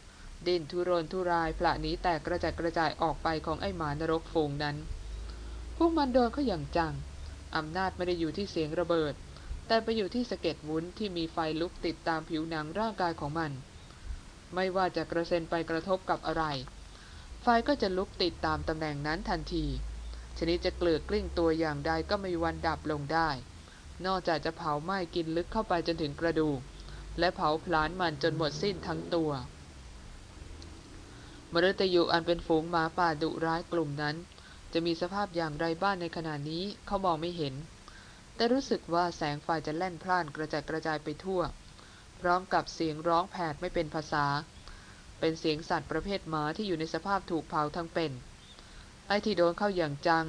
ดิ้นทุรนทุรายพละหนี้แตกกระจัดกระจายออกไปของไอหมานรกฝูงนั้น พวกมันโดนเขาอย่างจังอำนาจไม่ได้อยู่ที่เสียงระเบิด แต่ไปอยู่ที่สะเก็ดวุ้นที่มีไฟลุกติดตามผิวหนังร่างกายของมัน ไม่ว่าจะกระเซ็นไปกระทบกับอะไร ไฟก็จะลุกติดตามตำแหน่งนั้นทันที ชนิดจะเกลือกกลิ้งตัวอย่างใดก็ไม่มีวันดับลงได้ นอกจากจะเผาไหม้กินลึกเข้าไปจนถึงกระดูก และเผาพลานมันจนหมดสิ้นทั้งตัว มฤตยูอันเป็นฝูงหมาป่าดุร้ายกลุ่มนั้น จะมีสภาพอย่างไรบ้างในขณะนี้เขามองไม่เห็น แต่รู้สึกว่าแสงไฟจะแล่นพล่านกระจายกระจายไปทั่ว พร้อมกับเสียงร้องแผดไม่เป็นภาษา เป็นเสียงสัตว์ประเภทหมาที่อยู่ในสภาพถูกเผาทั้งเป็น ไอ้ที่โดนเข้าอย่างจัง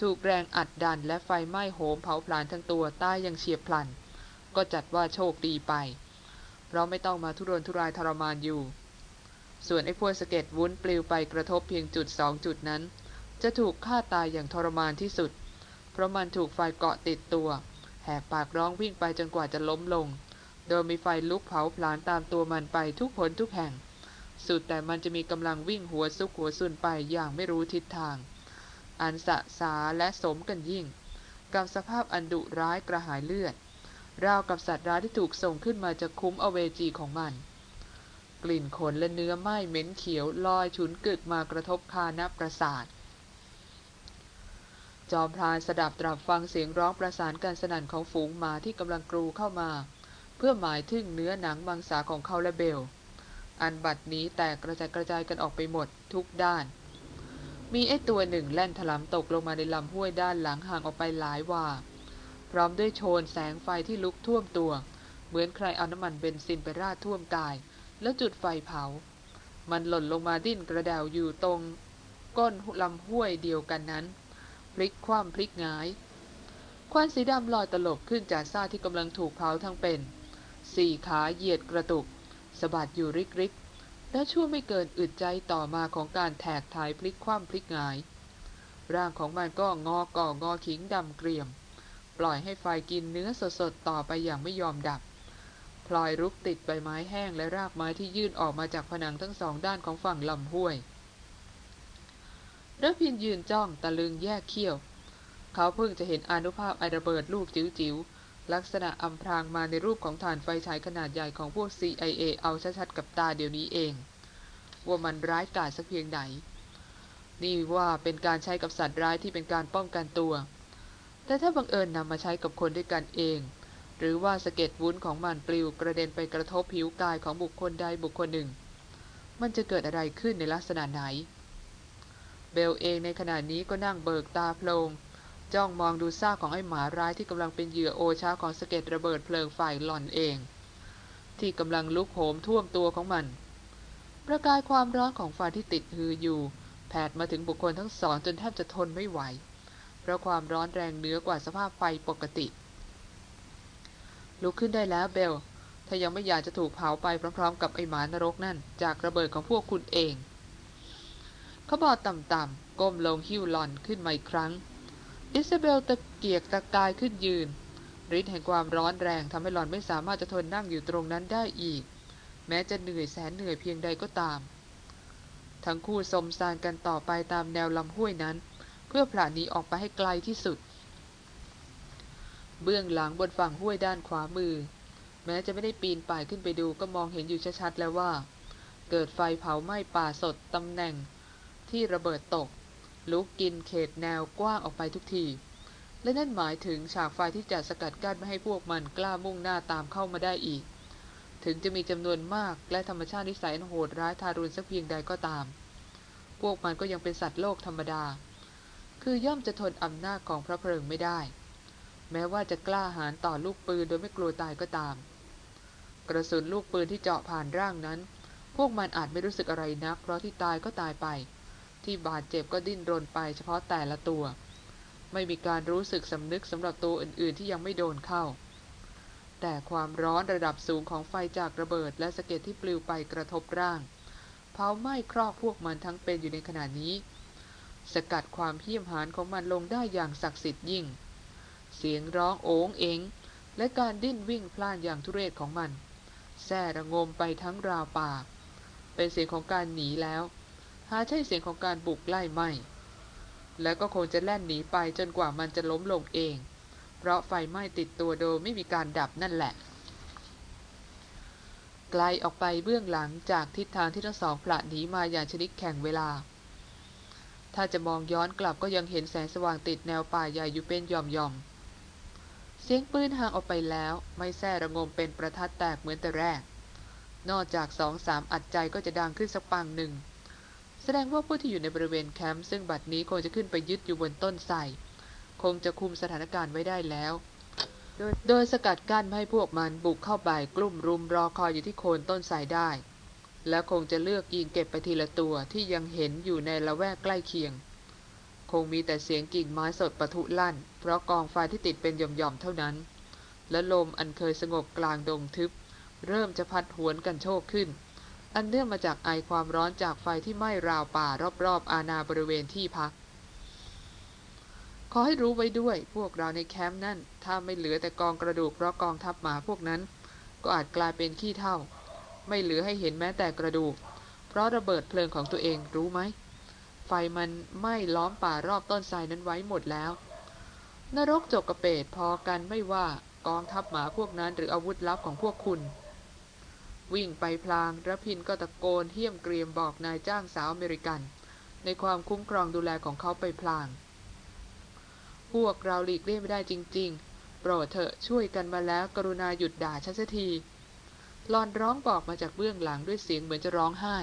ถูกแรงอัดดันและไฟไหม้โหมเผาพลานทั้งตัวใต้อย่างเฉียบพลัน ก็จัดว่าโชคดีไป เพราะไม่ต้องมาทุรนทุรายทรมานอยู่ ส่วนไอ้พวกสเก็ดวุ้นปลิวไปกระทบเพียงจุดสองจุดนั้น จะถูกฆ่าตายอย่างทรมานที่สุด เพราะมันถูกไฟเกาะติดตัว แหกปากร้องวิ่งไปจนกว่าจะล้มลง โดยมีไฟลุกเผาพลานตามตัวมันไปทุกหนทุกแห่ง สุดแต่มันจะมีกำลังวิ่งหัวซุกหัวซุนไปอย่างไม่รู้ทิศทาง อันสะสาและสมกันยิ่ง กับสภาพอันดุร้ายกระหายเลือดราวกับสัตว์ร้ายที่ถูกส่งขึ้นมาจากคุ้มอเวจีของมัน กลิ่นขนและเนื้อไหม้เหม็นเขียวลอยฉุนกึกมากระทบคานับประสาทจอมพลานสดับตรับฟังเสียงร้องประสานกันสนั่นของฝูงหมาที่กำลังกรูเข้ามา เพื่อหมายถึงเนื้อหนังมังสาของเขาและเบล อันบัดนี้แตกกระจายกระจายกันออกไปหมดทุกด้าน มีไอตัวหนึ่งแล่นถลำตกลงมาในลำห้วยด้านหลังห่างออกไปหลายวาพร้อมด้วยโชนแสงไฟที่ลุกท่วมตัว เหมือนใครเอาน้ำมันเบนซินไปราดท่วมกาย แล้วจุดไฟเผา มันหล่นลงมาดิ้นกระเดวอยู่ตรงก้นลำห้วยเดียวกันนั้น พลิกคว่ำพลิกงายควันสีดำลอยตลบขึ้นจากซาที่กำลังถูกเผาทั้งเป็น สี่ขาเหยียดกระตุกสะบัดอยู่ริกริกและชั่วไม่เกินอึดใจต่อมาของการแทกถ่ายพลิกคว่ำพลิกหงาย ร่างของมันก็งอก่องอขิงดำเกรียม ปล่อยให้ไฟกินเนื้อสดๆต่อไปอย่างไม่ยอมดับ พลอยรุกติดใบไม้แห้งและรากไม้ที่ยื่นออกมาจากผนังทั้งสองด้านของฝั่งลำห้วยระพินยืนจ้องตะลึงแยกเขี้ยว เขาเพิ่งจะเห็นอนุภาพไอระเบิดลูกจิ๋วๆ ลักษณะอำพรางมาในรูปของฐานไฟฉายขนาดใหญ่ของพวก CIA เอาชัดๆกับตาเดี๋ยวนี้เอง ว่ามันร้ายกาจสักเพียงไหน นี่ว่าเป็นการใช้กับสัตว์ร้ายที่เป็นการป้องกันตัว แต่ถ้าบังเอิญนำมาใช้กับคนด้วยกันเอง หรือว่าสะเก็ดวุ้นของมันปลิวกระเด็นไปกระทบผิวกายของบุคคลใดบุคคลหนึ่ง มันจะเกิดอะไรขึ้นในลักษณะไหน เบลเองในขณะนี้ก็นั่งเบิกตาโพลง จ้องมองดูซากของไอ้หมาร้ายที่กำลังเป็นเหยื่อโอชาของสะเก็ดระเบิดเพลิงไฟหล่อนเอง ที่กำลังลุกโหมท่วมตัวของมัน ประกายความร้อนของไฟที่ติดฮืออยู่ แผดมาถึงบุคคลทั้งสองจนแทบจะทนไม่ไหว เพราะความร้อนแรงเหนือกว่าสภาพไฟปกติ ลุกขึ้นได้แล้วเบลถ้ายังไม่อยากจะถูกเผาไปพร้อมๆ กับไอ้หมานรกนั่น จากระเบิดของพวกคุณเองเขาบอกต่ำๆก้มลงหิ้วหล่อนขึ้นมาอีกครั้ง อิซาเบลตะเกียกตะกายขึ้นยืนฤทธิ์แห่งความร้อนแรงทำให้หล่อนไม่สามารถจะทนนั่งอยู่ตรงนั้นได้อีก แม้จะเหนื่อยแสนเหนื่อยเพียงใดก็ตาม ทั้งคู่สมสารกันต่อไปตามแนวลำห้วยนั้น เพื่อผลาหนีออกไปให้ไกลที่สุด เบื้องหลังบนฝั่งห้วยด้านขวามือ แม้จะไม่ได้ปีนป่ายขึ้นไปดูก็มองเห็นอยู่ชัดๆแล้วว่า เกิดไฟเผาไหม้ป่าสดตำแหน่งที่ระเบิดตก ลุกกินเขตแนวกว้างออกไปทุกที และนั่นหมายถึงฉากไฟที่จะสกัดกั้นไม่ให้พวกมันกล้ามุ่งหน้าตามเข้ามาได้อีก ถึงจะมีจำนวนมากและธรรมชาตินิสัยโหดร้ายทารุณสักเพียงใดก็ตาม พวกมันก็ยังเป็นสัตว์โลกธรรมดา คือย่อมจะทนอำนาจของพระเพลิงไม่ได้ แม้ว่าจะกล้าหาญต่อลูกปืนโดยไม่กลัวตายก็ตาม กระสุนลูกปืนที่เจาะผ่านร่างนั้น พวกมันอาจไม่รู้สึกอะไรนัก เพราะที่ตายก็ตายไป ที่บาดเจ็บก็ดิ้นรนไปเฉพาะแต่ละตัว ไม่มีการรู้สึกสำนึกสำหรับตัวอื่นๆที่ยังไม่โดนเข้า แต่ความร้อนระดับสูงของไฟจากระเบิดและสะเก็ดที่ปลิวไปกระทบร่าง เผาไหม้ครอกพวกมันทั้งเป็นอยู่ในขณะนี้ สกัดความเพี้ยมหานของมันลงได้อย่างศักดิ์สิทธิ์ยิ่ง เสียงร้องโองเองและการดิ้นวิ่งพล่านอย่างทุเรศของมันแส่ระงมไปทั้งราวป่า เป็นเสียงของการหนีแล้ว หาใช่เสียงของการบุกไล่ไม่ และก็คงจะแล่นหนีไปจนกว่ามันจะล้มลงเอง เพราะไฟไหม้ติดตัวโดยไม่มีการดับนั่นแหละ ไกลออกไปเบื้องหลังจากทิศทางที่ทั้งสองพละหนีมาอย่างชนิดแข่งเวลา ถ้าจะมองย้อนกลับก็ยังเห็นแสงสว่างติดแนวป่าใหญ่อยู่เป็นหย่อมๆเสียงปืนห่างออกไปแล้วไม่แส่ระงมเป็นประทัดแตกเหมือนแต่แรก นอกจากสองสามอัดใจก็จะดังขึ้นสักปังหนึ่ง ดงว่าผู้ที่อยู่ในบริเวณแคมป์ซึ่งบัดนี้คงจะขึ้นไปยึดอยู่บนต้นไทรคงจะคุมสถานการณ์ไว้ได้แล้วโดยโดยสกัดกั้นไม่ให้พวกมันบุกเข้าไปกลุ่มรุมรอคอยอยู่ที่โคนต้นไทรได้ และคงจะเลือกยิงเก็บไปทีละตัวที่ยังเห็นอยู่ในละแวกใกล้เคียง คงมีแต่เสียงกิ่งไม้สดปะทุลั่น เพราะกองไฟที่ติดเป็นหย่อมๆเท่านั้น และลมอันเคยสงบกลางดงทึบ เริ่มจะพัดหวนกันโชกขึ้น อันเนื่องมาจากไอความร้อนจากไฟที่ไหม้ราวป่ารอบๆอาณาบริเวณที่พัก ขอให้รู้ไว้ด้วย พวกเราในแคมป์นั่น ถ้าไม่เหลือแต่กองกระดูกเพราะกองทัพหมาพวกนั้น ก็อาจกลายเป็นขี้เท่า ไม่เหลือให้เห็นแม้แต่กระดูก เพราะระเบิดเพลิงของตัวเองรู้ไหม ไฟมันไหม้ล้อมป่ารอบต้นไทรนั้นไว้หมดแล้ว นรกจกกระเปดพอกันไม่ว่ากองทัพหมาพวกนั้นหรืออาวุธลับของพวกคุณ วิ่งไปพลางระพินก็ตะโกนเที่ยมเกรียมบอกนายจ้างสาวอเมริกัน ในความคุ้มครองดูแลของเขาไปพลาง พวกเราหลีกเลี่ยงไม่ได้จริง ๆ โปรดเถอะช่วยกันมาแล้วกรุณาหยุดด่าฉันสักทีหลอนร้องบอกมาจากเบื้องหลังด้วยเสียงเหมือนจะร้องไห้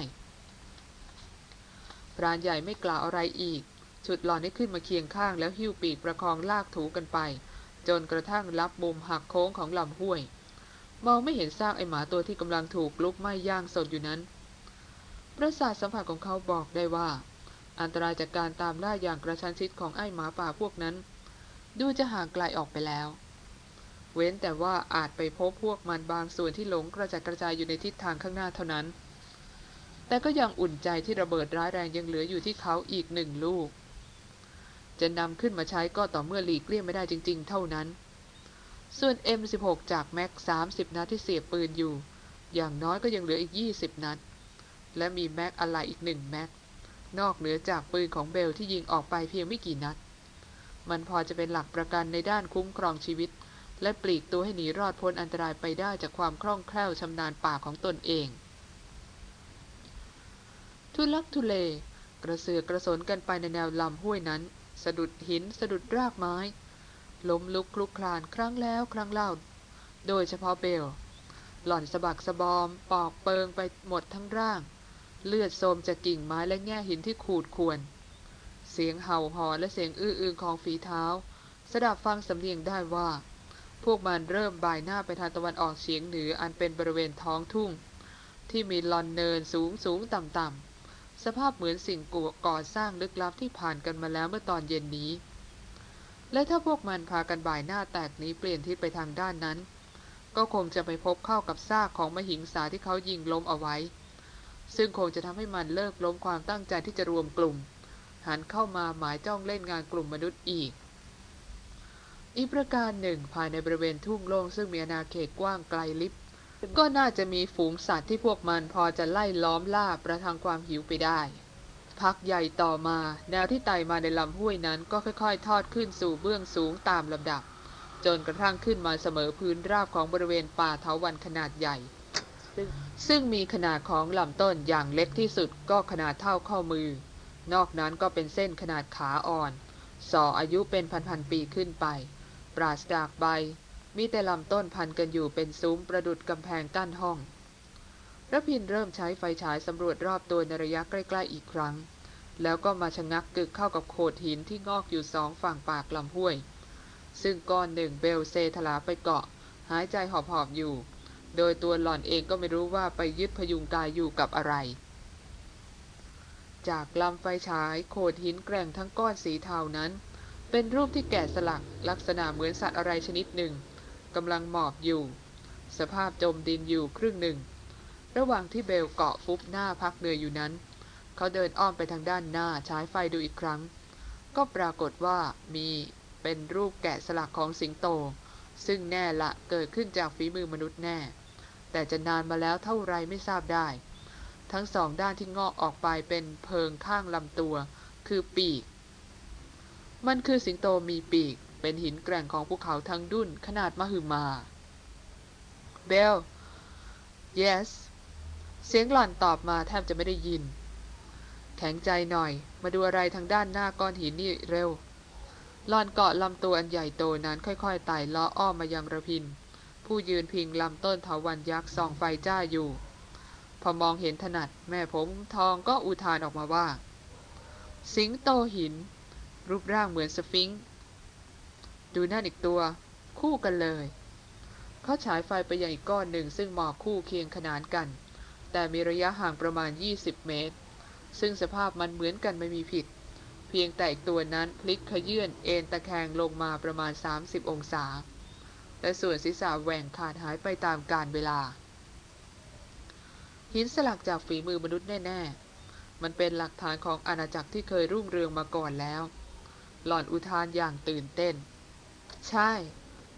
พรานใหญ่ไม่กล่าวอะไรอีกฉุดหลอนให้ขึ้นมาเคียงข้างแล้วหิ้วปีกประคองลากถูกันไป จนกระทั่งรับมุมหักโค้งของลำห้วย มองไม่เห็นซากไอหมาตัวที่กำลังถูกลุกไหม้ย่างสดอยู่นั้น ประสาทสัมผัสของเขาบอกได้ว่า อันตรายจากการตามล่าอย่างกระชันชิดของไอหมาป่าพวกนั้น ดูจะห่างไกลออกไปแล้ว เว้นแต่ว่าอาจไปพบพวกมันบางส่วนที่หลงกระจัดกระจายอยู่ในทิศทางข้างหน้าเท่านั้น แต่ก็ยังอุ่นใจที่ระเบิดร้ายแรงยังเหลืออยู่ที่เขาอีกหนึ่งลูก จะนำขึ้นมาใช้ก็ต่อเมื่อหลีกเลี่ยงไม่ได้จริง ๆ เท่านั้น ส่วน M16 จากแม็ก30 นัดที่เสียบปืนอยู่ อย่างน้อยก็ยังเหลืออีก 20 นัด และมีแม็กอะไรอีกหนึ่งแม็ก นอกเหนือจากปืนของเบลที่ยิงออกไปเพียงไม่กี่นัด มันพอจะเป็นหลักประกันในด้านคุ้มครองชีวิต และปลีกตัวให้หนีรอดพ้นอันตรายไปได้จากความคล่องแคล่วชำนาญป่าของตนเอง ทุลักทุเล กระเสือกกระสนกันไปในแนวลำห้วยนั้น สะดุดหิน สะดุดรากไม้ ล้มลุกคลุกคลานครั้งแล้วครั้งเล่า โดยเฉพาะเบล หล่อนสะบักสะบอม ปอกเปิงไปหมดทั้งร่าง เลือดโสมจากกิ่งไม้และแง่หินที่ขูดข่วน เสียงเห่าหอนและเสียงอื้ออึงของฝีเท้า สดับฟังสำเนียงได้ว่า พวกมันเริ่มบ่ายหน้าไปทางตะวันออกเฉียงเหนืออันเป็นบริเวณท้องทุ่ง ที่มีลอนเนินสูงสูงต่ำต่ำสภาพเหมือนสิ่งก่อสร้างลึกลับที่ผ่านกันมาแล้วเมื่อตอนเย็นนี้ และถ้าพวกมันพากันบ่ายหน้าแตกนี้เปลี่ยนทิศไปทางด้านนั้น ก็คงจะไปพบเข้ากับซากของมหิงสาที่เขายิงล้มเอาไว้ ซึ่งคงจะทำให้มันเลิกล้มความตั้งใจที่จะรวมกลุ่ม หันเข้ามาหมายจ้องเล่นงานกลุ่มมนุษย์อีก อีกประการหนึ่งภายในบริเวณทุ่งโล่งซึ่งมีอาณาเขตกว้างไกลลิบก็น่าจะมีฝูงสัตว์ที่พวกมันพอจะไล่ล้อมล่าประทังความหิวไปได้ พักใหญ่ต่อมา แนวที่ไต่มาในลำห้วยนั้นก็ค่อยๆ ทอดขึ้นสู่เบื้องสูงตามลำดับ จนกระทั่งขึ้นมาเสมอพื้นราบของบริเวณป่าเถาวันขนาดใหญ่ ซึ่งมีขนาดของลำต้นอย่างเล็กที่สุดก็ขนาดเท่าข้อมือ นอกนั้นก็เป็นเส้นขนาดขาอ่อนส่ออายุเป็นพันๆปีขึ้นไป ปราศจากใบ มีแต่ลำต้นพันกันอยู่เป็นซุ้มประดุดกำแพงกั้นห้อง ระพินเริ่มใช้ไฟฉายสำรวจรอบตัวในระยะใกล้ๆอีกครั้ง แล้วก็มาชะงักกึกเข้ากับโขดหินที่งอกอยู่สองฝั่งปากลำห้วย ซึ่งก้อนหนึ่งเบลเซทลาไปเกาะ หายใจหอบๆอยู่ โดยตัวหล่อนเองก็ไม่รู้ว่าไปยึดพยุงกายอยู่กับอะไร จากลำไฟฉายโขดหินแกร่งทั้งก้อนสีเทานั้น เป็นรูปที่แกะสลักลักษณะเหมือนสัตว์อะไรชนิดหนึ่งกำลังหมอบอยู่ สภาพจมดินอยู่ครึ่งหนึ่ง ระหว่างที่เบลเกาะฟุบหน้าพักเหนื่อยอยู่นั้น เขาเดินอ้อมไปทางด้านหน้าใช้ไฟดูอีกครั้ง ก็ปรากฏว่ามีเป็นรูปแกะสลักของสิงโต ซึ่งแน่ละเกิดขึ้นจากฝีมือมนุษย์แน่ แต่จะนานมาแล้วเท่าไรไม่ทราบได้ ทั้งสองด้านที่งอกออกไปเป็นเพิงข้างลำตัว คือปีก มันคือสิงโตมีปีก เป็นหินแกร่งของภูเขาทั้งดุนขนาดมหึมา เบล yes เสียงหล่อนตอบมาแทบจะไม่ได้ยิน แข็งใจหน่อย มาดูอะไรทางด้านหน้าก้อนหินนี่เร็วหล่อนเกาะลำตัวอันใหญ่โตนั้นค่อยๆไต่ล้ออ้อมมายังระพิน ผู้ยืนพิงลำต้นเถาวันยักษ์ส่องไฟจ้าอยู่ พอมองเห็นถนัด แม่ผมทองก็อุทานออกมาว่า สิงโตหิน รูปร่างเหมือนสฟิงค์ดูนั่นอีกตัว คู่กันเลยเขาฉายไฟไปยังอีกก้อนหนึ่งซึ่งหมอบคู่เคียงขนานกัน แต่มีระยะห่างประมาณ 20 เมตร ซึ่งสภาพมันเหมือนกันไม่มีผิด เพียงแต่อีกตัวนั้นพลิกขยื่นเอ็นตะแคงลงมาประมาณ 30 องศาและส่วนศีรษะแหว่งขาดหายไปตามกาลเวลา หินสลักจากฝีมือมนุษย์แน่ ๆ มันเป็นหลักฐานของอาณาจักรที่เคยรุ่งเรืองมาก่อนแล้ว หล่อนอุทานอย่างตื่นเต้น ใช่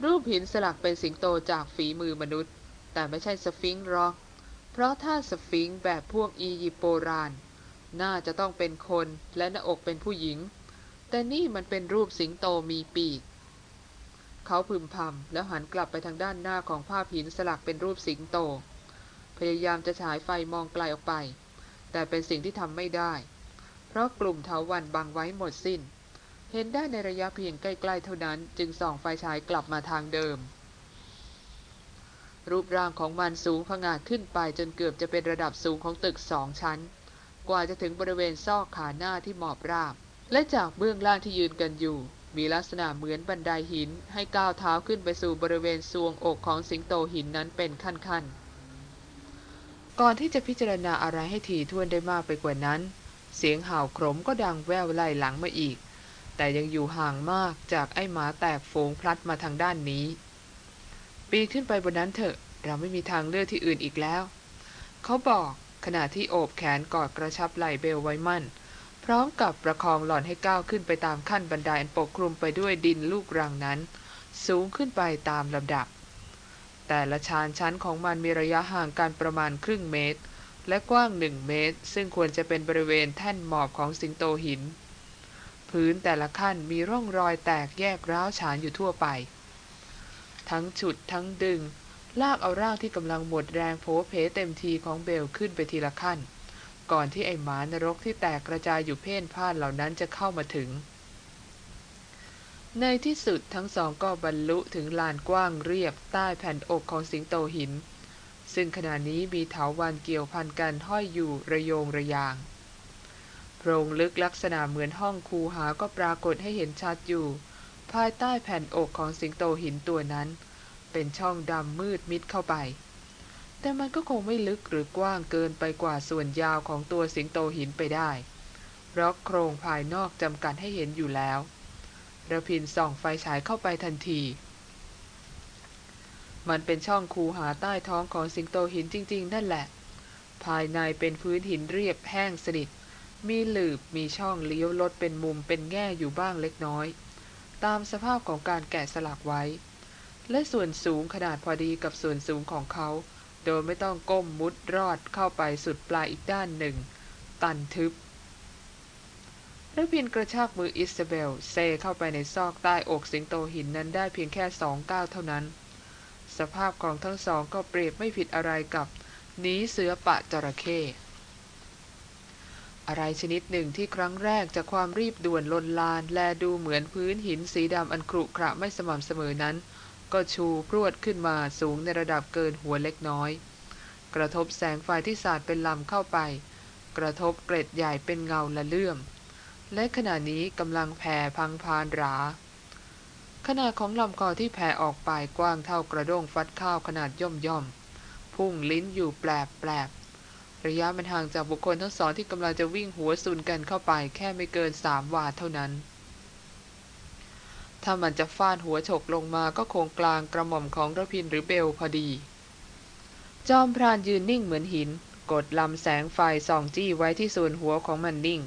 รูปหินสลักเป็นสิงโตจากฝีมือมนุษย์ แต่ไม่ใช่สฟิงค์หรอก เพราะถ้าสฟิงค์แบบพวกอียิปต์โบราณ น่าจะต้องเป็นคนและหน้าอกเป็นผู้หญิง แต่นี่มันเป็นรูปสิงโตมีปีก เขาพึมพำแล้วหันกลับไปทางด้านหน้าของภาพหินสลักเป็นรูปสิงโต พยายามจะฉายไฟมองไกลออกไป แต่เป็นสิ่งที่ทำไม่ได้ เพราะกลุ่มเถาวันบังไว้หมดสิ้น เห็นได้ในระยะเพียงใกล้ ๆ เท่านั้นจึงส่องไฟฉายกลับมาทางเดิม รูปร่างของมันสูงผงาดขึ้นไปจนเกือบจะเป็นระดับสูงของตึกสองชั้น กว่าจะถึงบริเวณซอกขาหน้าที่หมอบราบ และจากเบื้องล่างที่ยืนกันอยู่ มีลักษณะเหมือนบันไดหินให้ก้าวเท้าขึ้นไปสู่บริเวณซวงอกของสิงโตหินนั้นเป็นขั้นๆ ก่อนที่จะพิจารณาอะไรให้ถี่ถ้วนได้มากไปกว่านั้น เสียงห่าวโครมก็ดังแว่วไล่หลังมาอีก แต่ยังอยู่ห่างมากจากไอ้หมาแตกโฟงพลัดมาทางด้านนี้ ปีนขึ้นไปบนนั้นเถอะ เราไม่มีทางเลือกที่อื่นอีกแล้ว เขาบอกขณะที่โอบแขนกอดกระชับไหล่เบลไว้มั่น พร้อมกับประคองหล่อนให้ก้าวขึ้นไปตามขั้นบันไดอันปกคลุมไปด้วยดินลูกรังนั้น สูงขึ้นไปตามลำดับ แต่ละชานชั้นของมันมีระยะห่างกันประมาณครึ่งเมตร และกว้างหนึ่งเมตร ซึ่งควรจะเป็นบริเวณแท่นหมอบของสิงโตหิน พื้นแต่ละขั้นมีร่องรอยแตกแยกร้าวฉานอยู่ทั่วไป ทั้งฉุดทั้งดึง ลากเอาร่างที่กำลังหมดแรงโผเพเต็มทีของเบลขึ้นไปทีละขั้น ก่อนที่ไอ้หมานรกที่แตกกระจายอยู่เพ่นพ่านเหล่านั้นจะเข้ามาถึง ในที่สุดทั้งสองก็บรรลุถึงลานกว้างเรียบใต้แผ่นอกของสิงโตหิน ซึ่งขณะนี้มีเถาวันเกี่ยวพันกันห้อยอยู่ระโยงระยางโพรงลึกลักษณะเหมือนห้องคูหาก็ปรากฏให้เห็นชัดอยู่ ภายใต้แผ่นอกของสิงโตหินตัวนั้น เป็นช่องดำมืดมิดเข้าไป แต่มันก็คงไม่ลึกหรือกว้างเกินไปกว่าส่วนยาวของตัวสิงโตหินไปได้ เพราะโครงภายนอกจำกัดให้เห็นอยู่แล้วระพินส่องไฟฉายเข้าไปทันที มันเป็นช่องคูหาใต้ท้องของสิงโตหินจริง ๆ นั่นแหละ ภายในเป็นพื้นหินเรียบแห้งสนิท มีหลืบมีช่องเลี้ยวลดเป็นมุมเป็นแง่อยู่บ้างเล็กน้อย ตามสภาพของการแกะสลักไว้ และส่วนสูงขนาดพอดีกับส่วนสูงของเขา โดยไม่ต้องก้มมุดรอดเข้าไปสุดปลายอีกด้านหนึ่ง ตันทึบระพินกระชากมืออิสซาเบลเซเข้าไปในซอกใต้อกสิงโตหินนั้นได้เพียงแค่สองก้าวเท่านั้น สภาพของทั้งสองก็เปรียบไม่ผิดอะไรกับหนีเสือปะจระเข้ อะไรชนิดหนึ่งที่ครั้งแรกจากความรีบด่วนลนลาน แลดูเหมือนพื้นหินสีดำอันครุขระไม่สม่ำเสมอนั้น ก็ชูพรวดขึ้นมาสูงในระดับเกินหัวเล็กน้อย กระทบแสงไฟที่สาดเป็นลำเข้าไป กระทบเกร็ดใหญ่เป็นเงาละเลื่อม และขณะนี้กำลังแผ่พังพานราขนาดของลำคอที่แผ่ออกไปกว้างเท่ากระด้งฟัดข้าวขนาดย่อมย่อมพุ่งลิ้นอยู่แปลบแปลบ ระยะมันห่างจากบุคคลทั้งสองที่กำลังจะวิ่งหัวสุนกันเข้าไป แค่ไม่เกินสามวาเท่านั้น ถ้ามันจะฟาดหัวฉกลงมาก็คงกลางกระหม่อมของระพินหรือเบลพอดี จอมพรานยืนนิ่งเหมือนหิน กดลำแสงไฟส่องจี้ไว้ที่ส่วนหัวของมันนิ่ง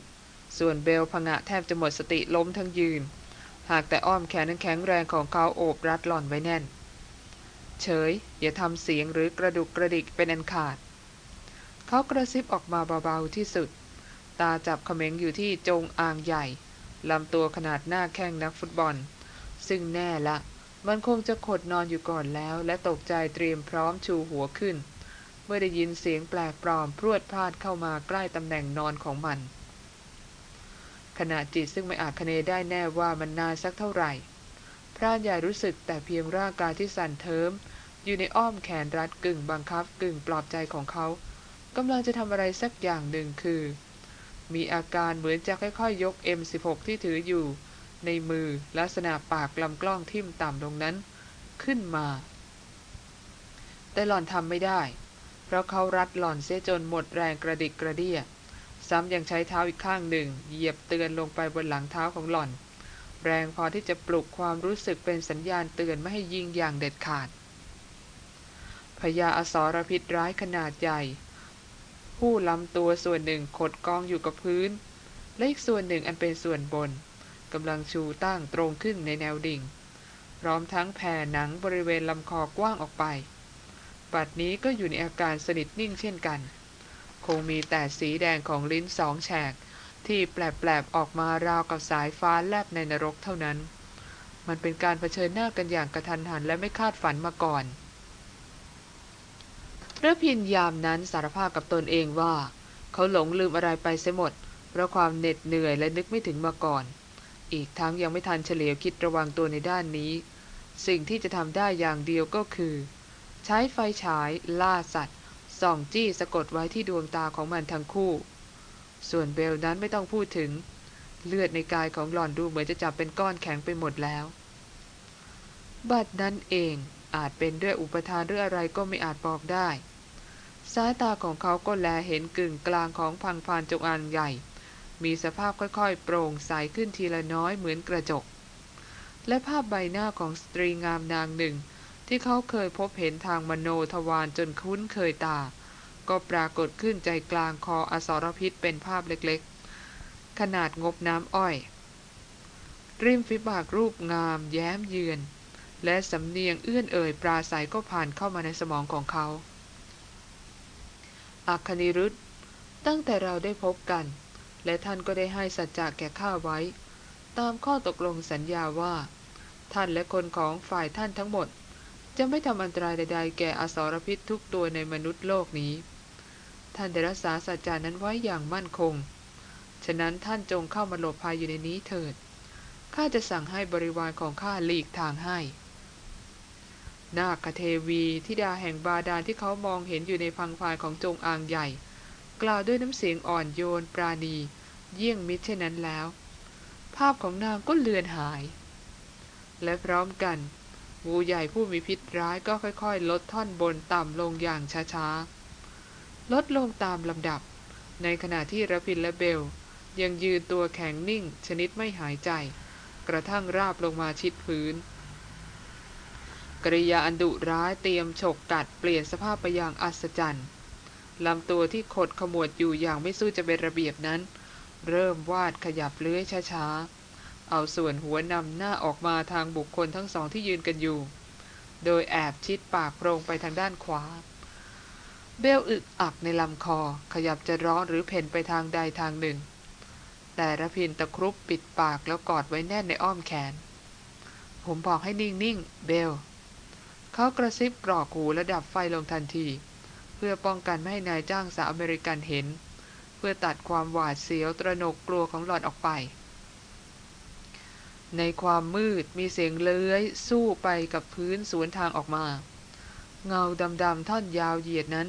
ส่วนเบลพงะแทบจะหมดสติล้มทั้งยืน หากแต่อ้อมแขนนั้นแข็งแรงของเขาโอบรัดหล่อนไว้แน่น เฉย อย่าทำเสียงหรือกระดุกกระดิกเป็นอันขาด เขากระซิบออกมาเบาๆที่สุด ตาจับเขม็งอยู่ที่จงอางใหญ่ลำตัวขนาดหน้าแข้งนักฟุตบอล ซึ่งแน่ละ มันคงจะขดนอนอยู่ก่อนแล้ว และตกใจเตรียมพร้อมชูหัวขึ้น เมื่อได้ยินเสียงแปลกปลอมพรวดพลาดเข้ามาใกล้ตำแหน่งนอนของมัน ขณะจิตซึ่งไม่อาจคเนได้แน่ว่ามันนานสักเท่าไหร่พรานใหญ่รู้สึกแต่เพียงร่างกายที่สั่นเทิมอยู่ในอ้อมแขนรัดกึ่งบังคับกึ่งปลอบใจของเขา กำลังจะทำอะไรสักอย่างหนึ่งคือ มีอาการเหมือนจะค่อยๆยก M16 ที่ถืออยู่ ในมือลักษณะปากลำกล้องทิ่มต่ำลงนั้น ขึ้นมา แต่หล่อนทำไม่ได้ เพราะเขารัดหล่อนเสียจนหมดแรงกระดิกกระเดียซ้ำยังใช้เท้าอีกข้างหนึ่ง เหยียบเตือนลงไปบนหลังเท้าของหล่อน แรงพอที่จะปลุกความรู้สึกเป็นสัญญาณเตือนไม่ให้ยิงอย่างเด็ดขาดพญาอสรพิษร้ายขนาดใหญ่ ผู้ลำตัวส่วนหนึ่งขดกองอยู่กับพื้น และอีกส่วนหนึ่งอันเป็นส่วนบนกำลังชูตั้งตรงขึ้นในแนวดิ่ง พร้อมทั้งแผ่หนังบริเวณลำคอกว้างออกไปปัดนี้ก็อยู่ในอาการสนิทนิ่งเช่นกัน คงมีแต่สีแดงของลิ้นสองแฉก ที่แปลบๆออกมาราวกับสายฟ้าแลบในนรกเท่านั้น มันเป็นการเผชิญหน้ากันอย่างกระทันหันและไม่คาดฝันมาก่อน ระพินยามนั้นสารภาพกับตนเองว่า เขาหลงลืมอะไรไปเสียหมด เพราะความเหน็ดเหนื่อยและนึกไม่ถึงมาก่อน อีกทั้งยังไม่ทันเฉลียวคิดระวังตัวในด้านนี้ สิ่งที่จะทำได้อย่างเดียวก็คือ ใช้ไฟฉายล่าสัตว์ส่องจี้สะกดไว้ที่ดวงตาของมันทั้งคู่ ส่วนเบลนั้นไม่ต้องพูดถึง เลือดในกายของหล่อนดูเหมือนจะจับเป็นก้อนแข็งไปหมดแล้วบัดนั้นเองอาจเป็นด้วยอุปทานหรืออะไรก็ไม่อาจบอกได้ สายตาของเขาก็แลเห็นกึ่งกลางของพังพานจงอางใหญ่ มีสภาพค่อยๆ โปร่งใสขึ้นทีละน้อยเหมือนกระจก และภาพใบหน้าของสตรีงามนางหนึ่ง ที่เขาเคยพบเห็นทางมโนทวารจนคุ้นเคยตา ก็ปรากฏขึ้นใจกลางคออสรพิษเป็นภาพเล็กๆ ขนาดงบน้ำอ้อย ริมฝีปากรูปงาม แย้มเยือน และสำเนียงเอื้อนเอ่ยปราศัยก็ผ่านเข้ามาในสมองของเขา อัคนิรุธตั้งแต่เราได้พบกัน และท่านก็ได้ให้สัจจะแก่ข้าไว้ ตามข้อตกลงสัญญาว่า ท่านและคนของฝ่ายท่านทั้งหมด จะไม่ทำอันตรายใดๆ แก่อสรพิษทุกตัวในมนุษย์โลกนี้ ท่านได้รักษาสัจจานั้นไว้อย่างมั่นคง ฉะนั้นท่านจงเข้ามาหลบภัยอยู่ในนี้เถิดข้าจะสั่งให้บริวารของข้าหลีกทางให้ นาคเทวีทิดาแห่งบาดาลที่เขามองเห็นอยู่ในพังพายของจงอางใหญ่ กล่าวด้วยน้ำเสียงอ่อนโยนปราณี เยี่ยงมิตรเช่นนั้นแล้ว ภาพของนางก็เลือนหาย และพร้อมกันงูใหญ่ผู้มีพิษร้ายก็ค่อยๆ ลดท่อนบนต่ำลงอย่างช้าๆ ลดลงตามลำดับ ในขณะที่ระพินและเบล ยังยืนตัวแข็งนิ่งชนิดไม่หายใจ กระทั่งราบลงมาชิดพื้น กริยาอันดุร้ายเตรียมฉกกัดเปลี่ยนสภาพไปอย่างอัศจรรย์ลำตัวที่ขดขมวดอยู่อย่างไม่สู้จะเป็นระเบียบนั้น เริ่มวาดขยับเลื้อยช้าๆ เอาส่วนหัวนำหน้าออกมาทางบุคคลทั้งสองที่ยืนกันอยู่ โดยแอบชิดปากโพรงไปทางด้านขวา เบลอึกอักในลำคอขยับจะร้อนหรือเพ่นไปทางใดทางหนึ่ง แต่ระพินตะครุบปิดปากแล้วกอดไว้แน่นในอ้อมแขน ผมบอกให้นิ่งๆ เบล เขากระซิบกรอกหูและดับไฟลงทันที เพื่อป้องกันไม่ให้นายจ้างสาวอเมริกันเห็น เพื่อตัดความหวาดเสียวตระหนกกลัวของหลอนออกไป ในความมืดมีเสียงเลื้อยสู้ไปกับพื้นสวนทางออกมา เงาดำๆท่อนยาวเหยียดนั้น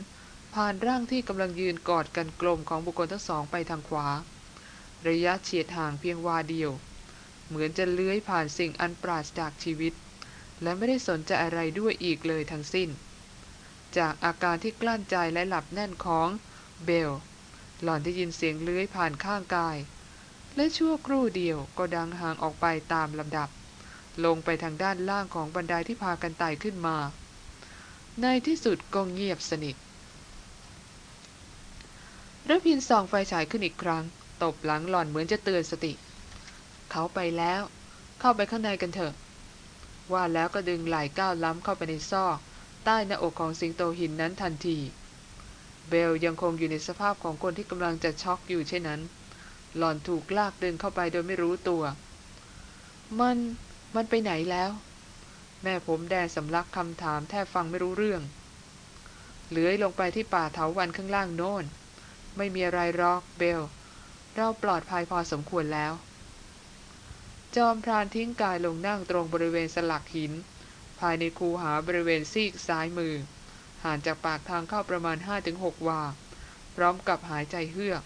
ผ่านร่างที่กำลังยืนกอดกันกลมของบุคคลทั้งสองไปทางขวา ระยะเฉียดห่างเพียงวาเดียว เหมือนจะเลื้อยผ่านสิ่งอันปราศจากชีวิต และไม่ได้สนใจอะไรด้วยอีกเลยทั้งสิ้น จากอาการที่กลั้นใจและหลับแน่นของเบล หล่อนได้ยินเสียงเลื้อยผ่านข้างกาย และชั่วครู่เดียวก็ดังห่างออกไปตามลำดับ ลงไปทางด้านล่างของบันไดที่พากันไต่ขึ้นมา ในที่สุดก็เงียบสนิทระพินส่องไฟฉายขึ้นอีกครั้ง ตบหลังหล่อนเหมือนจะเตือนสติ เขาไปแล้ว เข้าไปข้างในกันเถอะ ว่าแล้วก็ดึงไหล่ก้าวล้ำเข้าไปในซอก ใต้หน้าอกของสิงโตหินนั้นทันที เบลยังคงอยู่ในสภาพของคนที่กำลังจะช็อกอยู่เช่นนั้น หล่อนถูกลากดึงเข้าไปโดยไม่รู้ตัว มันมันไปไหนแล้ว แม่ผมแดงสำลักคำถามแทบฟังไม่รู้เรื่องเลื้อยลงไปที่ป่าเถาวันข้างล่างโน่นไม่มีอะไรหรอกเบล เราปลอดภัยพอสมควรแล้ว จอมพรานทิ้งกายลงนั่งตรงบริเวณสลักหิน ภายในคูหาบริเวณซีกซ้ายมือ ห่างจากปากทางเข้าประมาณ 5-6 วา พร้อมกับหายใจเฮือก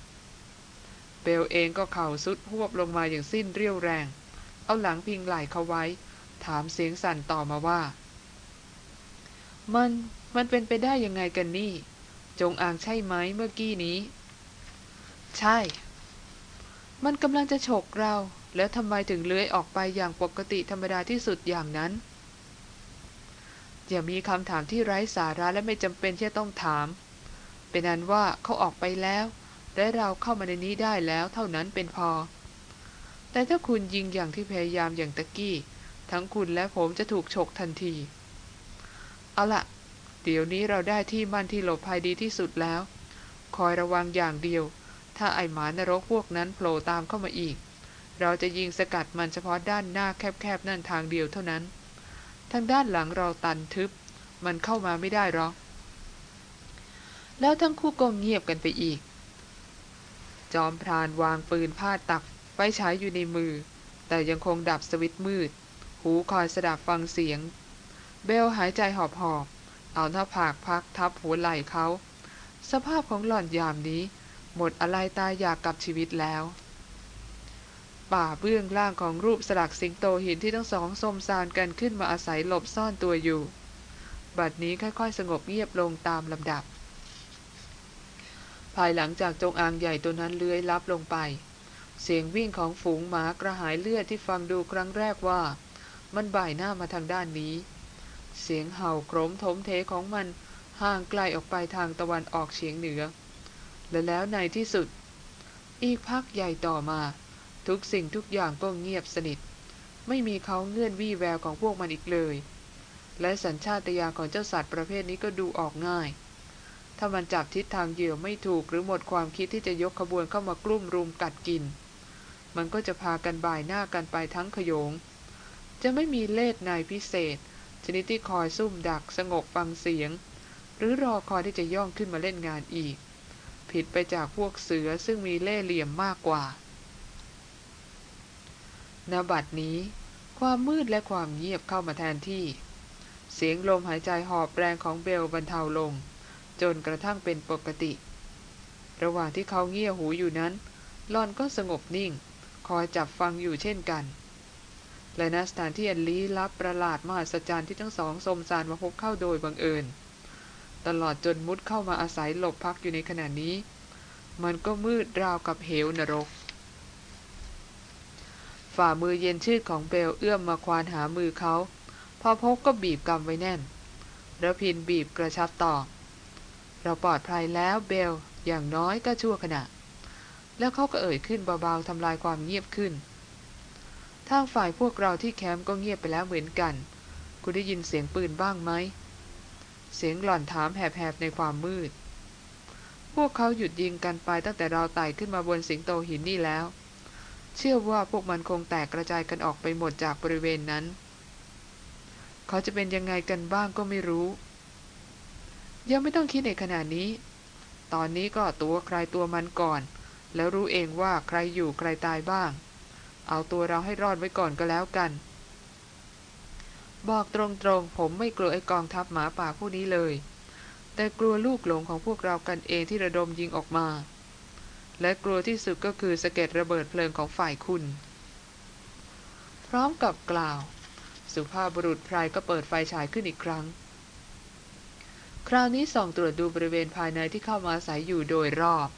เบลเองก็เข่าสุดหวบลงมาอย่างสิ้นเรี่ยวแรง เอาหลังพิงไหล่เขาไว้ ถามเสียงสั่นต่อมาว่า มันมันเป็นไปได้ยังไงกันนี่ จงอางใช่ไหมเมื่อกี้นี้ ใช่ มันกำลังจะฉกเรา แล้วทำไมถึงเลื้อยออกไปอย่างปกติธรรมดาที่สุดอย่างนั้น อย่ามีคำถามที่ไร้สาระและไม่จำเป็นที่ต้องถาม เป็นนั้นว่าเขาออกไปแล้ว และเราเข้ามาในนี้ได้แล้วเท่านั้นเป็นพอ แต่ถ้าคุณยิงอย่างที่พยายามอย่างตะกี้ ทั้งคุณและผมจะถูกฉกทันที เอาละเดี๋ยวนี้เราได้ที่มั่นที่หลบภัยดีที่สุดแล้ว คอยระวังอย่างเดียว ถ้าไอหมานรกพวกนั้นโผล่ตามเข้ามาอีก เราจะยิงสกัดมันเฉพาะด้านหน้าแคบๆนั่นทางเดียวเท่านั้น ทางด้านหลังเราตันทึบ มันเข้ามาไม่ได้หรอก แล้วทั้งคู่ก็เงียบกันไปอีก จอมพรานวางปืนพาตักไฟฉายอยู่ในมือ แต่ยังคงดับสวิตช์มืด หูคอยสดับฟังเสียง เบลหายใจหอบหอบเอาหน้าผากพักทับหัวไหล่เขา สภาพของหล่อนยามนี้ หมดอะไรตายอยากกับชีวิตแล้ว ป่าเบื้องล่างของรูปสลักสิงโตหินที่ทั้งสองสมสารกันขึ้นมาอาศัยหลบซ่อนตัวอยู่ บัดนี้ค่อยๆ สงบเงียบลงตามลำดับ ภายหลังจากจงอางใหญ่ตัวนั้นเลื้อยลับลงไป เสียงวิ่งของฝูงหมากระหายเลือดที่ฟังดูครั้งแรกว่า มันบ่ายหน้ามาทางด้านนี้ เสียงเห่าโครมถมเทของมันห่างไกลออกไปทางตะวันออกเฉียงเหนือ และแล้วในที่สุด อีกพักใหญ่ต่อมา ทุกสิ่งทุกอย่างก็เงียบสนิท ไม่มีเขาเงื่อนวี่แววของพวกมันอีกเลย และสัญชาตญาณของเจ้าสัตว์ประเภทนี้ก็ดูออกง่าย ถ้ามันจับทิศทางเหยื่อไม่ถูกหรือหมดความคิดที่จะยกขบวนเข้ามากลุ่มรุมกัดกิน มันก็จะพากันบ่ายหน้ากันไปทั้งขโยง จะไม่มีเลดนายพิเศษ ชนิดที่คอยซุ่มดักสงบฟังเสียง หรือรอคอยที่จะย่องขึ้นมาเล่นงานอีก ผิดไปจากพวกเสือซึ่งมีเล่ห์เหลี่ยมมากกว่า ณบัดนี้ ความมืดและความเงียบเข้ามาแทนที่ เสียงลมหายใจหอบแรงของเบลบรรเทาลง จนกระทั่งเป็นปกติ ระหว่างที่เขาเงี่ยหูอยู่นั้นหลอนก็สงบนิ่ง คอยจับฟังอยู่เช่นกัน และณสถานที่อันลี้ลับประหลาดมหัศจรรย์ที่ทั้งสองสมสารมาพบเข้าโดยบังเอิญ ตลอดจนมุดเข้ามาอาศัยหลบพักอยู่ในขณะนี้ มันก็มืดราวกับเหวนรก ฝ่ามือเย็นชืดของเบลเอื้อมมาควานหามือเขา พอพบก็บีบกำไว้แน่นระพินบีบกระชับต่อ เราปลอดภัยแล้วเบล อย่างน้อยก็ชั่วขณะ แล้วเขาก็เอ่ยขึ้นเบาๆทำลายความเงียบขึ้น ทางฝ่ายพวกเราที่แคมป์ก็เงียบไปแล้วเหมือนกัน คุณได้ยินเสียงปืนบ้างไหม เสียงหล่อนถามแหบๆในความมืด พวกเขาหยุดยิงกันไปตั้งแต่เราไต่ขึ้นมาบนสิงโตหินนี่แล้ว เชื่อว่าพวกมันคงแตกกระจายกันออกไปหมดจากบริเวณนั้น เขาจะเป็นยังไงกันบ้างก็ไม่รู้ ยังไม่ต้องคิดในขณะนี้ ตอนนี้ก็ตัวใครตัวมันก่อน แล้วรู้เองว่าใครอยู่ใครตายบ้าง เอาตัวเราให้รอดไว้ก่อนก็แล้วกัน บอกตรงๆ ผมไม่กลัวไอ้กองทัพหมาป่าผู้นี้เลย แต่กลัวลูกหลงของพวกเรากันเองที่ระดมยิงออกมา และกลัวที่สุดก็คือสะเก็ดระเบิดเพลิงของฝ่ายคุณ พร้อมกับกล่าว สุภาพบุรุษไพรก็เปิดไฟฉายขึ้นอีกครั้ง คราวนี้ส่องตรวจดูบริเวณภายในที่เข้ามาอาศัยอยู่โดยรอบ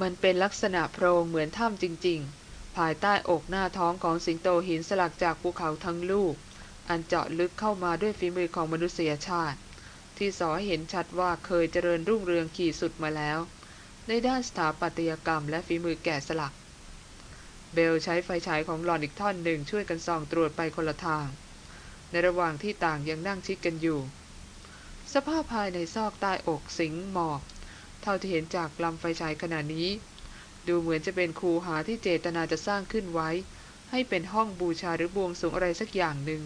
มันเป็นลักษณะโพรงเหมือนถ้ำจริง ๆ ภายใต้อกหน้าท้องของสิงโตหินสลักจากภูเขาทั้งลูก อันเจาะลึกเข้ามาด้วยฝีมือของมนุษยชาติ ที่สอเห็นชัดว่าเคยเจริญรุ่งเรืองขีดสุดมาแล้ว ในด้านสถาปัตยกรรมและฝีมือแกะสลัก เบลใช้ไฟฉายของหลอนอีกท่อนหนึ่งช่วยกันส่องตรวจไปคนละทาง ในระหว่างที่ต่างยังนั่งชิดกันอยู่ สภาพภายในซอกใต้อกสิงหมอก เท่าที่เห็นจากลำไฟฉายขณะนี้ ดูเหมือนจะเป็นคูหาที่เจตนาจะสร้างขึ้นไว้ ให้เป็นห้องบูชาหรือบวงสรวงอะไรสักอย่างหนึ่ง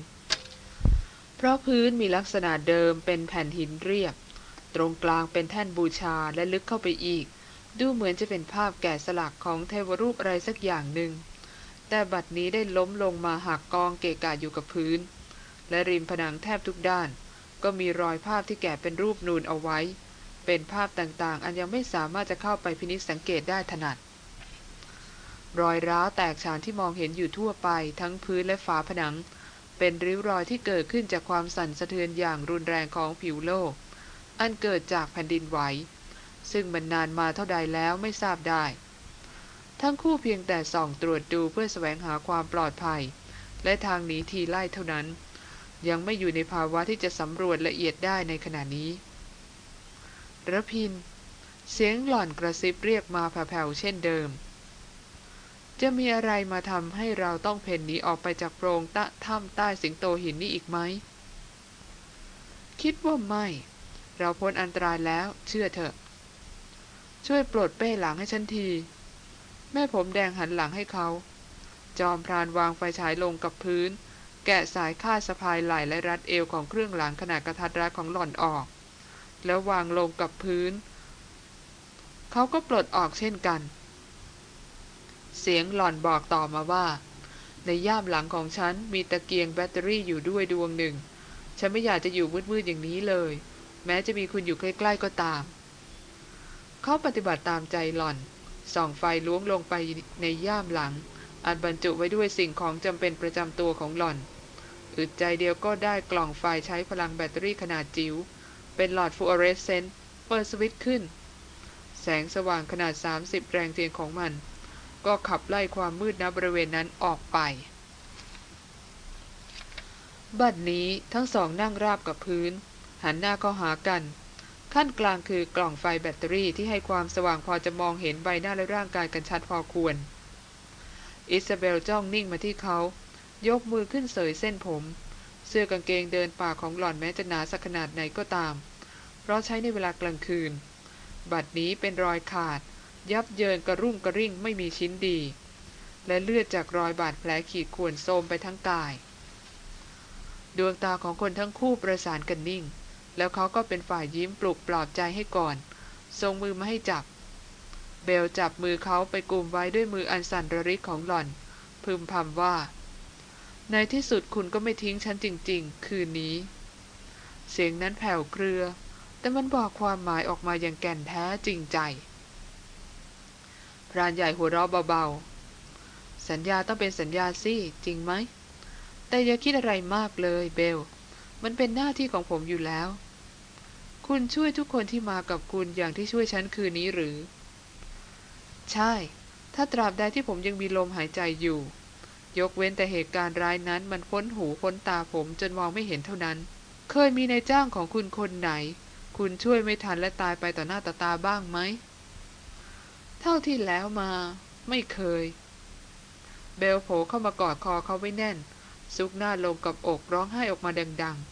เพราะพื้นมีลักษณะเดิมเป็นแผ่นหินเรียบ ตรงกลางเป็นแท่นบูชาและลึกเข้าไปอีก ดูเหมือนจะเป็นภาพแกะสลักของเทวรูปอะไรสักอย่างหนึ่ง แต่บัดนี้ได้ล้มลงมาหักกองเกะกะอยู่กับพื้น และริมผนังแทบทุกด้าน ก็มีรอยภาพที่แกะเป็นรูปนูนเอาไว้ เป็นภาพต่างๆ อันยังไม่สามารถจะเข้าไปพินิจสังเกตได้ถนัด รอยร้าวแตกฉานที่มองเห็นอยู่ทั่วไปทั้งพื้นและฝาผนัง เป็นริ้วรอยที่เกิดขึ้นจากความสั่นสะเทือนอย่างรุนแรงของผิวโลก อันเกิดจากแผ่นดินไหว ซึ่งมันนานมาเท่าใดแล้วไม่ทราบได้ ทั้งคู่เพียงแต่ส่องตรวจดูเพื่อแสวงหาความปลอดภัย และทางหนีทีไล่เท่านั้น ยังไม่อยู่ในภาวะที่จะสำรวจละเอียดได้ในขณะนี้ระพิน เสียงหล่อนกระซิบเรียกมาแผ่วๆเช่นเดิม จะมีอะไรมาทำให้เราต้องเพ่นหนีออกไปจากโพรงตะถ้ำใต้สิงโตหินนี่อีกไหม คิดว่าไม่ เราพ้นอันตรายแล้วเชื่อเถอะ ช่วยปลดเป้หลังให้ฉันที แม่ผมแดงหันหลังให้เขา จอมพรานวางไฟฉายลงกับพื้น แกะสายคาดสะพายไหล่และรัดเอวของเครื่องหลังขนาดกระทัดรัดของหล่อนออก แล้ววางลงกับพื้น เขาก็ปลดออกเช่นกัน เสียงหล่อนบอกต่อมาว่า ในย่ามหลังของฉันมีตะเกียงแบตเตอรี่อยู่ด้วยดวงหนึ่ง ฉันไม่อยากจะอยู่มืดๆอย่างนี้เลย แม้จะมีคุณอยู่ใกล้ ๆก็ตาม เขาปฏิบัติตามใจหล่อน ส่องไฟล้วงลงไปในย่ามหลัง อันบรรจุไว้ด้วยสิ่งของจำเป็นประจำตัวของหล่อน อึดใจเดียวก็ได้กล่องไฟใช้พลังแบตเตอรี่ขนาดจิ๋ว เป็นหลอดฟลูออเรสเซนต์เปิดสวิตช์ขึ้น แสงสว่างขนาด 30 แรงเทียนของมัน ก็ขับไล่ความมืดณบริเวณนั้นออกไป บัดนี้ทั้งสองนั่งราบกับพื้น หันหน้าเข้าหากัน คั่นกลางคือกล่องไฟแบตเตอรี่ที่ให้ความสว่างพอจะมองเห็นใบหน้าและร่างกายกันชัดพอควร อิซาเบลจ้องนิ่งมาที่เขา ยกมือขึ้นเสยเส้นผม เสื้อกางเกงเดินป่าของหล่อนแม้จะหนาสักขนาดไหนก็ตาม เพราะใช้ในเวลากลางคืน บัดนี้เป็นรอยขาด ยับเยินกระรุ่งกระริ่งไม่มีชิ้นดี และเลือดจากรอยบาดแผลขีดข่วนโทมไปทั้งกาย ดวงตาของคนทั้งคู่ประสานกันนิ่ง แล้วเขาก็เป็นฝ่ายยิ้มปลุกปลอบใจให้ก่อนทรงมือมาให้จับ เบลจับมือเขาไปกลุ่มไว้ด้วยมืออันสั่นระริกของหล่อน พึมพำว่า ในที่สุดคุณก็ไม่ทิ้งฉันจริง ๆ คืนนี้ เสียงนั้นแผ่วเครือ แต่มันบอกความหมายออกมาอย่างแก่นแท้จริงใจ พรานใหญ่หัวเราะเบาๆ สัญญาต้องเป็นสัญญาสิจริงไหม แต่อย่าคิดอะไรมากเลยเบล มันเป็นหน้าที่ของผมอยู่แล้ว คุณช่วยทุกคนที่มากับคุณอย่างที่ช่วยฉันคืนนี้หรือ ใช่ ถ้าตราบใดที่ผมยังมีลมหายใจอยู่ ยกเว้นแต่เหตุการณ์ร้ายนั้นมันพ้นหูพ้นตาผมจนมองไม่เห็นเท่านั้น เคยมีในายจ้างของคุณคนไหน คุณช่วยไม่ทันและตายไปต่อหน้าต่อตาบ้างไหม เท่าที่แล้วมา ไม่เคย เบลโผลเข้ามากอดคอเขาไว้แน่น ซุกหน้าลงกับอกร้องไห้ออกมาดังๆ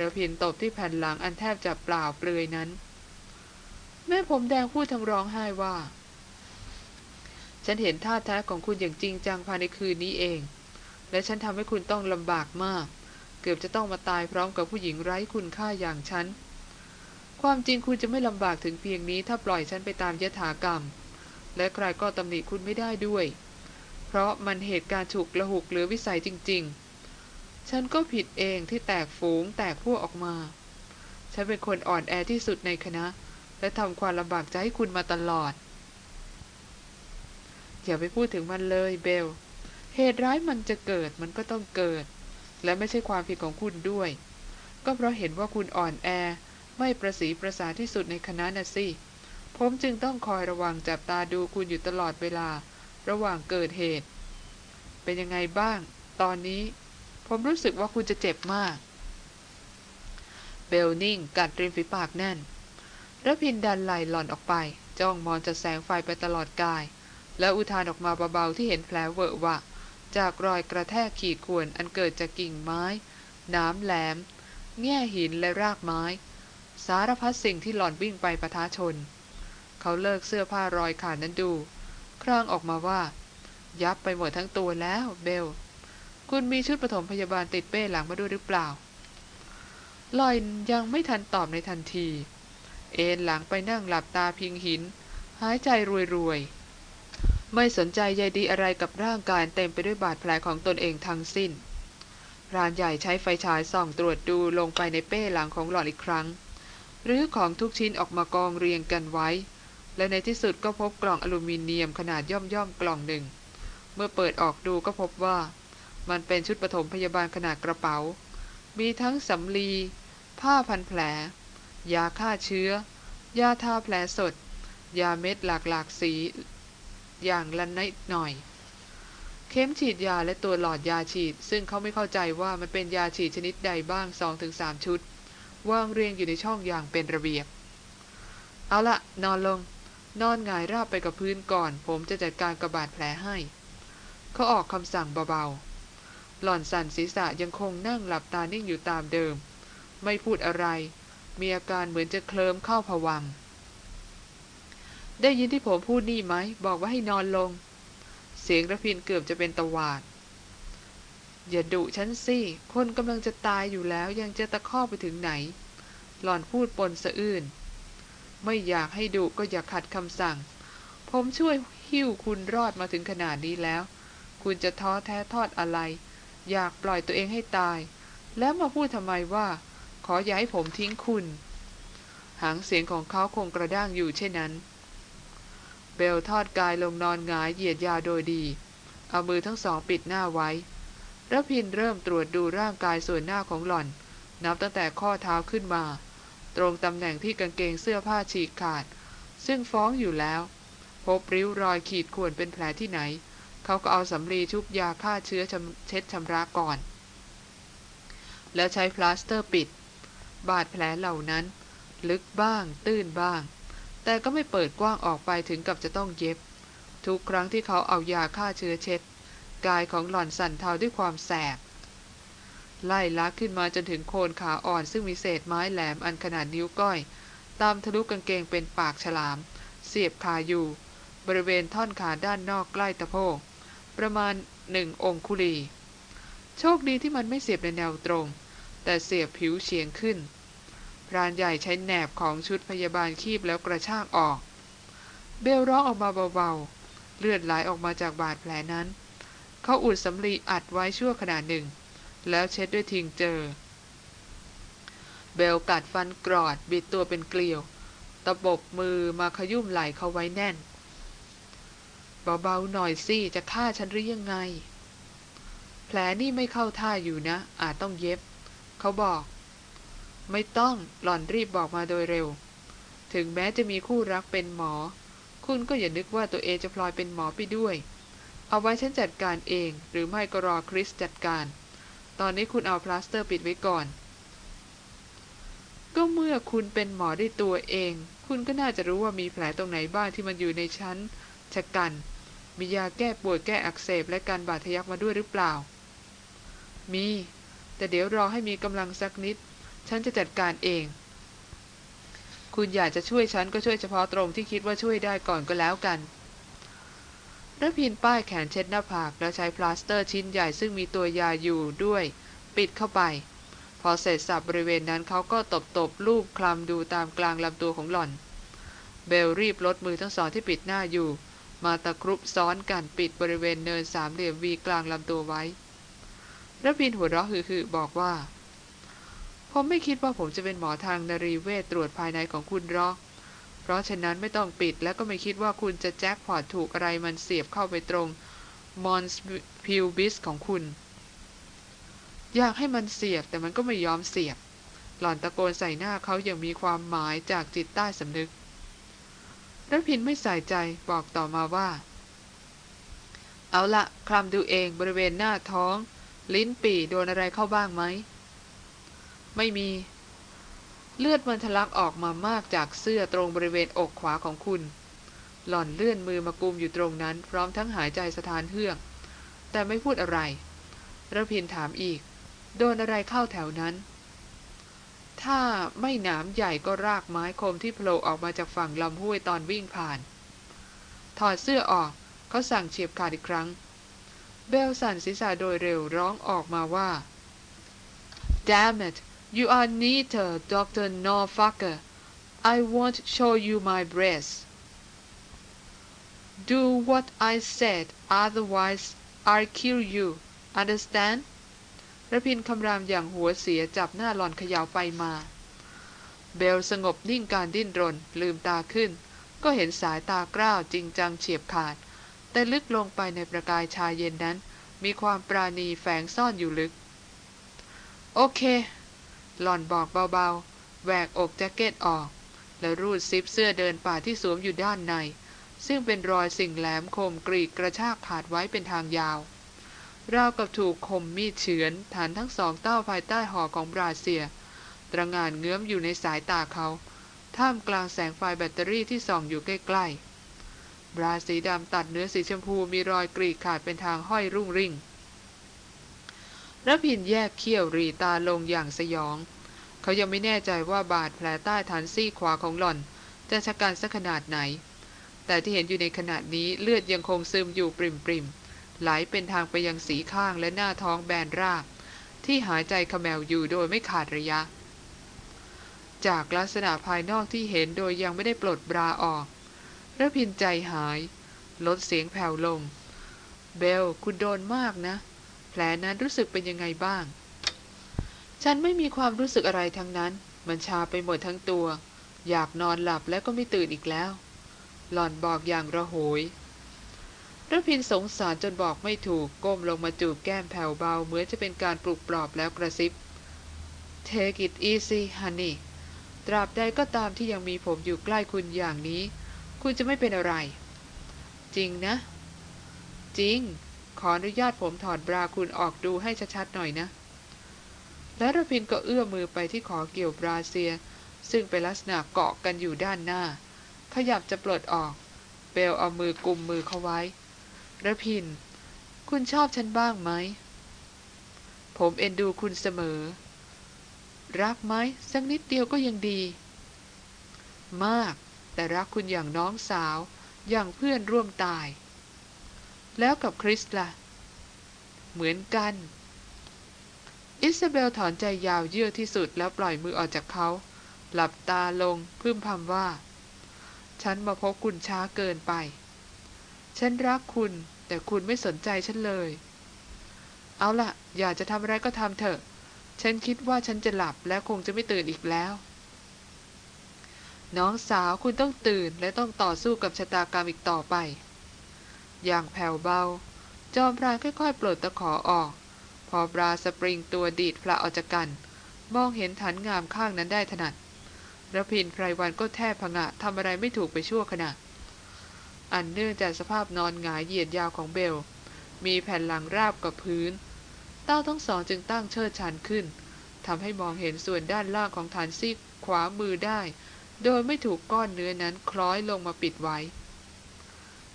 แล้วพินตบที่แผ่นหลังอันแทบจะเปล่าเปลือยนั้น แม่ผมแดงพูดทั้งร้องไห้ว่า ฉันเห็นท่าแท้ของคุณอย่างจริงจังภายในคืนนี้เอง และฉันทำให้คุณต้องลำบากมาก เกือบจะต้องมาตายพร้อมกับผู้หญิงไร้คุณค่าอย่างฉัน ความจริงคุณจะไม่ลำบากถึงเพียงนี้ ถ้าปล่อยฉันไปตามยถากรรม และใครก็ตำหนิคุณไม่ได้ด้วย เพราะมันเหตุการณ์ฉุกละหุกหลือวิสัยจริง ๆ ฉันก็ผิดเองที่แตกฝูงแตกพวกออกมา ฉันเป็นคนอ่อนแอที่สุดในคณะ และทำความลำบากใจให้คุณมาตลอด อย่าไปพูดถึงมันเลยเบล เหตุร้ายมันจะเกิดมันก็ต้องเกิด และไม่ใช่ความผิดของคุณด้วย ก็เพราะเห็นว่าคุณอ่อนแอ ไม่ประสีประสาที่สุดในคณะน่ะสิผมจึงต้องคอยระวังจับตาดูคุณอยู่ตลอดเวลา ระหว่างเกิดเหตุ เป็นยังไงบ้าง ตอนนี้ ผมรู้สึกว่าคุณจะเจ็บมาก เบลนิ่งกัดริมฝีปากแน่นระพินดันไหลหล่อนออกไป จ้องมองจะแสงไฟไปตลอดกาย แล้วอุทานออกมาเบาๆที่เห็นแผลเวอะวะ จากรอยกระแทกขีดข่วนอันเกิดจากกิ่งไม้ น้ำแหลม แง่หินและรากไม้ สารพัดสิ่งที่หล่อนวิ่งไปประท้าชน เขาเลิกเสื้อผ้ารอยขาดนั้นดู ครางออกมาว่า ยับไปหมดทั้งตัวแล้วเบล คุณมีชุดปฐมพยาบาลติดเป้หลังมาด้วยหรือเปล่าลอยยังไม่ทันตอบในทันที เอนหลังไปนั่งหลับตาพิงหิน หายใจรวยๆ ไม่สนใจใยดีอะไรกับร่างกายเต็มไปด้วยบาดแผลของตนเองทั้งสิ้นรานใหญ่ใช้ไฟฉายส่องตรวจดูลงไปในเป้หลังของหลอนอีกครั้ง หรือของทุกชิ้นออกมากองเรียงกันไว้ และในที่สุดก็พบกล่องอลูมิเนียมขนาดย่อมๆกล่องหนึ่ง เมื่อเปิดออกดูก็พบว่า มันเป็นชุดปฐมพยาบาลขนาดกระเป๋า มีทั้งสำลี ผ้าพันแผล ยาฆ่าเชื้อ ยาทาแผลสด ยาเม็ดหลากหลากสี อย่างละนิดหน่อย เข็มฉีดยาและตัวหลอดยาฉีด ซึ่งเขาไม่เข้าใจว่ามันเป็นยาฉีดชนิดใดบ้างสองถึงสามชุดวางเรียงอยู่ในช่องอย่างเป็นระเบียบ เอาละนอนลง นอนงายราบไปกับพื้นก่อน ผมจะจัดการกระบาดแผลให้ เขาออกคำสั่งเบาๆ หล่อนสั่นศีรษะยังคงนั่งหลับตานิ่งอยู่ตามเดิม ไม่พูดอะไร มีอาการเหมือนจะเคลิ้มเข้าผวัง ได้ยินที่ผมพูดนี่ไหม บอกว่าให้นอนลง เสียงระพินเกือบจะเป็นตะวาด อย่าดุฉันสิ คนกำลังจะตายอยู่แล้วยังจะตะคอกไปถึงไหน หล่อนพูดปนสะอื้น ไม่อยากให้ดุก็อย่าขัดคำสั่ง ผมช่วยหิ้วคุณรอดมาถึงขนาดนี้แล้ว คุณจะท้อแท้ทอดอะไร อยากปล่อยตัวเองให้ตาย แล้วมาพูดทำไมว่า ขออย่าให้ผมทิ้งคุณ หางเสียงของเขาคงกระด้างอยู่เช่นนั้น เบลทอดกายลงนอนงายเหยียดยาโดยดี เอามือทั้งสองปิดหน้าไว้ระพินเริ่มตรวจดูร่างกายส่วนหน้าของหล่อน นับตั้งแต่ข้อเท้าขึ้นมา ตรงตำแหน่งที่กางเกงเสื้อผ้าฉีกขาด ซึ่งฟ้องอยู่แล้ว พบริ้วรอยขีดข่วนเป็นแผลที่ไหน เขาก็เอาสำลีชุบยาฆ่าเชื้อเช็ดชำระก่อน แล้วใช้พลาสเตอร์ปิด บาดแผลเหล่านั้น ลึกบ้าง ตื้นบ้าง แต่ก็ไม่เปิดกว้างออกไปถึงกับจะต้องเย็บ ทุกครั้งที่เขาเอายาฆ่าเชื้อเช็ด กายของหล่อนสั่นเทาด้วยความแสบไล่ลักขึ้นมาจนถึงโคนขาอ่อนซึ่งมีเศษไม้แหลมอันขนาดนิ้วก้อย ตามทะลุกางเกงเป็นปากฉลาม เสียบคาอยู่ บริเวณท่อนขาด้านนอกใกล้ตะโพก ประมาณหนึ่งองคุลี โชคดีที่มันไม่เสียบในแนวตรง แต่เสียบผิวเฉียงขึ้น พรานใหญ่ใช้แหนบของชุดพยาบาลคีบแล้วกระชากออก เบลร้องออกมาเบาๆ เลือดไหลออกมาจากบาดแผลนั้น เขาอุดสำลีอัดไว้ชั่วขณะหนึ่ง แล้วเช็ดด้วยทิงเจอ เบลกัดฟันกรอดบิดตัวเป็นเกลียว ตะบกมือมาขยุ่มไหลเขาไว้แน่น เบาๆหน่อยสิจะฆ่าฉันหรือยังไง แผลนี่ไม่เข้าท่าอยู่นะ อาจต้องเย็บ เขาบอก ไม่ต้องหล่อนรีบบอกมาโดยเร็ว ถึงแม้จะมีคู่รักเป็นหมอ คุณก็อย่านึกว่าตัวเองจะพลอยเป็นหมอไปด้วย เอาไว้ฉันจัดการเอง หรือไม่ก็รอคริสจัดการ ตอนนี้คุณเอาพลาสเตอร์ปิดไว้ก่อน ก็เมื่อคุณเป็นหมอได้ตัวเอง คุณก็น่าจะรู้ว่ามีแผลตรงไหนบ้างที่มันอยู่ในชั้น ชะกัน มียาแก้ปวดแก้อักเสบและการบาดทะยักมาด้วยหรือเปล่า มี แต่เดี๋ยวรอให้มีกำลังสักนิด ฉันจะจัดการเอง คุณอยากจะช่วยฉันก็ช่วยเฉพาะตรงที่คิดว่าช่วยได้ก่อนก็แล้วกันรพินทร์ป้ายแขนเช็ดหน้าผากแล้วใช้พลาสเตอร์ชิ้นใหญ่ซึ่งมีตัวยาอยู่ด้วย ปิดเข้าไป พอเสร็จสรรพบริเวณนั้นเขาก็ตบตบลูบคลำดูตามกลางลำตัวของหล่อน เบลรีบลดมือทั้งสองที่ปิดหน้าอยู่ มาตะครุบซ้อนกันปิดบริเวณเนินสามเหลี่ยม V กลางลำตัวไว้ระพินหัวเราะฮือๆบอกว่า ผมไม่คิดว่าผมจะเป็นหมอทางนรีเวทตรวจภายในของคุณหรอก เพราะฉะนั้นไม่ต้องปิดและก็ไม่คิดว่าคุณจะแจ็คพอตถูกอะไรมันเสียบเข้าไปตรงมอนส์พิวบิสของคุณ อยากให้มันเสียบแต่มันก็ไม่ยอมเสียบ หล่อนตะโกนใส่หน้าเขาอย่างมีความหมายจากจิตใต้สำนึก ระพินไม่ใส่ใจบอกต่อมาว่า เอาละคลำดูเองบริเวณหน้าท้อง ลิ้นปี่โดนอะไรเข้าบ้างไหม ไม่มี เลือดมันทะลักออกมามากจากเสื้อตรงบริเวณอกขวาของคุณ หล่อนเลื่อนมือมากุมอยู่ตรงนั้น พร้อมทั้งหายใจสะท้านเฮือก แต่ไม่พูดอะไรระพินถามอีก โดนอะไรเข้าแถวนั้น ถ้าไม่หนามใหญ่ก็รากไม้คมที่โผล่ออกมาจากฝั่งลำห้วยตอนวิ่งผ่าน ถอดเสื้อออกเขาสั่งเฉียบขาดอีกครั้ง เบลสันศีรษะโดยเร็วร้องออกมาว่า Damn it you are neither Dr. Norfucker I won't show you my breast do what I said otherwise I'll kill you understand ระพินคำรามอย่างหัวเสียจับหน้าหลอนเขย่าไปมา เบลสงบนิ่งการดิ้นรน ลืมตาขึ้น ก็เห็นสายตากร้าวจริงจังเฉียบขาด แต่ลึกลงไปในประกายชายเย็นนั้น มีความปราณีแฝงซ่อนอยู่ลึก โอเค หลอนบอกเบาๆแหวกอกแจ็คเก็ตออก แล้วรูดซิปเสื้อเดินป่าที่สวมอยู่ด้านใน ซึ่งเป็นรอยสิ่งแหลมคมกรีดกระชากขาดไว้เป็นทางยาว ราวกับถูกคมมีดเฉือนฐานทั้งสองเต้าภายใต้หอของบราเซีย ตระงานเงื้อมอยู่ในสายตาเขา ท่ามกลางแสงไฟแบตเตอรี่ที่ส่องอยู่ใกล้ๆ บราสีดำตัดเนื้อสีชมพูมีรอยกรีดขาดเป็นทางห้อยรุ่งริ่งระพินแยกเขี้ยวรีตาลงอย่างสยอง เขายังไม่แน่ใจว่าบาดแผลใต้ฐานซี่ขวาของหล่อน จะชะกันสักขนาดไหน แต่ที่เห็นอยู่ในขณะนี้เลือดยังคงซึมอยู่ปริมๆ ไหลเป็นทางไปยังสีข้างและหน้าท้องแบนราบ ที่หายใจขมวอยู่โดยไม่ขาดระยะ จากลักษณะภายนอกที่เห็นโดยยังไม่ได้ปลดบราออกระพินใจหาย ลดเสียงแผ่วลง เบล คุณโดนมากนะ แผลนั้นรู้สึกเป็นยังไงบ้าง ฉันไม่มีความรู้สึกอะไรทั้งนั้น มันชาไปหมดทั้งตัว อยากนอนหลับและก็ไม่ตื่นอีกแล้ว หล่อนบอกอย่างระโหย ระพินสงสารจนบอกไม่ถูกก้มลงมาจูบแก้มแผ่วเบาเหมือนจะเป็นการปลุกปลอบแล้วกระซิบ Take it easy honey ตราบใดก็ตามที่ยังมีผมอยู่ใกล้คุณอย่างนี้ คุณจะไม่เป็นอะไร จริงนะ จริง ขออนุญาตผมถอดบราคุณออกดูให้ชัดๆหน่อยนะ และระพินก็เอื้อมมือไปที่ขอเกี่ยวบราเซีย ซึ่งเป็นลักษณะเกาะกันอยู่ด้านหน้า ขยับจะปลดออก เบลเอามือกุมมือเขาไว้ ระพิน คุณชอบฉันบ้างไหม ผมเอ็นดูคุณเสมอ รักไหมสักนิดเดียวก็ยังดี มาก แต่รักคุณอย่างน้องสาว อย่างเพื่อนร่วมตาย แล้วกับคริสละ่ะ เหมือนกัน อิซาเบลถอนใจยาวเยือกที่สุดแล้วปล่อยมือออกจากเขา หลับตาลงพึมพำว่า ฉันมาพบคุณช้าเกินไป ฉันรักคุณ แต่คุณไม่สนใจฉันเลย เอาล่ะ อยากจะทำอะไรก็ทำเถอะ ฉันคิดว่าฉันจะหลับและคงจะไม่ตื่นอีกแล้ว น้องสาวคุณต้องตื่นและต้องต่อสู้กับชะตากรรมอีกต่อไป อย่างแผ่วเบา จอมพรานค่อยๆปลดตะขอออก พอบราสปริงตัวดีดพระออกจากกัน มองเห็นฐานงามข้างนั้นได้ถนัดระพินไพรวันก็แทบพงะทำอะไรไม่ถูกไปชั่วขณะ อันเนื่องจากสภาพนอนหงายเหยียดยาวของเบล มีแผ่นหลังราบกับพื้น เต้าทั้งสองจึงตั้งเชิดชันขึ้นทำให้มองเห็นส่วนด้านล่างของฐานซีกขวามือได้ โดยไม่ถูกก้อนเนื้อนั้นคล้อยลงมาปิดไว้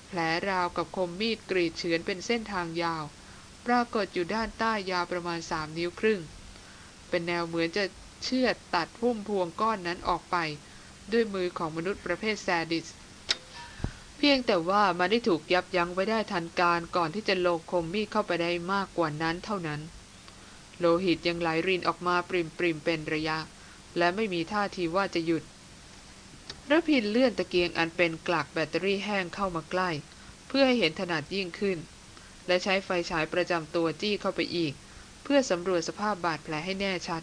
แผลราวกับคมมีดกรีดเฉือนเป็นเส้นทางยาว ปรากฏอยู่ด้านใต้ยาวประมาณสามนิ้วครึ่ง เป็นแนวเหมือนจะเชือดตัดพุ่มพวงก้อนนั้นออกไป ด้วยมือของมนุษย์ประเภทแซดิส เพียงแต่ว่ามันได้ถูกยับยั้งไว้ได้ทันการก่อนที่จะลงคมมีดเข้าไปได้มากกว่านั้นเท่านั้น โลหิตยังไหลรินออกมาปริมปริมเป็นระยะ และไม่มีท่าทีว่าจะหยุดระพินเลื่อนตะเกียงอันเป็นกลักแบตเตอรี่แห้งเข้ามาใกล้ เพื่อให้เห็นถนัดยิ่งขึ้น และใช้ไฟฉายประจำตัวจี้เข้าไปอีก เพื่อสำรวจสภาพบาดแผลให้แน่ชัด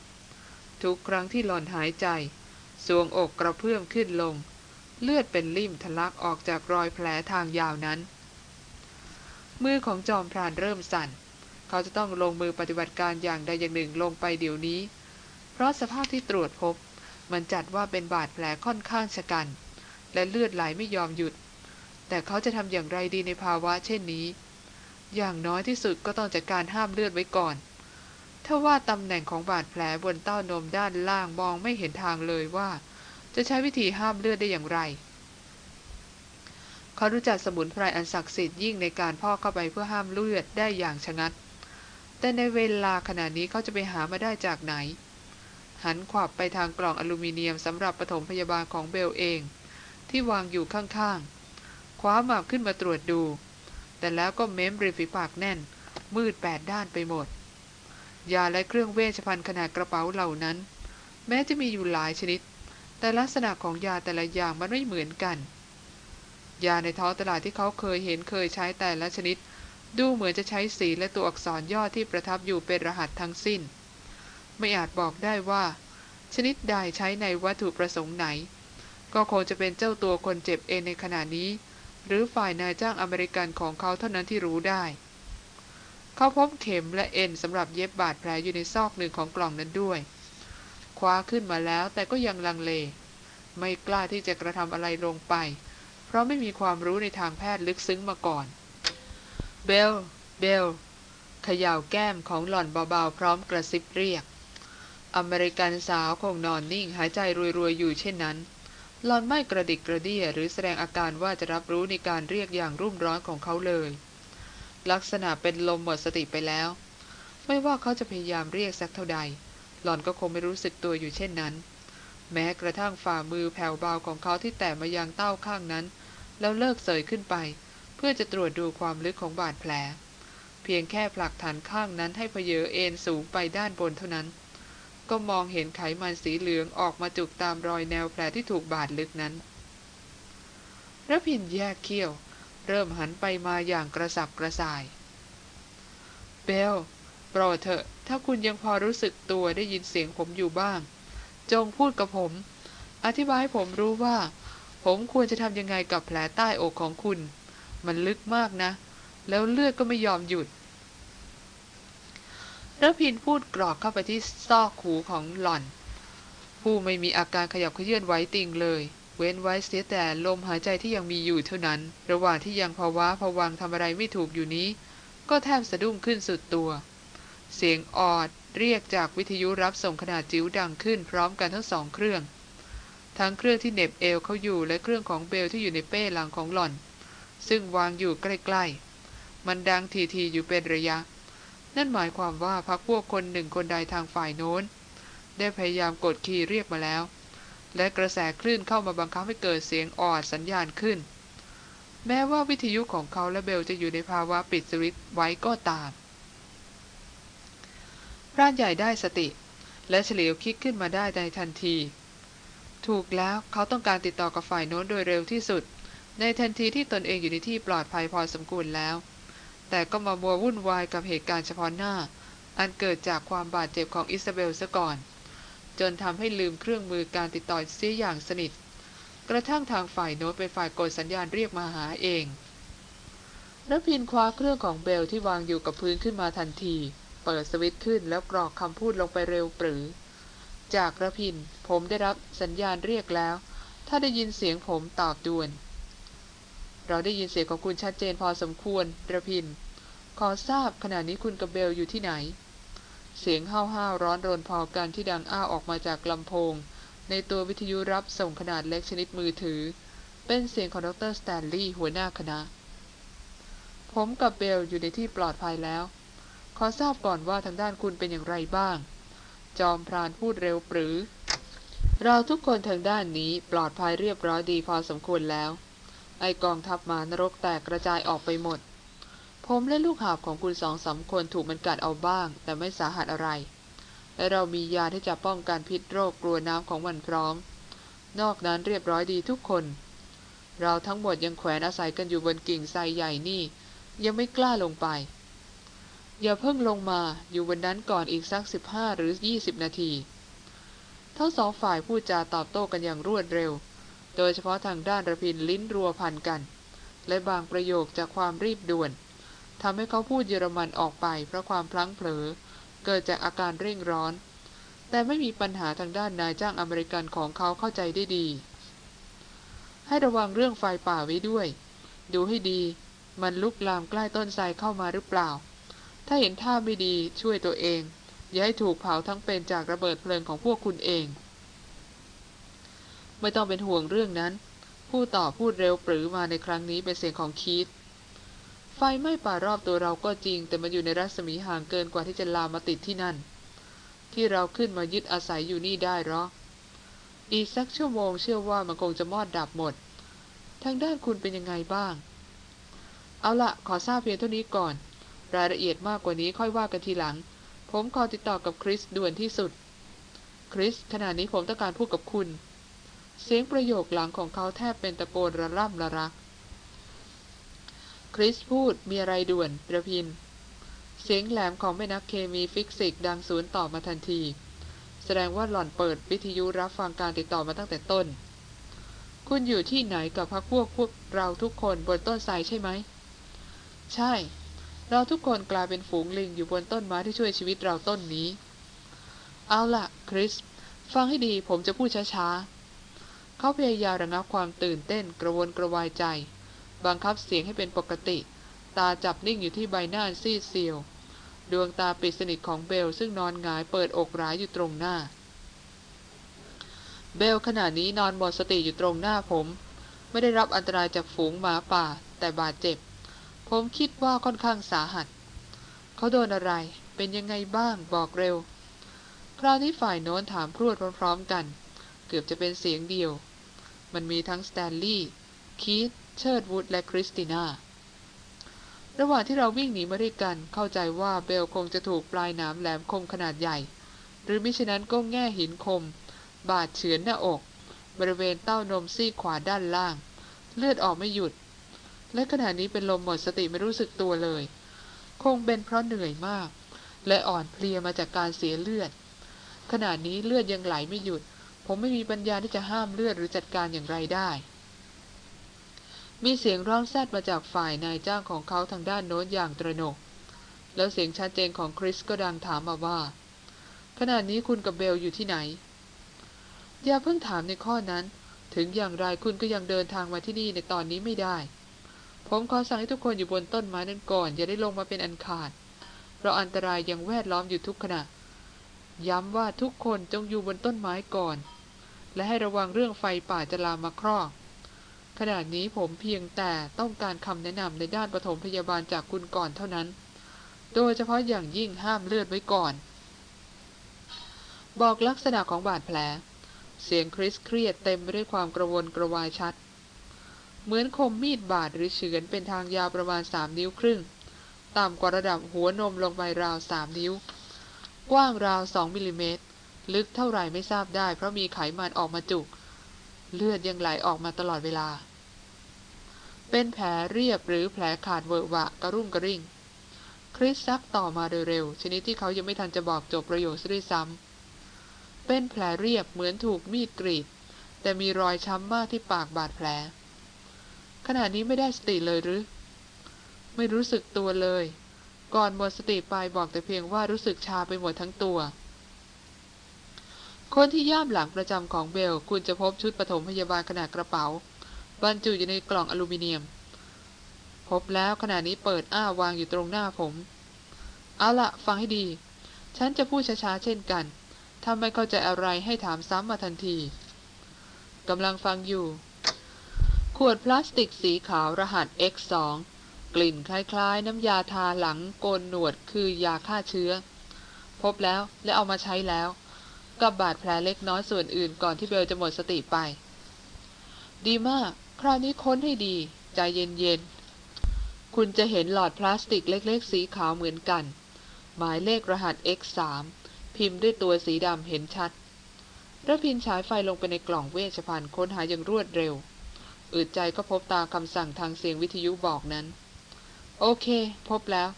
ทุกครั้งที่หลอนหายใจ สวงอกกระเพื่อมขึ้นลง เลือดเป็นลิ่มทะลักออกจากรอยแผลทางยาวนั้น มือของจอมพรานเริ่มสั่น เขาจะต้องลงมือปฏิบัติการอย่างใดอย่างหนึ่งลงไปเดี๋ยวนี้ เพราะสภาพที่ตรวจพบ มันจัดว่าเป็นบาดแผลค่อนข้างชะกัน และเลือดไหลไม่ยอมหยุด แต่เขาจะทำอย่างไรดีในภาวะเช่นนี้ อย่างน้อยที่สุดก็ต้องจัดการห้ามเลือดไว้ก่อนถ้าว่าตำแหน่งของบาดแผลบนเต้านมด้านล่างมองไม่เห็นทางเลยว่า จะใช้วิธีห้ามเลือดได้อย่างไร เขารู้จักสมุนไพรอันศักดิ์สิทธิ์ยิ่งในการพอกเข้าไปเพื่อห้ามเลือดได้อย่างชะงัด แต่ในเวลาขณะนี้เขาจะไปหามาได้จากไหน หันขวับไปทางกล่องอลูมิเนียมสำหรับปฐมพยาบาลของเบลเอง ที่วางอยู่ข้างๆคว้าหมากขึ้นมาตรวจดู แต่แล้วก็เม้มริมฝีปากแน่น มืดแปดด้านไปหมดยาและเครื่องเวชภัณฑ์ขนาดกระเป๋าเหล่านั้น แม้จะมีอยู่หลายชนิด แต่ลักษณะของยาแต่ละอย่างมันไม่เหมือนกัน ยาในท้องตลาดที่เขาเคยเห็นเคยใช้แต่ละชนิด ดูเหมือนจะใช้สีและตัวอักษรย่อที่ประทับอยู่เป็นรหัสทั้งสิ้น ไม่อาจบอกได้ว่า ชนิดใดใช้ในวัตถุประสงค์ไหน ก็คงจะเป็นเจ้าตัวคนเจ็บเองในขณะนี้ หรือฝ่ายนายจ้างอเมริกันของเขาเท่านั้นที่รู้ได้ เขาพบเข็มและเอ็นสำหรับเย็บบาดแผลอยู่ในซอกหนึ่งของกล่องนั้นด้วย ว้าขึ้นมาแล้วแต่ก็ยังลังเล ไม่กล้าที่จะกระทำอะไรลงไป เพราะไม่มีความรู้ในทางแพทย์ลึกซึ้งมาก่อน เบล เบลขย่าแก้มของหล่อนเบาๆ พร้อมกระซิบเรียก อเมริกันสาวคงนอนนิ่งหายใจรวยๆ อยู่เช่นนั้น หล่อนไม่กระดิกกระเดียหรือแสดงอาการว่าจะรับรู้ในการเรียกอย่างรุ่มร้อนของเขาเลย ลักษณะเป็นลมหมดสติไปแล้ว ไม่ว่าเขาจะพยายามเรียกสักเท่าใด หล่อนก็คงไม่รู้สึกตัวอยู่เช่นนั้น แม้กระทั่งฝ่ามือแผ่วเบาของเขาที่แตะมายังเต้าข้างนั้น แล้วเลิกเสยขึ้นไป เพื่อจะตรวจดูความลึกของบาดแผล เพียงแค่ผลักฐานข้างนั้นให้เพเยอเอ็นสูงไปด้านบนเท่านั้น ก็มองเห็นไขมันสีเหลืองออกมาจุกตามรอยแนวแผลที่ถูกบาดลึกนั้นระพินแยกเขี้ยว เริ่มหันไปมาอย่างกระสับกระส่าย เบลโปรดเถอะถ้าคุณยังพอรู้สึกตัวได้ยินเสียงผมอยู่บ้าง จงพูดกับผม อธิบายให้ผมรู้ว่า ผมควรจะทำยังไงกับแผลใต้อกของคุณ มันลึกมากนะ แล้วเลือดก็ไม่ยอมหยุดระพินพูดกรอกเข้าไปที่ซอกหูของหล่อน ผู้ไม่มีอาการขยับเขยื่อนไหวติงเลย เว้นไว้เสียแต่ลมหายใจที่ยังมีอยู่เท่านั้น ระหว่างที่ยังภาวะผวังทำอะไรไม่ถูกอยู่นี้ ก็แทบสะดุ้งขึ้นสุดตัว เสียงออดเรียกจากวิทยุรับส่งขนาดจิ๋วดังขึ้นพร้อมกันทั้งสองเครื่อง ทั้งเครื่องที่เน็บเอวเขาอยู่และเครื่องของเบลที่อยู่ในเป้หลังของหล่อน ซึ่งวางอยู่ใกล้ๆ มันดังทีๆอยู่เป็นระยะ นั่นหมายความว่าพักพวกคนหนึ่งคนใดทางฝ่ายโน้น ได้พยายามกดคีย์เรียกมาแล้ว และกระแสคลื่นเข้ามาบังคับให้เกิดเสียงออดสัญญาณขึ้น แม้ว่าวิทยุของเขาและเบลจะอยู่ในภาวะปิดสวิตไว้ก็ตาม พรานใหญ่ได้สติ และเฉลียวคิดขึ้นมาได้ในทันที ถูกแล้วเขาต้องการติดต่อกับฝ่ายโน้นโดยเร็วที่สุด ในทันทีที่ตนเองอยู่ในที่ปลอดภัยพอสมควรแล้ว แต่ก็มามัววุ่นวายกับเหตุการณ์เฉพาะหน้า อันเกิดจากความบาดเจ็บของอิซาเบลซะก่อน จนทำให้ลืมเครื่องมือการติดต่อเสียอย่างสนิท กระทั่งทางฝ่ายโน้นเป็นฝ่ายกดสัญญาณเรียกมาหาเองรพินคว้าเครื่องของเบลที่วางอยู่กับพื้นขึ้นมาทันที เปิดสวิตช์ขึ้นแล้วกรอกคำพูดลงไปเร็วปรือ จากระพิน ผมได้รับสัญญาณเรียกแล้ว ถ้าได้ยินเสียงผมตอบด่วน เราได้ยินเสียงของคุณชัดเจนพอสมควรระพิน ขอทราบขณะนี้คุณกับเบลอยู่ที่ไหน เสียงห้าวห้าร้อนรนพอกันที่ดังอ้าออกมาจากลำโพง ในตัววิทยุรับส่งขนาดเล็กชนิดมือถือ เป็นเสียงของดรสแตนลีย์หัวหน้าคณะผมกับเบลอยู่ในที่ปลอดภัยแล้ว ขอทราบก่อนว่าทางด้านคุณเป็นอย่างไรบ้าง จอมพรานพูดเร็วปรือ เราทุกคนทางด้านนี้ปลอดภัยเรียบร้อยดีพอสมควรแล้ว ไอกองทัพมานรกแตกกระจายออกไปหมด ผมและลูกหาบของคุณสองสามคนถูกมันกัดเอาบ้าง แต่ไม่สาหัสอะไร และเรามียาที่จะป้องกันพิษโรคกลัวน้ำของมันพร้อม นอกนั้นเรียบร้อยดีทุกคน เราทั้งหมดยังแขวนอาศัยกันอยู่บนกิ่งไทรใหญ่นี่ ยังไม่กล้าลงไป อย่าเพิ่งลงมาอยู่บนนั้นก่อนอีกสักสิบห้าหรือยี่สิบนาที ทั้งสองฝ่ายพูดจาตอบโต้กันอย่างรวดเร็ว โดยเฉพาะทางด้านระพินลิ้นรัวพันกัน และบางประโยคจากความรีบด่วนทำให้เขาพูดเยอรมันออกไปเพราะความพลั้งเผลอ เกิดจากอาการเร่งร้อน แต่ไม่มีปัญหาทางด้านนายจ้างอเมริกันของเขาเข้าใจได้ดี ให้ระวังเรื่องไฟป่าไว้ด้วย ดูให้ดี มันลุกลามใกล้ต้นไทรเข้ามาหรือเปล่า ถ้าเห็นท่าไม่ดีช่วยตัวเอง อย่าให้ถูกเผาทั้งเป็นจากระเบิดเพลิงของพวกคุณเอง ไม่ต้องเป็นห่วงเรื่องนั้น ผู้ต่อพูดเร็วปรือมาในครั้งนี้เป็นเสียงของคีตไฟไหม้ป่ารอบตัวเราก็จริง แต่มันอยู่ในรัศมีห่างเกินกว่าที่จะลามมาติดที่นั่น ที่เราขึ้นมายึดอาศัยอยู่นี่ได้หรออีกสักชั่วโมงเชื่อว่ามันคงจะมอดดับหมด ทางด้านคุณเป็นยังไงบ้าง เอาละขอทราบเพียงเท่านี้ก่อน รายละเอียดมากกว่านี้ค่อยว่ากันทีหลัง ผมขอติดต่อกับคริสด่วนที่สุด คริสขณะนี้ผมต้องการพูดกับคุณ เสียงประโยคหลังของเขาแทบเป็นตะโกนระร่ำระรัก คริสพูดมีอะไรด่วนระพิน เสียงแหลมของแม่นักเคมีฟิสิกส์ดังสวนต่อมาทันที แสดงว่าหล่อนเปิดวิทยุรับฟังการติดต่อมาตั้งแต่ต้น คุณอยู่ที่ไหนกับพักพวกพวกเราทุกคนบนต้นไทรใช่ไหม ใช่ เราทุกคนกลายเป็นฝูงลิงอยู่บนต้นไม้ที่ช่วยชีวิตเราต้นนี้ เอาล่ะ คริส ฟังให้ดีผมจะพูดช้าๆ เขาพยายามระงับความตื่นเต้นกระวนกระวายใจ บังคับเสียงให้เป็นปกติ ตาจับนิ่งอยู่ที่ใบหน้าซีดเซียว ดวงตาปิดสนิทของเบลซึ่งนอนหงายเปิดอกร้ายอยู่ตรงหน้า เบลขณะนี้นอนหมดสติอยู่ตรงหน้าผม ไม่ได้รับอันตรายจากฝูงหมาป่าแต่บาดเจ็บ ผมคิดว่าค่อนข้างสาหัส เขาโดนอะไร เป็นยังไงบ้าง บอกเร็ว คราวนี้ฝ่ายโน้นถามพรวดพร้อมๆกัน เกือบจะเป็นเสียงเดียว มันมีทั้งสแตนลีย์ คีธ เชิร์ดวูด และคริสติน่า ระหว่างที่เราวิ่งหนีมาด้วยกัน เข้าใจว่าเบลคงจะถูกปลายหนามแหลมคมขนาดใหญ่ หรือมิฉะนั้นก็แง่หินคม บาดเฉือนหน้าอก บริเวณเต้านมซีกขวาด้านล่าง เลือดออกไม่หยุด และขณะนี้เป็นลมหมดสติไม่รู้สึกตัวเลย คงเป็นเพราะเหนื่อยมาก และอ่อนเพลียมาจากการเสียเลือด ขณะนี้เลือดยังไหลไม่หยุด ผมไม่มีปัญญาที่จะห้ามเลือดหรือจัดการอย่างไรได้ มีเสียงร้องแซดมาจากฝ่ายนายจ้างของเขาทางด้านโน้นอย่างตระหนก แล้วเสียงชัดเจนของคริสก็ดังถามมาว่า ขณะนี้คุณกับเบลอยู่ที่ไหน อย่าเพิ่งถามในข้อนั้น ถึงอย่างไรคุณก็ยังเดินทางมาที่นี่ในตอนนี้ไม่ได้ ผมขอสั่งให้ทุกคนอยู่บนต้นไม้นั้นก่อน อย่าได้ลงมาเป็นอันขาด เพราะอันตรายยังแวดล้อมอยู่ทุกขณะ ย้ำว่าทุกคนจงอยู่บนต้นไม้ก่อน และให้ระวังเรื่องไฟป่าจะลามมาครอกขณะนี้ผมเพียงแต่ต้องการคำแนะนำในด้านปฐมพยาบาลจากคุณก่อนเท่านั้น โดยเฉพาะอย่างยิ่งห้ามเลือดไว้ก่อน บอกลักษณะของบาดแผล เสียงคริสเครียดเต็มไปด้วยความกระวนกระวายชัด เหมือนคมมีดบาดหรือเฉือนเป็นทางยาวประมาณสามนิ้วครึ่ง ต่ำกว่าระดับหัวนมลงไปราวสามนิ้ว กว้างราวสองมิลลิเมตร ลึกเท่าไหร่ไม่ทราบได้ เพราะมีไขมันออกมาจุก เลือดยังไหลออกมาตลอดเวลา เป็นแผลเรียบหรือแผลขาดเวอะวะกระรุ่งกระริ่ง คริสซักต่อมาโดยเร็ว ชนิดที่เขายังไม่ทันจะบอกจบประโยคซะด้วยซ้ำเป็นแผลเรียบเหมือนถูกมีดกรีด แต่มีรอยช้ำมากที่ปากบาดแผล ขณะนี้ไม่ได้สติเลยหรือ ไม่รู้สึกตัวเลย ก่อนหมดสติไปบอกแต่เพียงว่ารู้สึกชาไปหมดทั้งตัว คนที่ย่ามหลังประจำของเบล คุณจะพบชุดปฐมพยาบาลขนาดกระเป๋า บรรจุอยู่ในกล่องอลูมิเนียม พบแล้วขณะนี้เปิดอ้าวางอยู่ตรงหน้าผม เอาละฟังให้ดี ฉันจะพูดช้าๆเช่นกันถ้าไม่เข้าใจอะไรให้ถามซ้ำมาทันทีกำลังฟังอยู่ ขวดพลาสติกสีขาวรหัส X2 กลิ่นคล้ายๆ น้ำยาทาหลังโกนหนวดคือยาฆ่าเชื้อ พบแล้วและเอามาใช้แล้ว กับบาดแผลเล็กน้อยส่วนอื่นก่อนที่เบลจะหมดสติไป ดีมาก คราวนี้ค้นให้ดี ใจเย็นๆ คุณจะเห็นหลอดพลาสติกเล็กๆ สีขาวเหมือนกัน หมายเลขรหัส X3 พิมพ์ด้วยตัวสีดำเห็นชัดระพินฉายไฟลงไปในกล่องเวชภัณฑ์ค้นหาอย่างรวดเร็ว อึดใจก็พบตามคำสั่งทางเสียงวิทยุบอกนั้น โอเค พบแล้ว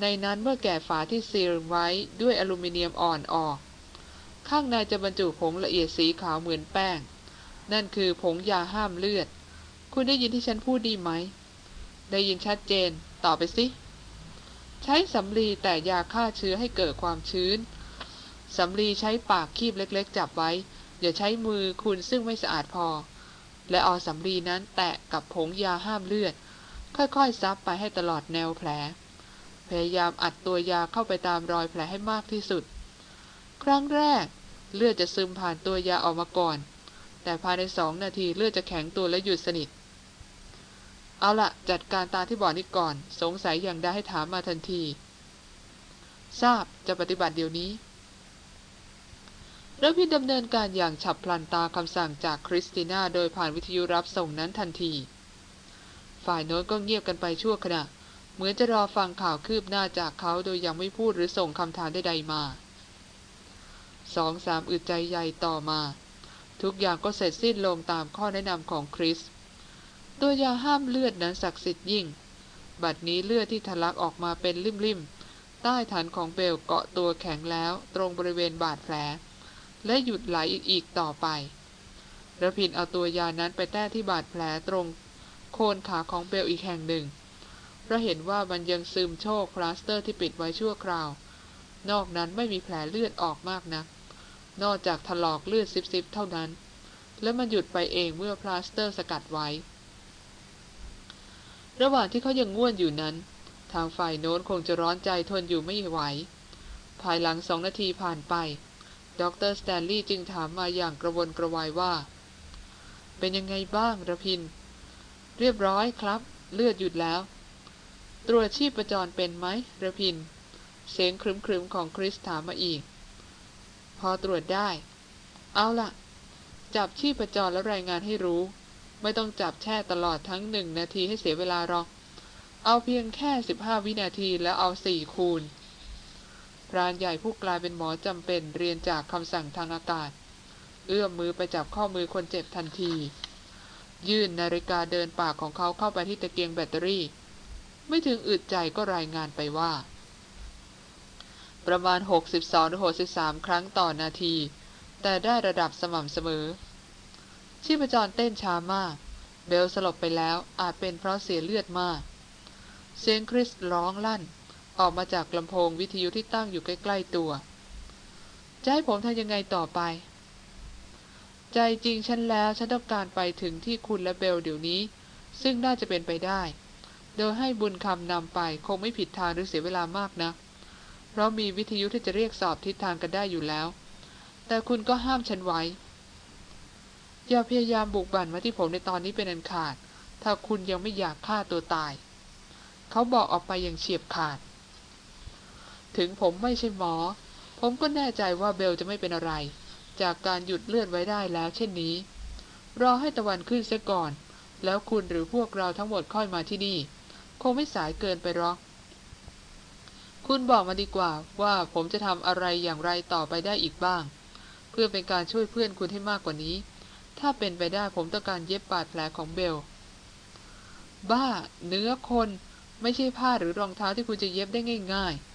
ในนั้นเมื่อแกะฝาที่ซีลไว้ด้วยอลูมิเนียมอ่อนออก ข้างในจะบรรจุผงละเอียดสีขาวเหมือนแป้ง นั่นคือผงยาห้ามเลือด คุณได้ยินที่ฉันพูดดีไหม ได้ยินชัดเจน ต่อไปสิ ใช้สำลีแต่ยาฆ่าเชื้อให้เกิดความชื้นสำลีใช้ปากคีบเล็กๆ จับไว้ อย่าใช้มือคุณซึ่งไม่สะอาดพอ และเอาสำลีนั้นแตะกับผงยาห้ามเลือด ค่อยๆซับไปให้ตลอดแนวแผล พยายามอัดตัวยาเข้าไปตามรอยแผลให้มากที่สุด ครั้งแรก เลือดจะซึมผ่านตัวยาออกมาก่อน แต่ภายในสองนาทีเลือดจะแข็งตัวและหยุดสนิท เอาละจัดการตาที่บอดนี้ก่อน สงสัยอย่างใดให้ถามมาทันที ทราบจะปฏิบัติเดี๋ยวนี้ ระพินดำเนินการอย่างฉับพลันตาคำสั่งจากคริสติน่าโดยผ่านวิทยุรับส่งนั้นทันที ฝ่ายโน้นก็เงียบกันไปชั่วขณะ เหมือนจะรอฟังข่าวคืบหน้าจากเขาโดยยังไม่พูดหรือส่งคำถามใดๆมาสองสามอึดใจใหญ่ต่อมา ทุกอย่างก็เสร็จสิ้นลงตามข้อแนะนำของคริส ตัวยาห้ามเลือดนั้นศักดิ์สิทธิ์ยิ่ง บัดนี้เลือดที่ทะลักออกมาเป็นลิ่มๆใต้ฐานของเบลเกาะตัวแข็งแล้ว ตรงบริเวณบาดแผล และหยุดไหลอีกต่อไปรพินทร์เอาตัวยานั้นไปแต้มที่บาดแผลตรงโคนขาของเบลอีกแห่งหนึ่ง เพราะเห็นว่ามันยังซึมโชกพลาสเตอร์ที่ปิดไว้ชั่วคราว นอกนั้นไม่มีแผลเลือดออกมากนัก นอกจากถลอกเลือดซิบๆเท่านั้น และมันหยุดไปเองเมื่อพลาสเตอร์สกัดไว้ ระหว่างที่เขายังง่วนอยู่นั้น ทางฝ่ายโน้นคงจะร้อนใจทนอยู่ไม่ไหว ภายหลังสองนาทีผ่านไป ดรสแตนลีย์จึงถามมาอย่างกระวนกระวายว่า เป็นยังไงบ้างรพินทร์ เรียบร้อยครับ เลือดหยุดแล้ว ตรวจชีพประจรเป็นไหมระพิน เสียงครึมๆของคริสถามมาอีก พอตรวจได้ เอาละจับชีพประจรแล้วรายงานให้รู้ ไม่ต้องจับแช่ตลอดทั้งหนึ่งนาทีให้เสียเวลาหรอก เอาเพียงแค่สิบห้าวินาทีแล้วเอาสี่คูณ พรานใหญ่ผู้กลายเป็นหมอจำเป็นเรียนจากคำสั่งทางอากาศ เอื้อมมือไปจับข้อมือคนเจ็บทันที ยื่นนาฬิกาเดินปากของเขาเข้าไปที่ตะเกียงแบตเตอรี่ ไม่ถึงอึดใจก็รายงานไปว่า ประมาณ 62-63 ครั้งต่อนาที แต่ได้ระดับสม่ำเสมอ ชีพจรเต้นช้ามาก เบลสลบไปแล้วอาจเป็นเพราะเสียเลือดมาก เสียงคริสร้องลั่น ออกมาจากลำโพงวิทยุที่ตั้งอยู่ใกล้ ๆ ตัว จะให้ผมทำยังไงต่อไป ใจจริงฉันแล้วฉันต้องการไปถึงที่คุณและเบลเดี๋ยวนี้ ซึ่งน่าจะเป็นไปได้ โดยให้บุญคำนำไปคงไม่ผิดทางหรือเสียเวลามากนะ เพราะมีวิทยุที่จะเรียกสอบทิศทางกันได้อยู่แล้ว แต่คุณก็ห้ามฉันไว้อย่าพยายามบุกบั่นมาที่ผมในตอนนี้เป็นอันขาด ถ้าคุณยังไม่อยากฆ่าตัวตาย เขาบอกออกไปอย่างเฉียบขาด ถึงผมไม่ใช่หมอ ผมก็แน่ใจว่าเบลจะไม่เป็นอะไร จากการหยุดเลือดไว้ได้แล้ว เช่นนี้ รอให้ตะวันขึ้นเสียก่อน แล้วคุณหรือพวกเราทั้งหมดค่อยมาที่นี่ คงไม่สายเกินไปหรอก คุณบอกมาดีกว่าว่าผมจะทำอะไรอย่างไรต่อไปได้อีกบ้าง เพื่อเป็นการช่วยเพื่อนคุณให้มากกว่านี้ ถ้าเป็นไปได้ผมต้องการเย็บบาดแผลของเบล บ้า เนื้อคน ไม่ใช่ผ้าหรือรองเท้าที่คุณจะเย็บได้ง่าย ๆ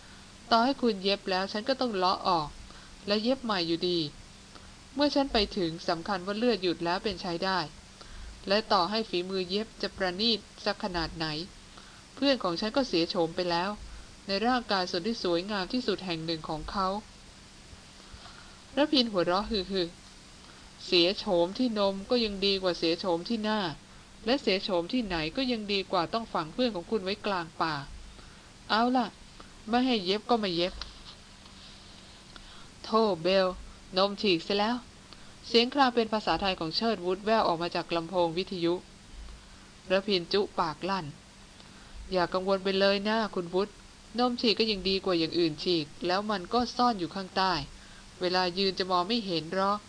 ต่อให้คุณเย็บแล้วฉันก็ต้องเลาะออก และเย็บใหม่อยู่ดี เมื่อฉันไปถึงสำคัญว่าเลือดหยุดแล้วเป็นใช้ได้ และต่อให้ฝีมือเย็บจะประณีตสักขนาดไหน เพื่อนของฉันก็เสียโฉมไปแล้ว ในร่างกายส่วนที่สวยงามที่สุดแห่งหนึ่งของเขาระพินหัวเราะฮือเสียโฉมที่นมก็ยังดีกว่าเสียโฉมที่หน้า และเสียโฉมที่ไหนก็ยังดีกว่าต้องฝังเพื่อนของคุณไว้กลางป่า เอาล่ะ ไม่ให้เย็บก็ไม่เย็บ โธ่เบล นมฉีกเสียแล้ว เสียงครางเป็นภาษาไทยของเชิดวุฒแววออกมาจากลำโพงวิทยุระพินจุปากลั่น อย่ากังวลไปเลยนะคุณวุฒนมฉีกก็ยังดีกว่าอย่างอื่นฉีก แล้วมันก็ซ่อนอยู่ข้างใต้ เวลายืนจะมองไม่เห็นหรอก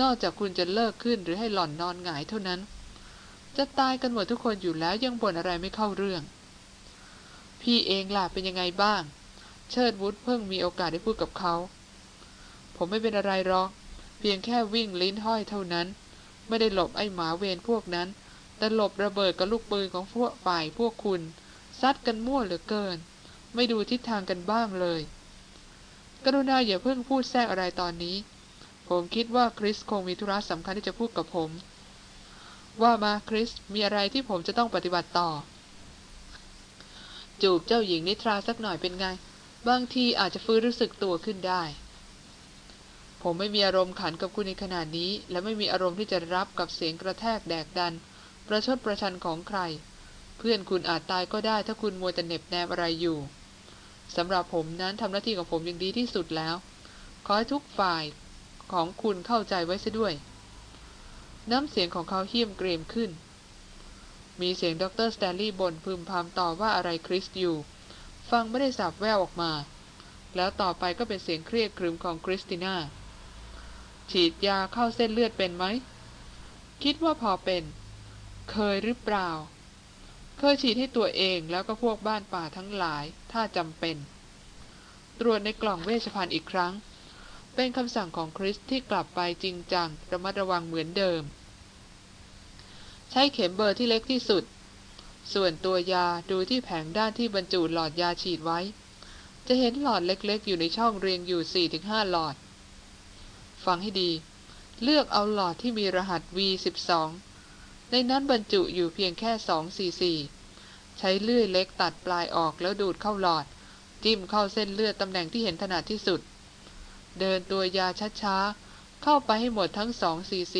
นอกจากคุณจะเลิกขึ้นหรือให้หล่อนนอนหงายเท่านั้น จะตายกันหมดทุกคนอยู่แล้วยังบ่นอะไรไม่เข้าเรื่อง พี่เองล่ะเป็นยังไงบ้าง เชิดวุฒเพิ่งมีโอกาสได้พูดกับเขา ผมไม่เป็นอะไรหรอก เพียงแค่วิ่งลิ้นห้อยเท่านั้น ไม่ได้หลบไอ้หมาเวรพวกนั้น แต่หลบระเบิดกับลูกปืนของพวกฝ่ายพวกคุณ ซัดกันมั่วเหลือเกิน ไม่ดูทิศทางกันบ้างเลย กรุณาอย่าเพิ่งพูดแทรกอะไรตอนนี้ ผมคิดว่าคริสคงมีธุระสำคัญที่จะพูดกับผม ว่ามาคริสมีอะไรที่ผมจะต้องปฏิบัติต่อ จูบเจ้าหญิงนิทราสักหน่อยเป็นไง บางทีอาจจะฟื้นรู้สึกตัวขึ้นได้ ผมไม่มีอารมณ์ขันกับคุณในขณะนี้ และไม่มีอารมณ์ที่จะรับกับเสียงกระแทกแดกดัน ประชดประชันของใคร เพื่อนคุณอาจตายก็ได้ถ้าคุณมัวแต่เหน็บแนมอะไรอยู่สำหรับผมนั้นทำหน้าที่ของผมอย่างดีที่สุดแล้ว ขอให้ทุกฝ่ายของคุณเข้าใจไว้ซะด้วย น้ำเสียงของเขาเหี้ยมเกรียมขึ้น มีเสียงดรสแตนลีย์บ่นพึมพำต่อว่าอะไรคริสอยู่ ฟังไม่ได้ศัพท์แว่วออกมา แล้วต่อไปก็เป็นเสียงเครียดขรึมของคริสติน่า ฉีดยาเข้าเส้นเลือดเป็นไหม คิดว่าพอเป็น เคยหรือเปล่า เคยฉีดให้ตัวเองแล้วก็พวกบ้านป่าทั้งหลาย ถ้าจำเป็น ตรวจในกล่องเวชภัณฑ์อีกครั้ง เป็นคำสั่งของคริสที่กลับไปจริงจังระมัดระวังเหมือนเดิม ใช้เข็มเบอร์ที่เล็กที่สุด ส่วนตัวยาดูที่แผงด้านที่บรรจุหลอดยาฉีดไว้ จะเห็นหลอดเล็กๆ อยู่ในช่องเรียงอยู่ 4-5 หลอด ฟังให้ดี เลือกเอาหลอดที่มีรหัส V12 ในนั้นบรรจุอยู่เพียงแค่ 2 cc ใช้เลื่อยเล็กตัดปลายออกแล้วดูดเข้าหลอด จิ้มเข้าเส้นเลือดตำแหน่งที่เห็นถนัดที่สุด เดินตัวยาช้าๆ เข้าไปให้หมดทั้ง 2 cc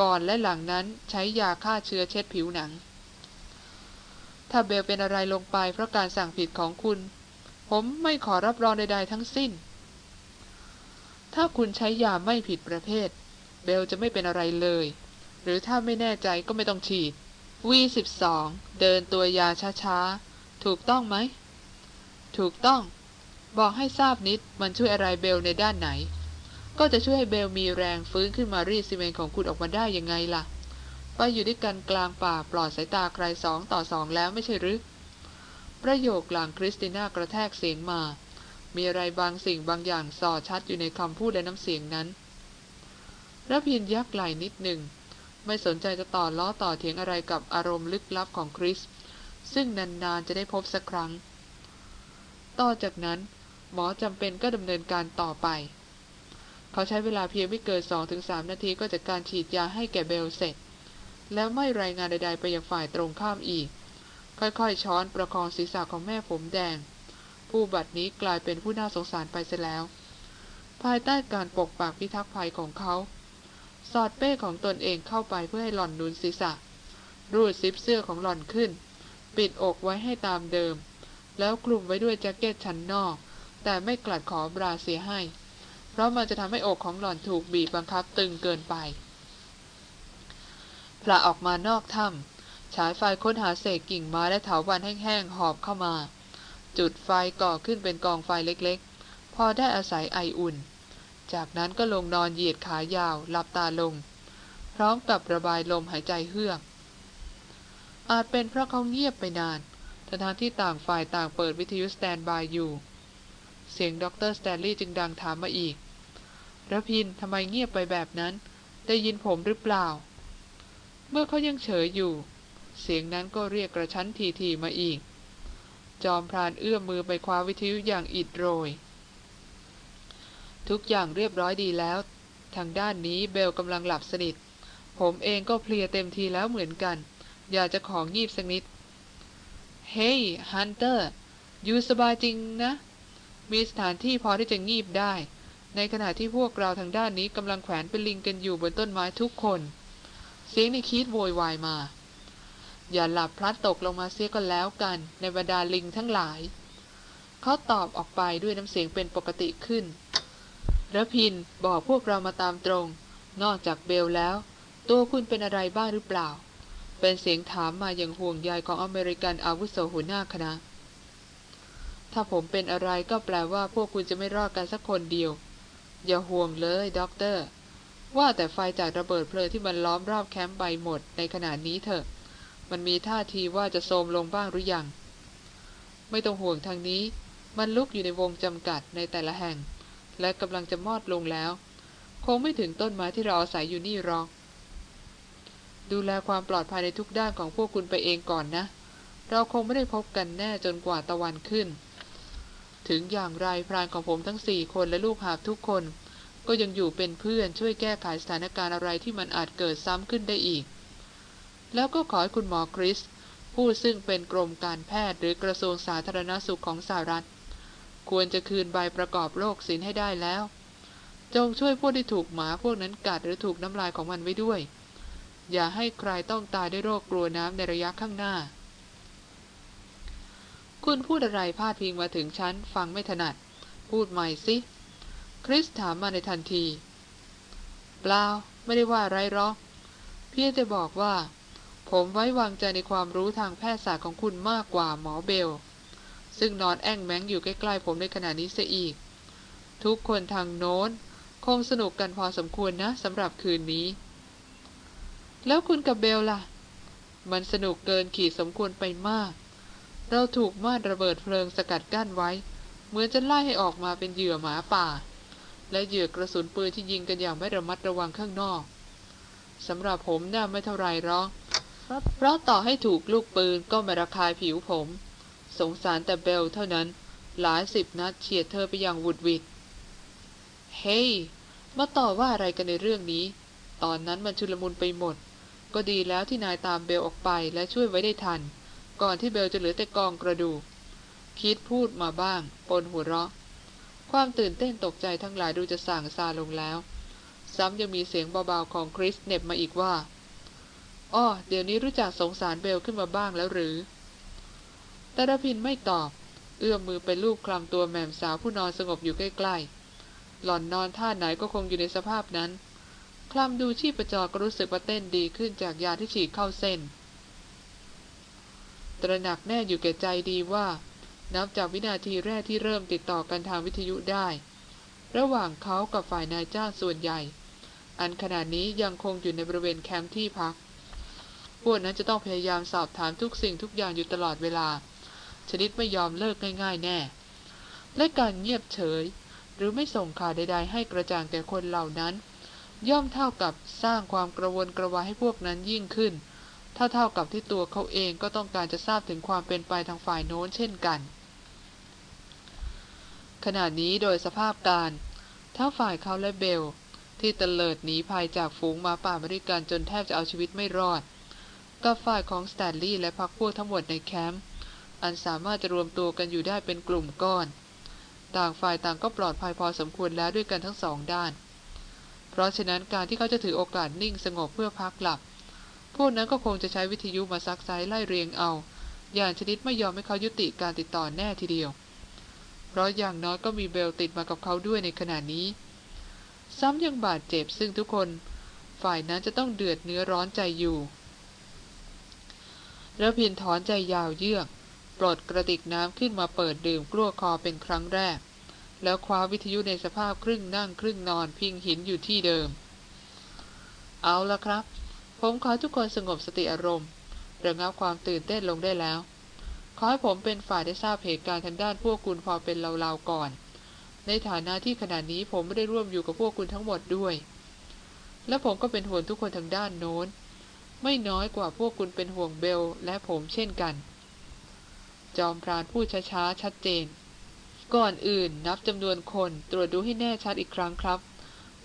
ก่อนและหลังนั้นใช้ยาฆ่าเชื้อเช็ดผิวหนัง ถ้าเบลเป็นอะไรลงไปเพราะการสั่งผิดของคุณ ผมไม่ขอรับรองใดๆทั้งสิ้น ถ้าคุณใช้ยาไม่ผิดประเภท เบลจะไม่เป็นอะไรเลย หรือถ้าไม่แน่ใจก็ไม่ต้องฉีด V12 เดินตัวยาช้าๆ ถูกต้องไหม ถูกต้อง บอกให้ทราบนิดมันช่วยอะไรเบลในด้านไหน ก็จะช่วยให้เบลมีแรงฟื้นขึ้นมารีดซีเมนต์ของคุณออกมาได้ยังไงล่ะ ไปอยู่ด้วยกันกลางป่าปลอดสายตาใครสองต่อสองแล้วไม่ใช่หรือ ประโยคหลังคริสติน่ากระแทกเสียงมา มีอะไรบางสิ่งบางอย่างสอดชัดอยู่ในคำพูดและน้ำเสียงนั้นระพินยักไหล่นิดหนึ่ง ไม่สนใจจะต่อล้อต่อเถียงอะไรกับอารมณ์ลึกลับของคริส ซึ่งนานๆจะได้พบสักครั้ง ต่อจากนั้น หมอจำเป็นก็ดำเนินการต่อไป เขาใช้เวลาเพียงไม่เกิน2-3นาทีก็จัดการฉีดยาให้แก่เบลเสร็จ แล้วไม่รายงานใดๆไปยังฝ่ายตรงข้ามอีก ค่อยๆ ช้อนประคองศีรษะของแม่ผมแดง ผู้บัดนี้กลายเป็นผู้น่าสงสารไปเสียแล้ว ภายใต้การปกปักพิทักษ์ภัยของเขา สอดเป้ของตนเองเข้าไปเพื่อให้หล่อนนุนศีรษะ รูดซิปเสื้อของหล่อนขึ้น ปิดอกไว้ให้ตามเดิม แล้วคลุมไว้ด้วยแจ็คเก็ตชั้นนอก แต่ไม่กลัดขอบราเสียให้ เพราะมันจะทำให้อกของหล่อนถูกบีบบังคับตึงเกินไปพละออกมานอกถ้ำฉายไฟค้นหาเศษกิ่งไม้และเถาวัลย์แห้งๆหอบเข้ามา จุดไฟก่อขึ้นเป็นกองไฟเล็กๆ พอได้อาศัยไออุ่น จากนั้นก็ลงนอนเหยียดขายาวหลับตาลง พร้อมกับระบายลมหายใจเฮือก อาจเป็นเพราะเขาเงียบไปนานทั้งที่ต่างฝ่ายต่างเปิดวิทยุสแตนบายอยู่ เสียงดรสแตนลีย์จึงดังถามมาอีก ระพินทำไมเงียบไปแบบนั้น ได้ยินผมหรือเปล่า เมื่อเขายังเฉยอยู่ เสียงนั้นก็เรียกกระชั้นทีๆมาอีก จอมพรานเอื้อมมือไปคว้าวิทยุอย่างอิดโรย ทุกอย่างเรียบร้อยดีแล้ว ทางด้านนี้เบลกำลังหลับสนิท ผมเองก็เพลียเต็มทีแล้วเหมือนกัน อยากจะของงีบสักนิด เฮ้ยฮันเตอร์อยู่สบายจริงนะ มีสถานที่พอที่จะงีบได้ ในขณะที่พวกเราทางด้านนี้กำลังแขวนเป็นลิงกันอยู่บนต้นไม้ทุกคน เสียงในคีดโวยวายมา อย่าหลับพลัดตกลงมาเสียก็แล้วกัน ในบรรดาลิงทั้งหลาย เขาตอบออกไปด้วยน้ำเสียงเป็นปกติขึ้นระพินบอกพวกเรามาตามตรง นอกจากเบลแล้ว ตัวคุณเป็นอะไรบ้างหรือเปล่า เป็นเสียงถามมาอย่างห่วงใยของอเมริกันอาวุโสหัวหน้าคณะถ้าผมเป็นอะไรก็แปลว่าพวกคุณจะไม่รอดกันสักคนเดียว อย่าห่วงเลยด็อกเตอร์ ว่าแต่ไฟจากระเบิดเพลิงที่มันล้อมรอบแคมป์ไปหมดในขณะนี้เถอะ มันมีท่าทีว่าจะโทมลงบ้างหรือยัง ไม่ต้องห่วงทางนี้ มันลุกอยู่ในวงจำกัดในแต่ละแห่ง และกำลังจะมอดลงแล้ว คงไม่ถึงต้นไม้ที่เราอาศัยอยู่นี่หรอก ดูแลความปลอดภัยในทุกด้านของพวกคุณไปเองก่อนนะ เราคงไม่ได้พบกันแน่จนกว่าตะวันขึ้น ถึงอย่างไรพรานของผมทั้งสี่คนและลูกหาบทุกคน ก็ยังอยู่เป็นเพื่อนช่วยแก้ไขสถานการณ์อะไรที่มันอาจเกิดซ้ำขึ้นได้อีก แล้วก็ขอให้คุณหมอคริส ผู้ซึ่งเป็นกรมการแพทย์หรือกระทรวงสาธารณสุขของสหรัฐ ควรจะคืนใบประกอบโรคศิลให้ได้แล้ว จงช่วยพวกที่ถูกหมาพวกนั้นกัดหรือถูกน้ำลายของมันไว้ด้วย อย่าให้ใครต้องตายด้วยโรคกลัวน้ำในระยะข้างหน้า คุณพูดอะไรพาดพิงมาถึงฉัน ฟังไม่ถนัด พูดใหม่สิ คริสถามมาในทันที เปล่า ไม่ได้ว่าไรหรอก เพียงแต่บอกว่า ผมไว้วางใจในความรู้ทางแพทยศาสตร์ของคุณมากกว่าหมอเบล ซึ่งนอนแอ่งแมงอยู่ใกล้ๆผมในขณะนี้เสียอีก ทุกคนทางโน้น คงสนุกกันพอสมควรนะสำหรับคืนนี้ แล้วคุณกับเบลล่ะ มันสนุกเกินขีดสมควรไปมาก เราถูกมาดระเบิดเพลิงสกัดกั้นไว้ เหมือนจะไล่ให้ออกมาเป็นเหยื่อหมาป่า และเหยื่อกระสุนปืนที่ยิงกันอย่างไม่ระมัดระวังข้างนอกสำหรับผมน่าไม่เท่าไรหรอกเพราะต่อให้ถูกลูกปืนก็ไม่ระคายผิวผม สงสารแต่เบลเท่านั้น หลายสิบนัดเฉียดเธอไปอย่างวุดวิดเฮ้ยมาต่อว่าอะไรกันในเรื่องนี้ ตอนนั้นมันชุลมุนไปหมด ก็ดีแล้วที่นายตามเบลออกไปและช่วยไว้ได้ทัน ก่อนที่เบลจะเหลือแต่กองกระดูก คิดพูดมาบ้าง ปนหัวเราะ ความตื่นเต้นตกใจทั้งหลายดูจะสั่งซาลงแล้ว ซ้ำยังมีเสียงเบาๆของคริสเน็บมาอีกว่าอ้อเดี๋ยวนี้รู้จักสงสารเบลขึ้นมาบ้างแล้วหรือแต่ระพินไม่ตอบ เอื้อมมือไปลูบคลำตัวแม่มสาวผู้นอนสงบอยู่ใกล้ๆ หล่อนนอนท่าไหนก็คงอยู่ในสภาพนั้น คลำดูชีพจรก็รู้สึกว่าเต้นดีขึ้นจากยาที่ฉีดเข้าเส้น ระหนักแน่อยู่แก่ใจดีว่า นับจากวินาทีแรกที่เริ่มติดต่อกันทางวิทยุได้ ระหว่างเขากับฝ่ายนายจ้างส่วนใหญ่ อันขณะนี้ยังคงอยู่ในบริเวณแคมป์ที่พัก พวกนั้นจะต้องพยายามสอบถามทุกสิ่งทุกอย่างอยู่ตลอดเวลา ชนิดไม่ยอมเลิกง่ายๆ แน่ และการเงียบเฉย หรือไม่ส่งข่าวใด ๆ ให้กระจ่างแก่คนเหล่านั้น ย่อมเท่ากับสร้างความกระวนกระวายให้พวกนั้นยิ่งขึ้น เท่าๆกับที่ตัวเขาเองก็ต้องการจะทราบถึงความเป็นไปทางฝ่ายโน้นเช่นกัน ขณะนี้โดยสภาพการทั้งฝ่ายเขาและเบล ที่เตลิดหนีภัยจากฝูงหมาป่าบริการจนแทบจะเอาชีวิตไม่รอด กับฝ่ายของสแตนลีย์และพรรคพวกทั้งหมดในแคมป์อันสามารถจะรวมตัวกันอยู่ได้เป็นกลุ่มก้อน ต่างฝ่ายต่างก็ปลอดภัยพอสมควรแล้วด้วยกันทั้งสองด้าน เพราะฉะนั้นการที่เขาจะถือโอกาสนิ่งสงบเพื่อพักหลับ พวกนั้นก็คงจะใช้วิทยุมาซักไซ้ไล่เลียงเอา อย่างชนิดไม่ยอมให้เขายุติการติดต่อแน่ทีเดียว เพราะอย่างน้อยก็มีเบลติดมากับเขาด้วยในขณะนี้ ซ้ำยังบาดเจ็บซึ่งทุกคน ฝ่ายนั้นจะต้องเดือดเนื้อร้อนใจอยู่แล้วพินถอนใจยาวเยือก ปลดกระติกน้ำขึ้นมาเปิดดื่มกลั้วคอเป็นครั้งแรก แล้วคว้าวิทยุในสภาพครึ่งนั่งครึ่งนอนพิงหินอยู่ที่เดิม เอาละครับ ผมขอทุกคนสงบสติอารมณ์ระงับความตื่นเต้นลงได้แล้ว ขอให้ผมเป็นฝ่ายได้ทราบเหตุการณ์ทางด้านพวกคุณพอเป็นเลาๆก่อน ในฐานะที่ขณะนี้ผมไม่ได้ร่วมอยู่กับพวกคุณทั้งหมดด้วย และผมก็เป็นห่วงทุกคนทางด้านโน้น ไม่น้อยกว่าพวกคุณเป็นห่วงเบลและผมเช่นกัน จอมพรานพูดช้าๆชัดเจน ก่อนอื่นนับจำนวนคนตรวจดูให้แน่ชัดอีกครั้งครับ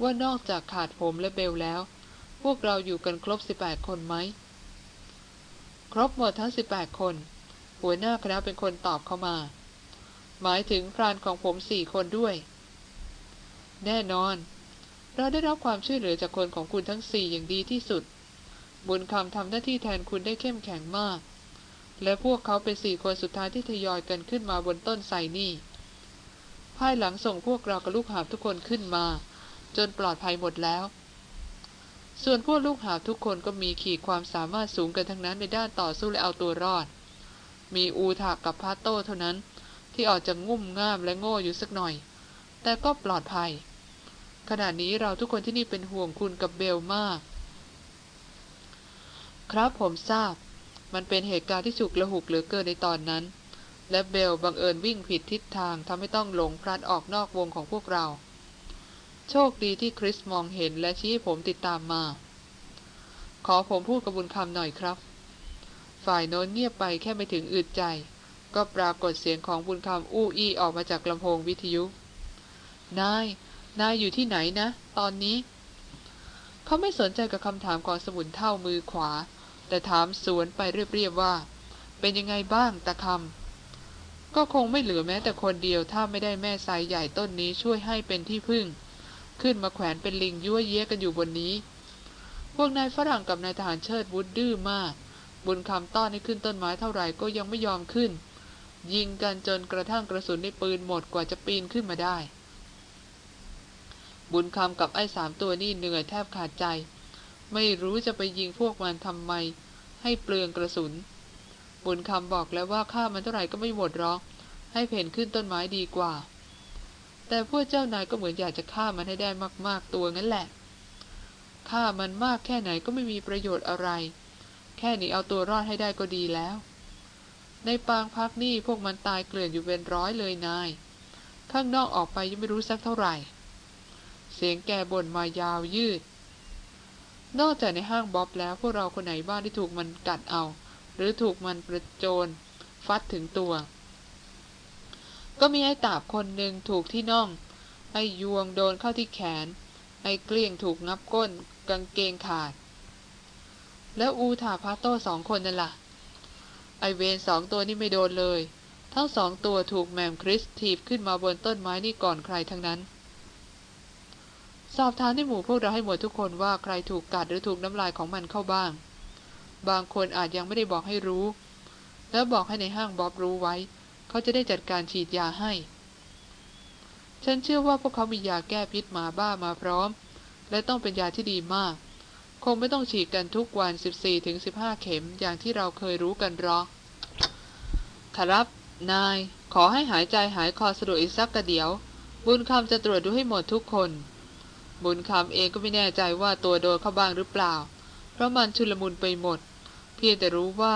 ว่านอกจากขาดผมและเบลแล้ว พวกเราอยู่กันครบ18คนไหม ครบหมดทั้ง18คน หัวหน้าคณะเป็นคนตอบเข้ามา หมายถึงพรานของผมสี่คนด้วย แน่นอน เราได้รับความช่วยเหลือจากคนของคุณทั้งสี่อย่างดีที่สุด บุญคำทำหน้าที่แทนคุณได้เข้มแข็งมาก และพวกเขาเป็นสี่คนสุดท้ายที่ทยอยกันขึ้นมาบนต้นไทรนี่ภายหลังส่งพวกเรากับลูกหาบทุกคนขึ้นมา จนปลอดภัยหมดแล้ว ส่วนพวกลูกหาบทุกคนก็มีขีดความสามารถสูงกันทั้งนั้นในด้านต่อสู้และเอาตัวรอด มีอูถากกับพาโต้เท่านั้น ที่ออกจะงุ่มง่ามและโง่อยู่สักหน่อย แต่ก็ปลอดภัย ขณะนี้เราทุกคนที่นี่เป็นห่วงคุณกับเบลมาก ครับผมทราบ มันเป็นเหตุการณ์ที่ฉุกละหุกเหลือเกินในตอนนั้น และเบลบังเอิญวิ่งผิดทิศทางทำให้ต้องหลงพลัดออกนอกวงของพวกเรา โชคดีที่คริสมองเห็นและชี้ผมติดตามมา ขอผมพูดกับบุญคำหน่อยครับ ฝ่ายโน้นเงียบไปแค่ไม่ถึงอึดใจ ก็ปรากฏเสียงของบุญคำอู้อี้ออกมาจากลำโพงวิทยุ นาย นายอยู่ที่ไหนนะ ตอนนี้ เขาไม่สนใจกับคำถามของสมุนเท่ามือขวา แต่ถามสวนไปเรียบๆว่า เป็นยังไงบ้างตะคำก็คงไม่เหลือแม้แต่คนเดียวถ้าไม่ได้แม่สายใหญ่ต้นนี้ช่วยให้เป็นที่พึ่ง ขึ้นมาแขวนเป็นลิงยั่วเย้ยกันอยู่บนนี้ พวกนายฝรั่งกับนายทหารเชิดวุฒดื้อมาก บุญคำต้อนให้ขึ้นต้นไม้เท่าไหร่ก็ยังไม่ยอมขึ้น ยิงกันจนกระทั่งกระสุนในปืนหมดกว่าจะปีนขึ้นมาได้ บุญคำกับไอ้สามตัวนี่เหนื่อยแทบขาดใจ ไม่รู้จะไปยิงพวกมันทำไม ให้เปลืองกระสุน บุญคำบอกแล้วว่าฆ่ามันเท่าไหร่ก็ไม่หมดหรอกให้เพ่นขึ้นต้นไม้ดีกว่า แต่พวกเจ้านายก็เหมือนอยากจะฆ่ามันให้ได้มาก ๆ ตัวงั้นแหละฆ่ามันมากแค่ไหนก็ไม่มีประโยชน์อะไร แค่นี้เอาตัวรอดให้ได้ก็ดีแล้ว ในปางพักนี่พวกมันตายเกลื่อนอยู่เป็นร้อยเลยนาย ข้างนอกออกไปยังไม่รู้สักเท่าไหร่ เสียงแกบ่นมายาวยืด นอกจากในห้างบ๊อบแล้วพวกเราคนไหนบ้างที่ถูกมันกัดเอา หรือถูกมันประโจน ฟัดถึงตัว ก็มีไอ้ตาบคนหนึ่งถูกที่น่อง ไอ้ยวงโดนเข้าที่แขน ไอ้เกลี้ยงถูกงับก้นกางเกงขาด แล้วอูถาพาโต้สองคนนั่นละ่ะ ไอเวนสองตัวนี่ไม่โดนเลย ทั้งสองตัวถูกแมมคริสทีบขึ้นมาบนต้นไม้นี่ก่อนใครทั้งนั้น สอบถามที่หมู่พวกเราให้หมดทุกคนว่าใครถูกกัดหรือถูกน้ำลายของมันเข้าบ้าง บางคนอาจยังไม่ได้บอกให้รู้ แล้วบอกให้ในห้างบ๊อบรู้ไว้ เขาจะได้จัดการฉีดยาให้ ฉันเชื่อว่าพวกเขามียาแก้พิษหมาบ้ามาพร้อม และต้องเป็นยาที่ดีมาก คงไม่ต้องฉีดกันทุกวัน 14-15 เข็มอย่างที่เราเคยรู้กันหรอกครับ นาย ขอให้หายใจหายคอสะดวกอีกสักกระเดียว บุญคำจะตรวจดูให้หมดทุกคน บุญคำเองก็ไม่แน่ใจว่าตัวโดนเข้าบ้างหรือเปล่า เพราะมันชุลมุนไปหมด เพียงแต่รู้ว่า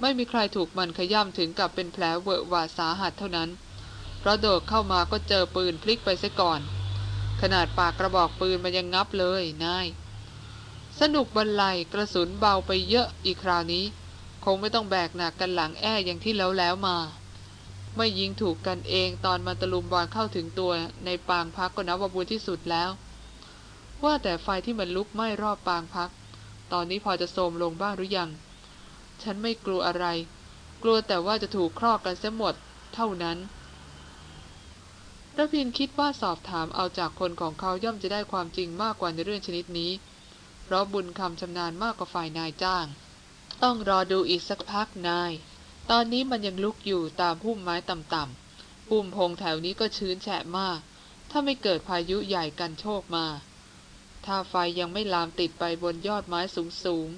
ไม่มีใครถูกมันขย่ำถึงกับเป็นแผลเวอะหวาสาหัสเท่านั้น เพราะโดดเข้ามาก็เจอปืนพลิกไปซะก่อน ขนาดปากกระบอกปืนมันยังงับเลยนาย สนุกบรรลัยกระสุนเบาไปเยอะอีกคราวนี้ คงไม่ต้องแบกหนักกันหลังแอ้อย่างที่แล้วแล้วมา ไม่ยิงถูกกันเองตอนมันตะลุมบอลเข้าถึงตัวในปางพักก็นับว่าบุญที่สุดแล้ว ว่าแต่ไฟที่มันลุกไหม้รอบปางพัก ตอนนี้พอจะโทมลงบ้างหรือยัง ฉันไม่กลัวอะไร กลัวแต่ว่าจะถูกครอกกันเสียหมด เท่านั้นระพินคิดว่าสอบถามเอาจากคนของเขาย่อมจะได้ความจริงมากกว่าในเรื่องชนิดนี้ เพราะบุญคำชำนาญมากกว่าฝ่ายนายจ้าง ต้องรอดูอีกสักพักนาย ตอนนี้มันยังลุกอยู่ตามพุ่มไม้ต่ำๆปุ่มพงแถวนี้ก็ชื้นแฉะมาก ถ้าไม่เกิดพายุใหญ่กันโชคมา ถ้าไฟยังไม่ลามติดไปบนยอดไม้สูง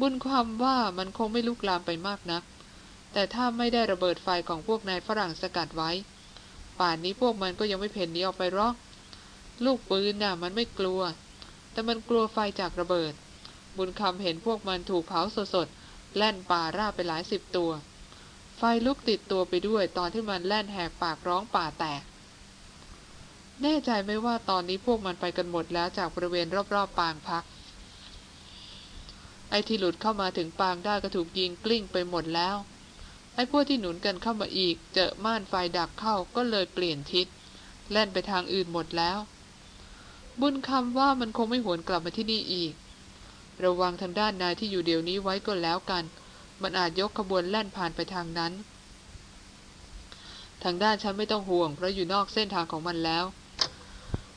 บุญความว่ามันคงไม่ลุกลามไปมากนัก แต่ถ้าไม่ได้ระเบิดไฟของพวกนายฝรั่งสกัดไว้ ป่านนี้พวกมันก็ยังไม่เพ่นนี้ออกไปหรอก ลูกปืนน่ะ มันไม่กลัว แต่มันกลัวไฟจากระเบิด บุญคำเห็นพวกมันถูกเผาสดๆ แล่นป่าราบไปหลายสิบตัว ไฟลุกติดตัวไปด้วยตอนที่มันแล่นแหกปากร้องป่าแตก แน่ใจไหมว่าตอนนี้พวกมันไปกันหมดแล้วจากบริเวณรอบๆปางพัก ไอ้ที่หลุดเข้ามาถึงปางได้ก็ถูกยิงกลิ้งไปหมดแล้ว ไอ้พวกที่หนุนกันเข้ามาอีก เจอม่านไฟดักเข้าก็เลยเปลี่ยนทิศ แล่นไปทางอื่นหมดแล้ว บุญคำว่ามันคงไม่หวนกลับมาที่นี่อีก ระวังทางด้านนายที่อยู่เดี๋ยวนี้ไว้ก็แล้วกัน มันอาจยกขบวนแล่นผ่านไปทางนั้น ทางด้านฉันไม่ต้องห่วงเพราะอยู่นอกเส้นทางของมันแล้ว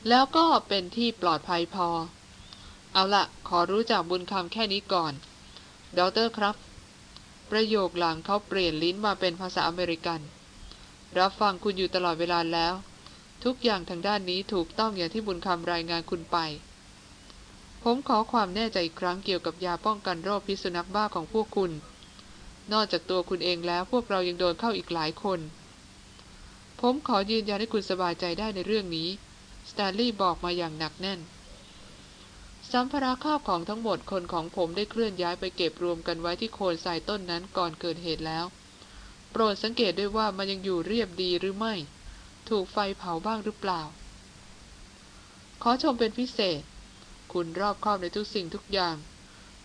แล้วก็เป็นที่ปลอดภัยพอ เอาละขอรู้จักบุญคำแค่นี้ก่อนดอเตอร์ครับ ประโยคหลังเขาเปลี่ยนลิ้นมาเป็นภาษาอเมริกัน รับฟังคุณอยู่ตลอดเวลาแล้ว ทุกอย่างทางด้านนี้ถูกต้องอย่างที่บุญคำรายงานคุณไป ผมขอความแน่ใจอีกครั้งเกี่ยวกับยาป้องกันโรคพิษสุนัขบ้าของพวกคุณ นอกจากตัวคุณเองแล้วพวกเรายังโดนเข้าอีกหลายคน ผมขอยืนยันให้คุณสบายใจได้ในเรื่องนี้สแตนลีย์บอกมาอย่างหนักแน่น สัมภาระข้าวของทั้งหมดคนของผมได้เคลื่อนย้ายไปเก็บรวมกันไว้ที่โคนทรายต้นนั้นก่อนเกิดเหตุแล้ว โปรดสังเกตด้วยว่ามันยังอยู่เรียบดีหรือไม่ ถูกไฟเผาบ้างหรือเปล่า ขอชมเป็นพิเศษ คุณรอบคอบในทุกสิ่งทุกอย่าง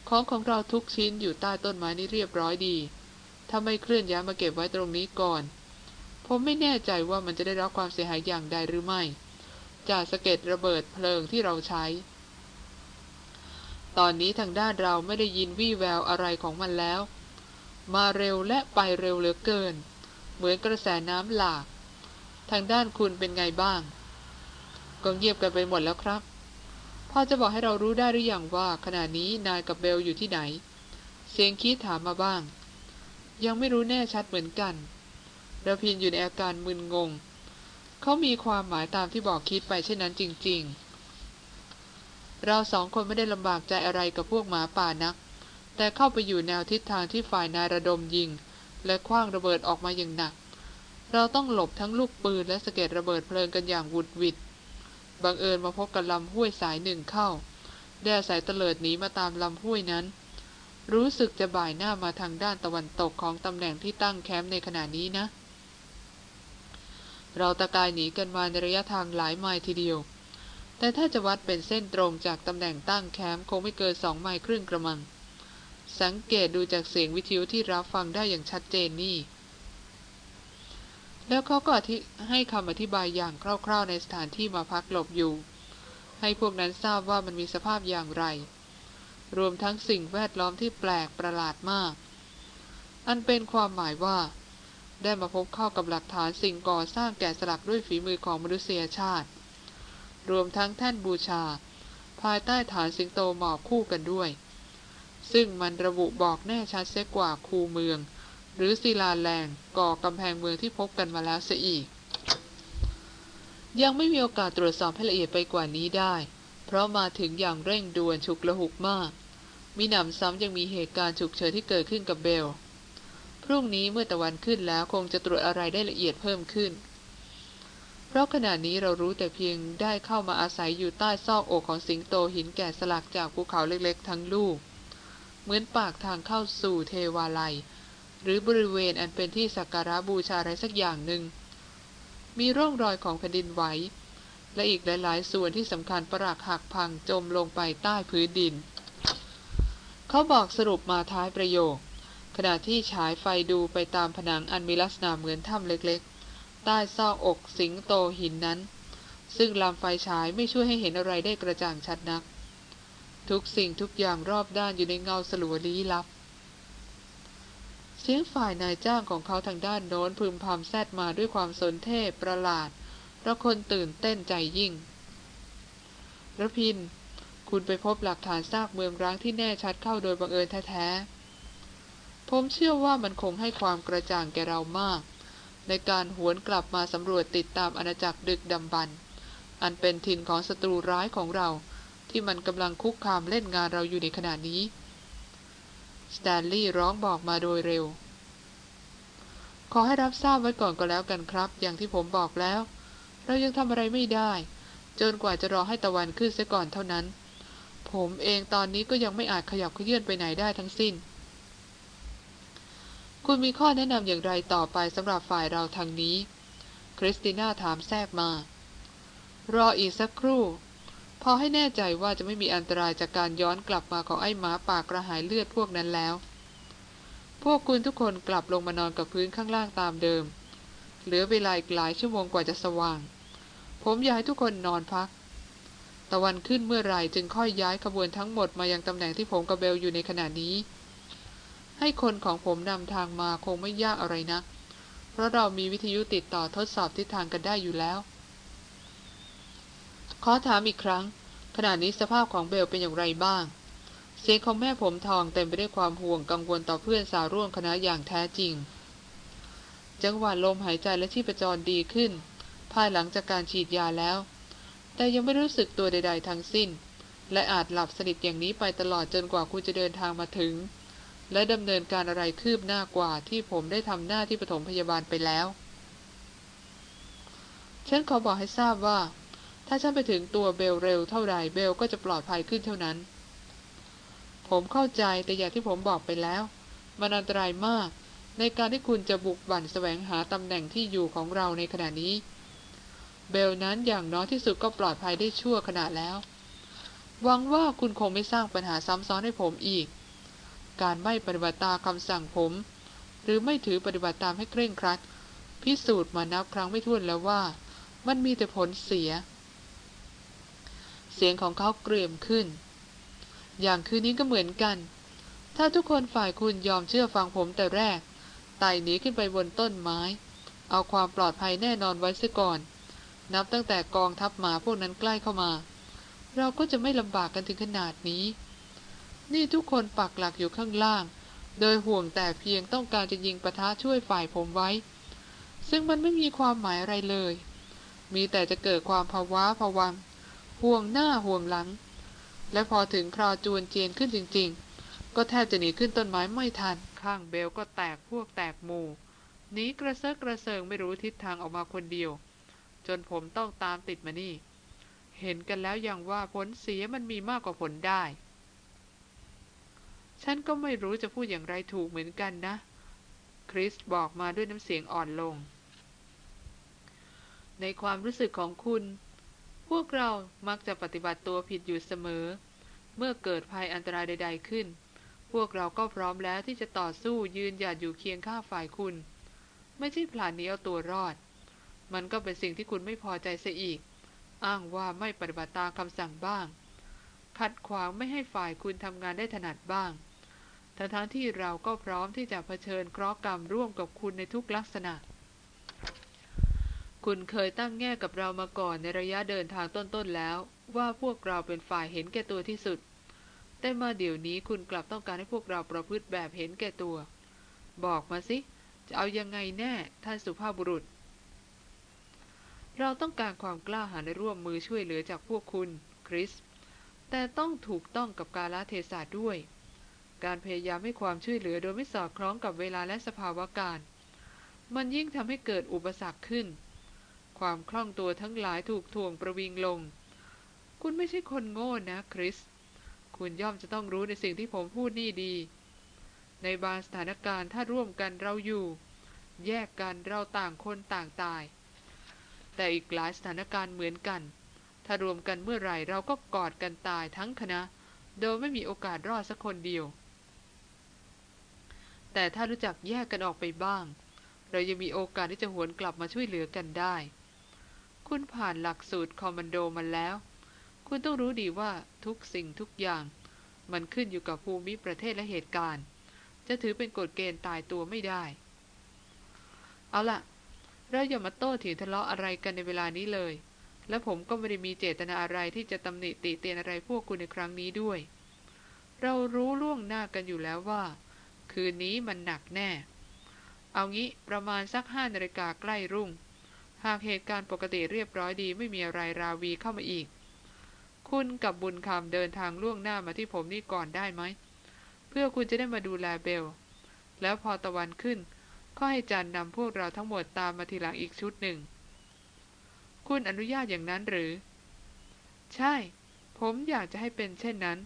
ของของเราทุกชิ้นอยู่ใต้ต้นไม้นี้เรียบร้อยดี ถ้าไม่เคลื่อนย้ายมาเก็บไว้ตรงนี้ก่อน ผมไม่แน่ใจว่ามันจะได้รับความเสียหายอย่างใดหรือไม่ จากสะเก็ดระเบิดเพลิงที่เราใช้ ตอนนี้ทางด้านเราไม่ได้ยินวี่แววอะไรของมันแล้ว มาเร็วและไปเร็วเหลือเกิน เหมือนกระแสน้ำหลาก ทางด้านคุณเป็นไงบ้าง ก็เงียบกันไปหมดแล้วครับ พ่อจะบอกให้เรารู้ได้หรืออยังว่าขณะนี้นายกับเบลอยู่ที่ไหน เสียงคิดถามมาบ้าง ยังไม่รู้แน่ชัดเหมือนกันระพินอยู่ในอาการมึนงง เขามีความหมายตามที่บอกคิดไปเช่นนั้นจริง ๆ เราสองคนไม่ได้ลำบากใจอะไรกับพวกหมาป่านัก แต่เข้าไปอยู่แนวทิศทางที่ฝ่ายนายระดมยิง และคว้างระเบิดออกมาอย่างหนัก เราต้องหลบทั้งลูกปืนและสะเก็ดระเบิดเพลิงกันอย่างวุดวิดบังเอิญมาพบกับลำห้วยสายหนึ่งเข้าแด่สายเตลิดหนีมาตามลำห้วยนั้น รู้สึกจะบ่ายหน้ามาทางด้านตะวันตกของตำแหน่งที่ตั้งแคมป์ในขณะนี้นะ เราตะกายหนีกันมาในระยะทางหลายไมล์ทีเดียว แต่ถ้าจะวัดเป็นเส้นตรงจากตำแหน่งตั้งแคมป์คงไม่เกินสองไมล์ครึ่งกระมัง สังเกตดูจากเสียงวิทยุที่รับฟังได้อย่างชัดเจนนี่ แล้วเขาก็ให้คำอธิบายอย่างคร่าวๆในสถานที่มาพักหลบอยู่ ให้พวกนั้นทราบว่ามันมีสภาพอย่างไร รวมทั้งสิ่งแวดล้อมที่แปลกประหลาดมาก อันเป็นความหมายว่า ได้มาพบเข้ากับหลักฐานสิ่งก่อสร้างแกะสลักด้วยฝีมือของมนุษยชาติ รวมทั้งแท่นบูชา ภายใต้ฐานสิงโตหมอบคู่กันด้วย ซึ่งมันระบุบอกแน่ชัดเสียกว่าคูเมือง หรือศิลาแรงก่อกำแพงเมืองที่พบกันมาแล้วเสียอีก ยังไม่มีโอกาสตรวจสอบให้ละเอียดไปกว่านี้ได้ เพราะมาถึงอย่างเร่งด่วนฉุกละหุกมาก มีหนำซ้ำยังมีเหตุการณ์ฉุกเฉินที่เกิดขึ้นกับเบลพรุ่งนี้เมื่อตะวันขึ้นแล้วคงจะตรวจอะไรได้ละเอียดเพิ่มขึ้น เพราะขณะนี้เรารู้แต่เพียงได้เข้ามาอาศัยอยู่ใต้ซอกอกของสิงโตหินแก่สลักจากภูเขาเล็กๆ ทั้งลูก เหมือนปากทางเข้าสู่เทวาลัย หรือบริเวณอันเป็นที่สักการะบูชาอะไรสักอย่างหนึ่ง มีร่องรอยของแผ่นดินไหวและอีกหลายๆ ส่วนที่สำคัญประหักหักพังจมลงไปใต้พื้นดิน เขาบอกสรุปมาท้ายประโยค ขณะที่ฉายไฟดูไปตามผนังอันมีลักษณะเหมือนถ้ำเล็กๆ ใต้ซอกอกสิงโตหินนั้น ซึ่งลำไฟฉายไม่ช่วยให้เห็นอะไรได้กระจ่างชัดนัก ทุกสิ่งทุกอย่างรอบด้านอยู่ในเงาสลัวลี้ลับ เสียงฝ่ายนายจ้างของเขาทางด้านโน้นพึมพำแซดมาด้วยความสนเทพประหลาดระคนตื่นเต้นใจยิ่งระพิน คุณไปพบหลักฐานซากเมืองร้างที่แน่ชัดเข้าโดยบังเอิญแท้ๆ ผมเชื่อว่ามันคงให้ความกระจ่างแก่เรามาก ในการหวนกลับมาสำรวจติดตามอาณาจักรดึกดำบรรพ์อันเป็นถิ่นของศัตรูร้ายของเรา ที่มันกำลังคุกคามเล่นงานเราอยู่ในขณะนี้ สแตนลีย์ร้องบอกมาโดยเร็ว ขอให้รับทราบไว้ก่อนก็แล้วกันครับ อย่างที่ผมบอกแล้ว เรายังทำอะไรไม่ได้ จนกว่าจะรอให้ตะวันขึ้นเสียก่อนเท่านั้น ผมเองตอนนี้ก็ยังไม่อาจขยับเขยื่อนไปไหนได้ทั้งสิ้น คุณมีข้อแนะนำอย่างไรต่อไปสำหรับฝ่ายเราทางนี้ คริสติน่าถามแทรกมา รออีกสักครู่ พอให้แน่ใจว่าจะไม่มีอันตรายจากการย้อนกลับมาของไอ้หมาป่ากระหายเลือดพวกนั้นแล้ว พวกคุณทุกคนกลับลงมานอนกับพื้นข้างล่างตามเดิม เหลือเวลาอีกหลายชั่วโมงกว่าจะสว่าง ผมอยากให้ทุกคนนอนพัก ตะวันขึ้นเมื่อไหร่จึงค่อยย้ายขบวนทั้งหมดมายังตำแหน่งที่ผมกับเบลอยู่ในขณะนี้ ให้คนของผมนำทางมาคงไม่ยากอะไรนะ เพราะเรามีวิทยุติดต่อทดสอบทิศทางกันได้อยู่แล้ว ขอถามอีกครั้ง ขณะนี้สภาพของเบลเป็นอย่างไรบ้าง เสียงของแม่ผมทองเต็มไปด้วยความห่วงกังวลต่อเพื่อนสาวร่วมคณะอย่างแท้จริง จังหวะลมหายใจและชีพจรดีขึ้น ภายหลังจากการฉีดยาแล้ว แต่ยังไม่รู้สึกตัวใด ๆ ทั้งสิ้น และอาจหลับสนิทอย่างนี้ไปตลอดจนกว่าคุณจะเดินทางมาถึง และดำเนินการอะไรคืบหน้ากว่าที่ผมได้ทำหน้าที่ปฐมพยาบาลไปแล้ว ฉันขอบอกให้ทราบว่า ถ้าฉันไปถึงตัวเบลเร็วเท่าไรเบลก็จะปลอดภัยขึ้นเท่านั้น ผมเข้าใจแต่อย่างที่ผมบอกไปแล้ว มันอันตรายมาก ในการที่คุณจะบุกบั่นแสวงหาตำแหน่งที่อยู่ของเราในขณะนี้ เบลนั้นอย่างน้อยที่สุดก็ปลอดภัยได้ชั่วขณะแล้วหวังว่าคุณคงไม่สร้างปัญหาซ้ำซ้อนให้ผมอีก การไม่ปฏิบัติตามคำสั่งผม หรือไม่ถือปฏิบัติตามให้เคร่งครัด พิสูจน์มานับครั้งไม่ถ้วนแล้วว่า มันมีแต่ผลเสีย เสียงของเขาเกรียมขึ้น อย่างคืนนี้ก็เหมือนกัน ถ้าทุกคนฝ่ายคุณยอมเชื่อฟังผมแต่แรกไต่หนีขึ้นไปบนต้นไม้ เอาความปลอดภัยแน่นอนไว้ซะก่อน นับตั้งแต่กองทัพหมาพวกนั้นใกล้เข้ามา เราก็จะไม่ลำบากกันถึงขนาดนี้ นี่ทุกคนปักหลักอยู่ข้างล่าง โดยห่วงแต่เพียงต้องการจะยิงปะทะช่วยฝ่ายผมไว้ ซึ่งมันไม่มีความหมายอะไรเลย มีแต่จะเกิดความภาวะผวัง ห่วงหน้าห่วงหลัง และพอถึงคราวจวนเจียนขึ้นจริง ๆ ก็แทบจะหนีขึ้นต้นไม้ไม่ทัน ข้างเบลก็แตกพวกแตกหมู่หนีกระเซาะกระเซิงไม่รู้ทิศทางออกมาคนเดียว จนผมต้องตามติดมานี่ เห็นกันแล้วอย่างว่าผลเสียมันมีมากกว่าผลได้ ฉันก็ไม่รู้จะพูดอย่างไรถูกเหมือนกันนะ คริสบอกมาด้วยน้ำเสียงอ่อนลง ในความรู้สึกของคุณ พวกเรามักจะปฏิบัติตัวผิดอยู่เสมอ เมื่อเกิดภัยอันตรายใด ๆขึ้น พวกเราก็พร้อมแล้วที่จะต่อสู้ยืนหยัดอยู่เคียงข้างฝ่ายคุณ ไม่ใช่ผลานนี้เอาตัวรอด มันก็เป็นสิ่งที่คุณไม่พอใจเสียอีก อ้างว่าไม่ปฏิบัติตามคำสั่งบ้าง ขัดขวางไม่ให้ฝ่ายคุณทำงานได้ถนัดบ้าง ทั้งๆที่เราก็พร้อมที่จะเผชิญเคราะห์กรรมร่วมกับคุณในทุกลักษณะ คุณเคยตั้งแง่กับเรามาก่อนในระยะเดินทางต้นๆแล้ว ว่าพวกเราเป็นฝ่ายเห็นแก่ตัวที่สุด แต่มาเดี๋ยวนี้คุณกลับต้องการให้พวกเราประพฤติแบบเห็นแก่ตัว บอกมาสิ จะเอายังไงแน่ท่านสุภาพบุรุษ เราต้องการความกล้าหาญในร่วมมือช่วยเหลือจากพวกคุณ คริสแต่ต้องถูกต้องกับกาลเทศะด้วย การพยายามให้ความช่วยเหลือโดยไม่สอดคล้องกับเวลาและสภาวะการ มันยิ่งทำให้เกิดอุปสรรคขึ้น ความคล่องตัวทั้งหลายถูกถ่วงประวิงลง คุณไม่ใช่คนโง่นะคริส คุณย่อมจะต้องรู้ในสิ่งที่ผมพูดนี่ดี ในบางสถานการณ์ถ้าร่วมกันเราอยู่ แยกกันเราต่างคนต่างตาย แต่อีกหลายสถานการณ์เหมือนกัน ถ้ารวมกันเมื่อไหร่เราก็กอดกันตายทั้งคณะโดยไม่มีโอกาสรอดสักคนเดียว แต่ถ้ารู้จักแยกกันออกไปบ้าง เรายังมีโอกาสที่จะหวนกลับมาช่วยเหลือกันได้ คุณผ่านหลักสูตรคอมมานโดมาแล้ว คุณต้องรู้ดีว่าทุกสิ่งทุกอย่าง มันขึ้นอยู่กับภูมิประเทศและเหตุการณ์ จะถือเป็นกฎเกณฑ์ตายตัวไม่ได้ เอาล่ะ เราอย่ามาโต้เถียงทะเลาะอะไรกันในเวลานี้เลยและผมก็ไม่ได้มีเจตนาอะไรที่จะตำหนิติเตียนอะไรพวกคุณในครั้งนี้ด้วย เรารู้ล่วงหน้ากันอยู่แล้วว่า คืนนี้มันหนักแน่ เอางี้ประมาณสักห้านาฬิกาใกล้รุ่ง หากเหตุการณ์ปกติเรียบร้อยดีไม่มีอะไรราวีเข้ามาอีก คุณกับบุญคำเดินทางล่วงหน้ามาที่ผมนี่ก่อนได้ไหม เพื่อคุณจะได้มาดูแลเบล แล้วพอตะวันขึ้นก็ให้จันนำพวกเราทั้งหมดตามมาทีหลังอีกชุดหนึ่ง คุณอนุญาตอย่างนั้นหรือ ใช่ ผมอยากจะให้เป็นเช่นนั้น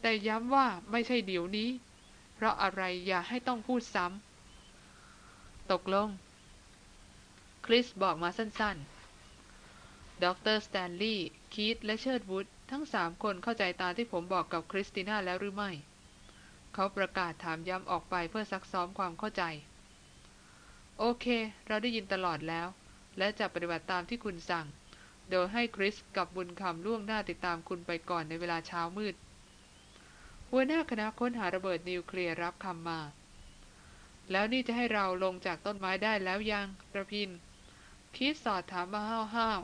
แต่ย้ำว่าไม่ใช่เดี๋ยวนี้ เพราะอะไรอย่าให้ต้องพูดซ้ำ ตกลง คริสบอกมาสั้นๆ ดรสแตนลีย์คีธและเชิร์ดวูดทั้งสามคนเข้าใจตามที่ผมบอกกับคริสติน่าแล้วหรือไม่ เขาประกาศถามย้ำออกไปเพื่อซักซ้อมความเข้าใจ โอเค เราได้ยินตลอดแล้ว และจะปฏิบัติตามที่คุณสั่ง โดยให้คริสกับบุญคำล่วงหน้าติดตามคุณไปก่อนในเวลาเช้ามืด หัวหน้าคณะค้นหาระเบิดนิวเคลียร์รับคำมา แล้วนี่จะให้เราลงจากต้นไม้ได้แล้วยังระพิน คิดสอดถามมาห้าวห้าว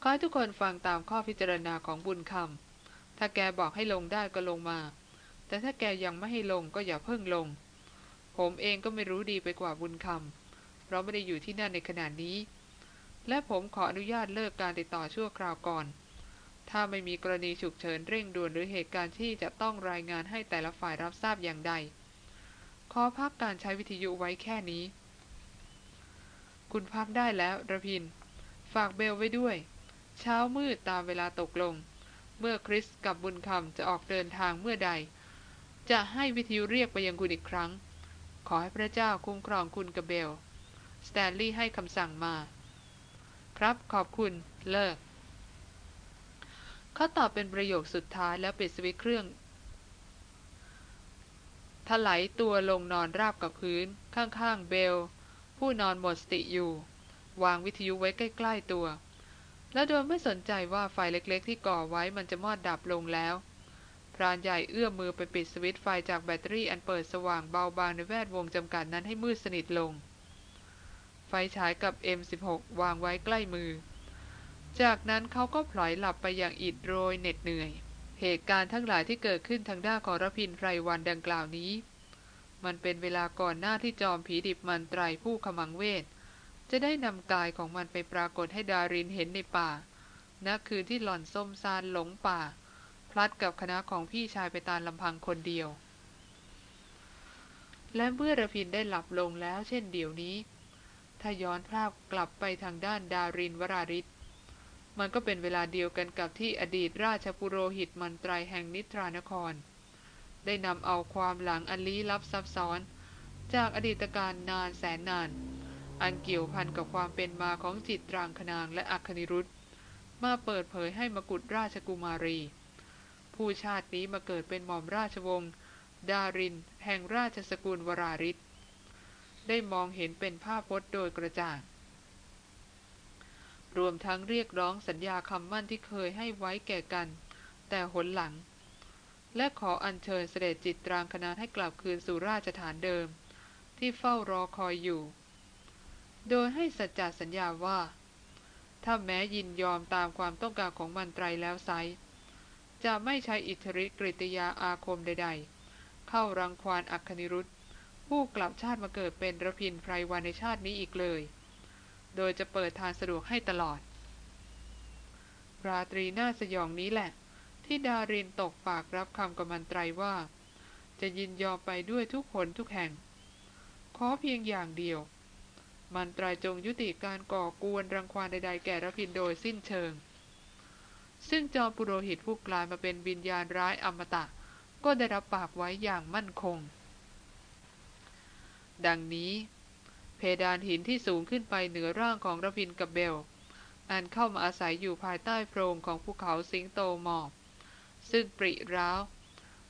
ขอให้ทุกคนฟังตามข้อพิจารณาของบุญคำ ถ้าแกบอกให้ลงได้ก็ลงมา แต่ถ้าแกยังไม่ให้ลงก็อย่าเพิ่งลง ผมเองก็ไม่รู้ดีไปกว่าบุญคำ เพราะไม่ได้อยู่ที่นั่นในขณะนี้ และผมขออนุญาตเลิกการติดต่อชั่วคราวก่อน ถ้าไม่มีกรณีฉุกเฉินเร่งด่วนหรือเหตุการณ์ที่จะต้องรายงานให้แต่ละฝ่ายรับทราบอย่างใด ขอพักการใช้วิทยุไว้แค่นี้ คุณพักได้แล้วระพิน ฝากเบลไว้ด้วย เช้ามืดตามเวลาตกลง เมื่อคริสกับบุญคำจะออกเดินทางเมื่อใด จะให้วิทยุเรียกไปยังคุณอีกครั้ง ขอให้พระเจ้าคุ้มครองคุณกับเบล สแตนลีย์ให้คำสั่งมา ครับขอบคุณเลิก เขาตอบเป็นประโยคสุดท้ายแล้วปิดสวิตช์เครื่องถลายตัวลงนอนราบกับพื้น ข้างๆ เบล ผู้นอนหมดสติอยู่ วางวิทยุไว้ใกล้ๆตัว และโดยไม่สนใจว่าไฟเล็กๆ ที่ก่อไว้มันจะมอดดับลงแล้ว พรานใหญ่เอื้อมมือไปปิดสวิตช์ไฟจากแบตเตอรี่อันเปิดสว่างเบาบางในแวดวงจำกัดนั้นให้มืดสนิทลง ไฟฉายกับ M16 วางไว้ใกล้มือ จากนั้นเขาก็พลอยหลับไปอย่างอิดโรยเหน็ดเหนื่อย เหตุการณ์ทั้งหลายที่เกิดขึ้นทางด้านของรพินไพรวันดังกล่าวนี้ มันเป็นเวลาก่อนหน้าที่จอมผีดิบมันไตรผู้ขมังเวท จะได้นำกายของมันไปปรากฏให้ดารินเห็นในป่าณคืนที่หล่อนส้มซานหลงป่า พลัดกับคณะของพี่ชายไปตามลำพังคนเดียว และเมื่อระพินได้หลับลงแล้วเช่นเดียวนี้ ถ้าย้อนภาพกลับไปทางด้านดารินวราริศ มันก็เป็นเวลาเดียวกันกับที่อดีตราชปุโรหิตมันตรแห่งนิทรานคร ได้นำเอาความหลังอันลี้ลับซับซ้อน จากอดีตการนานแสนนาน อันเกี่ยวพันกับความเป็นมาของจิตรางคนางและอัคนิรุธมาเปิดเผยให้มกุฎราชกุมารี ผู้ชาตินี้มาเกิดเป็นหม่อมราชวงศ์ดาริน แห่งราชสกุลวราริศได้มองเห็นเป็นภาพพจน์โดยกระจ่าง รวมทั้งเรียกร้องสัญญาคำมั่นที่เคยให้ไว้แก่กัน แต่หนหลัง และขออัญเชิญเสด็จจิตรางคณะให้กลับคืนสู่ราชฐานเดิม ที่เฝ้ารอคอยอยู่ โดยให้สัจจสัญญาว่า ถ้าแม้ยินยอมตามความต้องการของมันไตรแล้วไซจะไม่ใช้อิทธิฤทธิกริตยาอาคมใด ๆ เข้ารังควานอัคนิรุธผู้กลับชาติมาเกิดเป็นระพินไพรวันในชาตินี้อีกเลย โดยจะเปิดทางสะดวกให้ตลอด ราตรีน่าสยองนี้แหละ ที่ดารินตกปากรับคำกับมันไตรว่า จะยินยอมไปด้วยทุกคนทุกแห่ง ขอเพียงอย่างเดียว มันตรายจงยุติการก่อกวนรังควานใดๆ แก่ระพินโดยสิ้นเชิง ซึ่งจอมปุโรหิตผู้กลายมาเป็นวิญญาณร้ายอมตะ ก็ได้รับปากไว้อย่างมั่นคง ดังนี้ เพดานหินที่สูงขึ้นไปเหนือร่างของระพินกับเบล อันเข้ามาอาศัยอยู่ภายใต้โพรงของภูเขาสิงโตหมอบซึ่งปริร้าว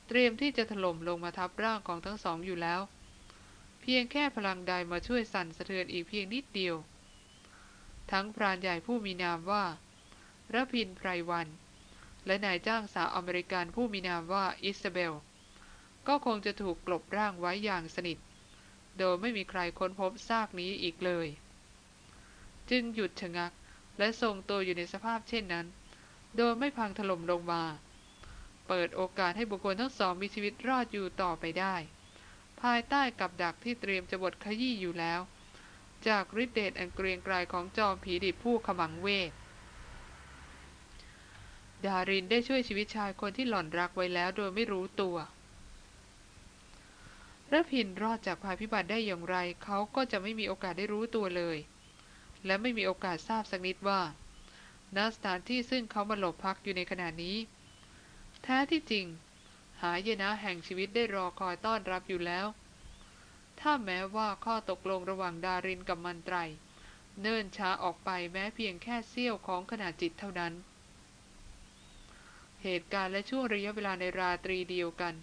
เตรียมที่จะถล่มลงมาทับร่างของทั้งสองอยู่แล้ว เพียงแค่พลังใดมาช่วยสั่นสะเทือนอีกเพียงนิดเดียว ทั้งพรานใหญ่ผู้มีนามว่าระพินไพรวัน และนายจ้างสาวอเมริกันผู้มีนามว่าอิซาเบล ก็คงจะถูกกลบร่างไว้อย่างสนิท โดยไม่มีใครค้นพบซากนี้อีกเลย จึงหยุดชะงักและทรงตัวอยู่ในสภาพเช่นนั้น โดยไม่พังถล่มลงมา เปิดโอกาสให้บุคคลทั้งสองมีชีวิตรอดอยู่ต่อไปได้ ภายใต้กับดักที่เตรียมจะบดขยี้อยู่แล้ว จากฤทธิเดชอันเกรียงไกรของจอมผีดิบผู้ขมังเวทดารินได้ช่วยชีวิตชายคนที่หล่อนรักไว้แล้วโดยไม่รู้ตัว ระพินรอดจากภัยพิบัติได้อย่างไร เขาก็จะไม่มีโอกาสได้รู้ตัวเลย และไม่มีโอกาสทราบสักนิดว่าณสถานที่ซึ่งเขามาหลบพักอยู่ในขณะนี้ แท้ที่จริง หายนะแห่งชีวิตได้รอคอยต้อนรับอยู่แล้ว ถ้าแม้ว่าข้อตกลงระหว่างดารินกับมันไตร เนิ่นช้าออกไปแม้เพียงแค่เสี้ยวของขนาดจิตเท่านั้น เหตุการณ์และช่วงระยะเวลาในราตรีเดียวกัน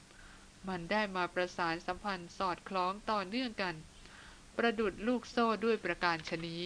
มันได้มาประสานสัมพันธ์สอดคล้องต่อเนื่องกัน ประดุดลูกโซ่ด้วยประการชนี้